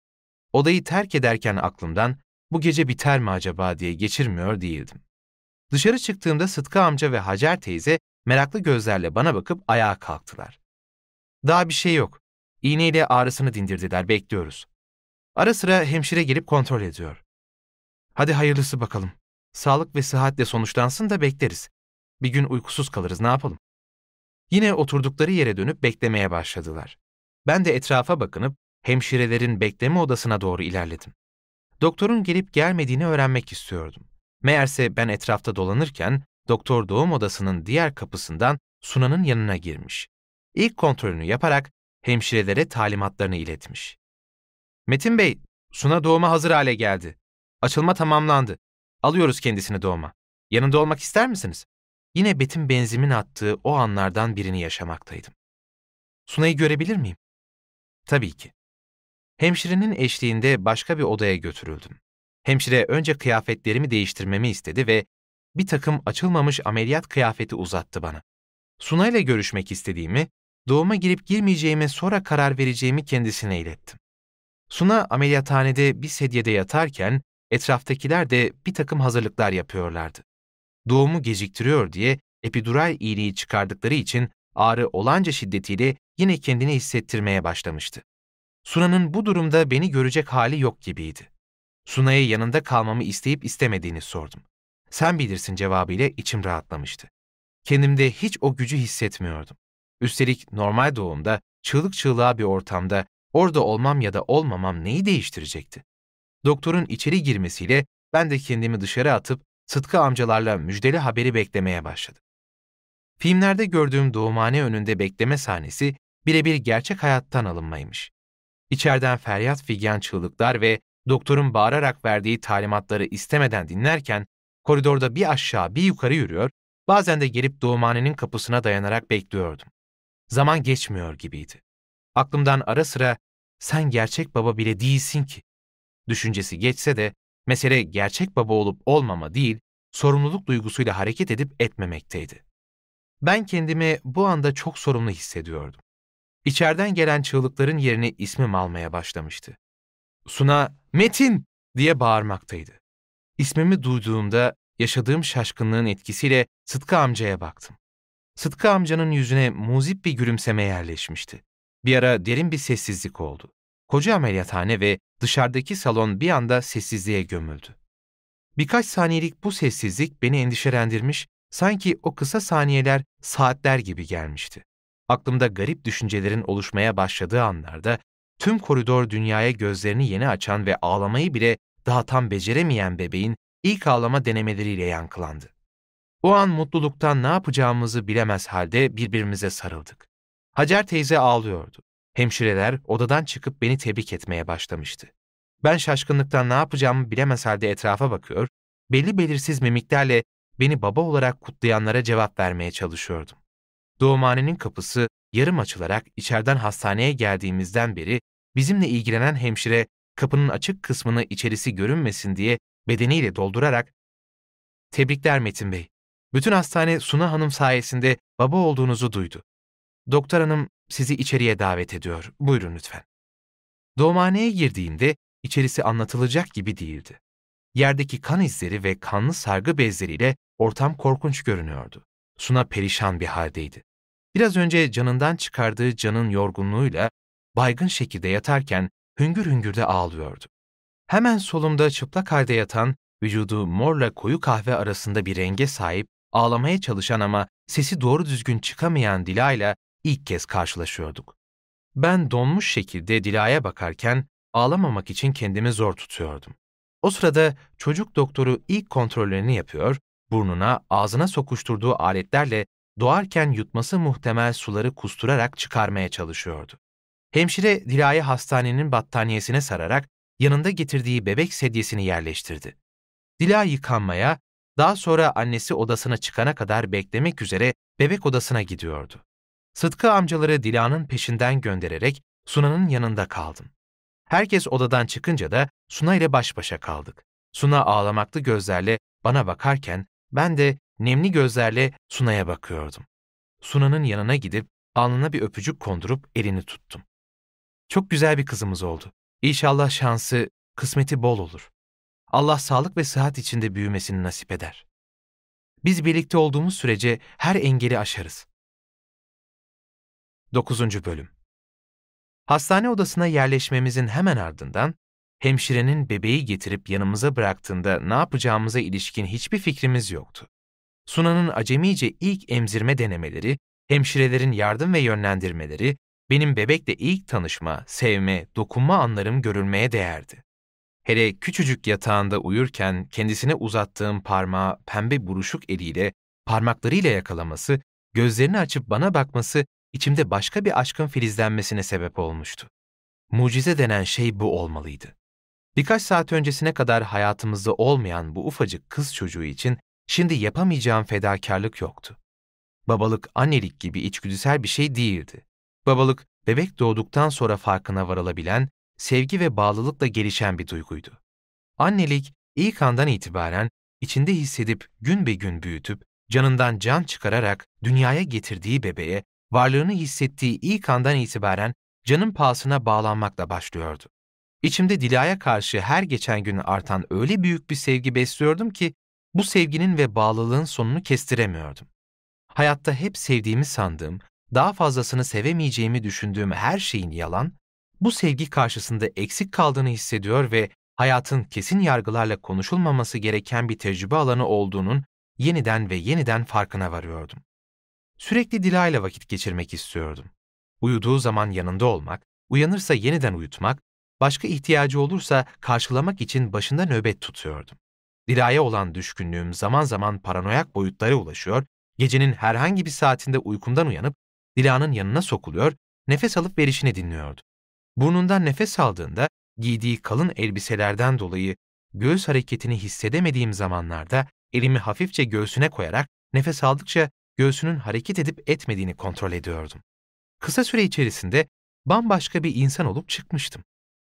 Odayı terk ederken aklımdan bu gece biter mi acaba diye geçirmiyor değildim. Dışarı çıktığımda Sıtkı amca ve Hacer teyze meraklı gözlerle bana bakıp ayağa kalktılar. Daha bir şey yok. İğneyle ağrısını dindirdiler, bekliyoruz. Ara sıra hemşire gelip kontrol ediyor. Hadi hayırlısı bakalım. Sağlık ve sıhhatle sonuçlansın da bekleriz. Bir gün uykusuz kalırız, ne yapalım? Yine oturdukları yere dönüp beklemeye başladılar. Ben de etrafa bakınıp hemşirelerin bekleme odasına doğru ilerledim. Doktorun gelip gelmediğini öğrenmek istiyordum. Meğerse ben etrafta dolanırken doktor doğum odasının diğer kapısından Suna'nın yanına girmiş. İlk kontrolünü yaparak hemşirelere talimatlarını iletmiş. Metin Bey, Suna doğuma hazır hale geldi. Açılma tamamlandı. Alıyoruz kendisini doğuma. Yanında olmak ister misiniz? Yine Betim benzimin attığı o anlardan birini yaşamaktaydım. Sunay'ı görebilir miyim? Tabii ki. Hemşirenin eşliğinde başka bir odaya götürüldüm. Hemşire önce kıyafetlerimi değiştirmemi istedi ve bir takım açılmamış ameliyat kıyafeti uzattı bana. Sunay'la görüşmek istediğimi, doğuma girip girmeyeceğime sonra karar vereceğimi kendisine ilettim. Suna ameliyathanede bir sedyede yatarken etraftakiler de bir takım hazırlıklar yapıyorlardı. Doğumu geciktiriyor diye epidural iğneyi çıkardıkları için ağrı olanca şiddetiyle yine kendini hissettirmeye başlamıştı. Suna'nın bu durumda beni görecek hali yok gibiydi. Suna'ya yanında kalmamı isteyip istemediğini sordum. Sen bilirsin cevabıyla içim rahatlamıştı. Kendimde hiç o gücü hissetmiyordum. Üstelik normal doğumda, çığlık çığlığa bir ortamda orada olmam ya da olmamam neyi değiştirecekti? Doktorun içeri girmesiyle ben de kendimi dışarı atıp Sıtkı amcalarla müjdeli haberi beklemeye başladım. Filmlerde gördüğüm doğumhane önünde bekleme sahnesi birebir gerçek hayattan alınmaymış. İçeriden feryat figan çığlıklar ve doktorun bağırarak verdiği talimatları istemeden dinlerken koridorda bir aşağı bir yukarı yürüyor, bazen de gelip doğumhanenin kapısına dayanarak bekliyordum. Zaman geçmiyor gibiydi. Aklımdan ara sıra sen gerçek baba bile değilsin ki düşüncesi geçse de mesele gerçek baba olup olmama değil, sorumluluk duygusuyla hareket edip etmemekteydi. Ben kendimi bu anda çok sorumlu hissediyordum. İçeriden gelen çığlıkların yerini ismim almaya başlamıştı. Suna, Metin diye bağırmaktaydı. İsmimi duyduğumda yaşadığım şaşkınlığın etkisiyle Sıtkı amcaya baktım. Sıtkı amcanın yüzüne muzip bir gülümseme yerleşmişti. Bir ara derin bir sessizlik oldu. Koca ameliyathane ve dışarıdaki salon bir anda sessizliğe gömüldü. Birkaç saniyelik bu sessizlik beni endişelendirmiş, sanki o kısa saniyeler saatler gibi gelmişti. Aklımda garip düşüncelerin oluşmaya başladığı anlarda tüm koridor dünyaya gözlerini yeni açan ve ağlamayı bile daha tam beceremeyen bebeğin ilk ağlama denemeleriyle yankılandı. O an mutluluktan ne yapacağımızı bilemez halde birbirimize sarıldık. Hacer teyze ağlıyordu. Hemşireler odadan çıkıp beni tebrik etmeye başlamıştı. Ben şaşkınlıktan ne yapacağımı bilemez halde etrafa bakıyor, belli belirsiz mimiklerle beni baba olarak kutlayanlara cevap vermeye çalışıyordum. Doğumhanenin kapısı yarım açılarak içeriden hastaneye geldiğimizden beri bizimle ilgilenen hemşire kapının açık kısmını içerisi görünmesin diye bedeniyle doldurarak ''Tebrikler Metin Bey. Bütün hastane Suna Hanım sayesinde baba olduğunuzu duydu. Doktor hanım sizi içeriye davet ediyor. Buyurun lütfen. Doğumhaneye girdiğimde içerisi anlatılacak gibi değildi. Yerdeki kan izleri ve kanlı sargı bezleriyle ortam korkunç görünüyordu. Suna perişan bir haldeydi. Biraz önce canından çıkardığı canın yorgunluğuyla baygın şekilde yatarken hüngür hüngür de ağlıyordu. Hemen solumda çıplak halde yatan, vücudu morla koyu kahve arasında bir renge sahip, ağlamaya çalışan ama sesi doğru düzgün çıkamayan Dila'yla ilk kez karşılaşıyorduk. Ben donmuş şekilde Dila'ya bakarken ağlamamak için kendimi zor tutuyordum. O sırada çocuk doktoru ilk kontrollerini yapıyor, burnuna, ağzına sokuşturduğu aletlerle doğarken yutması muhtemel suları kusturarak çıkarmaya çalışıyordu. Hemşire Dila'yı hastanenin battaniyesine sararak yanında getirdiği bebek sedyesini yerleştirdi. Dila yıkanmaya, daha sonra annesi odasına çıkana kadar beklemek üzere bebek odasına gidiyordu. Sıtkı amcaları Dila'nın peşinden göndererek Suna'nın yanında kaldım. Herkes odadan çıkınca da Suna ile baş başa kaldık. Suna ağlamaklı gözlerle bana bakarken ben de nemli gözlerle Suna'ya bakıyordum. Suna'nın yanına gidip alnına bir öpücük kondurup elini tuttum. Çok güzel bir kızımız oldu. İnşallah şansı, kısmeti bol olur. Allah sağlık ve sıhhat içinde büyümesini nasip eder. Biz birlikte olduğumuz sürece her engeli aşarız. 9. Bölüm Hastane odasına yerleşmemizin hemen ardından, hemşirenin bebeği getirip yanımıza bıraktığında ne yapacağımıza ilişkin hiçbir fikrimiz yoktu. Sunan'ın acemice ilk emzirme denemeleri, hemşirelerin yardım ve yönlendirmeleri, benim bebekle ilk tanışma, sevme, dokunma anlarım görülmeye değerdi. Hele küçücük yatağında uyurken kendisine uzattığım parmağı pembe buruşuk eliyle, parmaklarıyla yakalaması, gözlerini açıp bana bakması içimde başka bir aşkın filizlenmesine sebep olmuştu. Mucize denen şey bu olmalıydı. Birkaç saat öncesine kadar hayatımızda olmayan bu ufacık kız çocuğu için şimdi yapamayacağım fedakarlık yoktu. Babalık annelik gibi içgüdüsel bir şey değildi. Babalık, bebek doğduktan sonra farkına varılabilen, sevgi ve bağlılıkla gelişen bir duyguydu. Annelik, ilk andan itibaren içinde hissedip gün be gün büyütüp, canından can çıkararak dünyaya getirdiği bebeğe, varlığını hissettiği ilk andan itibaren canın pahasına bağlanmakla başlıyordu. İçimde Dila'ya karşı her geçen gün artan öyle büyük bir sevgi besliyordum ki, bu sevginin ve bağlılığın sonunu kestiremiyordum. Hayatta hep sevdiğimi sandığım, daha fazlasını sevemeyeceğimi düşündüğüm her şeyin yalan, bu sevgi karşısında eksik kaldığını hissediyor ve hayatın kesin yargılarla konuşulmaması gereken bir tecrübe alanı olduğunun yeniden ve yeniden farkına varıyordum. Sürekli Dila ile vakit geçirmek istiyordum. Uyuduğu zaman yanında olmak, uyanırsa yeniden uyutmak, başka ihtiyacı olursa karşılamak için başında nöbet tutuyordum. Dila'ya olan düşkünlüğüm zaman zaman paranoyak boyutlara ulaşıyor, gecenin herhangi bir saatinde uykumdan uyanıp Dila'nın yanına sokuluyor, nefes alıp verişini dinliyordu. Burnundan nefes aldığında giydiği kalın elbiselerden dolayı göğüs hareketini hissedemediğim zamanlarda elimi hafifçe göğsüne koyarak nefes aldıkça göğsünün hareket edip etmediğini kontrol ediyordum. Kısa süre içerisinde bambaşka bir insan olup çıkmıştım.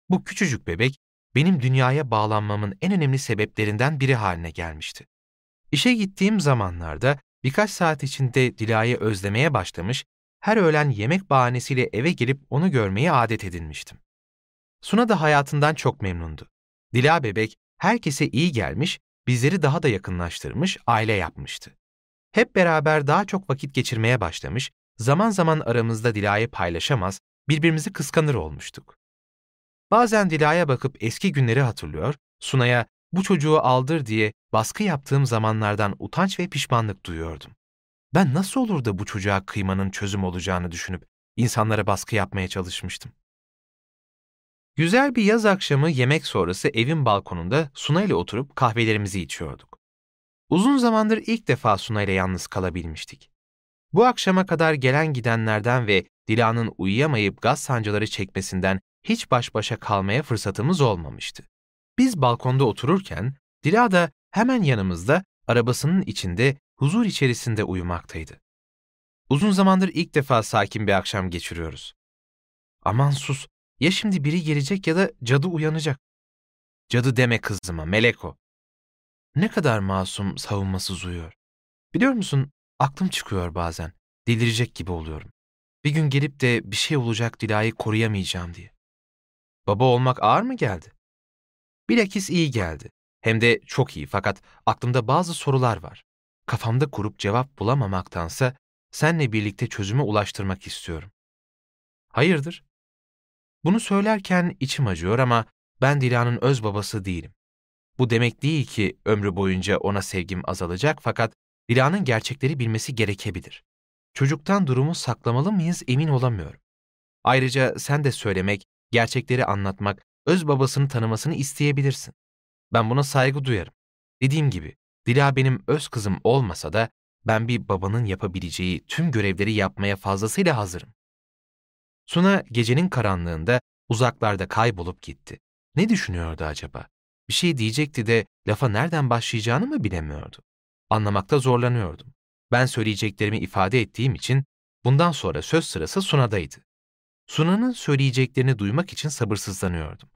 Bu küçücük bebek benim dünyaya bağlanmamın en önemli sebeplerinden biri haline gelmişti. İşe gittiğim zamanlarda birkaç saat içinde Dila'yı özlemeye başlamış her öğlen yemek bahanesiyle eve gelip onu görmeyi adet edinmiştim. Suna da hayatından çok memnundu. Dila bebek herkese iyi gelmiş, bizleri daha da yakınlaştırmış, aile yapmıştı. Hep beraber daha çok vakit geçirmeye başlamış, zaman zaman aramızda Dila'yı paylaşamaz, birbirimizi kıskanır olmuştuk. Bazen Dila'ya bakıp eski günleri hatırlıyor, Suna'ya bu çocuğu aldır diye baskı yaptığım zamanlardan utanç ve pişmanlık duyuyordum. Ben nasıl olur da bu çocuğa kıymanın çözüm olacağını düşünüp insanlara baskı yapmaya çalışmıştım. Güzel bir yaz akşamı yemek sonrası evin balkonunda Suna ile oturup kahvelerimizi içiyorduk. Uzun zamandır ilk defa Suna ile yalnız kalabilmiştik. Bu akşama kadar gelen gidenlerden ve Dila'nın uyuyamayıp gaz sancıları çekmesinden hiç baş başa kalmaya fırsatımız olmamıştı. Biz balkonda otururken Dila da hemen yanımızda arabasının içinde huzur içerisinde uyumaktaydı. Uzun zamandır ilk defa sakin bir akşam geçiriyoruz. Aman sus, ya şimdi biri gelecek ya da cadı uyanacak. Cadı deme kızıma, melek o. Ne kadar masum, savunmasız uyuyor. Biliyor musun, aklım çıkıyor bazen. Delirecek gibi oluyorum. Bir gün gelip de bir şey olacak Dila'yı koruyamayacağım diye. Baba olmak ağır mı geldi? Bilakis iyi geldi. Hem de çok iyi fakat aklımda bazı sorular var. Kafamda kurup cevap bulamamaktansa senle birlikte çözüme ulaştırmak istiyorum. Hayırdır? Bunu söylerken içim acıyor ama ben Dila'nın öz babası değilim. Bu demek değil ki ömrü boyunca ona sevgim azalacak fakat Dila'nın gerçekleri bilmesi gerekebilir. Çocuktan durumu saklamalı mıyız emin olamıyorum. Ayrıca sen de söylemek, gerçekleri anlatmak, öz babasını tanımasını isteyebilirsin. Ben buna saygı duyarım. Dediğim gibi, Dila benim öz kızım olmasa da ben bir babanın yapabileceği tüm görevleri yapmaya fazlasıyla hazırım. Suna gecenin karanlığında uzaklarda kaybolup gitti. Ne düşünüyordu acaba? Bir şey diyecekti de lafa nereden başlayacağını mı bilemiyordu. Anlamakta zorlanıyordum. Ben söyleyeceklerimi ifade ettiğim için bundan sonra söz sırası Suna'daydı. Suna'nın söyleyeceklerini duymak için sabırsızlanıyordum.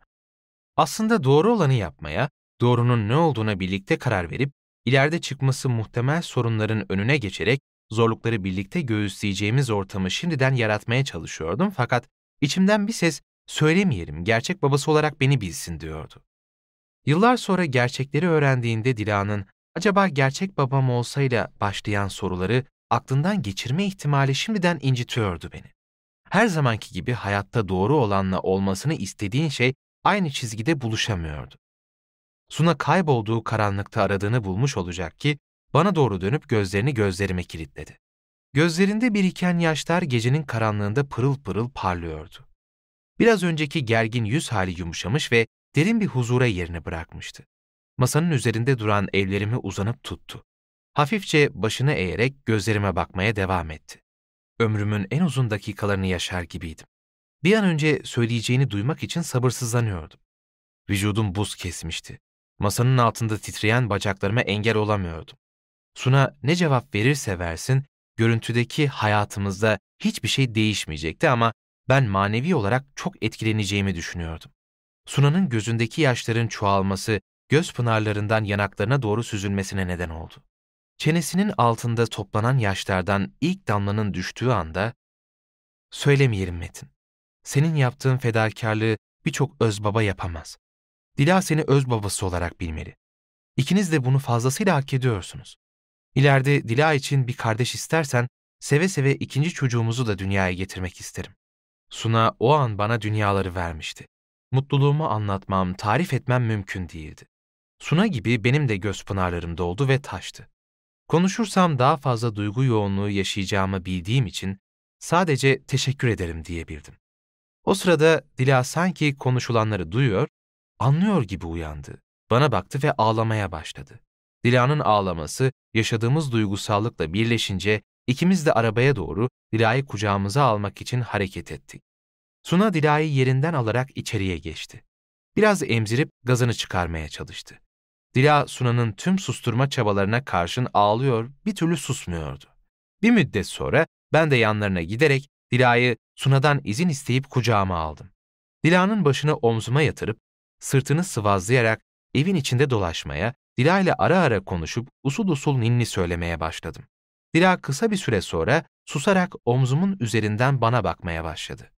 Aslında doğru olanı yapmaya, doğrunun ne olduğuna birlikte karar verip, ileride çıkması muhtemel sorunların önüne geçerek zorlukları birlikte göğüsleyeceğimiz ortamı şimdiden yaratmaya çalışıyordum fakat içimden bir ses söylemeyelim, gerçek babası olarak beni bilsin diyordu. Yıllar sonra gerçekleri öğrendiğinde Dila'nın acaba gerçek babam olsayla başlayan soruları aklından geçirme ihtimali şimdiden incitiyordu beni. Her zamanki gibi hayatta doğru olanla olmasını istediğin şey aynı çizgide buluşamıyordu. Suna kaybolduğu karanlıkta aradığını bulmuş olacak ki bana doğru dönüp gözlerini gözlerime kilitledi. Gözlerinde biriken yaşlar gecenin karanlığında pırıl pırıl parlıyordu. Biraz önceki gergin yüz hali yumuşamış ve derin bir huzura yerini bırakmıştı. Masanın üzerinde duran ellerimi uzanıp tuttu. Hafifçe başını eğerek gözlerime bakmaya devam etti. Ömrümün en uzun dakikalarını yaşar gibiydim. Bir an önce söyleyeceğini duymak için sabırsızlanıyordum. Vücudum buz kesmişti. Masanın altında titreyen bacaklarıma engel olamıyordum. Suna ne cevap verirse versin, görüntüdeki hayatımızda hiçbir şey değişmeyecekti ama ben manevi olarak çok etkileneceğimi düşünüyordum. Suna'nın gözündeki yaşların çoğalması, göz pınarlarından yanaklarına doğru süzülmesine neden oldu. Çenesinin altında toplanan yaşlardan ilk damlanın düştüğü anda, ''Söylemeyelim Metin, senin yaptığın fedakarlığı birçok öz baba yapamaz. Dila seni öz babası olarak bilmeli. İkiniz de bunu fazlasıyla hak ediyorsunuz. İleride Dila için bir kardeş istersen, seve seve ikinci çocuğumuzu da dünyaya getirmek isterim. Suna o an bana dünyaları vermişti. Mutluluğumu anlatmam, tarif etmem mümkün değildi. Suna gibi benim de göz pınarlarım doldu ve taştı. Konuşursam daha fazla duygu yoğunluğu yaşayacağımı bildiğim için sadece teşekkür ederim diyebildim. O sırada Dila sanki konuşulanları duyuyor, anlıyor gibi uyandı. Bana baktı ve ağlamaya başladı. Dila'nın ağlaması yaşadığımız duygusallıkla birleşince ikimiz de arabaya doğru Dila'yı kucağımıza almak için hareket ettik. Suna Dila'yı yerinden alarak içeriye geçti. Biraz emzirip gazını çıkarmaya çalıştı. Dila Suna'nın tüm susturma çabalarına karşın ağlıyor, bir türlü susmuyordu. Bir müddet sonra ben de yanlarına giderek Dila'yı Suna'dan izin isteyip kucağıma aldım. Dila'nın başını omzuma yatırıp sırtını sıvazlayarak evin içinde dolaşmaya, Dila ile ara ara konuşup usul usul ninni söylemeye başladım. Dila kısa bir süre sonra susarak omzumun üzerinden bana bakmaya başladı.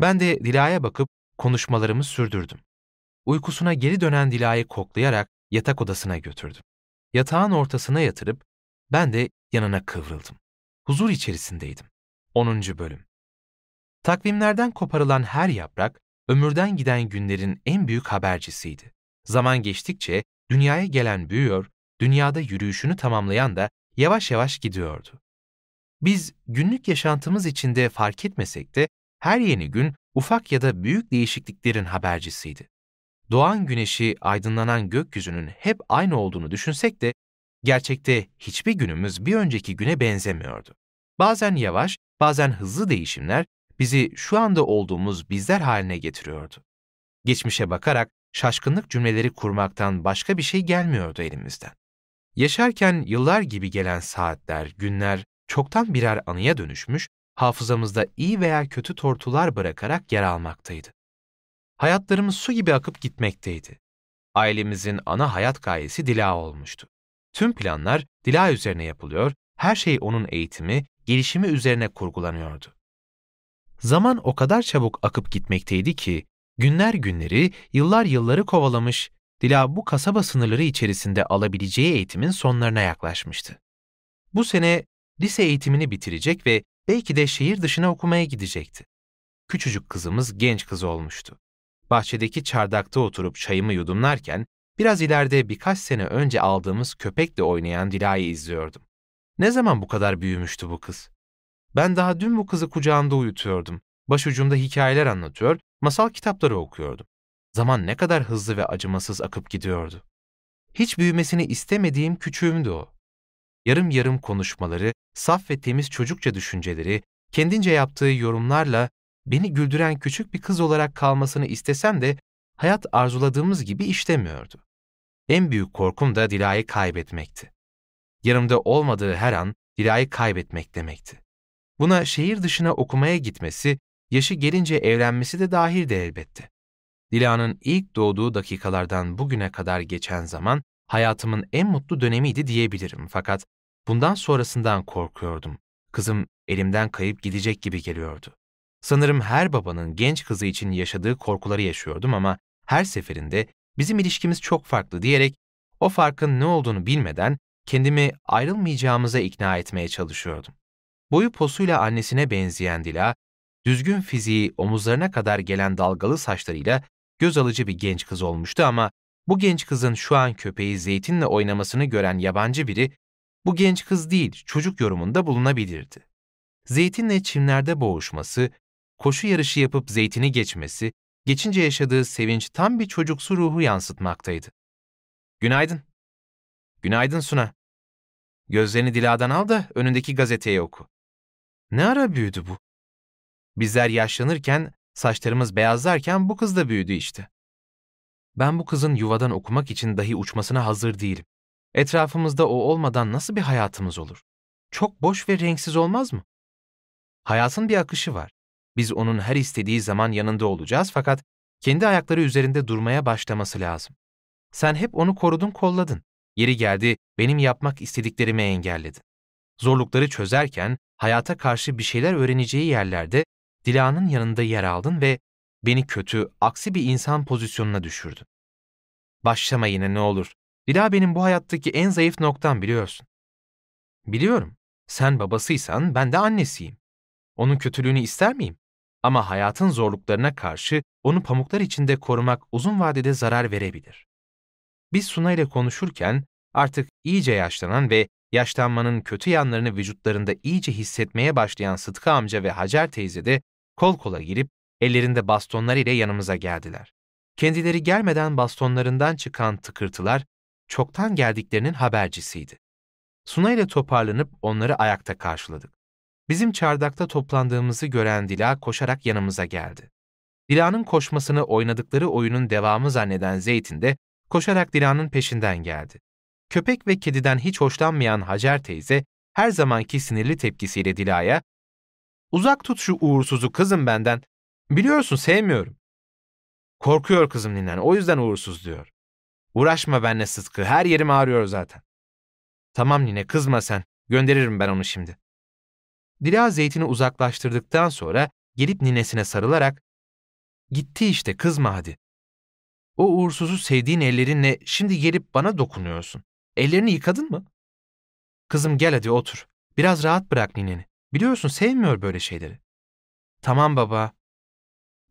Ben de Dila'ya bakıp konuşmalarımı sürdürdüm. Uykusuna geri dönen Dila'yı koklayarak yatak odasına götürdüm. Yatağın ortasına yatırıp ben de yanına kıvrıldım. Huzur içerisindeydim. 10. Bölüm Takvimlerden koparılan her yaprak, ömürden giden günlerin en büyük habercisiydi. Zaman geçtikçe dünyaya gelen büyüyor, dünyada yürüyüşünü tamamlayan da yavaş yavaş gidiyordu. Biz günlük yaşantımız içinde fark etmesek de her yeni gün ufak ya da büyük değişikliklerin habercisiydi. Doğan güneşi aydınlanan gökyüzünün hep aynı olduğunu düşünsek de gerçekte hiçbir günümüz bir önceki güne benzemiyordu. Bazen yavaş, bazen hızlı değişimler bizi şu anda olduğumuz bizler haline getiriyordu. Geçmişe bakarak şaşkınlık cümleleri kurmaktan başka bir şey gelmiyordu elimizden. Yaşarken yıllar gibi gelen saatler, günler çoktan birer anıya dönüşmüş, hafızamızda iyi veya kötü tortular bırakarak yer almaktaydı. Hayatlarımız su gibi akıp gitmekteydi. Ailemizin ana hayat gayesi Dila olmuştu. Tüm planlar Dila üzerine yapılıyor, her şey onun eğitimi, gelişimi üzerine kurgulanıyordu. Zaman o kadar çabuk akıp gitmekteydi ki, günler günleri, yıllar yılları kovalamış, Dila bu kasaba sınırları içerisinde alabileceği eğitimin sonlarına yaklaşmıştı. Bu sene lise eğitimini bitirecek ve belki de şehir dışına okumaya gidecekti. Küçücük kızımız genç kız olmuştu. Bahçedeki çardakta oturup çayımı yudumlarken, biraz ileride birkaç sene önce aldığımız köpekle oynayan Dila'yı izliyordum. Ne zaman bu kadar büyümüştü bu kız? Ben daha dün bu kızı kucağımda uyutuyordum. Başucumda hikayeler anlatıyor, masal kitapları okuyordum. Zaman ne kadar hızlı ve acımasız akıp gidiyordu. Hiç büyümesini istemediğim küçüğümdü o. Yarım yarım konuşmaları, saf ve temiz çocukça düşünceleri, kendince yaptığı yorumlarla beni güldüren küçük bir kız olarak kalmasını istesem de hayat arzuladığımız gibi işlemiyordu. En büyük korkum da Dila'yı kaybetmekti. Yanımda olmadığı her an Dila'yı kaybetmek demekti. Buna şehir dışına okumaya gitmesi, yaşı gelince evlenmesi de dahildi elbette. Dila'nın ilk doğduğu dakikalardan bugüne kadar geçen zaman hayatımın en mutlu dönemiydi diyebilirim fakat bundan sonrasından korkuyordum. Kızım elimden kayıp gidecek gibi geliyordu. Sanırım her babanın genç kızı için yaşadığı korkuları yaşıyordum ama her seferinde bizim ilişkimiz çok farklı diyerek o farkın ne olduğunu bilmeden kendimi ayrılmayacağımıza ikna etmeye çalışıyordum. Boyu posuyla annesine benzeyen Dila, düzgün fiziği omuzlarına kadar gelen dalgalı saçlarıyla göz alıcı bir genç kız olmuştu ama bu genç kızın şu an köpeği Zeytin'le oynamasını gören yabancı biri, bu genç kız değil çocuk yorumunda bulunabilirdi. Zeytin'le çimlerde boğuşması, koşu yarışı yapıp Zeytin'i geçmesi, geçince yaşadığı sevinç tam bir çocuksu ruhu yansıtmaktaydı. Günaydın. Günaydın Suna. Gözlerini Dila'dan al da önündeki gazeteyi oku. Ne ara büyüdü bu? Bizler yaşlanırken, saçlarımız beyazlarken bu kız da büyüdü işte. Ben bu kızın yuvadan okumak için dahi uçmasına hazır değilim. Etrafımızda o olmadan nasıl bir hayatımız olur? Çok boş ve renksiz olmaz mı? Hayatın bir akışı var. Biz onun her istediği zaman yanında olacağız fakat kendi ayakları üzerinde durmaya başlaması lazım. Sen hep onu korudun kolladın. Yeri geldi benim yapmak istediklerimi engelledin. Zorlukları çözerken hayata karşı bir şeyler öğreneceği yerlerde Dila'nın yanında yer aldın ve beni kötü, aksi bir insan pozisyonuna düşürdün. Başlama yine ne olur. Dila benim bu hayattaki en zayıf noktam biliyorsun. Biliyorum. Sen babasıysan ben de annesiyim. Onun kötülüğünü ister miyim? Ama hayatın zorluklarına karşı onu pamuklar içinde korumak uzun vadede zarar verebilir. Biz Suna ile konuşurken artık iyice yaşlanan ve yaşlanmanın kötü yanlarını vücutlarında iyice hissetmeye başlayan Sıtkı amca ve Hacer teyze de kol kola girip ellerinde bastonlar ile yanımıza geldiler. Kendileri gelmeden bastonlarından çıkan tıkırtılar çoktan geldiklerinin habercisiydi. Suna ile toparlanıp onları ayakta karşıladık. Bizim çardakta toplandığımızı gören Dila koşarak yanımıza geldi. Dila'nın koşmasını oynadıkları oyunun devamı zanneden Zeytin de koşarak Dila'nın peşinden geldi. Köpek ve kediden hiç hoşlanmayan Hacer teyze her zamanki sinirli tepkisiyle Dila'ya ''Uzak tut şu uğursuzu kızım benden. Biliyorsun sevmiyorum.'' Korkuyor kızım ninen o yüzden uğursuz diyor. Uğraşma benle Sıtkı her yerim ağrıyor zaten. Tamam nine kızma sen gönderirim ben onu şimdi. Dila zeytini uzaklaştırdıktan sonra gelip ninesine sarılarak ''Gitti işte kızma hadi. O uğursuzu sevdiğin ellerinle şimdi gelip bana dokunuyorsun. Ellerini yıkadın mı?'' ''Kızım gel hadi otur. Biraz rahat bırak nineni. Biliyorsun sevmiyor böyle şeyleri.'' ''Tamam baba.''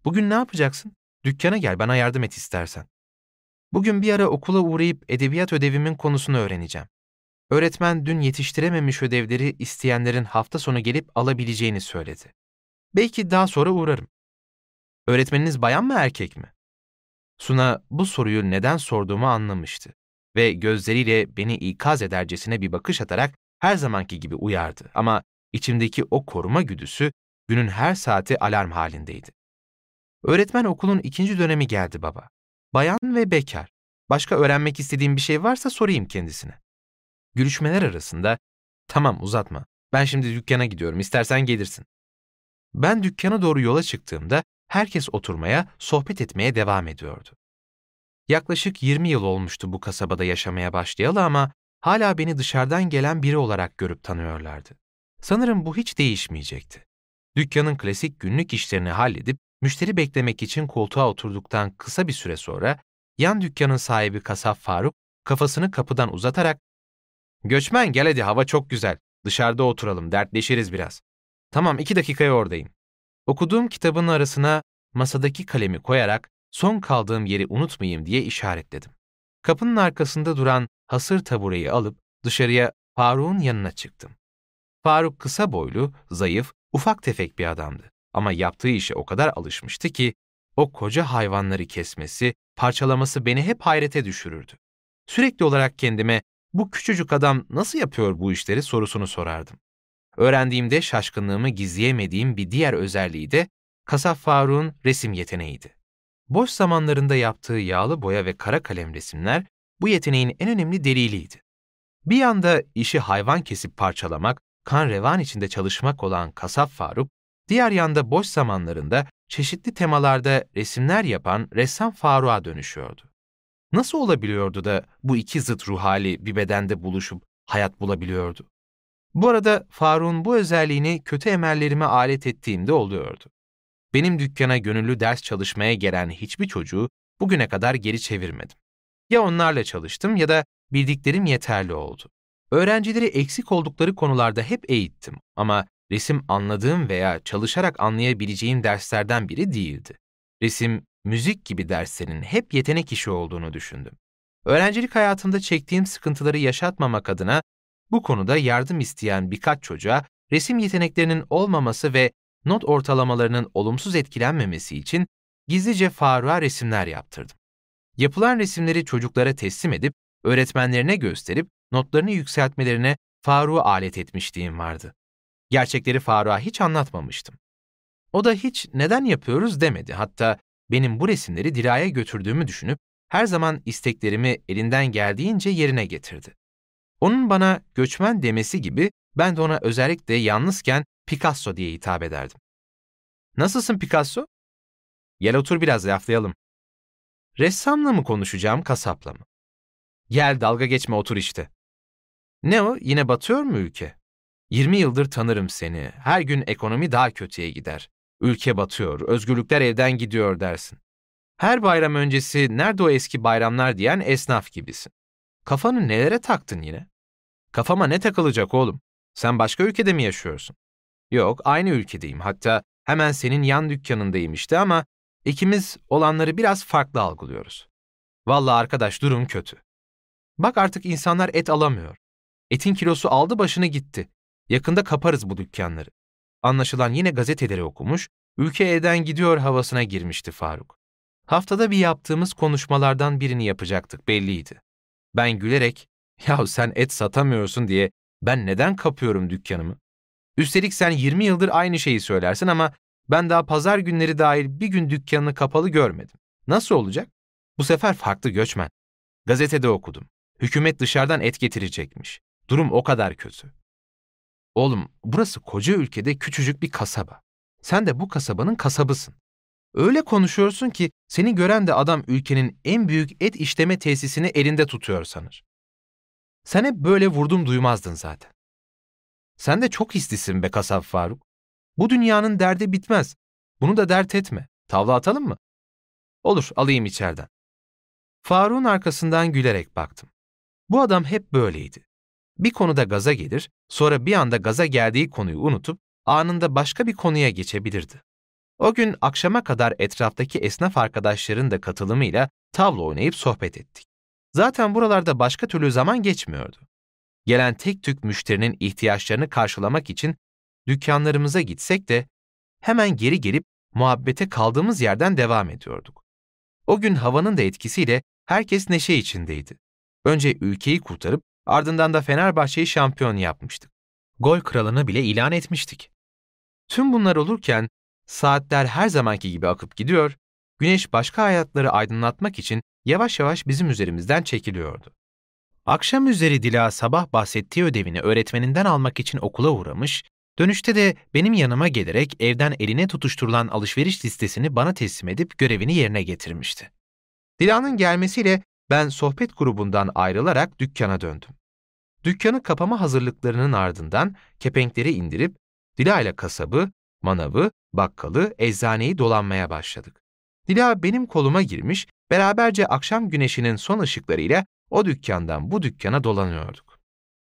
''Bugün ne yapacaksın? Dükkana gel bana yardım et istersen.'' Bugün bir ara okula uğrayıp edebiyat ödevimin konusunu öğreneceğim. Öğretmen dün yetiştirememiş ödevleri isteyenlerin hafta sonu gelip alabileceğini söyledi. Belki daha sonra uğrarım. Öğretmeniniz bayan mı erkek mi? Suna bu soruyu neden sorduğumu anlamıştı ve gözleriyle beni ikaz edercesine bir bakış atarak her zamanki gibi uyardı ama içimdeki o koruma güdüsü günün her saati alarm halindeydi. Öğretmen okulun ikinci dönemi geldi baba. Bayan ve bekar. Başka öğrenmek istediğim bir şey varsa sorayım kendisine. Gülüşmeler arasında, tamam uzatma, Ben şimdi dükkana gidiyorum, istersen gelirsin. Ben dükkana doğru yola çıktığımda herkes oturmaya, sohbet etmeye devam ediyordu. Yaklaşık 20 yıl olmuştu bu kasabada yaşamaya başlayalı ama hala beni dışarıdan gelen biri olarak görüp tanıyorlardı. Sanırım bu hiç değişmeyecekti. Dükkanın klasik günlük işlerini halledip müşteri beklemek için koltuğa oturduktan kısa bir süre sonra yan dükkanın sahibi kasap Faruk kafasını kapıdan uzatarak ''Göçmen gel hadi hava çok güzel. Dışarıda oturalım, dertleşiriz biraz. Tamam iki dakikaya oradayım. Okuduğum kitabın arasına masadaki kalemi koyarak son kaldığım yeri unutmayayım diye işaretledim. Kapının arkasında duran hasır tabureyi alıp dışarıya Faruk'un yanına çıktım. Faruk kısa boylu, zayıf, ufak tefek bir adamdı. Ama yaptığı işe o kadar alışmıştı ki o koca hayvanları kesmesi, parçalaması beni hep hayrete düşürürdü. Sürekli olarak kendime bu küçücük adam nasıl yapıyor bu işleri sorusunu sorardım. Öğrendiğimde şaşkınlığımı gizleyemediğim bir diğer özelliği de Kasap Faruk'un resim yeteneğiydi. Boş zamanlarında yaptığı yağlı boya ve kara kalem resimler bu yeteneğin en önemli deliliydi. Bir yanda işi hayvan kesip parçalamak, kan revan içinde çalışmak olan Kasap Faruk, diğer yanda boş zamanlarında çeşitli temalarda resimler yapan ressam Faruk'a dönüşüyordu. Nasıl olabiliyordu da bu iki zıt ruh hali bir bedende buluşup hayat bulabiliyordu? Bu arada Faruk'un bu özelliğini kötü emellerime alet ettiğimde oluyordu. Benim dükkana gönüllü ders çalışmaya gelen hiçbir çocuğu bugüne kadar geri çevirmedim. Ya onlarla çalıştım ya da bildiklerim yeterli oldu. Öğrencileri eksik oldukları konularda hep eğittim ama resim anladığım veya çalışarak anlayabileceğim derslerden biri değildi. Resim, müzik gibi derslerin hep yetenek işi olduğunu düşündüm. Öğrencilik hayatımda çektiğim sıkıntıları yaşatmamak adına bu konuda yardım isteyen birkaç çocuğa resim yeteneklerinin olmaması ve not ortalamalarının olumsuz etkilenmemesi için gizlice Faruk'a resimler yaptırdım. Yapılan resimleri çocuklara teslim edip öğretmenlerine gösterip notlarını yükseltmelerine Faruk'u alet etmişliğim vardı. Gerçekleri Faruk'a hiç anlatmamıştım. O da hiç neden yapıyoruz demedi. Hatta benim bu resimleri Dila'ya götürdüğümü düşünüp her zaman isteklerimi elinden geldiğince yerine getirdi. Onun bana göçmen demesi gibi ben de ona özellikle yalnızken Picasso diye hitap ederdim. Nasılsın Picasso? Gel otur biraz laflayalım. Ressamla mı konuşacağım, kasapla mı? Gel dalga geçme otur işte. Ne o, yine batıyor mu ülke? 20 yıldır tanırım seni. Her gün ekonomi daha kötüye gider. Ülke batıyor, özgürlükler elden gidiyor dersin. Her bayram öncesi nerede o eski bayramlar diyen esnaf gibisin. Kafanı nelere taktın yine? Kafama ne takılacak oğlum? Sen başka ülkede mi yaşıyorsun? Yok, aynı ülkedeyim. Hatta hemen senin yan dükkanındayım işte ama ikimiz olanları biraz farklı algılıyoruz. Vallahi arkadaş durum kötü. Bak artık insanlar et alamıyor. Etin kilosu aldı başını gitti. Yakında kaparız bu dükkanları. Anlaşılan yine gazeteleri okumuş, ülke elden gidiyor havasına girmişti Faruk. Haftada bir yaptığımız konuşmalardan birini yapacaktık belliydi. Ben gülerek, ya sen et satamıyorsun diye ben neden kapıyorum dükkanımı? Üstelik sen 20 yıldır aynı şeyi söylersin ama ben daha pazar günleri dahil bir gün dükkanını kapalı görmedim. Nasıl olacak? Bu sefer farklı göçmen. Gazetede okudum. Hükümet dışarıdan et getirecekmiş. Durum o kadar kötü. Oğlum, burası koca ülkede küçücük bir kasaba. Sen de bu kasabanın kasabısın. Öyle konuşuyorsun ki seni gören de adam ülkenin en büyük et işleme tesisini elinde tutuyor sanır. Sen hep böyle vurdum duymazdın zaten. Sen de çok hislisin be kasap Faruk. Bu dünyanın derdi bitmez. Bunu da dert etme. Tavla atalım mı? Olur, alayım içeriden. Faruk'un arkasından gülerek baktım. Bu adam hep böyleydi. Bir konuda gaza gelir, sonra bir anda gaza geldiği konuyu unutup anında başka bir konuya geçebilirdi. O gün akşama kadar etraftaki esnaf arkadaşların da katılımıyla tavla oynayıp sohbet ettik. Zaten buralarda başka türlü zaman geçmiyordu. Gelen tek tük müşterinin ihtiyaçlarını karşılamak için dükkanlarımıza gitsek de hemen geri gelip muhabbete kaldığımız yerden devam ediyorduk. O gün havanın da etkisiyle herkes neşe içindeydi. Önce ülkeyi kurtarıp ardından da Fenerbahçe'yi şampiyon yapmıştık. Gol kralını bile ilan etmiştik. Tüm bunlar olurken saatler her zamanki gibi akıp gidiyor, güneş başka hayatları aydınlatmak için yavaş yavaş bizim üzerimizden çekiliyordu. Akşam üzeri Dila sabah bahsettiği ödevini öğretmeninden almak için okula uğramış, dönüşte de benim yanıma gelerek evden eline tutuşturulan alışveriş listesini bana teslim edip görevini yerine getirmişti. Dila'nın gelmesiyle ben sohbet grubundan ayrılarak dükkana döndüm. Dükkanı kapama hazırlıklarının ardından kepenkleri indirip Dila ile kasabı, manavı, bakkalı, eczaneyi dolanmaya başladık. Dila benim koluma girmiş, beraberce akşam güneşinin son ışıklarıyla o dükkandan bu dükkana dolanıyorduk.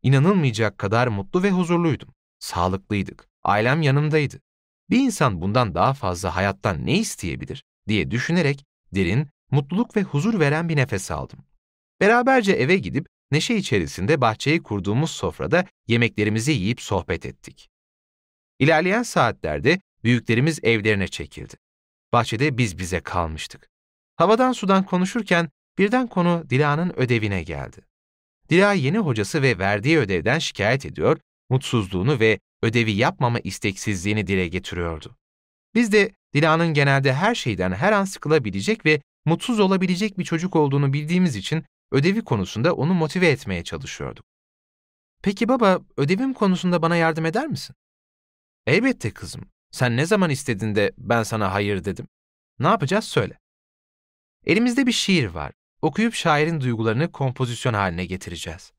İnanılmayacak kadar mutlu ve huzurluydum. Sağlıklıydık. Ailem yanımdaydı. Bir insan bundan daha fazla hayattan ne isteyebilir diye düşünerek derin, mutluluk ve huzur veren bir nefes aldım. Beraberce eve gidip neşe içerisinde bahçeyi kurduğumuz sofrada yemeklerimizi yiyip sohbet ettik. İlerleyen saatlerde büyüklerimiz evlerine çekildi. Bahçede biz bize kalmıştık. Havadan sudan konuşurken birden konu Dila'nın ödevine geldi. Dila yeni hocası ve verdiği ödevden şikayet ediyor, mutsuzluğunu ve ödevi yapmama isteksizliğini dile getiriyordu. Biz de Dila'nın genelde her şeyden her an sıkılabilecek ve mutsuz olabilecek bir çocuk olduğunu bildiğimiz için ödevi konusunda onu motive etmeye çalışıyorduk. Peki baba, ödevim konusunda bana yardım eder misin? Elbette kızım. Sen ne zaman istedin de ben sana hayır dedim. Ne yapacağız söyle. Elimizde bir şiir var. Okuyup şairin duygularını kompozisyon haline getireceğiz.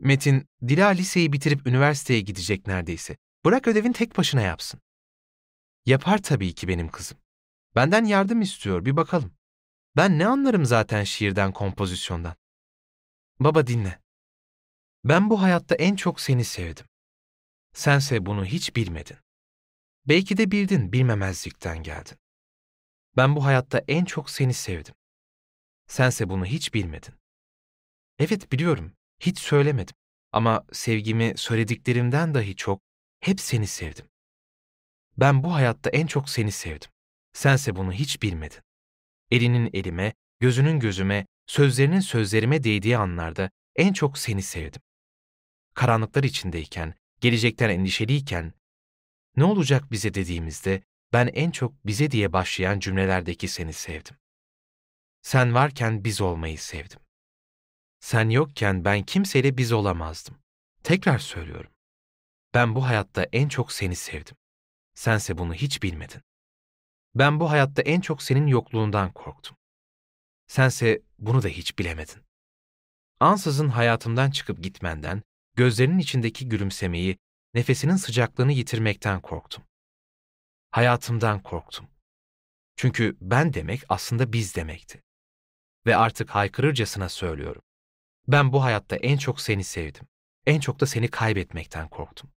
Metin, Dila liseyi bitirip üniversiteye gidecek neredeyse. Bırak ödevin tek başına yapsın. Yapar tabii ki benim kızım. Benden yardım istiyor, bir bakalım. Ben ne anlarım zaten şiirden, kompozisyondan. Baba dinle. Ben bu hayatta en çok seni sevdim. Sense bunu hiç bilmedin. Belki de bildin, bilmemezlikten geldin. Ben bu hayatta en çok seni sevdim. Sense bunu hiç bilmedin. Evet biliyorum, hiç söylemedim. Ama sevgimi söylediklerimden dahi çok, hep seni sevdim. Ben bu hayatta en çok seni sevdim. Sense bunu hiç bilmedin. Elinin elime, gözünün gözüme, sözlerinin sözlerime değdiği anlarda en çok seni sevdim. Karanlıklar içindeyken, gelecekten endişeliyken, ne olacak bize dediğimizde ben en çok bize diye başlayan cümlelerdeki seni sevdim. Sen varken biz olmayı sevdim. Sen yokken ben kimseyle biz olamazdım. Tekrar söylüyorum. Ben bu hayatta en çok seni sevdim. Sense bunu hiç bilmedin. Ben bu hayatta en çok senin yokluğundan korktum. Sense bunu da hiç bilemedin. Ansızın hayatımdan çıkıp gitmenden, gözlerinin içindeki gülümsemeyi, nefesinin sıcaklığını yitirmekten korktum. Hayatımdan korktum. Çünkü ben demek aslında biz demekti. Ve artık haykırırcasına söylüyorum. Ben bu hayatta en çok seni sevdim. En çok da seni kaybetmekten korktum.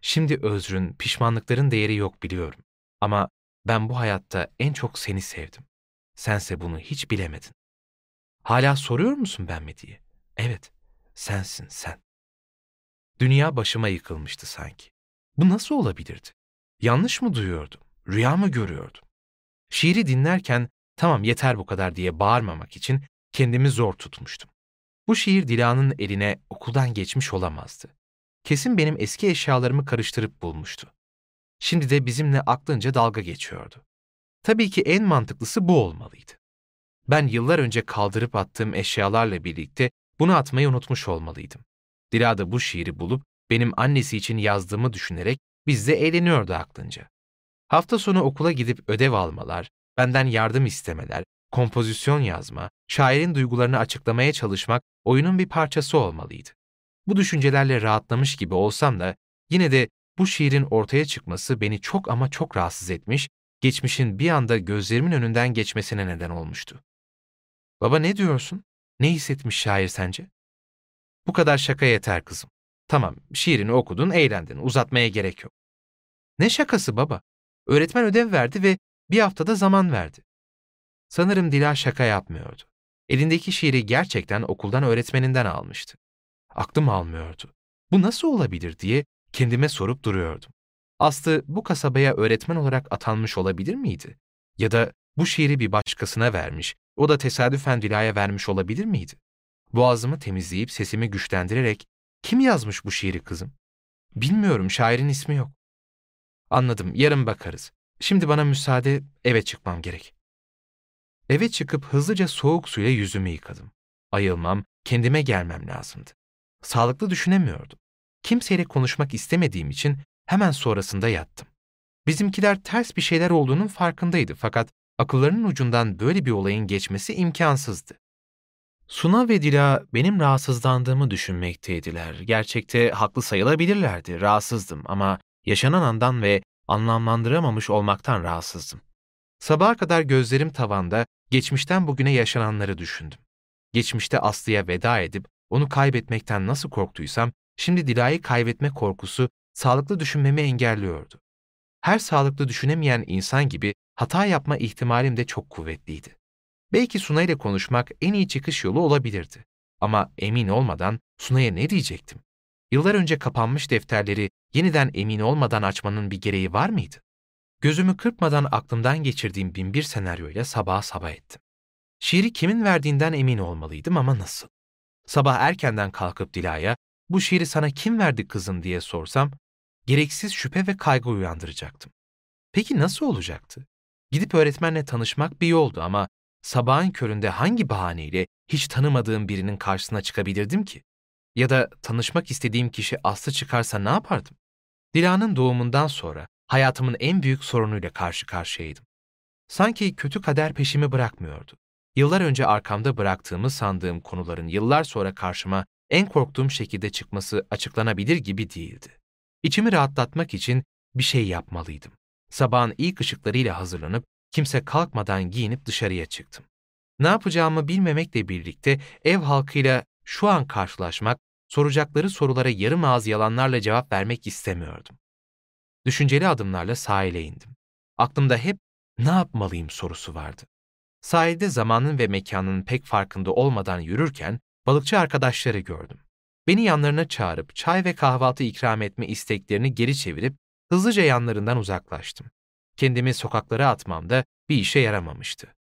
Şimdi özrün, pişmanlıkların değeri yok biliyorum. Ama ben bu hayatta en çok seni sevdim. Sense bunu hiç bilemedin. Hala soruyor musun ben mi diye? Evet, sensin sen. Dünya başıma yıkılmıştı sanki. Bu nasıl olabilirdi? Yanlış mı duyuyordum? Rüya mı görüyordum? Şiiri dinlerken tamam yeter bu kadar diye bağırmamak için kendimi zor tutmuştum. Bu şiir Dila'nın eline okuldan geçmiş olamazdı. Kesin benim eski eşyalarımı karıştırıp bulmuştu. Şimdi de bizimle aklınca dalga geçiyordu. Tabii ki en mantıklısı bu olmalıydı. Ben yıllar önce kaldırıp attığım eşyalarla birlikte bunu atmayı unutmuş olmalıydım. Dila da bu şiiri bulup benim annesi için yazdığımı düşünerek bizle eğleniyordu aklınca. Hafta sonu okula gidip ödev almalar, benden yardım istemeler, kompozisyon yazma, şairin duygularını açıklamaya çalışmak oyunun bir parçası olmalıydı. Bu düşüncelerle rahatlamış gibi olsam da yine de bu şiirin ortaya çıkması beni çok ama çok rahatsız etmiş, geçmişin bir anda gözlerimin önünden geçmesine neden olmuştu. Baba ne diyorsun? Ne hissetmiş şair sence? Bu kadar şaka yeter kızım. Tamam, şiirini okudun, eğlendin, uzatmaya gerek yok. Ne şakası baba? Öğretmen ödev verdi ve bir haftada zaman verdi. Sanırım Dila şaka yapmıyordu. Elindeki şiiri gerçekten okuldan öğretmeninden almıştı. Aklım almıyordu. Bu nasıl olabilir diye kendime sorup duruyordum. Aslı bu kasabaya öğretmen olarak atanmış olabilir miydi? Ya da bu şiiri bir başkasına vermiş, o da tesadüfen Dila'ya vermiş olabilir miydi? Boğazımı temizleyip sesimi güçlendirerek, kim yazmış bu şiiri kızım? Bilmiyorum, şairin ismi yok. Anladım, yarın bakarız. Şimdi bana müsaade, eve çıkmam gerek. Eve çıkıp hızlıca soğuk suyla yüzümü yıkadım. Ayılmam, kendime gelmem lazımdı. Sağlıklı düşünemiyordum. Kimseyle konuşmak istemediğim için hemen sonrasında yattım. Bizimkiler ters bir şeyler olduğunun farkındaydı fakat akıllarının ucundan böyle bir olayın geçmesi imkansızdı. Suna ve Dila benim rahatsızlandığımı düşünmekteydiler. Gerçekte haklı sayılabilirlerdi, rahatsızdım ama yaşanan andan ve anlamlandıramamış olmaktan rahatsızdım. Sabaha kadar gözlerim tavanda, geçmişten bugüne yaşananları düşündüm. Geçmişte Aslı'ya veda edip onu kaybetmekten nasıl korktuysam, şimdi Dila'yı kaybetme korkusu sağlıklı düşünmemi engelliyordu. Her sağlıklı düşünemeyen insan gibi hata yapma ihtimalim de çok kuvvetliydi. Belki Suna ile konuşmak en iyi çıkış yolu olabilirdi. Ama emin olmadan Suna'ya ne diyecektim? Yıllar önce kapanmış defterleri yeniden emin olmadan açmanın bir gereği var mıydı? Gözümü kırpmadan aklımdan geçirdiğim binbir senaryoyla sabaha sabah ettim. Şiiri kimin verdiğinden emin olmalıydım ama nasıl? Sabah erkenden kalkıp Dila'ya, bu şiiri sana kim verdi kızım diye sorsam, gereksiz şüphe ve kaygı uyandıracaktım. Peki nasıl olacaktı? Gidip öğretmenle tanışmak bir yoldu ama sabahın köründe hangi bahaneyle hiç tanımadığım birinin karşısına çıkabilirdim ki? Ya da tanışmak istediğim kişi Aslı çıkarsa ne yapardım? Dila'nın doğumundan sonra hayatımın en büyük sorunuyla karşı karşıyaydım. Sanki kötü kader peşimi bırakmıyordu. Yıllar önce arkamda bıraktığımı sandığım konuların yıllar sonra karşıma en korktuğum şekilde çıkması açıklanabilir gibi değildi. İçimi rahatlatmak için bir şey yapmalıydım. Sabahın ilk ışıklarıyla hazırlanıp kimse kalkmadan giyinip dışarıya çıktım. Ne yapacağımı bilmemekle birlikte ev halkıyla şu an karşılaşmak, soracakları sorulara yarım ağız yalanlarla cevap vermek istemiyordum. Düşünceli adımlarla sahile indim. Aklımda hep ne yapmalıyım sorusu vardı. Sahilde zamanın ve mekanın pek farkında olmadan yürürken balıkçı arkadaşları gördüm. Beni yanlarına çağırıp çay ve kahvaltı ikram etme isteklerini geri çevirip hızlıca yanlarından uzaklaştım. Kendimi sokaklara atmamda bir işe yaramamıştı.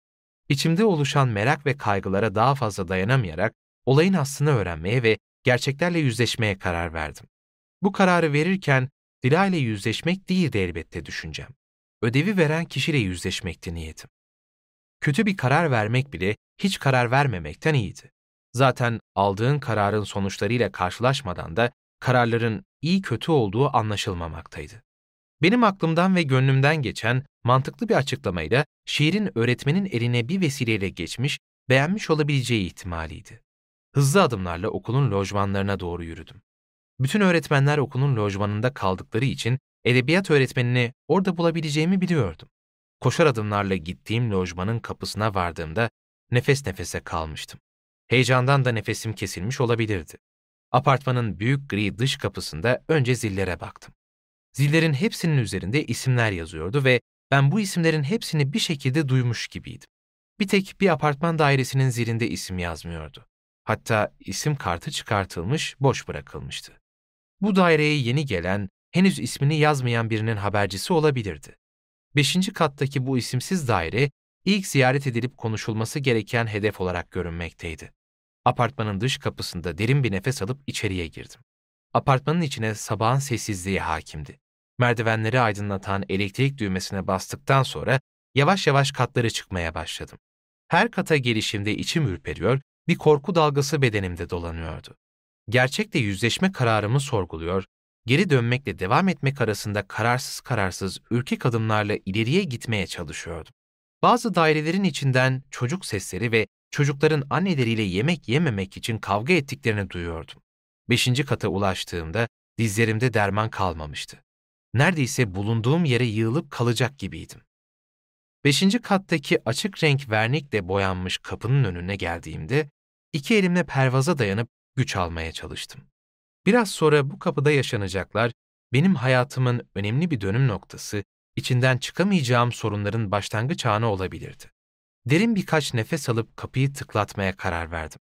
İçimde oluşan merak ve kaygılara daha fazla dayanamayarak olayın aslını öğrenmeye ve gerçeklerle yüzleşmeye karar verdim. Bu kararı verirken Dila ile yüzleşmek değildi elbette düşüncem. Ödevi veren kişiyle yüzleşmekti niyetim. Kötü bir karar vermek bile hiç karar vermemekten iyiydi. Zaten aldığın kararın sonuçlarıyla karşılaşmadan da kararların iyi kötü olduğu anlaşılmamaktaydı. Benim aklımdan ve gönlümden geçen mantıklı bir açıklamayla şiirin öğretmenin eline bir vesileyle geçmiş, beğenmiş olabileceği ihtimaliydi. Hızlı adımlarla okulun lojmanlarına doğru yürüdüm. Bütün öğretmenler okulun lojmanında kaldıkları için edebiyat öğretmenini orada bulabileceğimi biliyordum. Koşar adımlarla gittiğim lojmanın kapısına vardığımda nefes nefese kalmıştım. Heyecandan da nefesim kesilmiş olabilirdi. Apartmanın büyük gri dış kapısında önce zillere baktım. Zillerin hepsinin üzerinde isimler yazıyordu ve ben bu isimlerin hepsini bir şekilde duymuş gibiydim. Bir tek bir apartman dairesinin zilinde isim yazmıyordu. Hatta isim kartı çıkartılmış, boş bırakılmıştı. Bu daireye yeni gelen, henüz ismini yazmayan birinin habercisi olabilirdi. Beşinci kattaki bu isimsiz daire, ilk ziyaret edilip konuşulması gereken hedef olarak görünmekteydi. Apartmanın dış kapısında derin bir nefes alıp içeriye girdim. Apartmanın içine sabahın sessizliği hakimdi. Merdivenleri aydınlatan elektrik düğmesine bastıktan sonra yavaş yavaş katları çıkmaya başladım. Her kata gelişimde içim ürperiyor, bir korku dalgası bedenimde dolanıyordu. Gerçekle yüzleşme kararımı sorguluyor, geri dönmekle devam etmek arasında kararsız kararsız ürkek adımlarla ileriye gitmeye çalışıyordum. Bazı dairelerin içinden çocuk sesleri ve çocukların anneleriyle yemek yememek için kavga ettiklerini duyuyordum. Beşinci kata ulaştığımda dizlerimde derman kalmamıştı. Neredeyse bulunduğum yere yığılıp kalacak gibiydim. Beşinci kattaki açık renk vernikle boyanmış kapının önüne geldiğimde iki elimle pervaza dayanıp güç almaya çalıştım. Biraz sonra bu kapıda yaşanacaklar benim hayatımın önemli bir dönüm noktası, içinden çıkamayacağım sorunların başlangıç anı olabilirdi. Derin birkaç nefes alıp kapıyı tıklatmaya karar verdim.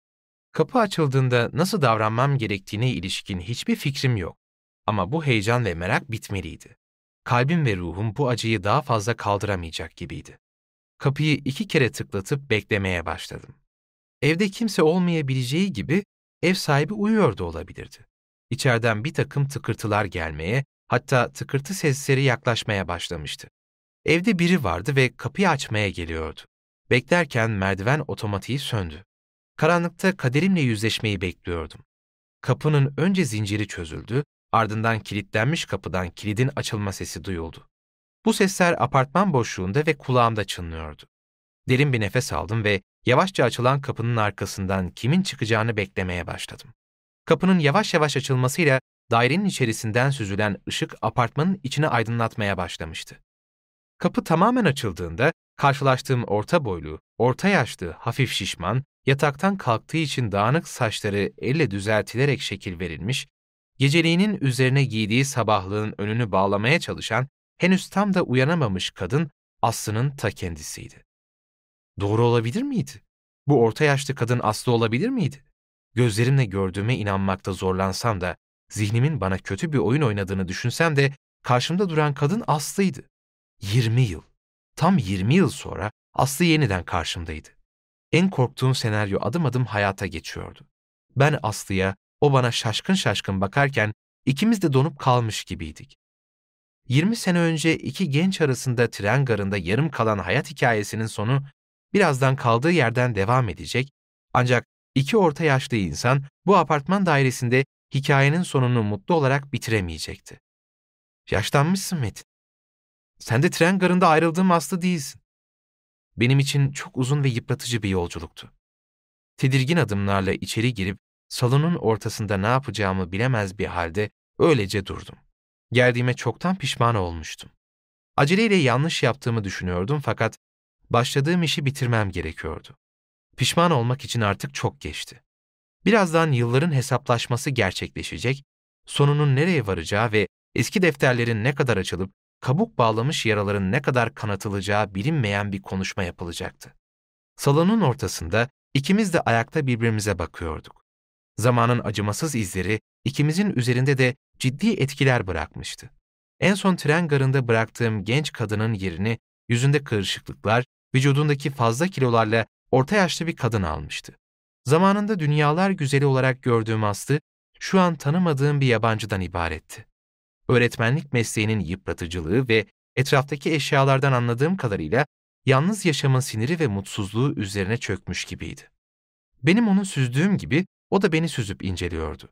Kapı açıldığında nasıl davranmam gerektiğine ilişkin hiçbir fikrim yok. Ama bu heyecan ve merak bitmeliydi. Kalbim ve ruhum bu acıyı daha fazla kaldıramayacak gibiydi. Kapıyı iki kere tıklatıp beklemeye başladım. Evde kimse olmayabileceği gibi ev sahibi uyuyor da olabilirdi. İçeriden bir takım tıkırtılar gelmeye, hatta tıkırtı sesleri yaklaşmaya başlamıştı. Evde biri vardı ve kapıyı açmaya geliyordu. Beklerken merdiven otomatiği söndü. Karanlıkta kaderimle yüzleşmeyi bekliyordum. Kapının önce zinciri çözüldü, ardından kilitlenmiş kapıdan kilidin açılma sesi duyuldu. Bu sesler apartman boşluğunda ve kulağımda çınlıyordu. Derin bir nefes aldım ve yavaşça açılan kapının arkasından kimin çıkacağını beklemeye başladım. Kapının yavaş yavaş açılmasıyla dairenin içerisinden süzülen ışık apartmanın içini aydınlatmaya başlamıştı. Kapı tamamen açıldığında karşılaştığım orta boylu, orta yaşlı, hafif şişman, yataktan kalktığı için dağınık saçları elle düzeltilerek şekil verilmiş, geceliğinin üzerine giydiği sabahlığın önünü bağlamaya çalışan, henüz tam da uyanamamış kadın Aslı'nın ta kendisiydi. Doğru olabilir miydi? Bu orta yaşlı kadın Aslı olabilir miydi? Gözlerimle gördüğüme inanmakta zorlansam da, zihnimin bana kötü bir oyun oynadığını düşünsem de, karşımda duran kadın Aslı'ydı. 20 yıl. Tam 20 yıl sonra Aslı yeniden karşımdaydı. En korktuğum senaryo adım adım hayata geçiyordu. Ben Aslı'ya, o bana şaşkın şaşkın bakarken ikimiz de donup kalmış gibiydik. 20 sene önce iki genç arasında tren garında yarım kalan hayat hikayesinin sonu birazdan kaldığı yerden devam edecek ancak iki orta yaşlı insan bu apartman dairesinde hikayenin sonunu mutlu olarak bitiremeyecekti. Yaşlanmışsın Metin. Sen de tren garında ayrıldığım Aslı değilsin. Benim için çok uzun ve yıpratıcı bir yolculuktu. Tedirgin adımlarla içeri girip salonun ortasında ne yapacağımı bilemez bir halde öylece durdum. Geldiğime çoktan pişman olmuştum. Aceleyle yanlış yaptığımı düşünüyordum fakat başladığım işi bitirmem gerekiyordu. Pişman olmak için artık çok geçti. Birazdan yılların hesaplaşması gerçekleşecek, sonunun nereye varacağı ve eski defterlerin ne kadar açılıp kabuk bağlamış yaraların ne kadar kanatılacağı bilinmeyen bir konuşma yapılacaktı. Salonun ortasında ikimiz de ayakta birbirimize bakıyorduk. Zamanın acımasız izleri ikimizin üzerinde de ciddi etkiler bırakmıştı. En son tren garında bıraktığım genç kadının yerini yüzünde kırışıklıklar, vücudundaki fazla kilolarla orta yaşlı bir kadın almıştı. Zamanında dünyalar güzeli olarak gördüğüm Aslı, şu an tanımadığım bir yabancıdan ibaretti öğretmenlik mesleğinin yıpratıcılığı ve etraftaki eşyalardan anladığım kadarıyla yalnız yaşamın siniri ve mutsuzluğu üzerine çökmüş gibiydi. Benim onu süzdüğüm gibi o da beni süzüp inceliyordu.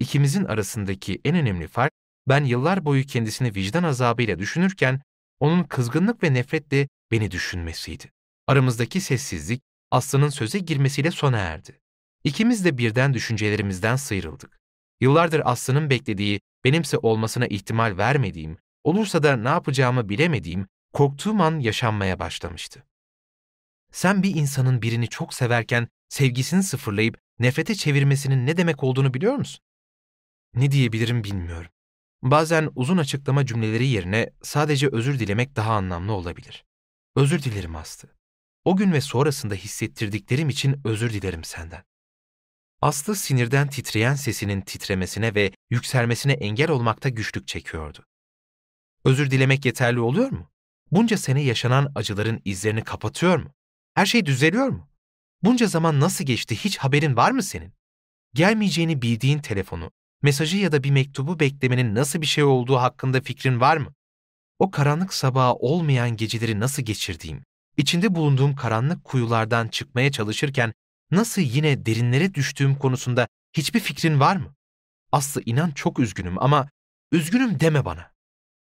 İkimizin arasındaki en önemli fark, ben yıllar boyu kendisini vicdan azabıyla düşünürken, onun kızgınlık ve nefretle beni düşünmesiydi. Aramızdaki sessizlik, Aslı'nın söze girmesiyle sona erdi. İkimiz de birden düşüncelerimizden sıyrıldık. Yıllardır Aslı'nın beklediği benimse olmasına ihtimal vermediğim, olursa da ne yapacağımı bilemediğim, korktuğum an yaşanmaya başlamıştı. Sen bir insanın birini çok severken sevgisini sıfırlayıp nefrete çevirmesinin ne demek olduğunu biliyor musun? Ne diyebilirim bilmiyorum. Bazen uzun açıklama cümleleri yerine sadece özür dilemek daha anlamlı olabilir. Özür dilerim Aslı. O gün ve sonrasında hissettirdiklerim için özür dilerim senden. Aslı sinirden titreyen sesinin titremesine ve yükselmesine engel olmakta güçlük çekiyordu. Özür dilemek yeterli oluyor mu? Bunca sene yaşanan acıların izlerini kapatıyor mu? Her şey düzeliyor mu? Bunca zaman nasıl geçti hiç haberin var mı senin? Gelmeyeceğini bildiğin telefonu, mesajı ya da bir mektubu beklemenin nasıl bir şey olduğu hakkında fikrin var mı? O karanlık sabaha olmayan geceleri nasıl geçirdiğim, içinde bulunduğum karanlık kuyulardan çıkmaya çalışırken nasıl yine derinlere düştüğüm konusunda hiçbir fikrin var mı? Aslı inan çok üzgünüm ama üzgünüm deme bana.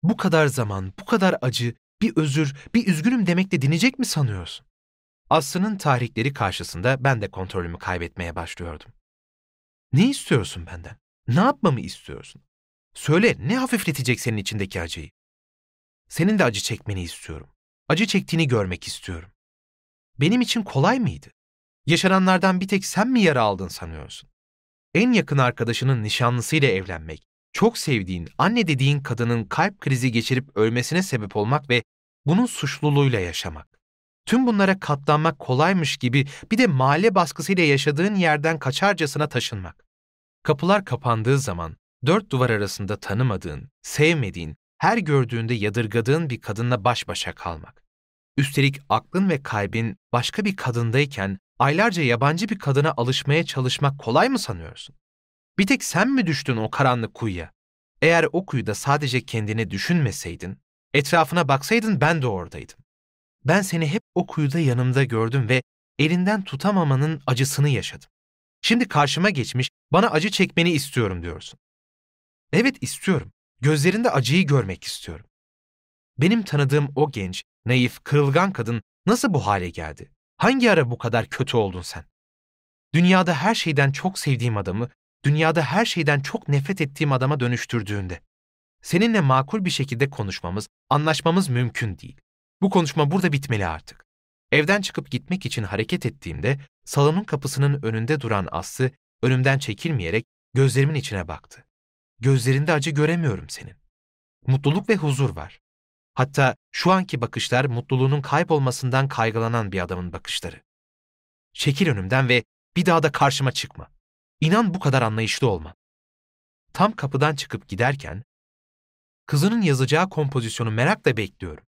Bu kadar zaman, bu kadar acı, bir özür, bir üzgünüm demekle dinecek mi sanıyorsun? Aslı'nın tahrikleri karşısında ben de kontrolümü kaybetmeye başlıyordum. Ne istiyorsun benden? Ne yapmamı istiyorsun? Söyle, ne hafifletecek senin içindeki acıyı? Senin de acı çekmeni istiyorum. Acı çektiğini görmek istiyorum. Benim için kolay mıydı? Yaşananlardan bir tek sen mi yara aldın sanıyorsun? En yakın arkadaşının nişanlısıyla evlenmek, çok sevdiğin, anne dediğin kadının kalp krizi geçirip ölmesine sebep olmak ve bunun suçluluğuyla yaşamak. Tüm bunlara katlanmak kolaymış gibi bir de mahalle baskısıyla yaşadığın yerden kaçarcasına taşınmak. Kapılar kapandığı zaman dört duvar arasında tanımadığın, sevmediğin, her gördüğünde yadırgadığın bir kadınla baş başa kalmak. Üstelik aklın ve kalbin başka bir kadındayken aylarca yabancı bir kadına alışmaya çalışmak kolay mı sanıyorsun? Bir tek sen mi düştün o karanlık kuyuya? Eğer o kuyuda sadece kendini düşünmeseydin, etrafına baksaydın ben de oradaydım. Ben seni hep o kuyuda yanımda gördüm ve elinden tutamamanın acısını yaşadım. Şimdi karşıma geçmiş, bana acı çekmeni istiyorum diyorsun. Evet istiyorum. Gözlerinde acıyı görmek istiyorum. Benim tanıdığım o genç, naif, kırılgan kadın nasıl bu hale geldi? Hangi ara bu kadar kötü oldun sen? Dünyada her şeyden çok sevdiğim adamı, dünyada her şeyden çok nefret ettiğim adama dönüştürdüğünde. Seninle makul bir şekilde konuşmamız, anlaşmamız mümkün değil. Bu konuşma burada bitmeli artık. Evden çıkıp gitmek için hareket ettiğimde salonun kapısının önünde duran Aslı önümden çekilmeyerek gözlerimin içine baktı. Gözlerinde acı göremiyorum senin. Mutluluk ve huzur var. Hatta şu anki bakışlar mutluluğunun kaybolmasından kaygılanan bir adamın bakışları. Çekil önümden ve bir daha da karşıma çıkma. İnan bu kadar anlayışlı olma. Tam kapıdan çıkıp giderken, kızının yazacağı kompozisyonu merakla bekliyorum.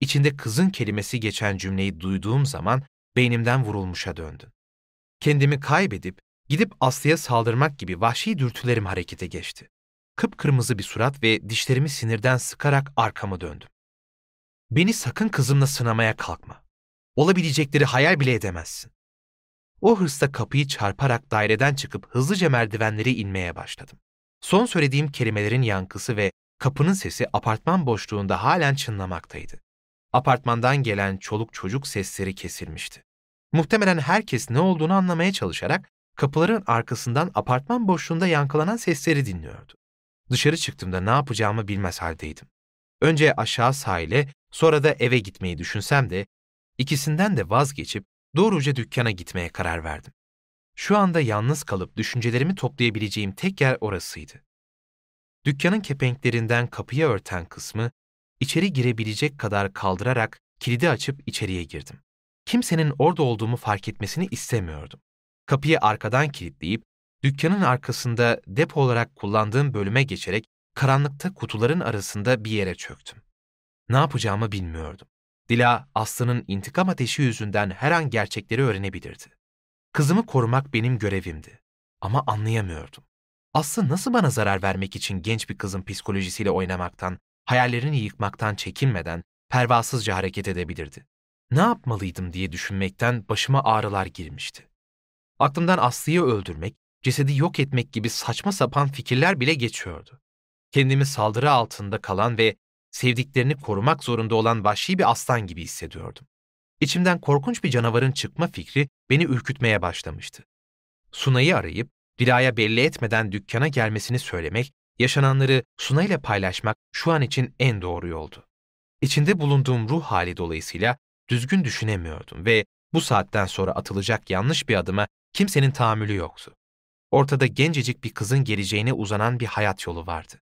İçinde kızın kelimesi geçen cümleyi duyduğum zaman beynimden vurulmuşa döndüm. Kendimi kaybedip gidip Aslı'ya saldırmak gibi vahşi dürtülerim harekete geçti. Kıpkırmızı bir surat ve dişlerimi sinirden sıkarak arkamı döndüm. Beni sakın kızımla sınamaya kalkma. Olabilecekleri hayal bile edemezsin. O hırsla kapıyı çarparak daireden çıkıp hızlıca merdivenleri inmeye başladım. Son söylediğim kelimelerin yankısı ve kapının sesi apartman boşluğunda halen çınlamaktaydı. Apartmandan gelen çoluk çocuk sesleri kesilmişti. Muhtemelen herkes ne olduğunu anlamaya çalışarak kapıların arkasından apartman boşluğunda yankılanan sesleri dinliyordu. Dışarı çıktığımda ne yapacağımı bilmez haldeydim. Önce aşağı sahile, sonra da eve gitmeyi düşünsem de ikisinden de vazgeçip doğruca dükkana gitmeye karar verdim. Şu anda yalnız kalıp düşüncelerimi toplayabileceğim tek yer orasıydı. Dükkanın kepenklerinden kapıyı örten kısmı içeri girebilecek kadar kaldırarak kilidi açıp içeriye girdim. Kimsenin orada olduğumu fark etmesini istemiyordum. Kapıyı arkadan kilitleyip dükkanın arkasında depo olarak kullandığım bölüme geçerek karanlıkta kutuların arasında bir yere çöktüm. Ne yapacağımı bilmiyordum. Dila, Aslı'nın intikam ateşi yüzünden her an gerçekleri öğrenebilirdi. Kızımı korumak benim görevimdi. Ama anlayamıyordum. Aslı nasıl bana zarar vermek için genç bir kızın psikolojisiyle oynamaktan, hayallerini yıkmaktan çekinmeden pervasızca hareket edebilirdi? Ne yapmalıydım diye düşünmekten başıma ağrılar girmişti. Aklımdan Aslı'yı öldürmek, cesedi yok etmek gibi saçma sapan fikirler bile geçiyordu. Kendimi saldırı altında kalan ve sevdiklerini korumak zorunda olan vahşi bir aslan gibi hissediyordum. İçimden korkunç bir canavarın çıkma fikri beni ürkütmeye başlamıştı. Sunay'ı arayıp Dila'ya belli etmeden dükkana gelmesini söylemek, yaşananları Suna ile paylaşmak şu an için en doğru yoldu. İçinde bulunduğum ruh hali dolayısıyla düzgün düşünemiyordum ve bu saatten sonra atılacak yanlış bir adıma kimsenin tahammülü yoktu. Ortada gencecik bir kızın geleceğine uzanan bir hayat yolu vardı.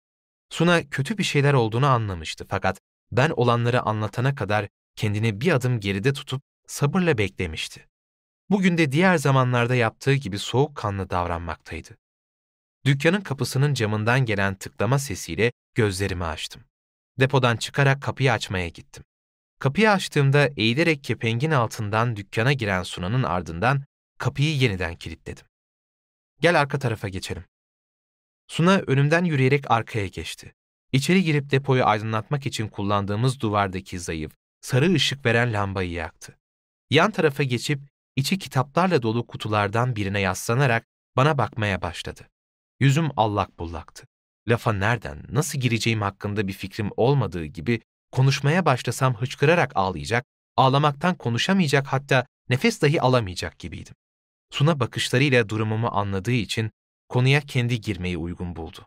Suna kötü bir şeyler olduğunu anlamıştı fakat ben olanları anlatana kadar kendini bir adım geride tutup sabırla beklemişti. Bugün de diğer zamanlarda yaptığı gibi soğukkanlı davranmaktaydı. Dükkanın kapısının camından gelen tıklama sesiyle gözlerimi açtım. Depodan çıkarak kapıyı açmaya gittim. Kapıyı açtığımda eğilerek kepengin altından dükkana giren Suna'nın ardından kapıyı yeniden kilitledim. Gel arka tarafa geçelim. Suna önümden yürüyerek arkaya geçti. İçeri girip depoyu aydınlatmak için kullandığımız duvardaki zayıf, sarı ışık veren lambayı yaktı. Yan tarafa geçip içi kitaplarla dolu kutulardan birine yaslanarak bana bakmaya başladı. Yüzüm allak bullaktı. Lafa nereden, nasıl gireceğim hakkında bir fikrim olmadığı gibi konuşmaya başlasam hıçkırarak ağlayacak, ağlamaktan konuşamayacak hatta nefes dahi alamayacak gibiydim. Suna bakışlarıyla durumumu anladığı için konuya kendi girmeyi uygun buldu.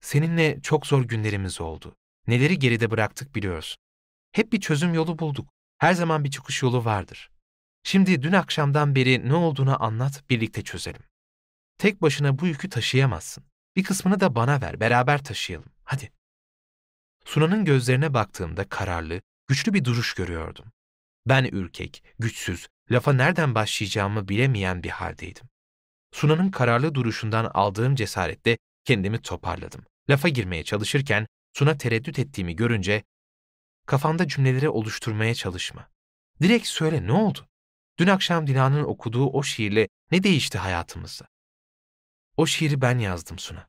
Seninle çok zor günlerimiz oldu. Neleri geride bıraktık biliyorsun. Hep bir çözüm yolu bulduk. Her zaman bir çıkış yolu vardır. Şimdi dün akşamdan beri ne olduğunu anlat, birlikte çözelim. Tek başına bu yükü taşıyamazsın. Bir kısmını da bana ver, beraber taşıyalım. Hadi. Sunan'ın gözlerine baktığımda kararlı, güçlü bir duruş görüyordum. Ben ürkek, güçsüz, lafa nereden başlayacağımı bilemeyen bir haldeydim. Sunan'ın kararlı duruşundan aldığım cesaretle kendimi toparladım. Lafa girmeye çalışırken Suna tereddüt ettiğimi görünce kafanda cümleleri oluşturmaya çalışma. Direkt söyle ne oldu? Dün akşam Dila'nın okuduğu o şiirle ne değişti hayatımızda? O şiiri ben yazdım Suna.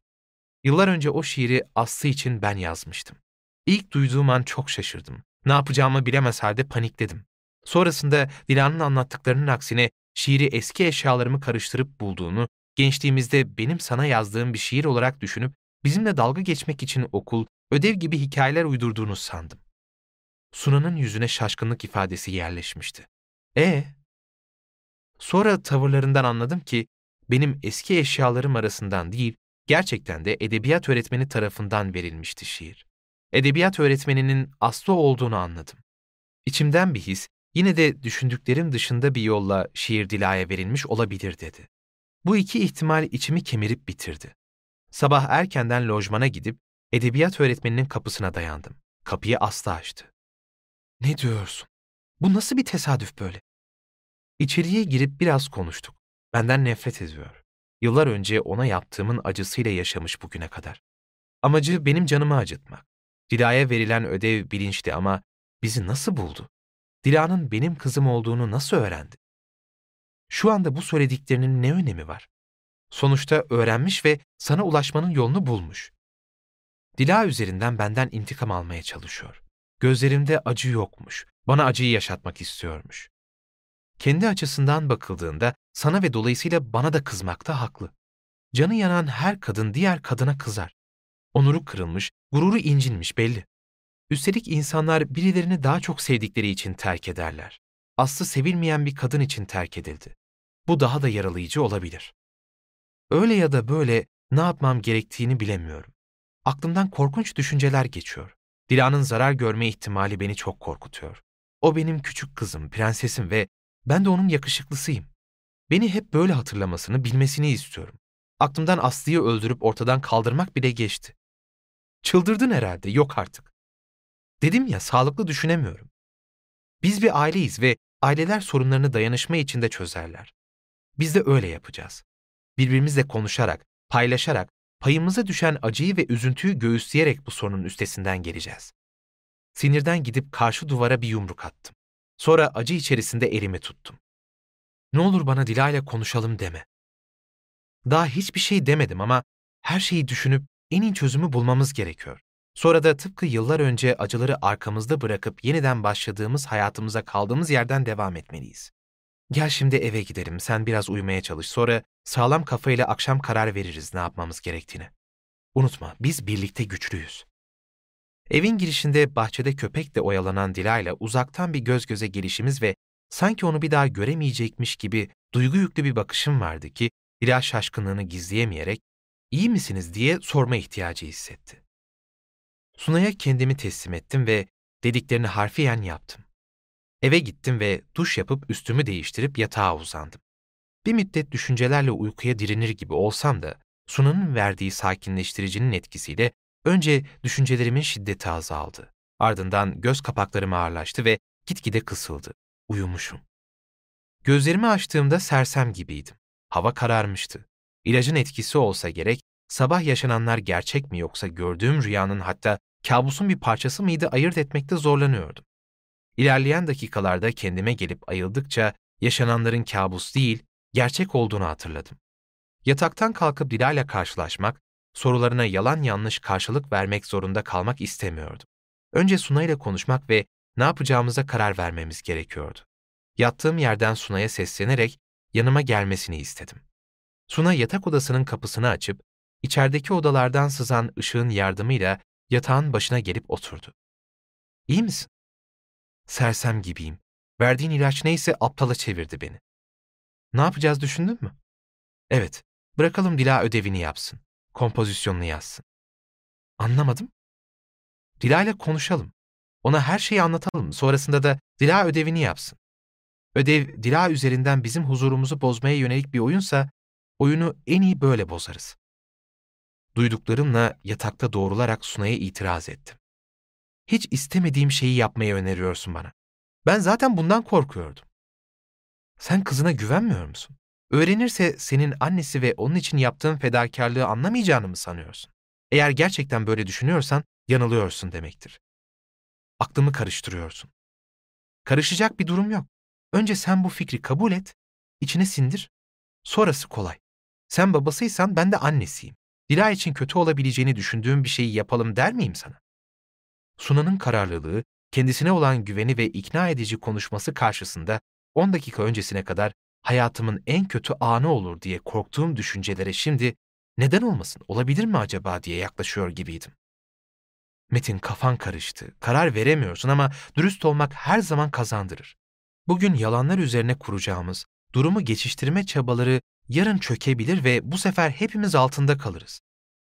Yıllar önce o şiiri Aslı için ben yazmıştım. İlk duyduğum an çok şaşırdım. Ne yapacağımı bilemez halde panikledim. Sonrasında Dilan'ın anlattıklarının aksine şiiri eski eşyalarımı karıştırıp bulduğunu, gençliğimizde benim sana yazdığım bir şiir olarak düşünüp bizimle dalga geçmek için okul, ödev gibi hikayeler uydurduğunu sandım. Sunan'ın yüzüne şaşkınlık ifadesi yerleşmişti. E Sonra tavırlarından anladım ki benim eski eşyalarım arasından değil, gerçekten de edebiyat öğretmeni tarafından verilmişti şiir. Edebiyat öğretmeninin Aslı olduğunu anladım. İçimden bir his, yine de düşündüklerim dışında bir yolla şiir Dila'ya verilmiş olabilir dedi. Bu iki ihtimal içimi kemirip bitirdi. Sabah erkenden lojmana gidip edebiyat öğretmeninin kapısına dayandım. Kapıyı Aslı açtı. Ne diyorsun? Bu nasıl bir tesadüf böyle? İçeriye girip biraz konuştuk. Benden nefret ediyor. Yıllar önce ona yaptığımın acısıyla yaşamış bugüne kadar. Amacı benim canımı acıtmak. Dila'ya verilen ödev bilinçli ama bizi nasıl buldu? Dila'nın benim kızım olduğunu nasıl öğrendi? Şu anda bu söylediklerinin ne önemi var? Sonuçta öğrenmiş ve sana ulaşmanın yolunu bulmuş. Dila üzerinden benden intikam almaya çalışıyor. Gözlerimde acı yokmuş. Bana acıyı yaşatmak istiyormuş. Kendi açısından bakıldığında sana ve dolayısıyla bana da kızmakta haklı. Canı yanan her kadın diğer kadına kızar. Onuru kırılmış, gururu incinmiş belli. Üstelik insanlar birilerini daha çok sevdikleri için terk ederler. Aslı sevilmeyen bir kadın için terk edildi. Bu daha da yaralayıcı olabilir. Öyle ya da böyle ne yapmam gerektiğini bilemiyorum. Aklımdan korkunç düşünceler geçiyor. Dila'nın zarar görme ihtimali beni çok korkutuyor. O benim küçük kızım, prensesim ve ben de onun yakışıklısıyım. Beni hep böyle hatırlamasını, bilmesini istiyorum. Aklımdan Aslı'yı öldürüp ortadan kaldırmak bile geçti. Çıldırdın herhalde, yok artık. Dedim ya, sağlıklı düşünemiyorum. Biz bir aileyiz ve aileler sorunlarını dayanışma içinde çözerler. Biz de öyle yapacağız. Birbirimizle konuşarak, paylaşarak, payımıza düşen acıyı ve üzüntüyü göğüsleyerek bu sorunun üstesinden geleceğiz. Sinirden gidip karşı duvara bir yumruk attım. Sonra acı içerisinde elimi tuttum. Ne olur bana Dilay'la konuşalım deme. Daha hiçbir şey demedim ama her şeyi düşünüp en iyi çözümü bulmamız gerekiyor. Sonra da tıpkı yıllar önce acıları arkamızda bırakıp yeniden başladığımız hayatımıza kaldığımız yerden devam etmeliyiz. Gel şimdi eve gidelim, sen biraz uyumaya çalış. Sonra sağlam kafayla akşam karar veririz ne yapmamız gerektiğini. Unutma, biz birlikte güçlüyüz. Evin girişinde bahçede köpekle oyalanan Dilay'la uzaktan bir göz göze gelişimiz ve sanki onu bir daha göremeyecekmiş gibi duygu yüklü bir bakışım vardı ki Dilay şaşkınlığını gizleyemeyerek iyi misiniz diye sorma ihtiyacı hissetti. Sunay'a kendimi teslim ettim ve dediklerini harfiyen yaptım. Eve gittim ve duş yapıp üstümü değiştirip yatağa uzandım. Bir müddet düşüncelerle uykuya direnir gibi olsam da Sunan'ın verdiği sakinleştiricinin etkisiyle önce düşüncelerimin şiddeti azaldı. Ardından göz kapaklarım ağırlaştı ve gitgide kısıldı. Uyumuşum. Gözlerimi açtığımda sersem gibiydim. Hava kararmıştı. İlacın etkisi olsa gerek, sabah yaşananlar gerçek mi yoksa gördüğüm rüyanın hatta kabusun bir parçası mıydı ayırt etmekte zorlanıyordum. İlerleyen dakikalarda kendime gelip ayıldıkça yaşananların kabus değil, gerçek olduğunu hatırladım. Yataktan kalkıp Dilay'la karşılaşmak, sorularına yalan yanlış karşılık vermek zorunda kalmak istemiyordum. Önce Suna ile konuşmak ve ne yapacağımıza karar vermemiz gerekiyordu. Yattığım yerden Suna'ya seslenerek yanıma gelmesini istedim. Suna yatak odasının kapısını açıp, içerideki odalardan sızan ışığın yardımıyla yatağın başına gelip oturdu. İyi misin? Sersem gibiyim. Verdiğin ilaç neyse aptala çevirdi beni. Ne yapacağız düşündün mü? Evet, bırakalım Dila ödevini yapsın. Kompozisyonunu yazsın. Anlamadım. Dila ile konuşalım. Ona her şeyi anlatalım. Sonrasında da Dila ödevini yapsın. Ödev Dila üzerinden bizim huzurumuzu bozmaya yönelik bir oyunsa, oyunu en iyi böyle bozarız. Duyduklarımla yatakta doğrularak Sunay'a itiraz ettim. Hiç istemediğim şeyi yapmayı öneriyorsun bana. Ben zaten bundan korkuyordum. Sen kızına güvenmiyor musun? Öğrenirse senin annesi ve onun için yaptığın fedakarlığı anlamayacağını mı sanıyorsun? Eğer gerçekten böyle düşünüyorsan yanılıyorsun demektir. Aklımı karıştırıyorsun. Karışacak bir durum yok. Önce sen bu fikri kabul et, içine sindir. Sonrası kolay. Sen babasıysan ben de annesiyim. Dila için kötü olabileceğini düşündüğüm bir şeyi yapalım der miyim sana? Sunan'ın kararlılığı kendisine olan güveni ve ikna edici konuşması karşısında 10 dakika öncesine kadar hayatımın en kötü anı olur diye korktuğum düşüncelere şimdi neden olmasın, olabilir mi acaba diye yaklaşıyor gibiydim. Metin kafan karıştı, karar veremiyorsun ama dürüst olmak her zaman kazandırır. Bugün yalanlar üzerine kuracağımız, durumu geçiştirme çabaları yarın çökebilir ve bu sefer hepimiz altında kalırız.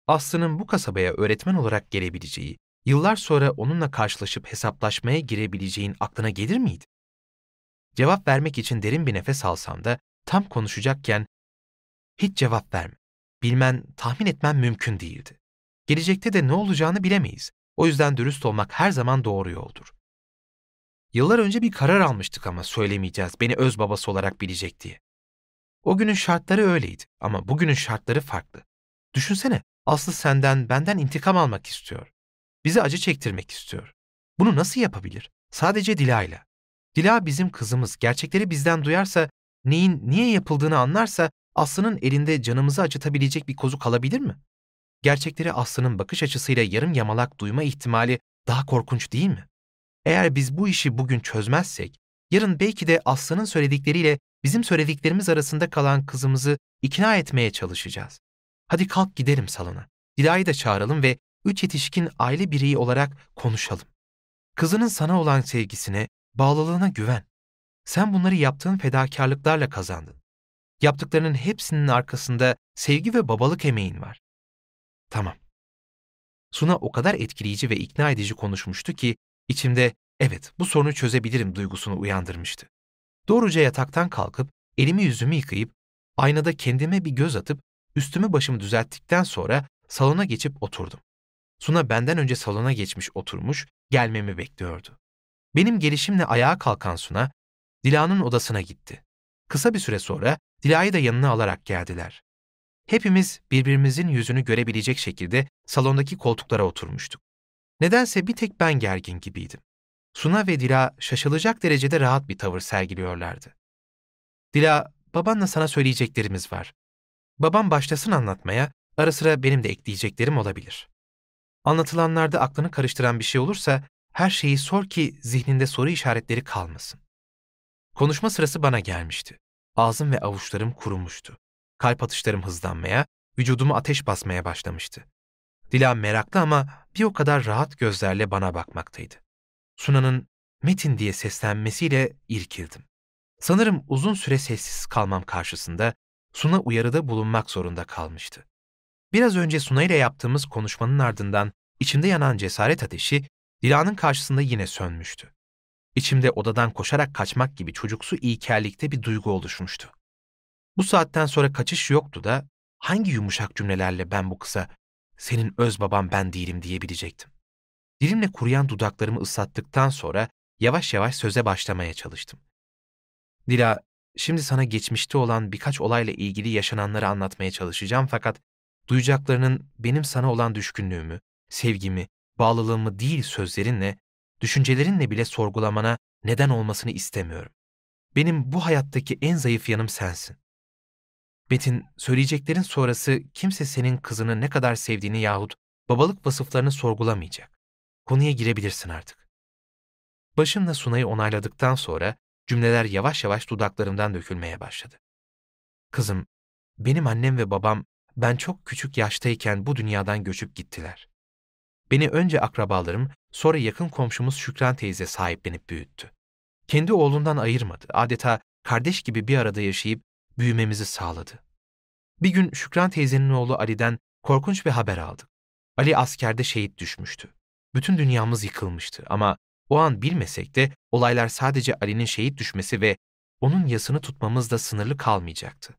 Aslı'nın bu kasabaya öğretmen olarak gelebileceği, yıllar sonra onunla karşılaşıp hesaplaşmaya girebileceğin aklına gelir miydi? Cevap vermek için derin bir nefes alsam da tam konuşacakken hiç cevap verme. Bilmen, tahmin etmen mümkün değildi. Gelecekte de ne olacağını bilemeyiz. O yüzden dürüst olmak her zaman doğru yoldur. Yıllar önce bir karar almıştık ama söylemeyeceğiz, beni öz babası olarak bilecek diye. O günün şartları öyleydi ama bugünün şartları farklı. Düşünsene, Aslı senden, benden intikam almak istiyor. Bizi acı çektirmek istiyor. Bunu nasıl yapabilir? Sadece Dila'yla. Dila bizim kızımız. Gerçekleri bizden duyarsa, neyin niye yapıldığını anlarsa Aslı'nın elinde canımızı acıtabilecek bir kozu kalabilir mi? Gerçekleri Aslı'nın bakış açısıyla yarım yamalak duyma ihtimali daha korkunç değil mi? Eğer biz bu işi bugün çözmezsek, yarın belki de Aslı'nın söyledikleriyle bizim söylediklerimiz arasında kalan kızımızı ikna etmeye çalışacağız. Hadi kalk gidelim salona. Dila'yı da çağıralım ve üç yetişkin aile bireyi olarak konuşalım. Kızının sana olan sevgisine, bağlılığına güven. Sen bunları yaptığın fedakarlıklarla kazandın. Yaptıklarının hepsinin arkasında sevgi ve babalık emeğin var. Tamam. Suna o kadar etkileyici ve ikna edici konuşmuştu ki içimde evet bu sorunu çözebilirim duygusunu uyandırmıştı. Doğruca yataktan kalkıp elimi yüzümü yıkayıp aynada kendime bir göz atıp üstümü başımı düzelttikten sonra salona geçip oturdum. Suna benden önce salona geçmiş oturmuş, gelmemi bekliyordu. Benim gelişimle ayağa kalkan Suna, Dila'nın odasına gitti. Kısa bir süre sonra Dila'yı da yanına alarak geldiler. Hepimiz birbirimizin yüzünü görebilecek şekilde salondaki koltuklara oturmuştuk. Nedense bir tek ben gergin gibiydim. Suna ve Dila şaşılacak derecede rahat bir tavır sergiliyorlardı. Dila, babanla sana söyleyeceklerimiz var. Babam başlasın anlatmaya, ara sıra benim de ekleyeceklerim olabilir. Anlatılanlarda aklını karıştıran bir şey olursa her şeyi sor ki zihninde soru işaretleri kalmasın. Konuşma sırası bana gelmişti. Ağzım ve avuçlarım kurumuştu. Kalp atışlarım hızlanmaya, vücudumu ateş basmaya başlamıştı. Dila meraklı ama bir o kadar rahat gözlerle bana bakmaktaydı. Suna'nın Metin diye seslenmesiyle irkildim. Sanırım uzun süre sessiz kalmam karşısında Suna uyarıda bulunmak zorunda kalmıştı. Biraz önce Suna ile yaptığımız konuşmanın ardından içimde yanan cesaret ateşi Dila'nın karşısında yine sönmüştü. İçimde odadan koşarak kaçmak gibi çocuksu ilkellikte bir duygu oluşmuştu. Bu saatten sonra kaçış yoktu da hangi yumuşak cümlelerle ben bu kısa senin öz babam ben değilim diyebilecektim. Dilimle kuruyan dudaklarımı ıslattıktan sonra yavaş yavaş söze başlamaya çalıştım. Dila, şimdi sana geçmişte olan birkaç olayla ilgili yaşananları anlatmaya çalışacağım fakat duyacaklarının benim sana olan düşkünlüğümü, sevgimi, bağlılığımı değil sözlerinle, düşüncelerinle bile sorgulamana neden olmasını istemiyorum. Benim bu hayattaki en zayıf yanım sensin. Metin, söyleyeceklerin sonrası kimse senin kızını ne kadar sevdiğini yahut babalık vasıflarını sorgulamayacak. Konuya girebilirsin artık. Başımla Sunay'ı onayladıktan sonra cümleler yavaş yavaş dudaklarımdan dökülmeye başladı. Kızım, benim annem ve babam ben çok küçük yaştayken bu dünyadan göçüp gittiler. Beni önce akrabalarım, sonra yakın komşumuz Şükran teyze sahiplenip büyüttü. Kendi oğlundan ayırmadı, adeta kardeş gibi bir arada yaşayıp büyümemizi sağladı. Bir gün Şükran teyzenin oğlu Ali'den korkunç bir haber aldık. Ali askerde şehit düşmüştü. Bütün dünyamız yıkılmıştı ama o an bilmesek de olaylar sadece Ali'nin şehit düşmesi ve onun yasını tutmamızda sınırlı kalmayacaktı.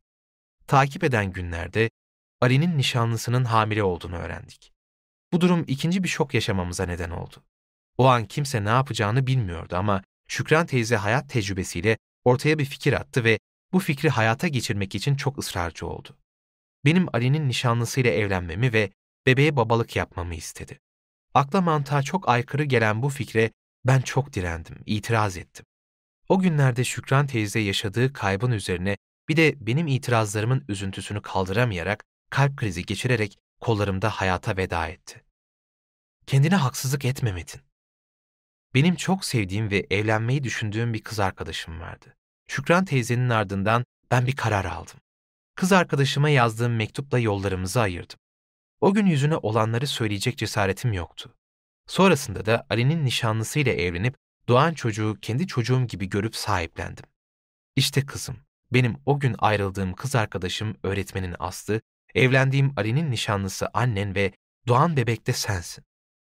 Takip eden günlerde Ali'nin nişanlısının hamile olduğunu öğrendik. Bu durum ikinci bir şok yaşamamıza neden oldu. O an kimse ne yapacağını bilmiyordu ama Şükran teyze hayat tecrübesiyle ortaya bir fikir attı ve bu fikri hayata geçirmek için çok ısrarcı oldu. Benim Ali'nin nişanlısıyla evlenmemi ve bebeğe babalık yapmamı istedi. Akla mantığa çok aykırı gelen bu fikre ben çok direndim, itiraz ettim. O günlerde Şükran teyze yaşadığı kaybın üzerine bir de benim itirazlarımın üzüntüsünü kaldıramayarak kalp krizi geçirerek kollarımda hayata veda etti. Kendine haksızlık etme Metin. benim çok sevdiğim ve evlenmeyi düşündüğüm bir kız arkadaşım vardı. Şükran teyzenin ardından ben bir karar aldım. Kız arkadaşıma yazdığım mektupla yollarımızı ayırdım. O gün yüzüne olanları söyleyecek cesaretim yoktu. Sonrasında da Ali'nin nişanlısıyla evlenip doğan çocuğu kendi çocuğum gibi görüp sahiplendim. İşte kızım, benim o gün ayrıldığım kız arkadaşım öğretmenin Aslı, evlendiğim Ali'nin nişanlısı annen ve doğan bebek de sensin.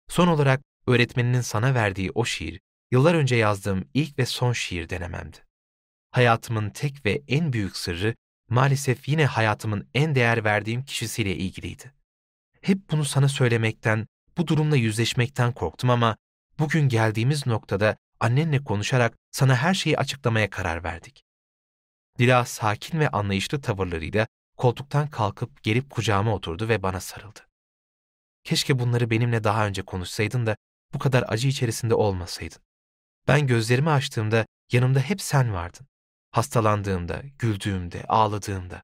Son olarak öğretmeninin sana verdiği o şiir, yıllar önce yazdığım ilk ve son şiir denememdi. Hayatımın tek ve en büyük sırrı maalesef yine hayatımın en değer verdiğim kişisiyle ilgiliydi. Hep bunu sana söylemekten, bu durumla yüzleşmekten korktum ama bugün geldiğimiz noktada annenle konuşarak sana her şeyi açıklamaya karar verdik. Dila sakin ve anlayışlı tavırlarıyla koltuktan kalkıp gelip kucağıma oturdu ve bana sarıldı. Keşke bunları benimle daha önce konuşsaydın da bu kadar acı içerisinde olmasaydın. Ben gözlerimi açtığımda yanımda hep sen vardın. Hastalandığımda, güldüğümde, ağladığımda.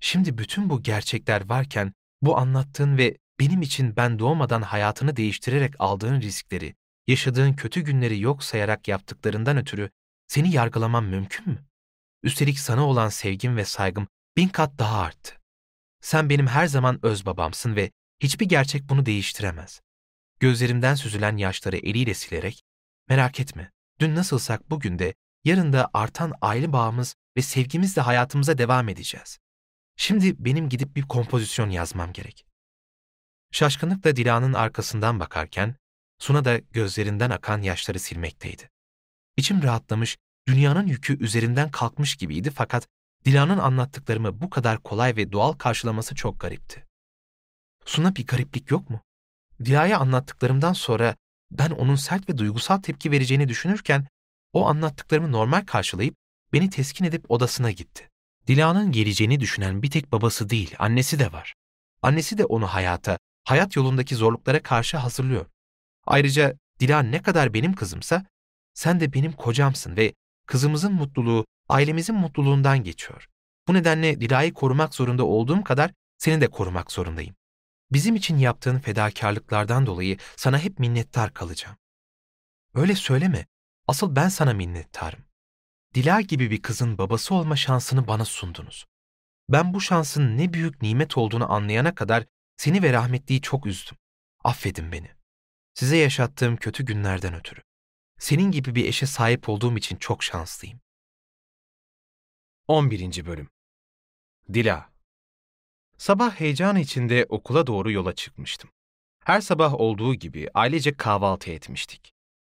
Şimdi bütün bu gerçekler varken bu anlattığın ve benim için ben doğmadan hayatını değiştirerek aldığın riskleri, yaşadığın kötü günleri yok sayarak yaptıklarından ötürü seni yargılamam mümkün mü? Üstelik sana olan sevgim ve saygım bin kat daha arttı. Sen benim her zaman öz babamsın ve hiçbir gerçek bunu değiştiremez. Gözlerimden süzülen yaşları eliyle silerek, merak etme, dün nasılsak bugün de, yarın da artan aile bağımız ve sevgimizle hayatımıza devam edeceğiz. Şimdi benim gidip bir kompozisyon yazmam gerek. Şaşkınlıkla Dila'nın arkasından bakarken, Suna da gözlerinden akan yaşları silmekteydi. İçim rahatlamış, dünyanın yükü üzerimden kalkmış gibiydi fakat Dila'nın anlattıklarımı bu kadar kolay ve doğal karşılaması çok garipti. Suna bir gariplik yok mu? Dila'ya anlattıklarımdan sonra ben onun sert ve duygusal tepki vereceğini düşünürken o anlattıklarımı normal karşılayıp beni teskin edip odasına gitti. Dila'nın geleceğini düşünen bir tek babası değil, annesi de var. Annesi de onu hayata, hayat yolundaki zorluklara karşı hazırlıyor. Ayrıca Dila ne kadar benim kızımsa, sen de benim kocamsın ve kızımızın mutluluğu ailemizin mutluluğundan geçiyor. Bu nedenle Dila'yı korumak zorunda olduğum kadar seni de korumak zorundayım. Bizim için yaptığın fedakarlıklardan dolayı sana hep minnettar kalacağım. Öyle söyleme. Asıl ben sana minnettarım. Dila gibi bir kızın babası olma şansını bana sundunuz. Ben bu şansın ne büyük nimet olduğunu anlayana kadar seni ve rahmetliyi çok üzdüm. Affedin beni. Size yaşattığım kötü günlerden ötürü. Senin gibi bir eşe sahip olduğum için çok şanslıyım. 11. Bölüm Dila Sabah heyecan içinde okula doğru yola çıkmıştım. Her sabah olduğu gibi ailece kahvaltı etmiştik.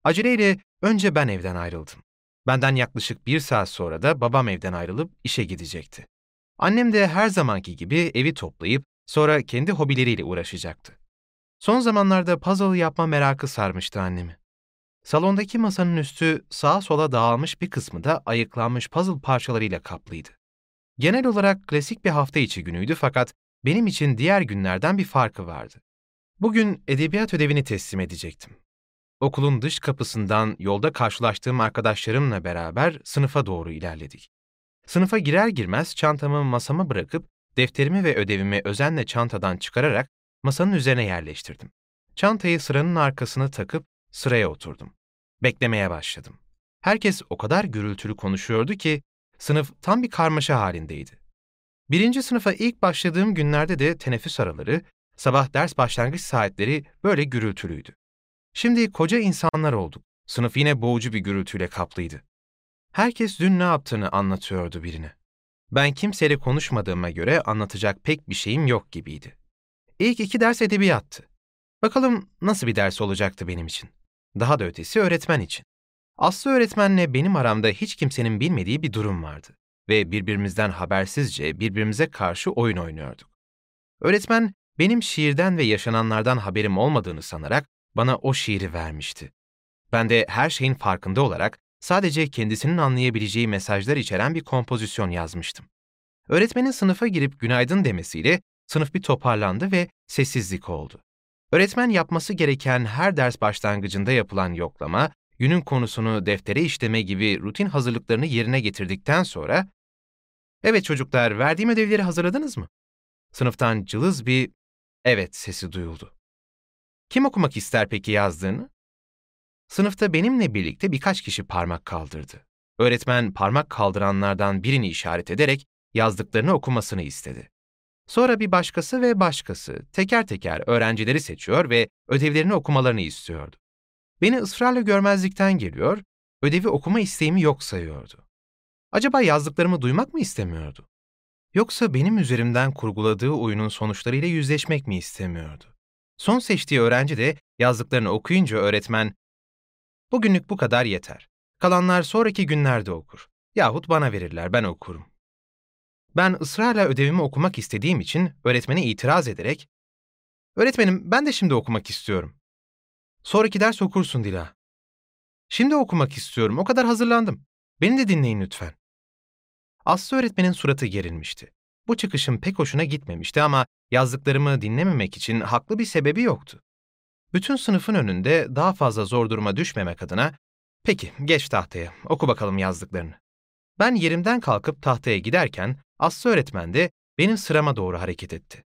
Aceleyle önce ben evden ayrıldım. Benden yaklaşık bir saat sonra da babam evden ayrılıp işe gidecekti. Annem de her zamanki gibi evi toplayıp sonra kendi hobileriyle uğraşacaktı. Son zamanlarda puzzle yapma merakı sarmıştı annemi. Salondaki masanın üstü sağa sola dağılmış bir kısmı da ayıklanmış puzzle parçalarıyla kaplıydı. Genel olarak klasik bir hafta içi günüydü fakat benim için diğer günlerden bir farkı vardı. Bugün edebiyat ödevini teslim edecektim. Okulun dış kapısından yolda karşılaştığım arkadaşlarımla beraber sınıfa doğru ilerledik. Sınıfa girer girmez çantamı masama bırakıp defterimi ve ödevimi özenle çantadan çıkararak masanın üzerine yerleştirdim. Çantayı sıranın arkasına takıp sıraya oturdum. Beklemeye başladım. Herkes o kadar gürültülü konuşuyordu ki sınıf tam bir karmaşa halindeydi. Birinci sınıfa ilk başladığım günlerde de teneffüs araları, sabah ders başlangıç saatleri böyle gürültülüydü. Şimdi koca insanlar olduk. Sınıf yine boğucu bir gürültüyle kaplıydı. Herkes dün ne yaptığını anlatıyordu birine. Ben kimseyle konuşmadığıma göre anlatacak pek bir şeyim yok gibiydi. İlk iki ders edebiyattı. Bakalım nasıl bir ders olacaktı benim için. Daha da ötesi öğretmen için. Aslı öğretmenle benim aramda hiç kimsenin bilmediği bir durum vardı ve birbirimizden habersizce birbirimize karşı oyun oynuyorduk. Öğretmen benim şiirden ve yaşananlardan haberim olmadığını sanarak bana o şiiri vermişti. Ben de her şeyin farkında olarak sadece kendisinin anlayabileceği mesajlar içeren bir kompozisyon yazmıştım. Öğretmenin sınıfa girip günaydın demesiyle sınıf bir toparlandı ve sessizlik oldu. Öğretmen yapması gereken her ders başlangıcında yapılan yoklama, günün konusunu deftere işleme gibi rutin hazırlıklarını yerine getirdikten sonra, ''Evet çocuklar, verdiğim ödevleri hazırladınız mı?'' Sınıftan cılız bir ''Evet'' sesi duyuldu. Kim okumak ister peki yazdığını? Sınıfta benimle birlikte birkaç kişi parmak kaldırdı. Öğretmen parmak kaldıranlardan birini işaret ederek yazdıklarını okumasını istedi. Sonra bir başkası ve başkası teker teker öğrencileri seçiyor ve ödevlerini okumalarını istiyordu. Beni ısrarla görmezlikten geliyor, ödevi okuma isteğimi yok sayıyordu. Acaba yazdıklarımı duymak mı istemiyordu? Yoksa benim üzerimden kurguladığı oyunun sonuçlarıyla yüzleşmek mi istemiyordu? Son seçtiği öğrenci de yazdıklarını okuyunca öğretmen, ''Bugünlük bu kadar yeter. Kalanlar sonraki günlerde okur. Yahut bana verirler, ben okurum.'' Ben ısrarla ödevimi okumak istediğim için öğretmene itiraz ederek, ''Öğretmenim, ben de şimdi okumak istiyorum.'' ''Sonraki ders okursun Dila.'' ''Şimdi okumak istiyorum, o kadar hazırlandım. Beni de dinleyin lütfen.'' Aslı öğretmenin suratı gerilmişti. Bu çıkışım pek hoşuna gitmemişti ama yazdıklarımı dinlememek için haklı bir sebebi yoktu. Bütün sınıfın önünde daha fazla zor duruma düşmemek adına, ''Peki, geç tahtaya, oku bakalım yazdıklarını.'' Ben yerimden kalkıp tahtaya giderken Aslı öğretmen de benim sırama doğru hareket etti.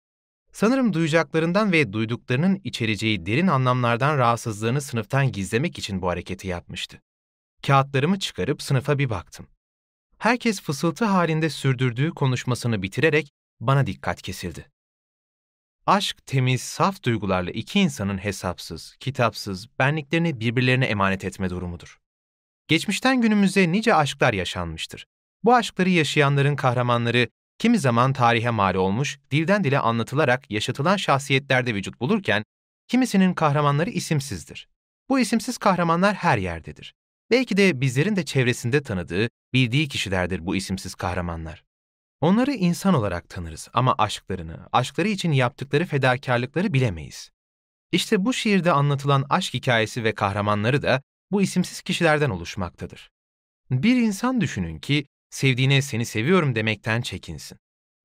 Sanırım duyacaklarından ve duyduklarının içereceği derin anlamlardan rahatsızlığını sınıftan gizlemek için bu hareketi yapmıştı. Kağıtlarımı çıkarıp sınıfa bir baktım. Herkes fısıltı halinde sürdürdüğü konuşmasını bitirerek bana dikkat kesildi. Aşk, temiz, saf duygularla iki insanın hesapsız, kitapsız, benliklerini birbirlerine emanet etme durumudur. Geçmişten günümüze nice aşklar yaşanmıştır. Bu aşkları yaşayanların kahramanları kimi zaman tarihe mal olmuş, dilden dile anlatılarak yaşatılan şahsiyetlerde vücut bulurken, kimisinin kahramanları isimsizdir. Bu isimsiz kahramanlar her yerdedir. Belki de bizlerin de çevresinde tanıdığı, bildiği kişilerdir bu isimsiz kahramanlar. Onları insan olarak tanırız ama aşklarını, aşkları için yaptıkları fedakarlıkları bilemeyiz. İşte bu şiirde anlatılan aşk hikayesi ve kahramanları da bu isimsiz kişilerden oluşmaktadır. Bir insan düşünün ki sevdiğine seni seviyorum demekten çekinsin.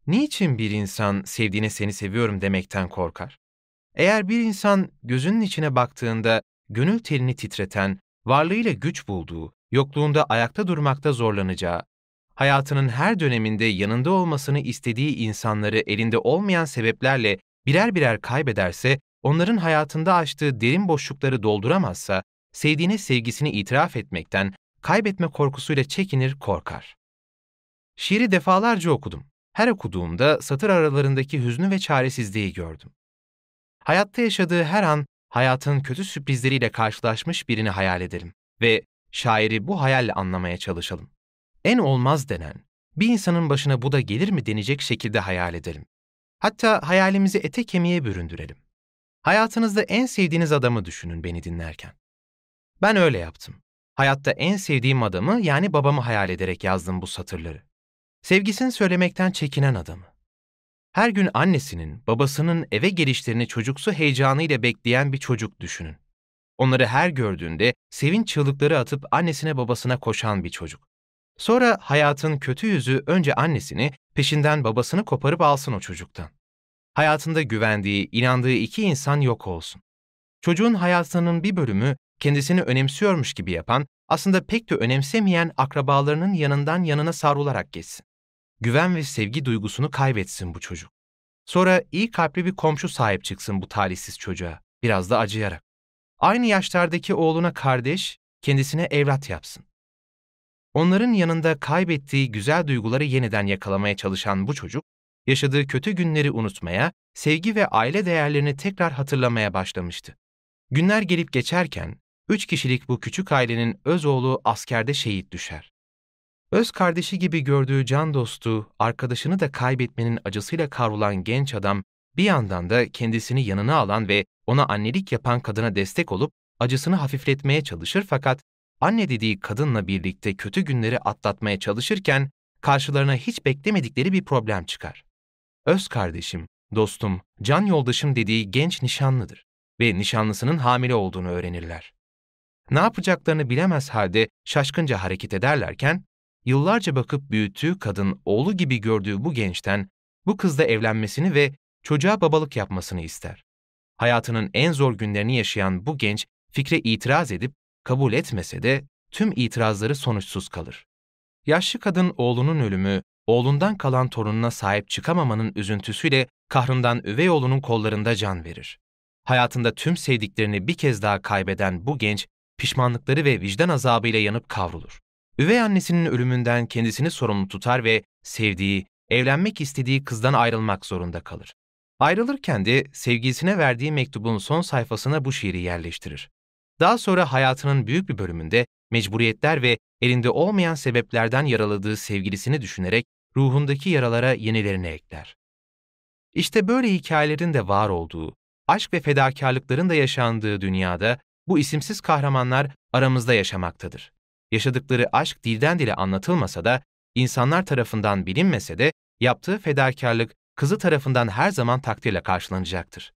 Niçin bir insan sevdiğine seni seviyorum demekten korkar? Eğer bir insan gözünün içine baktığında gönül telini titreten, varlığıyla güç bulduğu, yokluğunda ayakta durmakta zorlanacağı, hayatının her döneminde yanında olmasını istediği insanları elinde olmayan sebeplerle birer birer kaybederse, onların hayatında açtığı derin boşlukları dolduramazsa, sevdiğine sevgisini itiraf etmekten, kaybetme korkusuyla çekinir, korkar. Şiiri defalarca okudum. Her okuduğumda satır aralarındaki hüznü ve çaresizliği gördüm. Hayatta yaşadığı her an hayatın kötü sürprizleriyle karşılaşmış birini hayal edelim ve şairi bu hayalle anlamaya çalışalım. En olmaz denen, bir insanın başına bu da gelir mi denecek şekilde hayal edelim. Hatta hayalimizi ete kemiğe büründürelim. Hayatınızda en sevdiğiniz adamı düşünün beni dinlerken. Ben öyle yaptım. Hayatta en sevdiğim adamı yani babamı hayal ederek yazdım bu satırları. Sevgisini söylemekten çekinen adamı. Her gün annesinin, babasının eve gelişlerini çocuksu heyecanıyla bekleyen bir çocuk düşünün. Onları her gördüğünde sevinç çığlıkları atıp annesine babasına koşan bir çocuk. Sonra hayatın kötü yüzü önce annesini, peşinden babasını koparıp alsın o çocuktan. Hayatında güvendiği, inandığı iki insan yok olsun. Çocuğun hayatının bir bölümü kendisini önemsiyormuş gibi yapan, aslında pek de önemsemeyen akrabalarının yanından yanına savrularak geçsin güven ve sevgi duygusunu kaybetsin bu çocuk. Sonra iyi kalpli bir komşu sahip çıksın bu talihsiz çocuğa, biraz da acıyarak. Aynı yaşlardaki oğluna kardeş, kendisine evlat yapsın. Onların yanında kaybettiği güzel duyguları yeniden yakalamaya çalışan bu çocuk, yaşadığı kötü günleri unutmaya, sevgi ve aile değerlerini tekrar hatırlamaya başlamıştı. Günler gelip geçerken, üç kişilik bu küçük ailenin öz oğlu askerde şehit düşer. Öz kardeşi gibi gördüğü can dostu, arkadaşını da kaybetmenin acısıyla kavrulan genç adam, bir yandan da kendisini yanına alan ve ona annelik yapan kadına destek olup acısını hafifletmeye çalışır fakat anne dediği kadınla birlikte kötü günleri atlatmaya çalışırken karşılarına hiç beklemedikleri bir problem çıkar. Öz kardeşim, dostum, can yoldaşım dediği genç nişanlıdır ve nişanlısının hamile olduğunu öğrenirler. Ne yapacaklarını bilemez halde şaşkınca hareket ederlerken yıllarca bakıp büyüttüğü kadın oğlu gibi gördüğü bu gençten bu kızla evlenmesini ve çocuğa babalık yapmasını ister. Hayatının en zor günlerini yaşayan bu genç fikre itiraz edip kabul etmese de tüm itirazları sonuçsuz kalır. Yaşlı kadın oğlunun ölümü, oğlundan kalan torununa sahip çıkamamanın üzüntüsüyle kahrından üvey oğlunun kollarında can verir. Hayatında tüm sevdiklerini bir kez daha kaybeden bu genç pişmanlıkları ve vicdan azabıyla yanıp kavrulur. Üvey annesinin ölümünden kendisini sorumlu tutar ve sevdiği, evlenmek istediği kızdan ayrılmak zorunda kalır. Ayrılırken de sevgilisine verdiği mektubun son sayfasına bu şiiri yerleştirir. Daha sonra hayatının büyük bir bölümünde mecburiyetler ve elinde olmayan sebeplerden yaraladığı sevgilisini düşünerek ruhundaki yaralara yenilerini ekler. İşte böyle hikayelerin de var olduğu, aşk ve fedakarlıkların da yaşandığı dünyada bu isimsiz kahramanlar aramızda yaşamaktadır. Yaşadıkları aşk dilden dile anlatılmasa da, insanlar tarafından bilinmese de yaptığı fedakarlık kızı tarafından her zaman takdirle karşılanacaktır.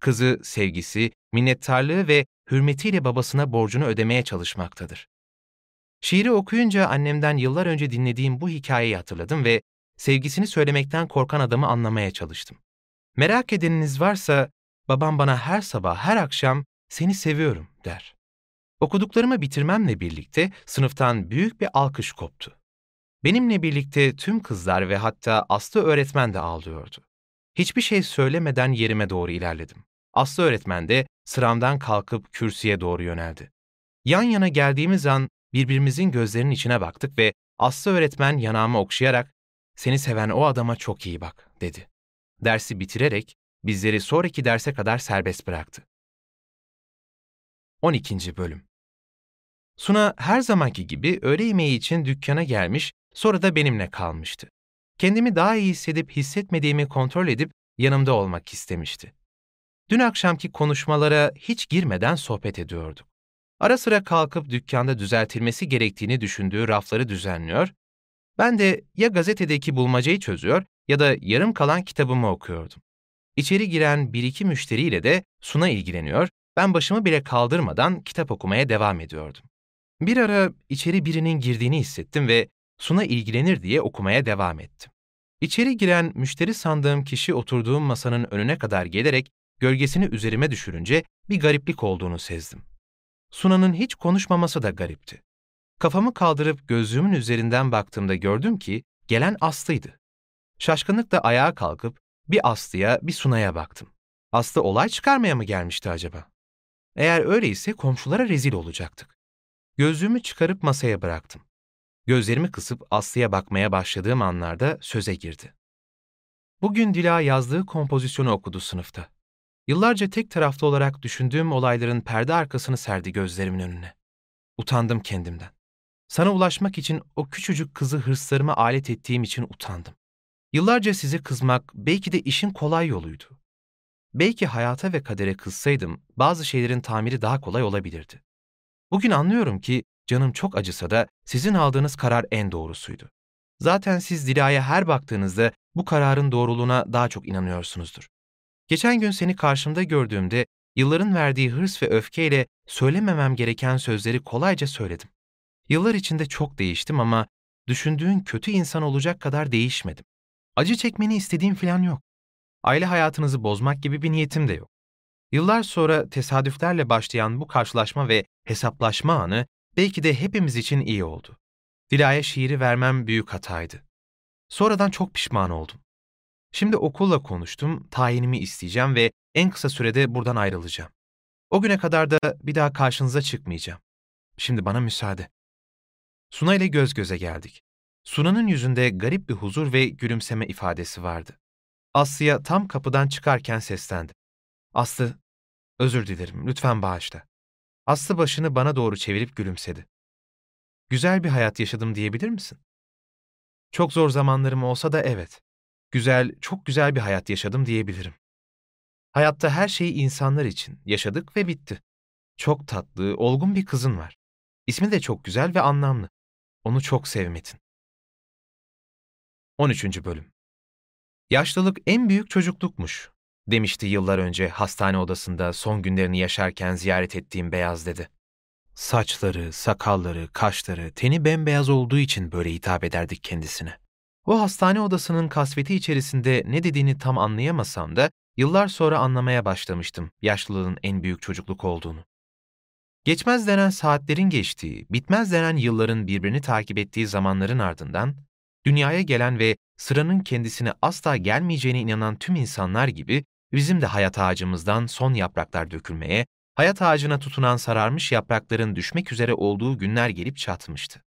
Kızı sevgisi, minnettarlığı ve hürmetiyle babasına borcunu ödemeye çalışmaktadır. Şiiri okuyunca annemden yıllar önce dinlediğim bu hikayeyi hatırladım ve sevgisini söylemekten korkan adamı anlamaya çalıştım. Merak edeniniz varsa babam bana her sabah, her akşam seni seviyorum der. Okuduklarımı bitirmemle birlikte sınıftan büyük bir alkış koptu. Benimle birlikte tüm kızlar ve hatta Aslı öğretmen de ağlıyordu. Hiçbir şey söylemeden yerime doğru ilerledim. Aslı öğretmen de sıramdan kalkıp kürsüye doğru yöneldi. Yan yana geldiğimiz an birbirimizin gözlerinin içine baktık ve Aslı öğretmen yanağımı okşayarak ''Seni seven o adama çok iyi bak'' dedi. Dersi bitirerek bizleri sonraki derse kadar serbest bıraktı. 12. Bölüm Suna her zamanki gibi öğle yemeği için dükkana gelmiş, sonra da benimle kalmıştı. Kendimi daha iyi hissedip hissetmediğimi kontrol edip yanımda olmak istemişti. Dün akşamki konuşmalara hiç girmeden sohbet ediyorduk. Ara sıra kalkıp dükkanda düzeltilmesi gerektiğini düşündüğü rafları düzenliyor, ben de ya gazetedeki bulmacayı çözüyor ya da yarım kalan kitabımı okuyordum. İçeri giren bir iki müşteriyle de Suna ilgileniyor, ben başımı bile kaldırmadan kitap okumaya devam ediyordum. Bir ara içeri birinin girdiğini hissettim ve Suna ilgilenir diye okumaya devam ettim. İçeri giren müşteri sandığım kişi oturduğum masanın önüne kadar gelerek gölgesini üzerime düşürünce bir gariplik olduğunu sezdim. Suna'nın hiç konuşmaması da garipti. Kafamı kaldırıp gözlüğümün üzerinden baktığımda gördüm ki gelen Aslı'ydı. Şaşkınlıkla ayağa kalkıp bir Aslı'ya bir Suna'ya baktım. Aslı olay çıkarmaya mı gelmişti acaba? Eğer öyleyse komşulara rezil olacaktık. Gözlüğümü çıkarıp masaya bıraktım. Gözlerimi kısıp Aslı'ya bakmaya başladığım anlarda söze girdi. Bugün Dila yazdığı kompozisyonu okudu sınıfta. Yıllarca tek taraflı olarak düşündüğüm olayların perde arkasını serdi gözlerimin önüne. Utandım kendimden. Sana ulaşmak için o küçücük kızı hırslarıma alet ettiğim için utandım. Yıllarca size kızmak belki de işin kolay yoluydu. Belki hayata ve kadere kızsaydım bazı şeylerin tamiri daha kolay olabilirdi. Bugün anlıyorum ki canım çok acısa da sizin aldığınız karar en doğrusuydu. Zaten siz Dila'ya her baktığınızda bu kararın doğruluğuna daha çok inanıyorsunuzdur. Geçen gün seni karşımda gördüğümde yılların verdiği hırs ve öfkeyle söylememem gereken sözleri kolayca söyledim. Yıllar içinde çok değiştim ama düşündüğün kötü insan olacak kadar değişmedim. Acı çekmeni istediğim falan yok. Aile hayatınızı bozmak gibi bir niyetim de yok. Yıllar sonra tesadüflerle başlayan bu karşılaşma ve hesaplaşma anı belki de hepimiz için iyi oldu. Dila'ya şiiri vermem büyük hataydı. Sonradan çok pişman oldum. Şimdi okulla konuştum, tayinimi isteyeceğim ve en kısa sürede buradan ayrılacağım. O güne kadar da bir daha karşınıza çıkmayacağım. Şimdi bana müsaade. Suna ile göz göze geldik. Suna'nın yüzünde garip bir huzur ve gülümseme ifadesi vardı. Aslı'ya tam kapıdan çıkarken seslendi. Aslı, özür dilerim, lütfen bağışla. Aslı başını bana doğru çevirip gülümsedi. Güzel bir hayat yaşadım diyebilir misin? Çok zor zamanlarım olsa da evet. Güzel, çok güzel bir hayat yaşadım diyebilirim. Hayatta her şeyi insanlar için yaşadık ve bitti. Çok tatlı, olgun bir kızın var. İsmi de çok güzel ve anlamlı. Onu çok sevmetin. 13. Bölüm Yaşlılık en büyük çocuklukmuş, demişti yıllar önce hastane odasında son günlerini yaşarken ziyaret ettiğim Beyaz dedi. Saçları, sakalları, kaşları, teni bembeyaz olduğu için böyle hitap ederdik kendisine. O hastane odasının kasveti içerisinde ne dediğini tam anlayamasam da yıllar sonra anlamaya başlamıştım yaşlılığın en büyük çocukluk olduğunu. Geçmez denen saatlerin geçtiği, bitmez denen yılların birbirini takip ettiği zamanların ardından, dünyaya gelen ve sıranın kendisine asla gelmeyeceğine inanan tüm insanlar gibi bizim de hayat ağacımızdan son yapraklar dökülmeye, hayat ağacına tutunan sararmış yaprakların düşmek üzere olduğu günler gelip çatmıştı.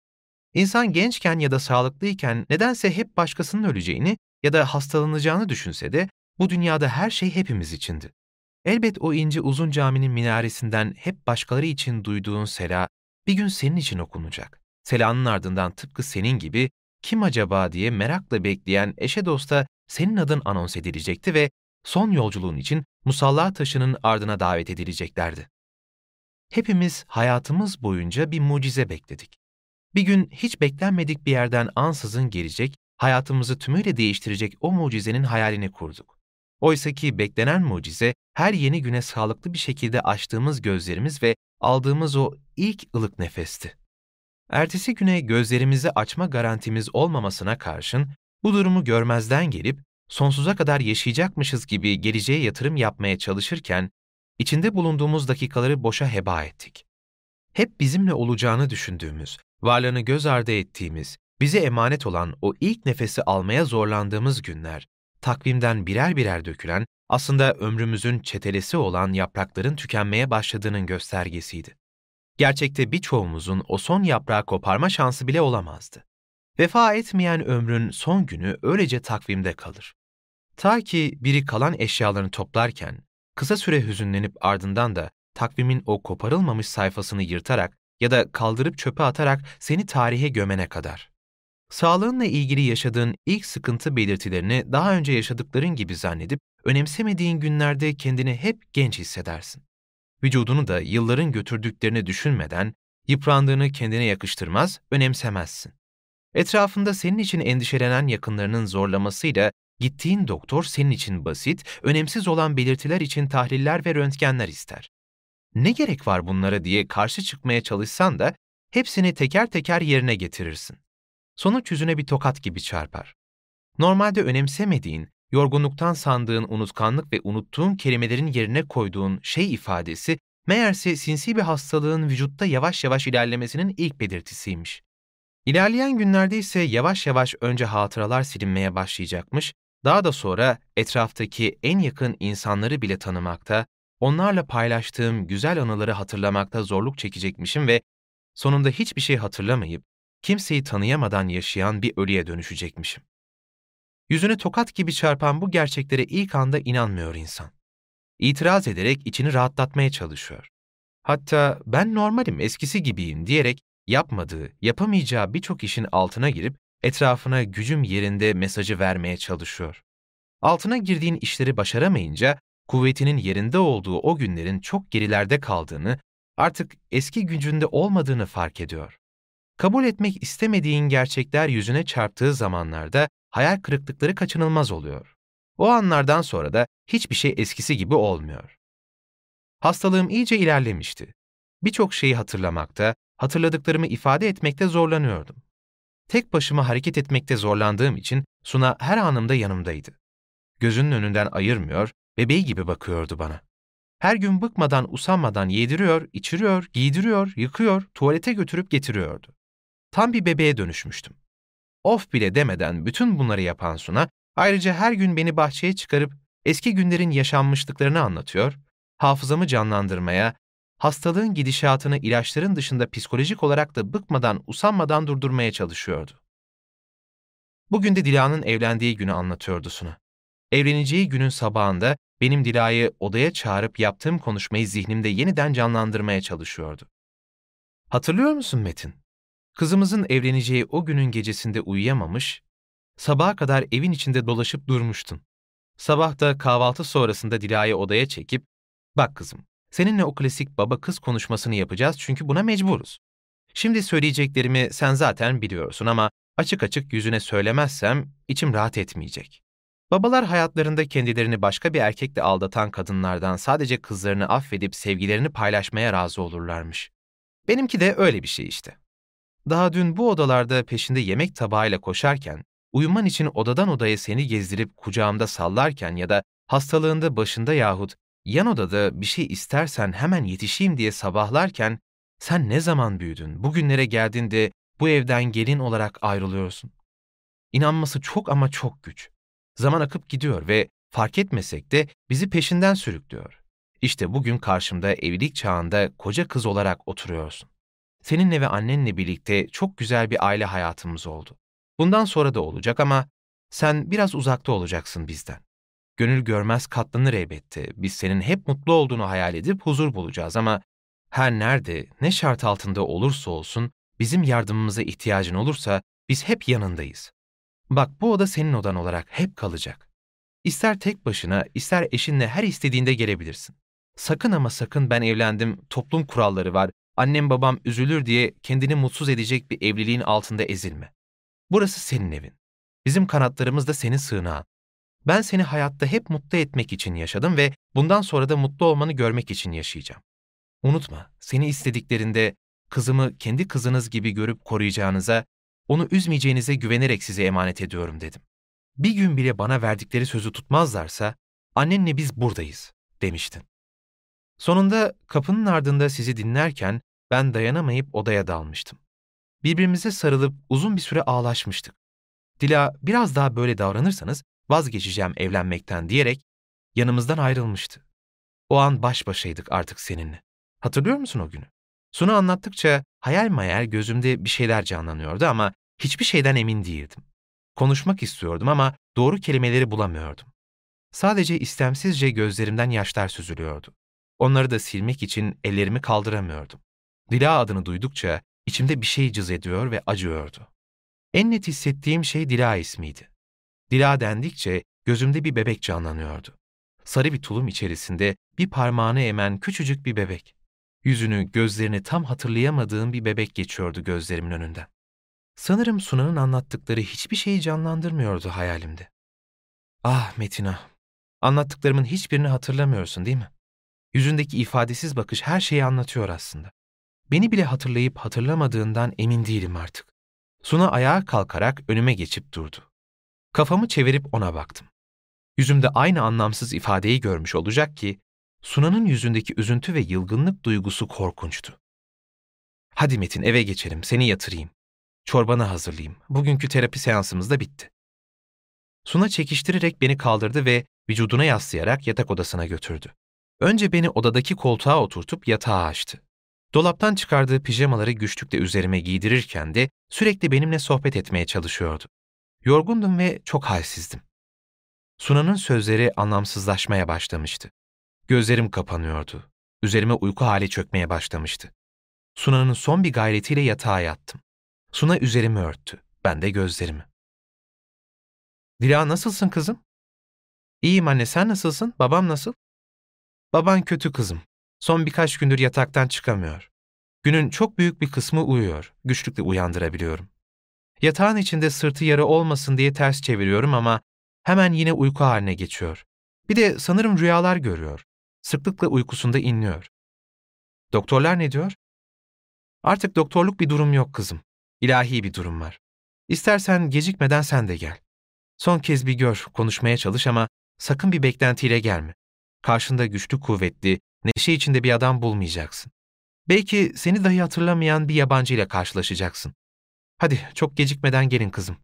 İnsan gençken ya da sağlıklıyken nedense hep başkasının öleceğini ya da hastalanacağını düşünse de bu dünyada her şey hepimiz içindi. Elbet o ince uzun caminin minaresinden hep başkaları için duyduğun sela bir gün senin için okunacak. Selanın ardından tıpkı senin gibi kim acaba diye merakla bekleyen eşe dosta senin adın anons edilecekti ve son yolculuğun için musalla taşının ardına davet edileceklerdi. Hepimiz hayatımız boyunca bir mucize bekledik. Bir gün hiç beklenmedik bir yerden ansızın gelecek, hayatımızı tümüyle değiştirecek o mucizenin hayalini kurduk. Oysa ki beklenen mucize her yeni güne sağlıklı bir şekilde açtığımız gözlerimiz ve aldığımız o ilk ılık nefesti. Ertesi güne gözlerimizi açma garantimiz olmamasına karşın bu durumu görmezden gelip sonsuza kadar yaşayacakmışız gibi geleceğe yatırım yapmaya çalışırken içinde bulunduğumuz dakikaları boşa heba ettik. Hep bizimle olacağını düşündüğümüz, varlığını göz ardı ettiğimiz, bize emanet olan o ilk nefesi almaya zorlandığımız günler, takvimden birer birer dökülen, aslında ömrümüzün çetelesi olan yaprakların tükenmeye başladığının göstergesiydi. Gerçekte birçoğumuzun o son yaprağı koparma şansı bile olamazdı. Vefa etmeyen ömrün son günü öylece takvimde kalır. Ta ki biri kalan eşyalarını toplarken, kısa süre hüzünlenip ardından da takvimin o koparılmamış sayfasını yırtarak ya da kaldırıp çöpe atarak seni tarihe gömene kadar. Sağlığınla ilgili yaşadığın ilk sıkıntı belirtilerini daha önce yaşadıkların gibi zannedip önemsemediğin günlerde kendini hep genç hissedersin. Vücudunu da yılların götürdüklerini düşünmeden yıprandığını kendine yakıştırmaz, önemsemezsin. Etrafında senin için endişelenen yakınlarının zorlamasıyla gittiğin doktor senin için basit, önemsiz olan belirtiler için tahliller ve röntgenler ister. Ne gerek var bunlara diye karşı çıkmaya çalışsan da hepsini teker teker yerine getirirsin. Sonuç yüzüne bir tokat gibi çarpar. Normalde önemsemediğin, yorgunluktan sandığın unutkanlık ve unuttuğun kelimelerin yerine koyduğun şey ifadesi meğerse sinsi bir hastalığın vücutta yavaş yavaş ilerlemesinin ilk belirtisiymiş. İlerleyen günlerde ise yavaş yavaş önce hatıralar silinmeye başlayacakmış, daha da sonra etraftaki en yakın insanları bile tanımakta, onlarla paylaştığım güzel anıları hatırlamakta zorluk çekecekmişim ve sonunda hiçbir şey hatırlamayıp kimseyi tanıyamadan yaşayan bir ölüye dönüşecekmişim. Yüzüne tokat gibi çarpan bu gerçeklere ilk anda inanmıyor insan. İtiraz ederek içini rahatlatmaya çalışıyor. Hatta ben normalim, eskisi gibiyim diyerek yapmadığı, yapamayacağı birçok işin altına girip etrafına gücüm yerinde mesajı vermeye çalışıyor. Altına girdiğin işleri başaramayınca kuvvetinin yerinde olduğu o günlerin çok gerilerde kaldığını, artık eski gücünde olmadığını fark ediyor. Kabul etmek istemediğin gerçekler yüzüne çarptığı zamanlarda hayal kırıklıkları kaçınılmaz oluyor. O anlardan sonra da hiçbir şey eskisi gibi olmuyor. Hastalığım iyice ilerlemişti. Birçok şeyi hatırlamakta, hatırladıklarımı ifade etmekte zorlanıyordum. Tek başıma hareket etmekte zorlandığım için Suna her anımda yanımdaydı. Gözünün önünden ayırmıyor, bebeği gibi bakıyordu bana. Her gün bıkmadan, usanmadan yediriyor, içiriyor, giydiriyor, yıkıyor, tuvalete götürüp getiriyordu. Tam bir bebeğe dönüşmüştüm. Of bile demeden bütün bunları yapan Suna, ayrıca her gün beni bahçeye çıkarıp eski günlerin yaşanmışlıklarını anlatıyor, hafızamı canlandırmaya, hastalığın gidişatını ilaçların dışında psikolojik olarak da bıkmadan, usanmadan durdurmaya çalışıyordu. Bugün de Dila'nın evlendiği günü anlatıyordu Suna. Evleneceği günün sabahında benim Dila'yı odaya çağırıp yaptığım konuşmayı zihnimde yeniden canlandırmaya çalışıyordu. Hatırlıyor musun Metin? Kızımızın evleneceği o günün gecesinde uyuyamamış, sabaha kadar evin içinde dolaşıp durmuştun. Sabah da kahvaltı sonrasında Dila'yı odaya çekip, ''Bak kızım, seninle o klasik baba kız konuşmasını yapacağız çünkü buna mecburuz. Şimdi söyleyeceklerimi sen zaten biliyorsun ama açık açık yüzüne söylemezsem içim rahat etmeyecek. Babalar hayatlarında kendilerini başka bir erkekle aldatan kadınlardan sadece kızlarını affedip sevgilerini paylaşmaya razı olurlarmış. Benimki de öyle bir şey işte. Daha dün bu odalarda peşinde yemek tabağıyla koşarken, uyuman için odadan odaya seni gezdirip kucağımda sallarken ya da hastalığında başında yahut yan odada bir şey istersen hemen yetişeyim diye sabahlarken, sen ne zaman büyüdün, bugünlere geldiğinde bu evden gelin olarak ayrılıyorsun. İnanması çok ama çok güç. Zaman akıp gidiyor ve fark etmesek de bizi peşinden sürüklüyor. İşte bugün karşımda evlilik çağında koca kız olarak oturuyorsun. Seninle ve annenle birlikte çok güzel bir aile hayatımız oldu. Bundan sonra da olacak ama sen biraz uzakta olacaksın bizden. Gönül görmez katlanır elbette. Biz senin hep mutlu olduğunu hayal edip huzur bulacağız ama her nerede, ne şart altında olursa olsun bizim yardımımıza ihtiyacın olursa biz hep yanındayız. Bak bu oda senin odan olarak hep kalacak. İster tek başına, ister eşinle her istediğinde gelebilirsin. Sakın ama sakın ben evlendim, toplum kuralları var, annem babam üzülür diye kendini mutsuz edecek bir evliliğin altında ezilme. Burası senin evin. Bizim kanatlarımız da senin sığınağın. Ben seni hayatta hep mutlu etmek için yaşadım ve bundan sonra da mutlu olmanı görmek için yaşayacağım. Unutma, seni istediklerinde kızımı kendi kızınız gibi görüp koruyacağınıza, onu üzmeyeceğinize güvenerek size emanet ediyorum dedim. Bir gün bile bana verdikleri sözü tutmazlarsa, annenle biz buradayız, demiştin. Sonunda kapının ardında sizi dinlerken ben dayanamayıp odaya dalmıştım. Birbirimize sarılıp uzun bir süre ağlaşmıştık. Dila biraz daha böyle davranırsanız vazgeçeceğim evlenmekten diyerek yanımızdan ayrılmıştı. O an baş başaydık artık seninle. Hatırlıyor musun o günü? Sunu anlattıkça hayal mayal gözümde bir şeyler canlanıyordu ama hiçbir şeyden emin değildim. Konuşmak istiyordum ama doğru kelimeleri bulamıyordum. Sadece istemsizce gözlerimden yaşlar süzülüyordu. Onları da silmek için ellerimi kaldıramıyordum. Dila adını duydukça içimde bir şey cız ediyor ve acıyordu. En net hissettiğim şey Dila ismiydi. Dila dendikçe gözümde bir bebek canlanıyordu. Sarı bir tulum içerisinde bir parmağını emen küçücük bir bebek. Yüzünü, gözlerini tam hatırlayamadığım bir bebek geçiyordu gözlerimin önünden. Sanırım Suna'nın anlattıkları hiçbir şeyi canlandırmıyordu hayalimde. Ah Metina, anlattıklarımın hiçbirini hatırlamıyorsun değil mi? Yüzündeki ifadesiz bakış her şeyi anlatıyor aslında. Beni bile hatırlayıp hatırlamadığından emin değilim artık. Suna ayağa kalkarak önüme geçip durdu. Kafamı çevirip ona baktım. Yüzümde aynı anlamsız ifadeyi görmüş olacak ki, Suna'nın yüzündeki üzüntü ve yılgınlık duygusu korkunçtu. Hadi Metin eve geçelim, seni yatırayım. Çorbanı hazırlayayım. Bugünkü terapi seansımız da bitti. Suna çekiştirerek beni kaldırdı ve vücuduna yaslayarak yatak odasına götürdü. Önce beni odadaki koltuğa oturtup yatağa açtı. Dolaptan çıkardığı pijamaları güçlükle üzerime giydirirken de sürekli benimle sohbet etmeye çalışıyordu. Yorgundum ve çok halsizdim. Suna'nın sözleri anlamsızlaşmaya başlamıştı. Gözlerim kapanıyordu. Üzerime uyku hali çökmeye başlamıştı. Suna'nın son bir gayretiyle yatağa yattım. Suna üzerimi örttü. Ben de gözlerimi. Dila nasılsın kızım? İyiyim anne sen nasılsın? Babam nasıl? Baban kötü kızım. Son birkaç gündür yataktan çıkamıyor. Günün çok büyük bir kısmı uyuyor. Güçlükle uyandırabiliyorum. Yatağın içinde sırtı yarı olmasın diye ters çeviriyorum ama hemen yine uyku haline geçiyor. Bir de sanırım rüyalar görüyor. Sıklıkla uykusunda inliyor. Doktorlar ne diyor? Artık doktorluk bir durum yok kızım. İlahi bir durum var. İstersen gecikmeden sen de gel. Son kez bir gör, konuşmaya çalış ama sakın bir beklentiyle gelme. Karşında güçlü, kuvvetli, neşe içinde bir adam bulmayacaksın. Belki seni dahi hatırlamayan bir yabancı ile karşılaşacaksın. Hadi çok gecikmeden gelin kızım.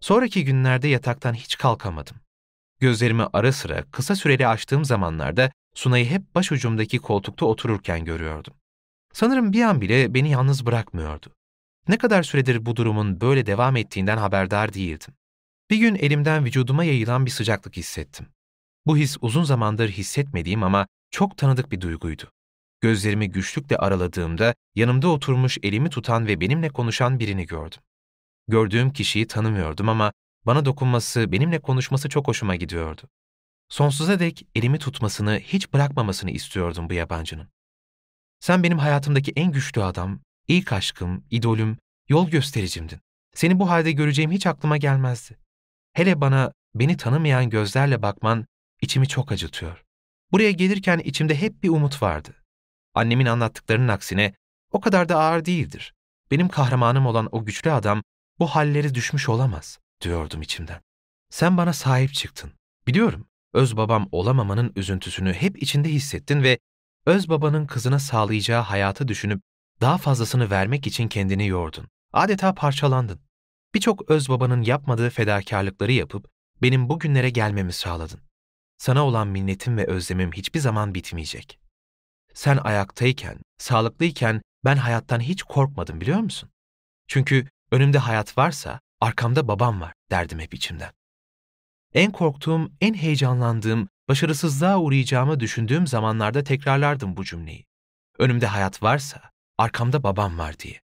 Sonraki günlerde yataktan hiç kalkamadım. Gözlerimi ara sıra kısa süreli açtığım zamanlarda Sunay'ı hep başucumdaki koltukta otururken görüyordum. Sanırım bir an bile beni yalnız bırakmıyordu. Ne kadar süredir bu durumun böyle devam ettiğinden haberdar değildim. Bir gün elimden vücuduma yayılan bir sıcaklık hissettim. Bu his uzun zamandır hissetmediğim ama çok tanıdık bir duyguydu. Gözlerimi güçlükle araladığımda yanımda oturmuş elimi tutan ve benimle konuşan birini gördüm. Gördüğüm kişiyi tanımıyordum ama bana dokunması, benimle konuşması çok hoşuma gidiyordu. Sonsuza dek elimi tutmasını, hiç bırakmamasını istiyordum bu yabancının. Sen benim hayatımdaki en güçlü adam, ilk aşkım, idolüm, yol göstericimdin. Seni bu halde göreceğim hiç aklıma gelmezdi. Hele bana beni tanımayan gözlerle bakman içimi çok acıtıyor. Buraya gelirken içimde hep bir umut vardı. Annemin anlattıklarının aksine o kadar da ağır değildir. Benim kahramanım olan o güçlü adam bu halleri düşmüş olamaz, diyordum içimden. Sen bana sahip çıktın. Biliyorum, öz babam olamamanın üzüntüsünü hep içinde hissettin ve öz babanın kızına sağlayacağı hayatı düşünüp daha fazlasını vermek için kendini yordun. Adeta parçalandın. Birçok öz babanın yapmadığı fedakarlıkları yapıp benim bugünlere gelmemi sağladın. sana olan minnetim ve özlemim hiçbir zaman bitmeyecek. Sen ayaktayken, sağlıklıyken ben hayattan hiç korkmadım biliyor musun? Çünkü önümde hayat varsa arkamda babam var derdim hep içimden. En korktuğum, en heyecanlandığım, başarısızlığa uğrayacağımı düşündüğüm zamanlarda tekrarlardım bu cümleyi. Önümde hayat varsa arkamda babam var diye.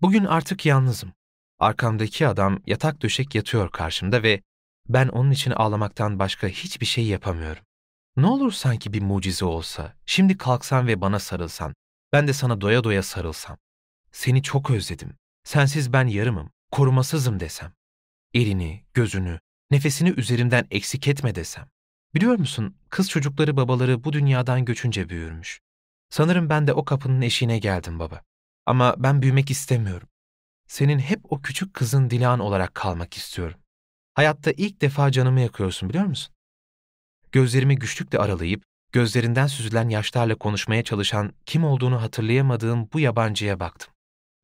Bugün artık yalnızım. Arkamdaki adam yatak döşek yatıyor karşımda ve ben onun için ağlamaktan başka hiçbir şey yapamıyorum. Ne olur sanki bir mucize olsa, şimdi kalksan ve bana sarılsan, ben de sana doya doya sarılsam. Seni çok özledim. Sensiz ben yarımım, korumasızım desem. Elini, gözünü, nefesini üzerimden eksik etme desem. Biliyor musun, kız çocukları babaları bu dünyadan göçünce büyürmüş. Sanırım ben de o kapının eşiğine geldim baba. Ama ben büyümek istemiyorum. Senin hep o küçük kızın Dilan olarak kalmak istiyorum. Hayatta ilk defa canımı yakıyorsun biliyor musun? Gözlerimi güçlükle aralayıp, gözlerinden süzülen yaşlarla konuşmaya çalışan kim olduğunu hatırlayamadığım bu yabancıya baktım.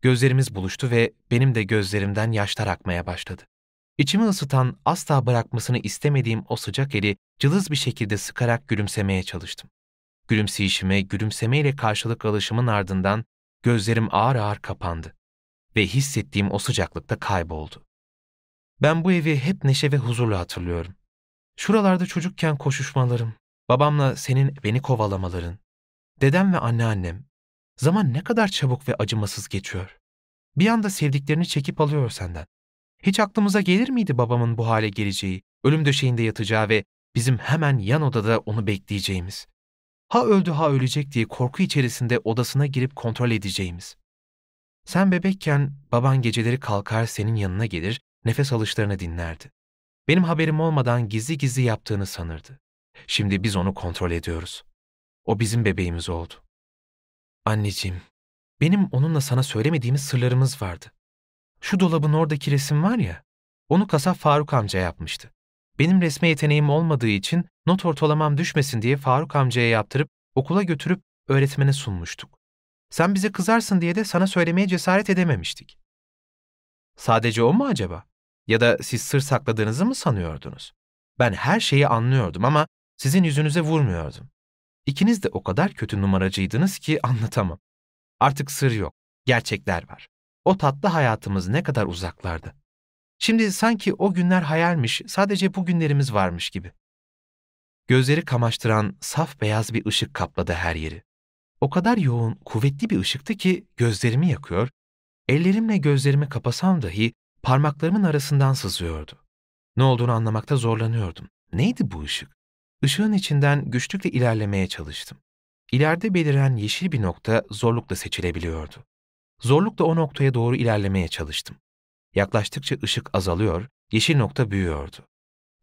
Gözlerimiz buluştu ve benim de gözlerimden yaşlar akmaya başladı. İçimi ısıtan, asla bırakmasını istemediğim o sıcak eli cılız bir şekilde sıkarak gülümsemeye çalıştım. Gülümseyişime, gülümsemeyle karşılık alışımın ardından gözlerim ağır ağır kapandı ve hissettiğim o sıcaklıkta kayboldu. Ben bu evi hep neşe ve huzurla hatırlıyorum. Şuralarda çocukken koşuşmalarım, babamla senin beni kovalamaların, dedem ve anneannem. Zaman ne kadar çabuk ve acımasız geçiyor. Bir anda sevdiklerini çekip alıyor senden. Hiç aklımıza gelir miydi babamın bu hale geleceği, ölüm döşeğinde yatacağı ve bizim hemen yan odada onu bekleyeceğimiz? Ha öldü ha ölecek diye korku içerisinde odasına girip kontrol edeceğimiz. Sen bebekken baban geceleri kalkar senin yanına gelir, nefes alışlarını dinlerdi. Benim haberim olmadan gizli gizli yaptığını sanırdı. Şimdi biz onu kontrol ediyoruz. O bizim bebeğimiz oldu. Anneciğim, benim onunla sana söylemediğimiz sırlarımız vardı. Şu dolabın oradaki resim var ya, onu kasap Faruk amca yapmıştı. Benim resme yeteneğim olmadığı için not ortalamam düşmesin diye Faruk amcaya yaptırıp okula götürüp öğretmene sunmuştuk. Sen bize kızarsın diye de sana söylemeye cesaret edememiştik. Sadece o mu acaba? Ya da siz sır sakladığınızı mı sanıyordunuz? Ben her şeyi anlıyordum ama sizin yüzünüze vurmuyordum. İkiniz de o kadar kötü numaracıydınız ki anlatamam. Artık sır yok, gerçekler var. O tatlı hayatımız ne kadar uzaklardı. Şimdi sanki o günler hayalmiş, sadece bu günlerimiz varmış gibi. Gözleri kamaştıran saf beyaz bir ışık kapladı her yeri. O kadar yoğun, kuvvetli bir ışıktı ki gözlerimi yakıyor, ellerimle gözlerimi kapasam dahi parmaklarımın arasından sızıyordu. Ne olduğunu anlamakta zorlanıyordum. Neydi bu ışık? Işığın içinden güçlükle ilerlemeye çalıştım. İleride beliren yeşil bir nokta zorlukla seçilebiliyordu. Zorlukla o noktaya doğru ilerlemeye çalıştım. Yaklaştıkça ışık azalıyor, yeşil nokta büyüyordu.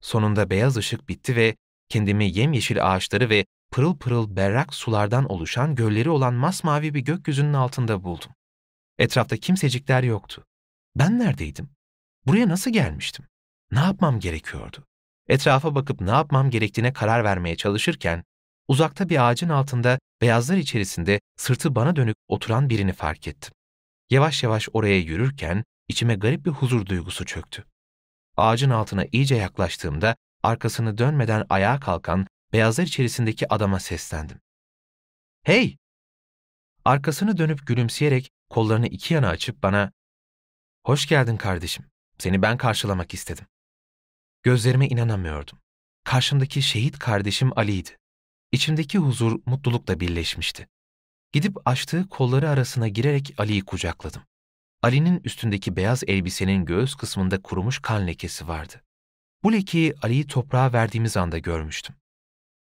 Sonunda beyaz ışık bitti ve kendimi yemyeşil ağaçları ve pırıl pırıl berrak sulardan oluşan gölleri olan masmavi bir gökyüzünün altında buldum. Etrafta kimsecikler yoktu. Ben neredeydim? Buraya nasıl gelmiştim? Ne yapmam gerekiyordu? Etrafa bakıp ne yapmam gerektiğine karar vermeye çalışırken, uzakta bir ağacın altında beyazlar içerisinde sırtı bana dönük oturan birini fark ettim. Yavaş yavaş oraya yürürken içime garip bir huzur duygusu çöktü. Ağacın altına iyice yaklaştığımda arkasını dönmeden ayağa kalkan beyazlar içerisindeki adama seslendim. Hey! Arkasını dönüp gülümseyerek kollarını iki yana açıp bana ''Hoş geldin kardeşim, seni ben karşılamak istedim.'' Gözlerime inanamıyordum. Karşımdaki şehit kardeşim Ali'ydi. İçimdeki huzur mutlulukla birleşmişti. Gidip açtığı kolları arasına girerek Ali'yi kucakladım. Ali'nin üstündeki beyaz elbisenin göğüs kısmında kurumuş kan lekesi vardı. Bu lekeyi Ali'yi toprağa verdiğimiz anda görmüştüm.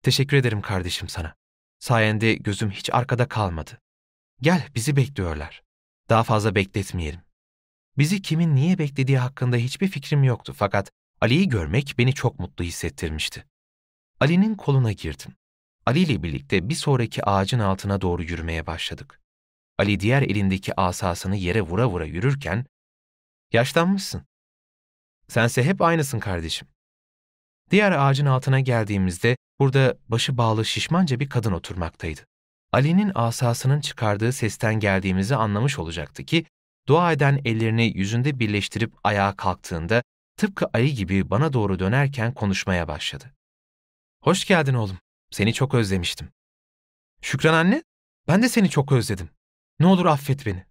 Teşekkür ederim kardeşim sana. Sayende gözüm hiç arkada kalmadı. Gel bizi bekliyorlar. Daha fazla bekletmeyelim. Bizi kimin niye beklediği hakkında hiçbir fikrim yoktu fakat Ali'yi görmek beni çok mutlu hissettirmişti. Ali'nin koluna girdim. Ali ile birlikte bir sonraki ağacın altına doğru yürümeye başladık. Ali diğer elindeki asasını yere vura vura yürürken, ''Yaşlanmışsın. Sense hep aynısın kardeşim. Diğer ağacın altına geldiğimizde burada başı bağlı şişmanca bir kadın oturmaktaydı. Ali'nin asasının çıkardığı sesten geldiğimizi anlamış olacaktı ki, dua eden ellerini yüzünde birleştirip ayağa kalktığında tıpkı Ali gibi bana doğru dönerken konuşmaya başladı. Hoş geldin oğlum. Seni çok özlemiştim. Şükran anne, ben de seni çok özledim. Ne olur affet beni.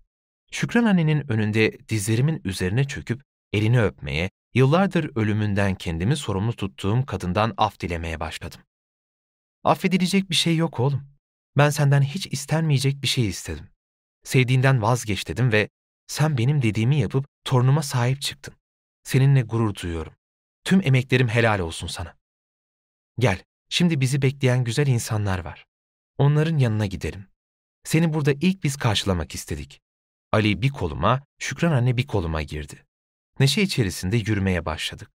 Şükran annenin önünde dizlerimin üzerine çöküp elini öpmeye, yıllardır ölümünden kendimi sorumlu tuttuğum kadından af dilemeye başladım. Affedilecek bir şey yok oğlum. Ben senden hiç istenmeyecek bir şey istedim. Sevdiğinden vazgeç dedim ve sen benim dediğimi yapıp torunuma sahip çıktın. Seninle gurur duyuyorum. Tüm emeklerim helal olsun sana. Gel, şimdi bizi bekleyen güzel insanlar var. Onların yanına gidelim. Seni burada ilk biz karşılamak istedik. Ali bir koluma, Şükran anne bir koluma girdi. Neşe içerisinde yürümeye başladık.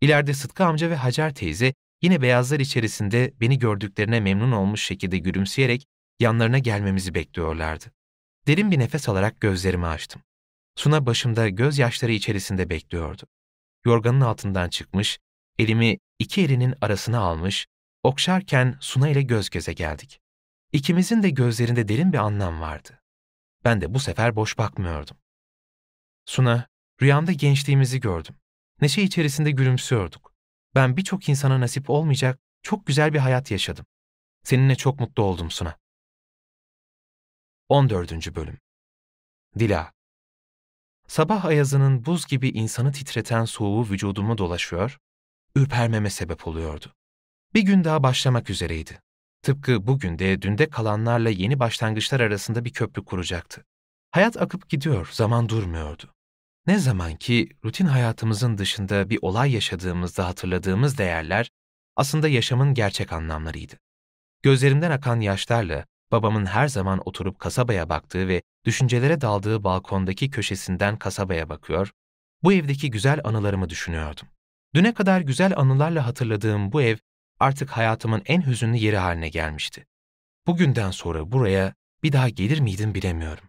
İleride Sıtkı amca ve Hacer teyze yine beyazlar içerisinde beni gördüklerine memnun olmuş şekilde gülümseyerek yanlarına gelmemizi bekliyorlardı. Derin bir nefes alarak gözlerimi açtım. Suna başımda gözyaşları içerisinde bekliyordu. Yorganın altından çıkmış, elimi iki elinin arasına almış, okşarken Suna ile göz göze geldik. İkimizin de gözlerinde derin bir anlam vardı. Ben de bu sefer boş bakmıyordum. Suna, rüyamda gençliğimizi gördüm. Neşe içerisinde gülümsüyorduk. Ben birçok insana nasip olmayacak çok güzel bir hayat yaşadım. Seninle çok mutlu oldum Suna. 14. Bölüm Dila Sabah ayazının buz gibi insanı titreten soğuğu vücudumu dolaşıyor, ürpermeme sebep oluyordu. Bir gün daha başlamak üzereydi. Tıpkı bugün de dünde kalanlarla yeni başlangıçlar arasında bir köprü kuracaktı. Hayat akıp gidiyor, zaman durmuyordu. Ne zaman ki rutin hayatımızın dışında bir olay yaşadığımızda hatırladığımız değerler aslında yaşamın gerçek anlamlarıydı. Gözlerimden akan yaşlarla babamın her zaman oturup kasabaya baktığı ve düşüncelere daldığı balkondaki köşesinden kasabaya bakıyor, bu evdeki güzel anılarımı düşünüyordum. Düne kadar güzel anılarla hatırladığım bu ev artık hayatımın en hüzünlü yeri haline gelmişti. Bugünden sonra buraya bir daha gelir miydim bilemiyorum.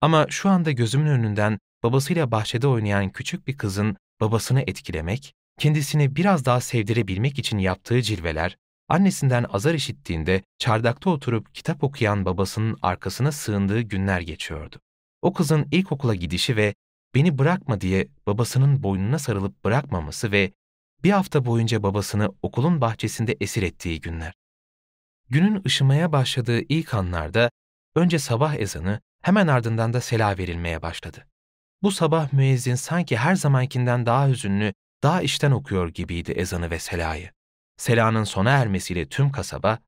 Ama şu anda gözümün önünden babasıyla bahçede oynayan küçük bir kızın babasını etkilemek, kendisini biraz daha sevdirebilmek için yaptığı cilveler, annesinden azar işittiğinde çardakta oturup kitap okuyan babasının arkasına sığındığı günler geçiyordu. O kızın ilkokula gidişi ve beni bırakma diye babasının boynuna sarılıp bırakmaması ve bir hafta boyunca babasını okulun bahçesinde esir ettiği günler. Günün ışımaya başladığı ilk anlarda önce sabah ezanı hemen ardından da sela verilmeye başladı. Bu sabah müezzin sanki her zamankinden daha hüzünlü, daha işten okuyor gibiydi ezanı ve selayı. Selanın sona ermesiyle tüm kasaba,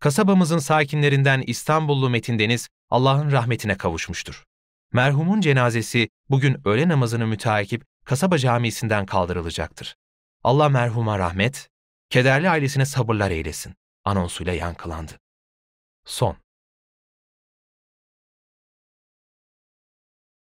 kasabamızın sakinlerinden İstanbullu Metin Deniz Allah'ın rahmetine kavuşmuştur. Merhumun cenazesi bugün öğle namazını müteakip kasaba camisinden kaldırılacaktır. Allah merhuma rahmet, kederli ailesine sabırlar eylesin anonsuyla yankılandı. Son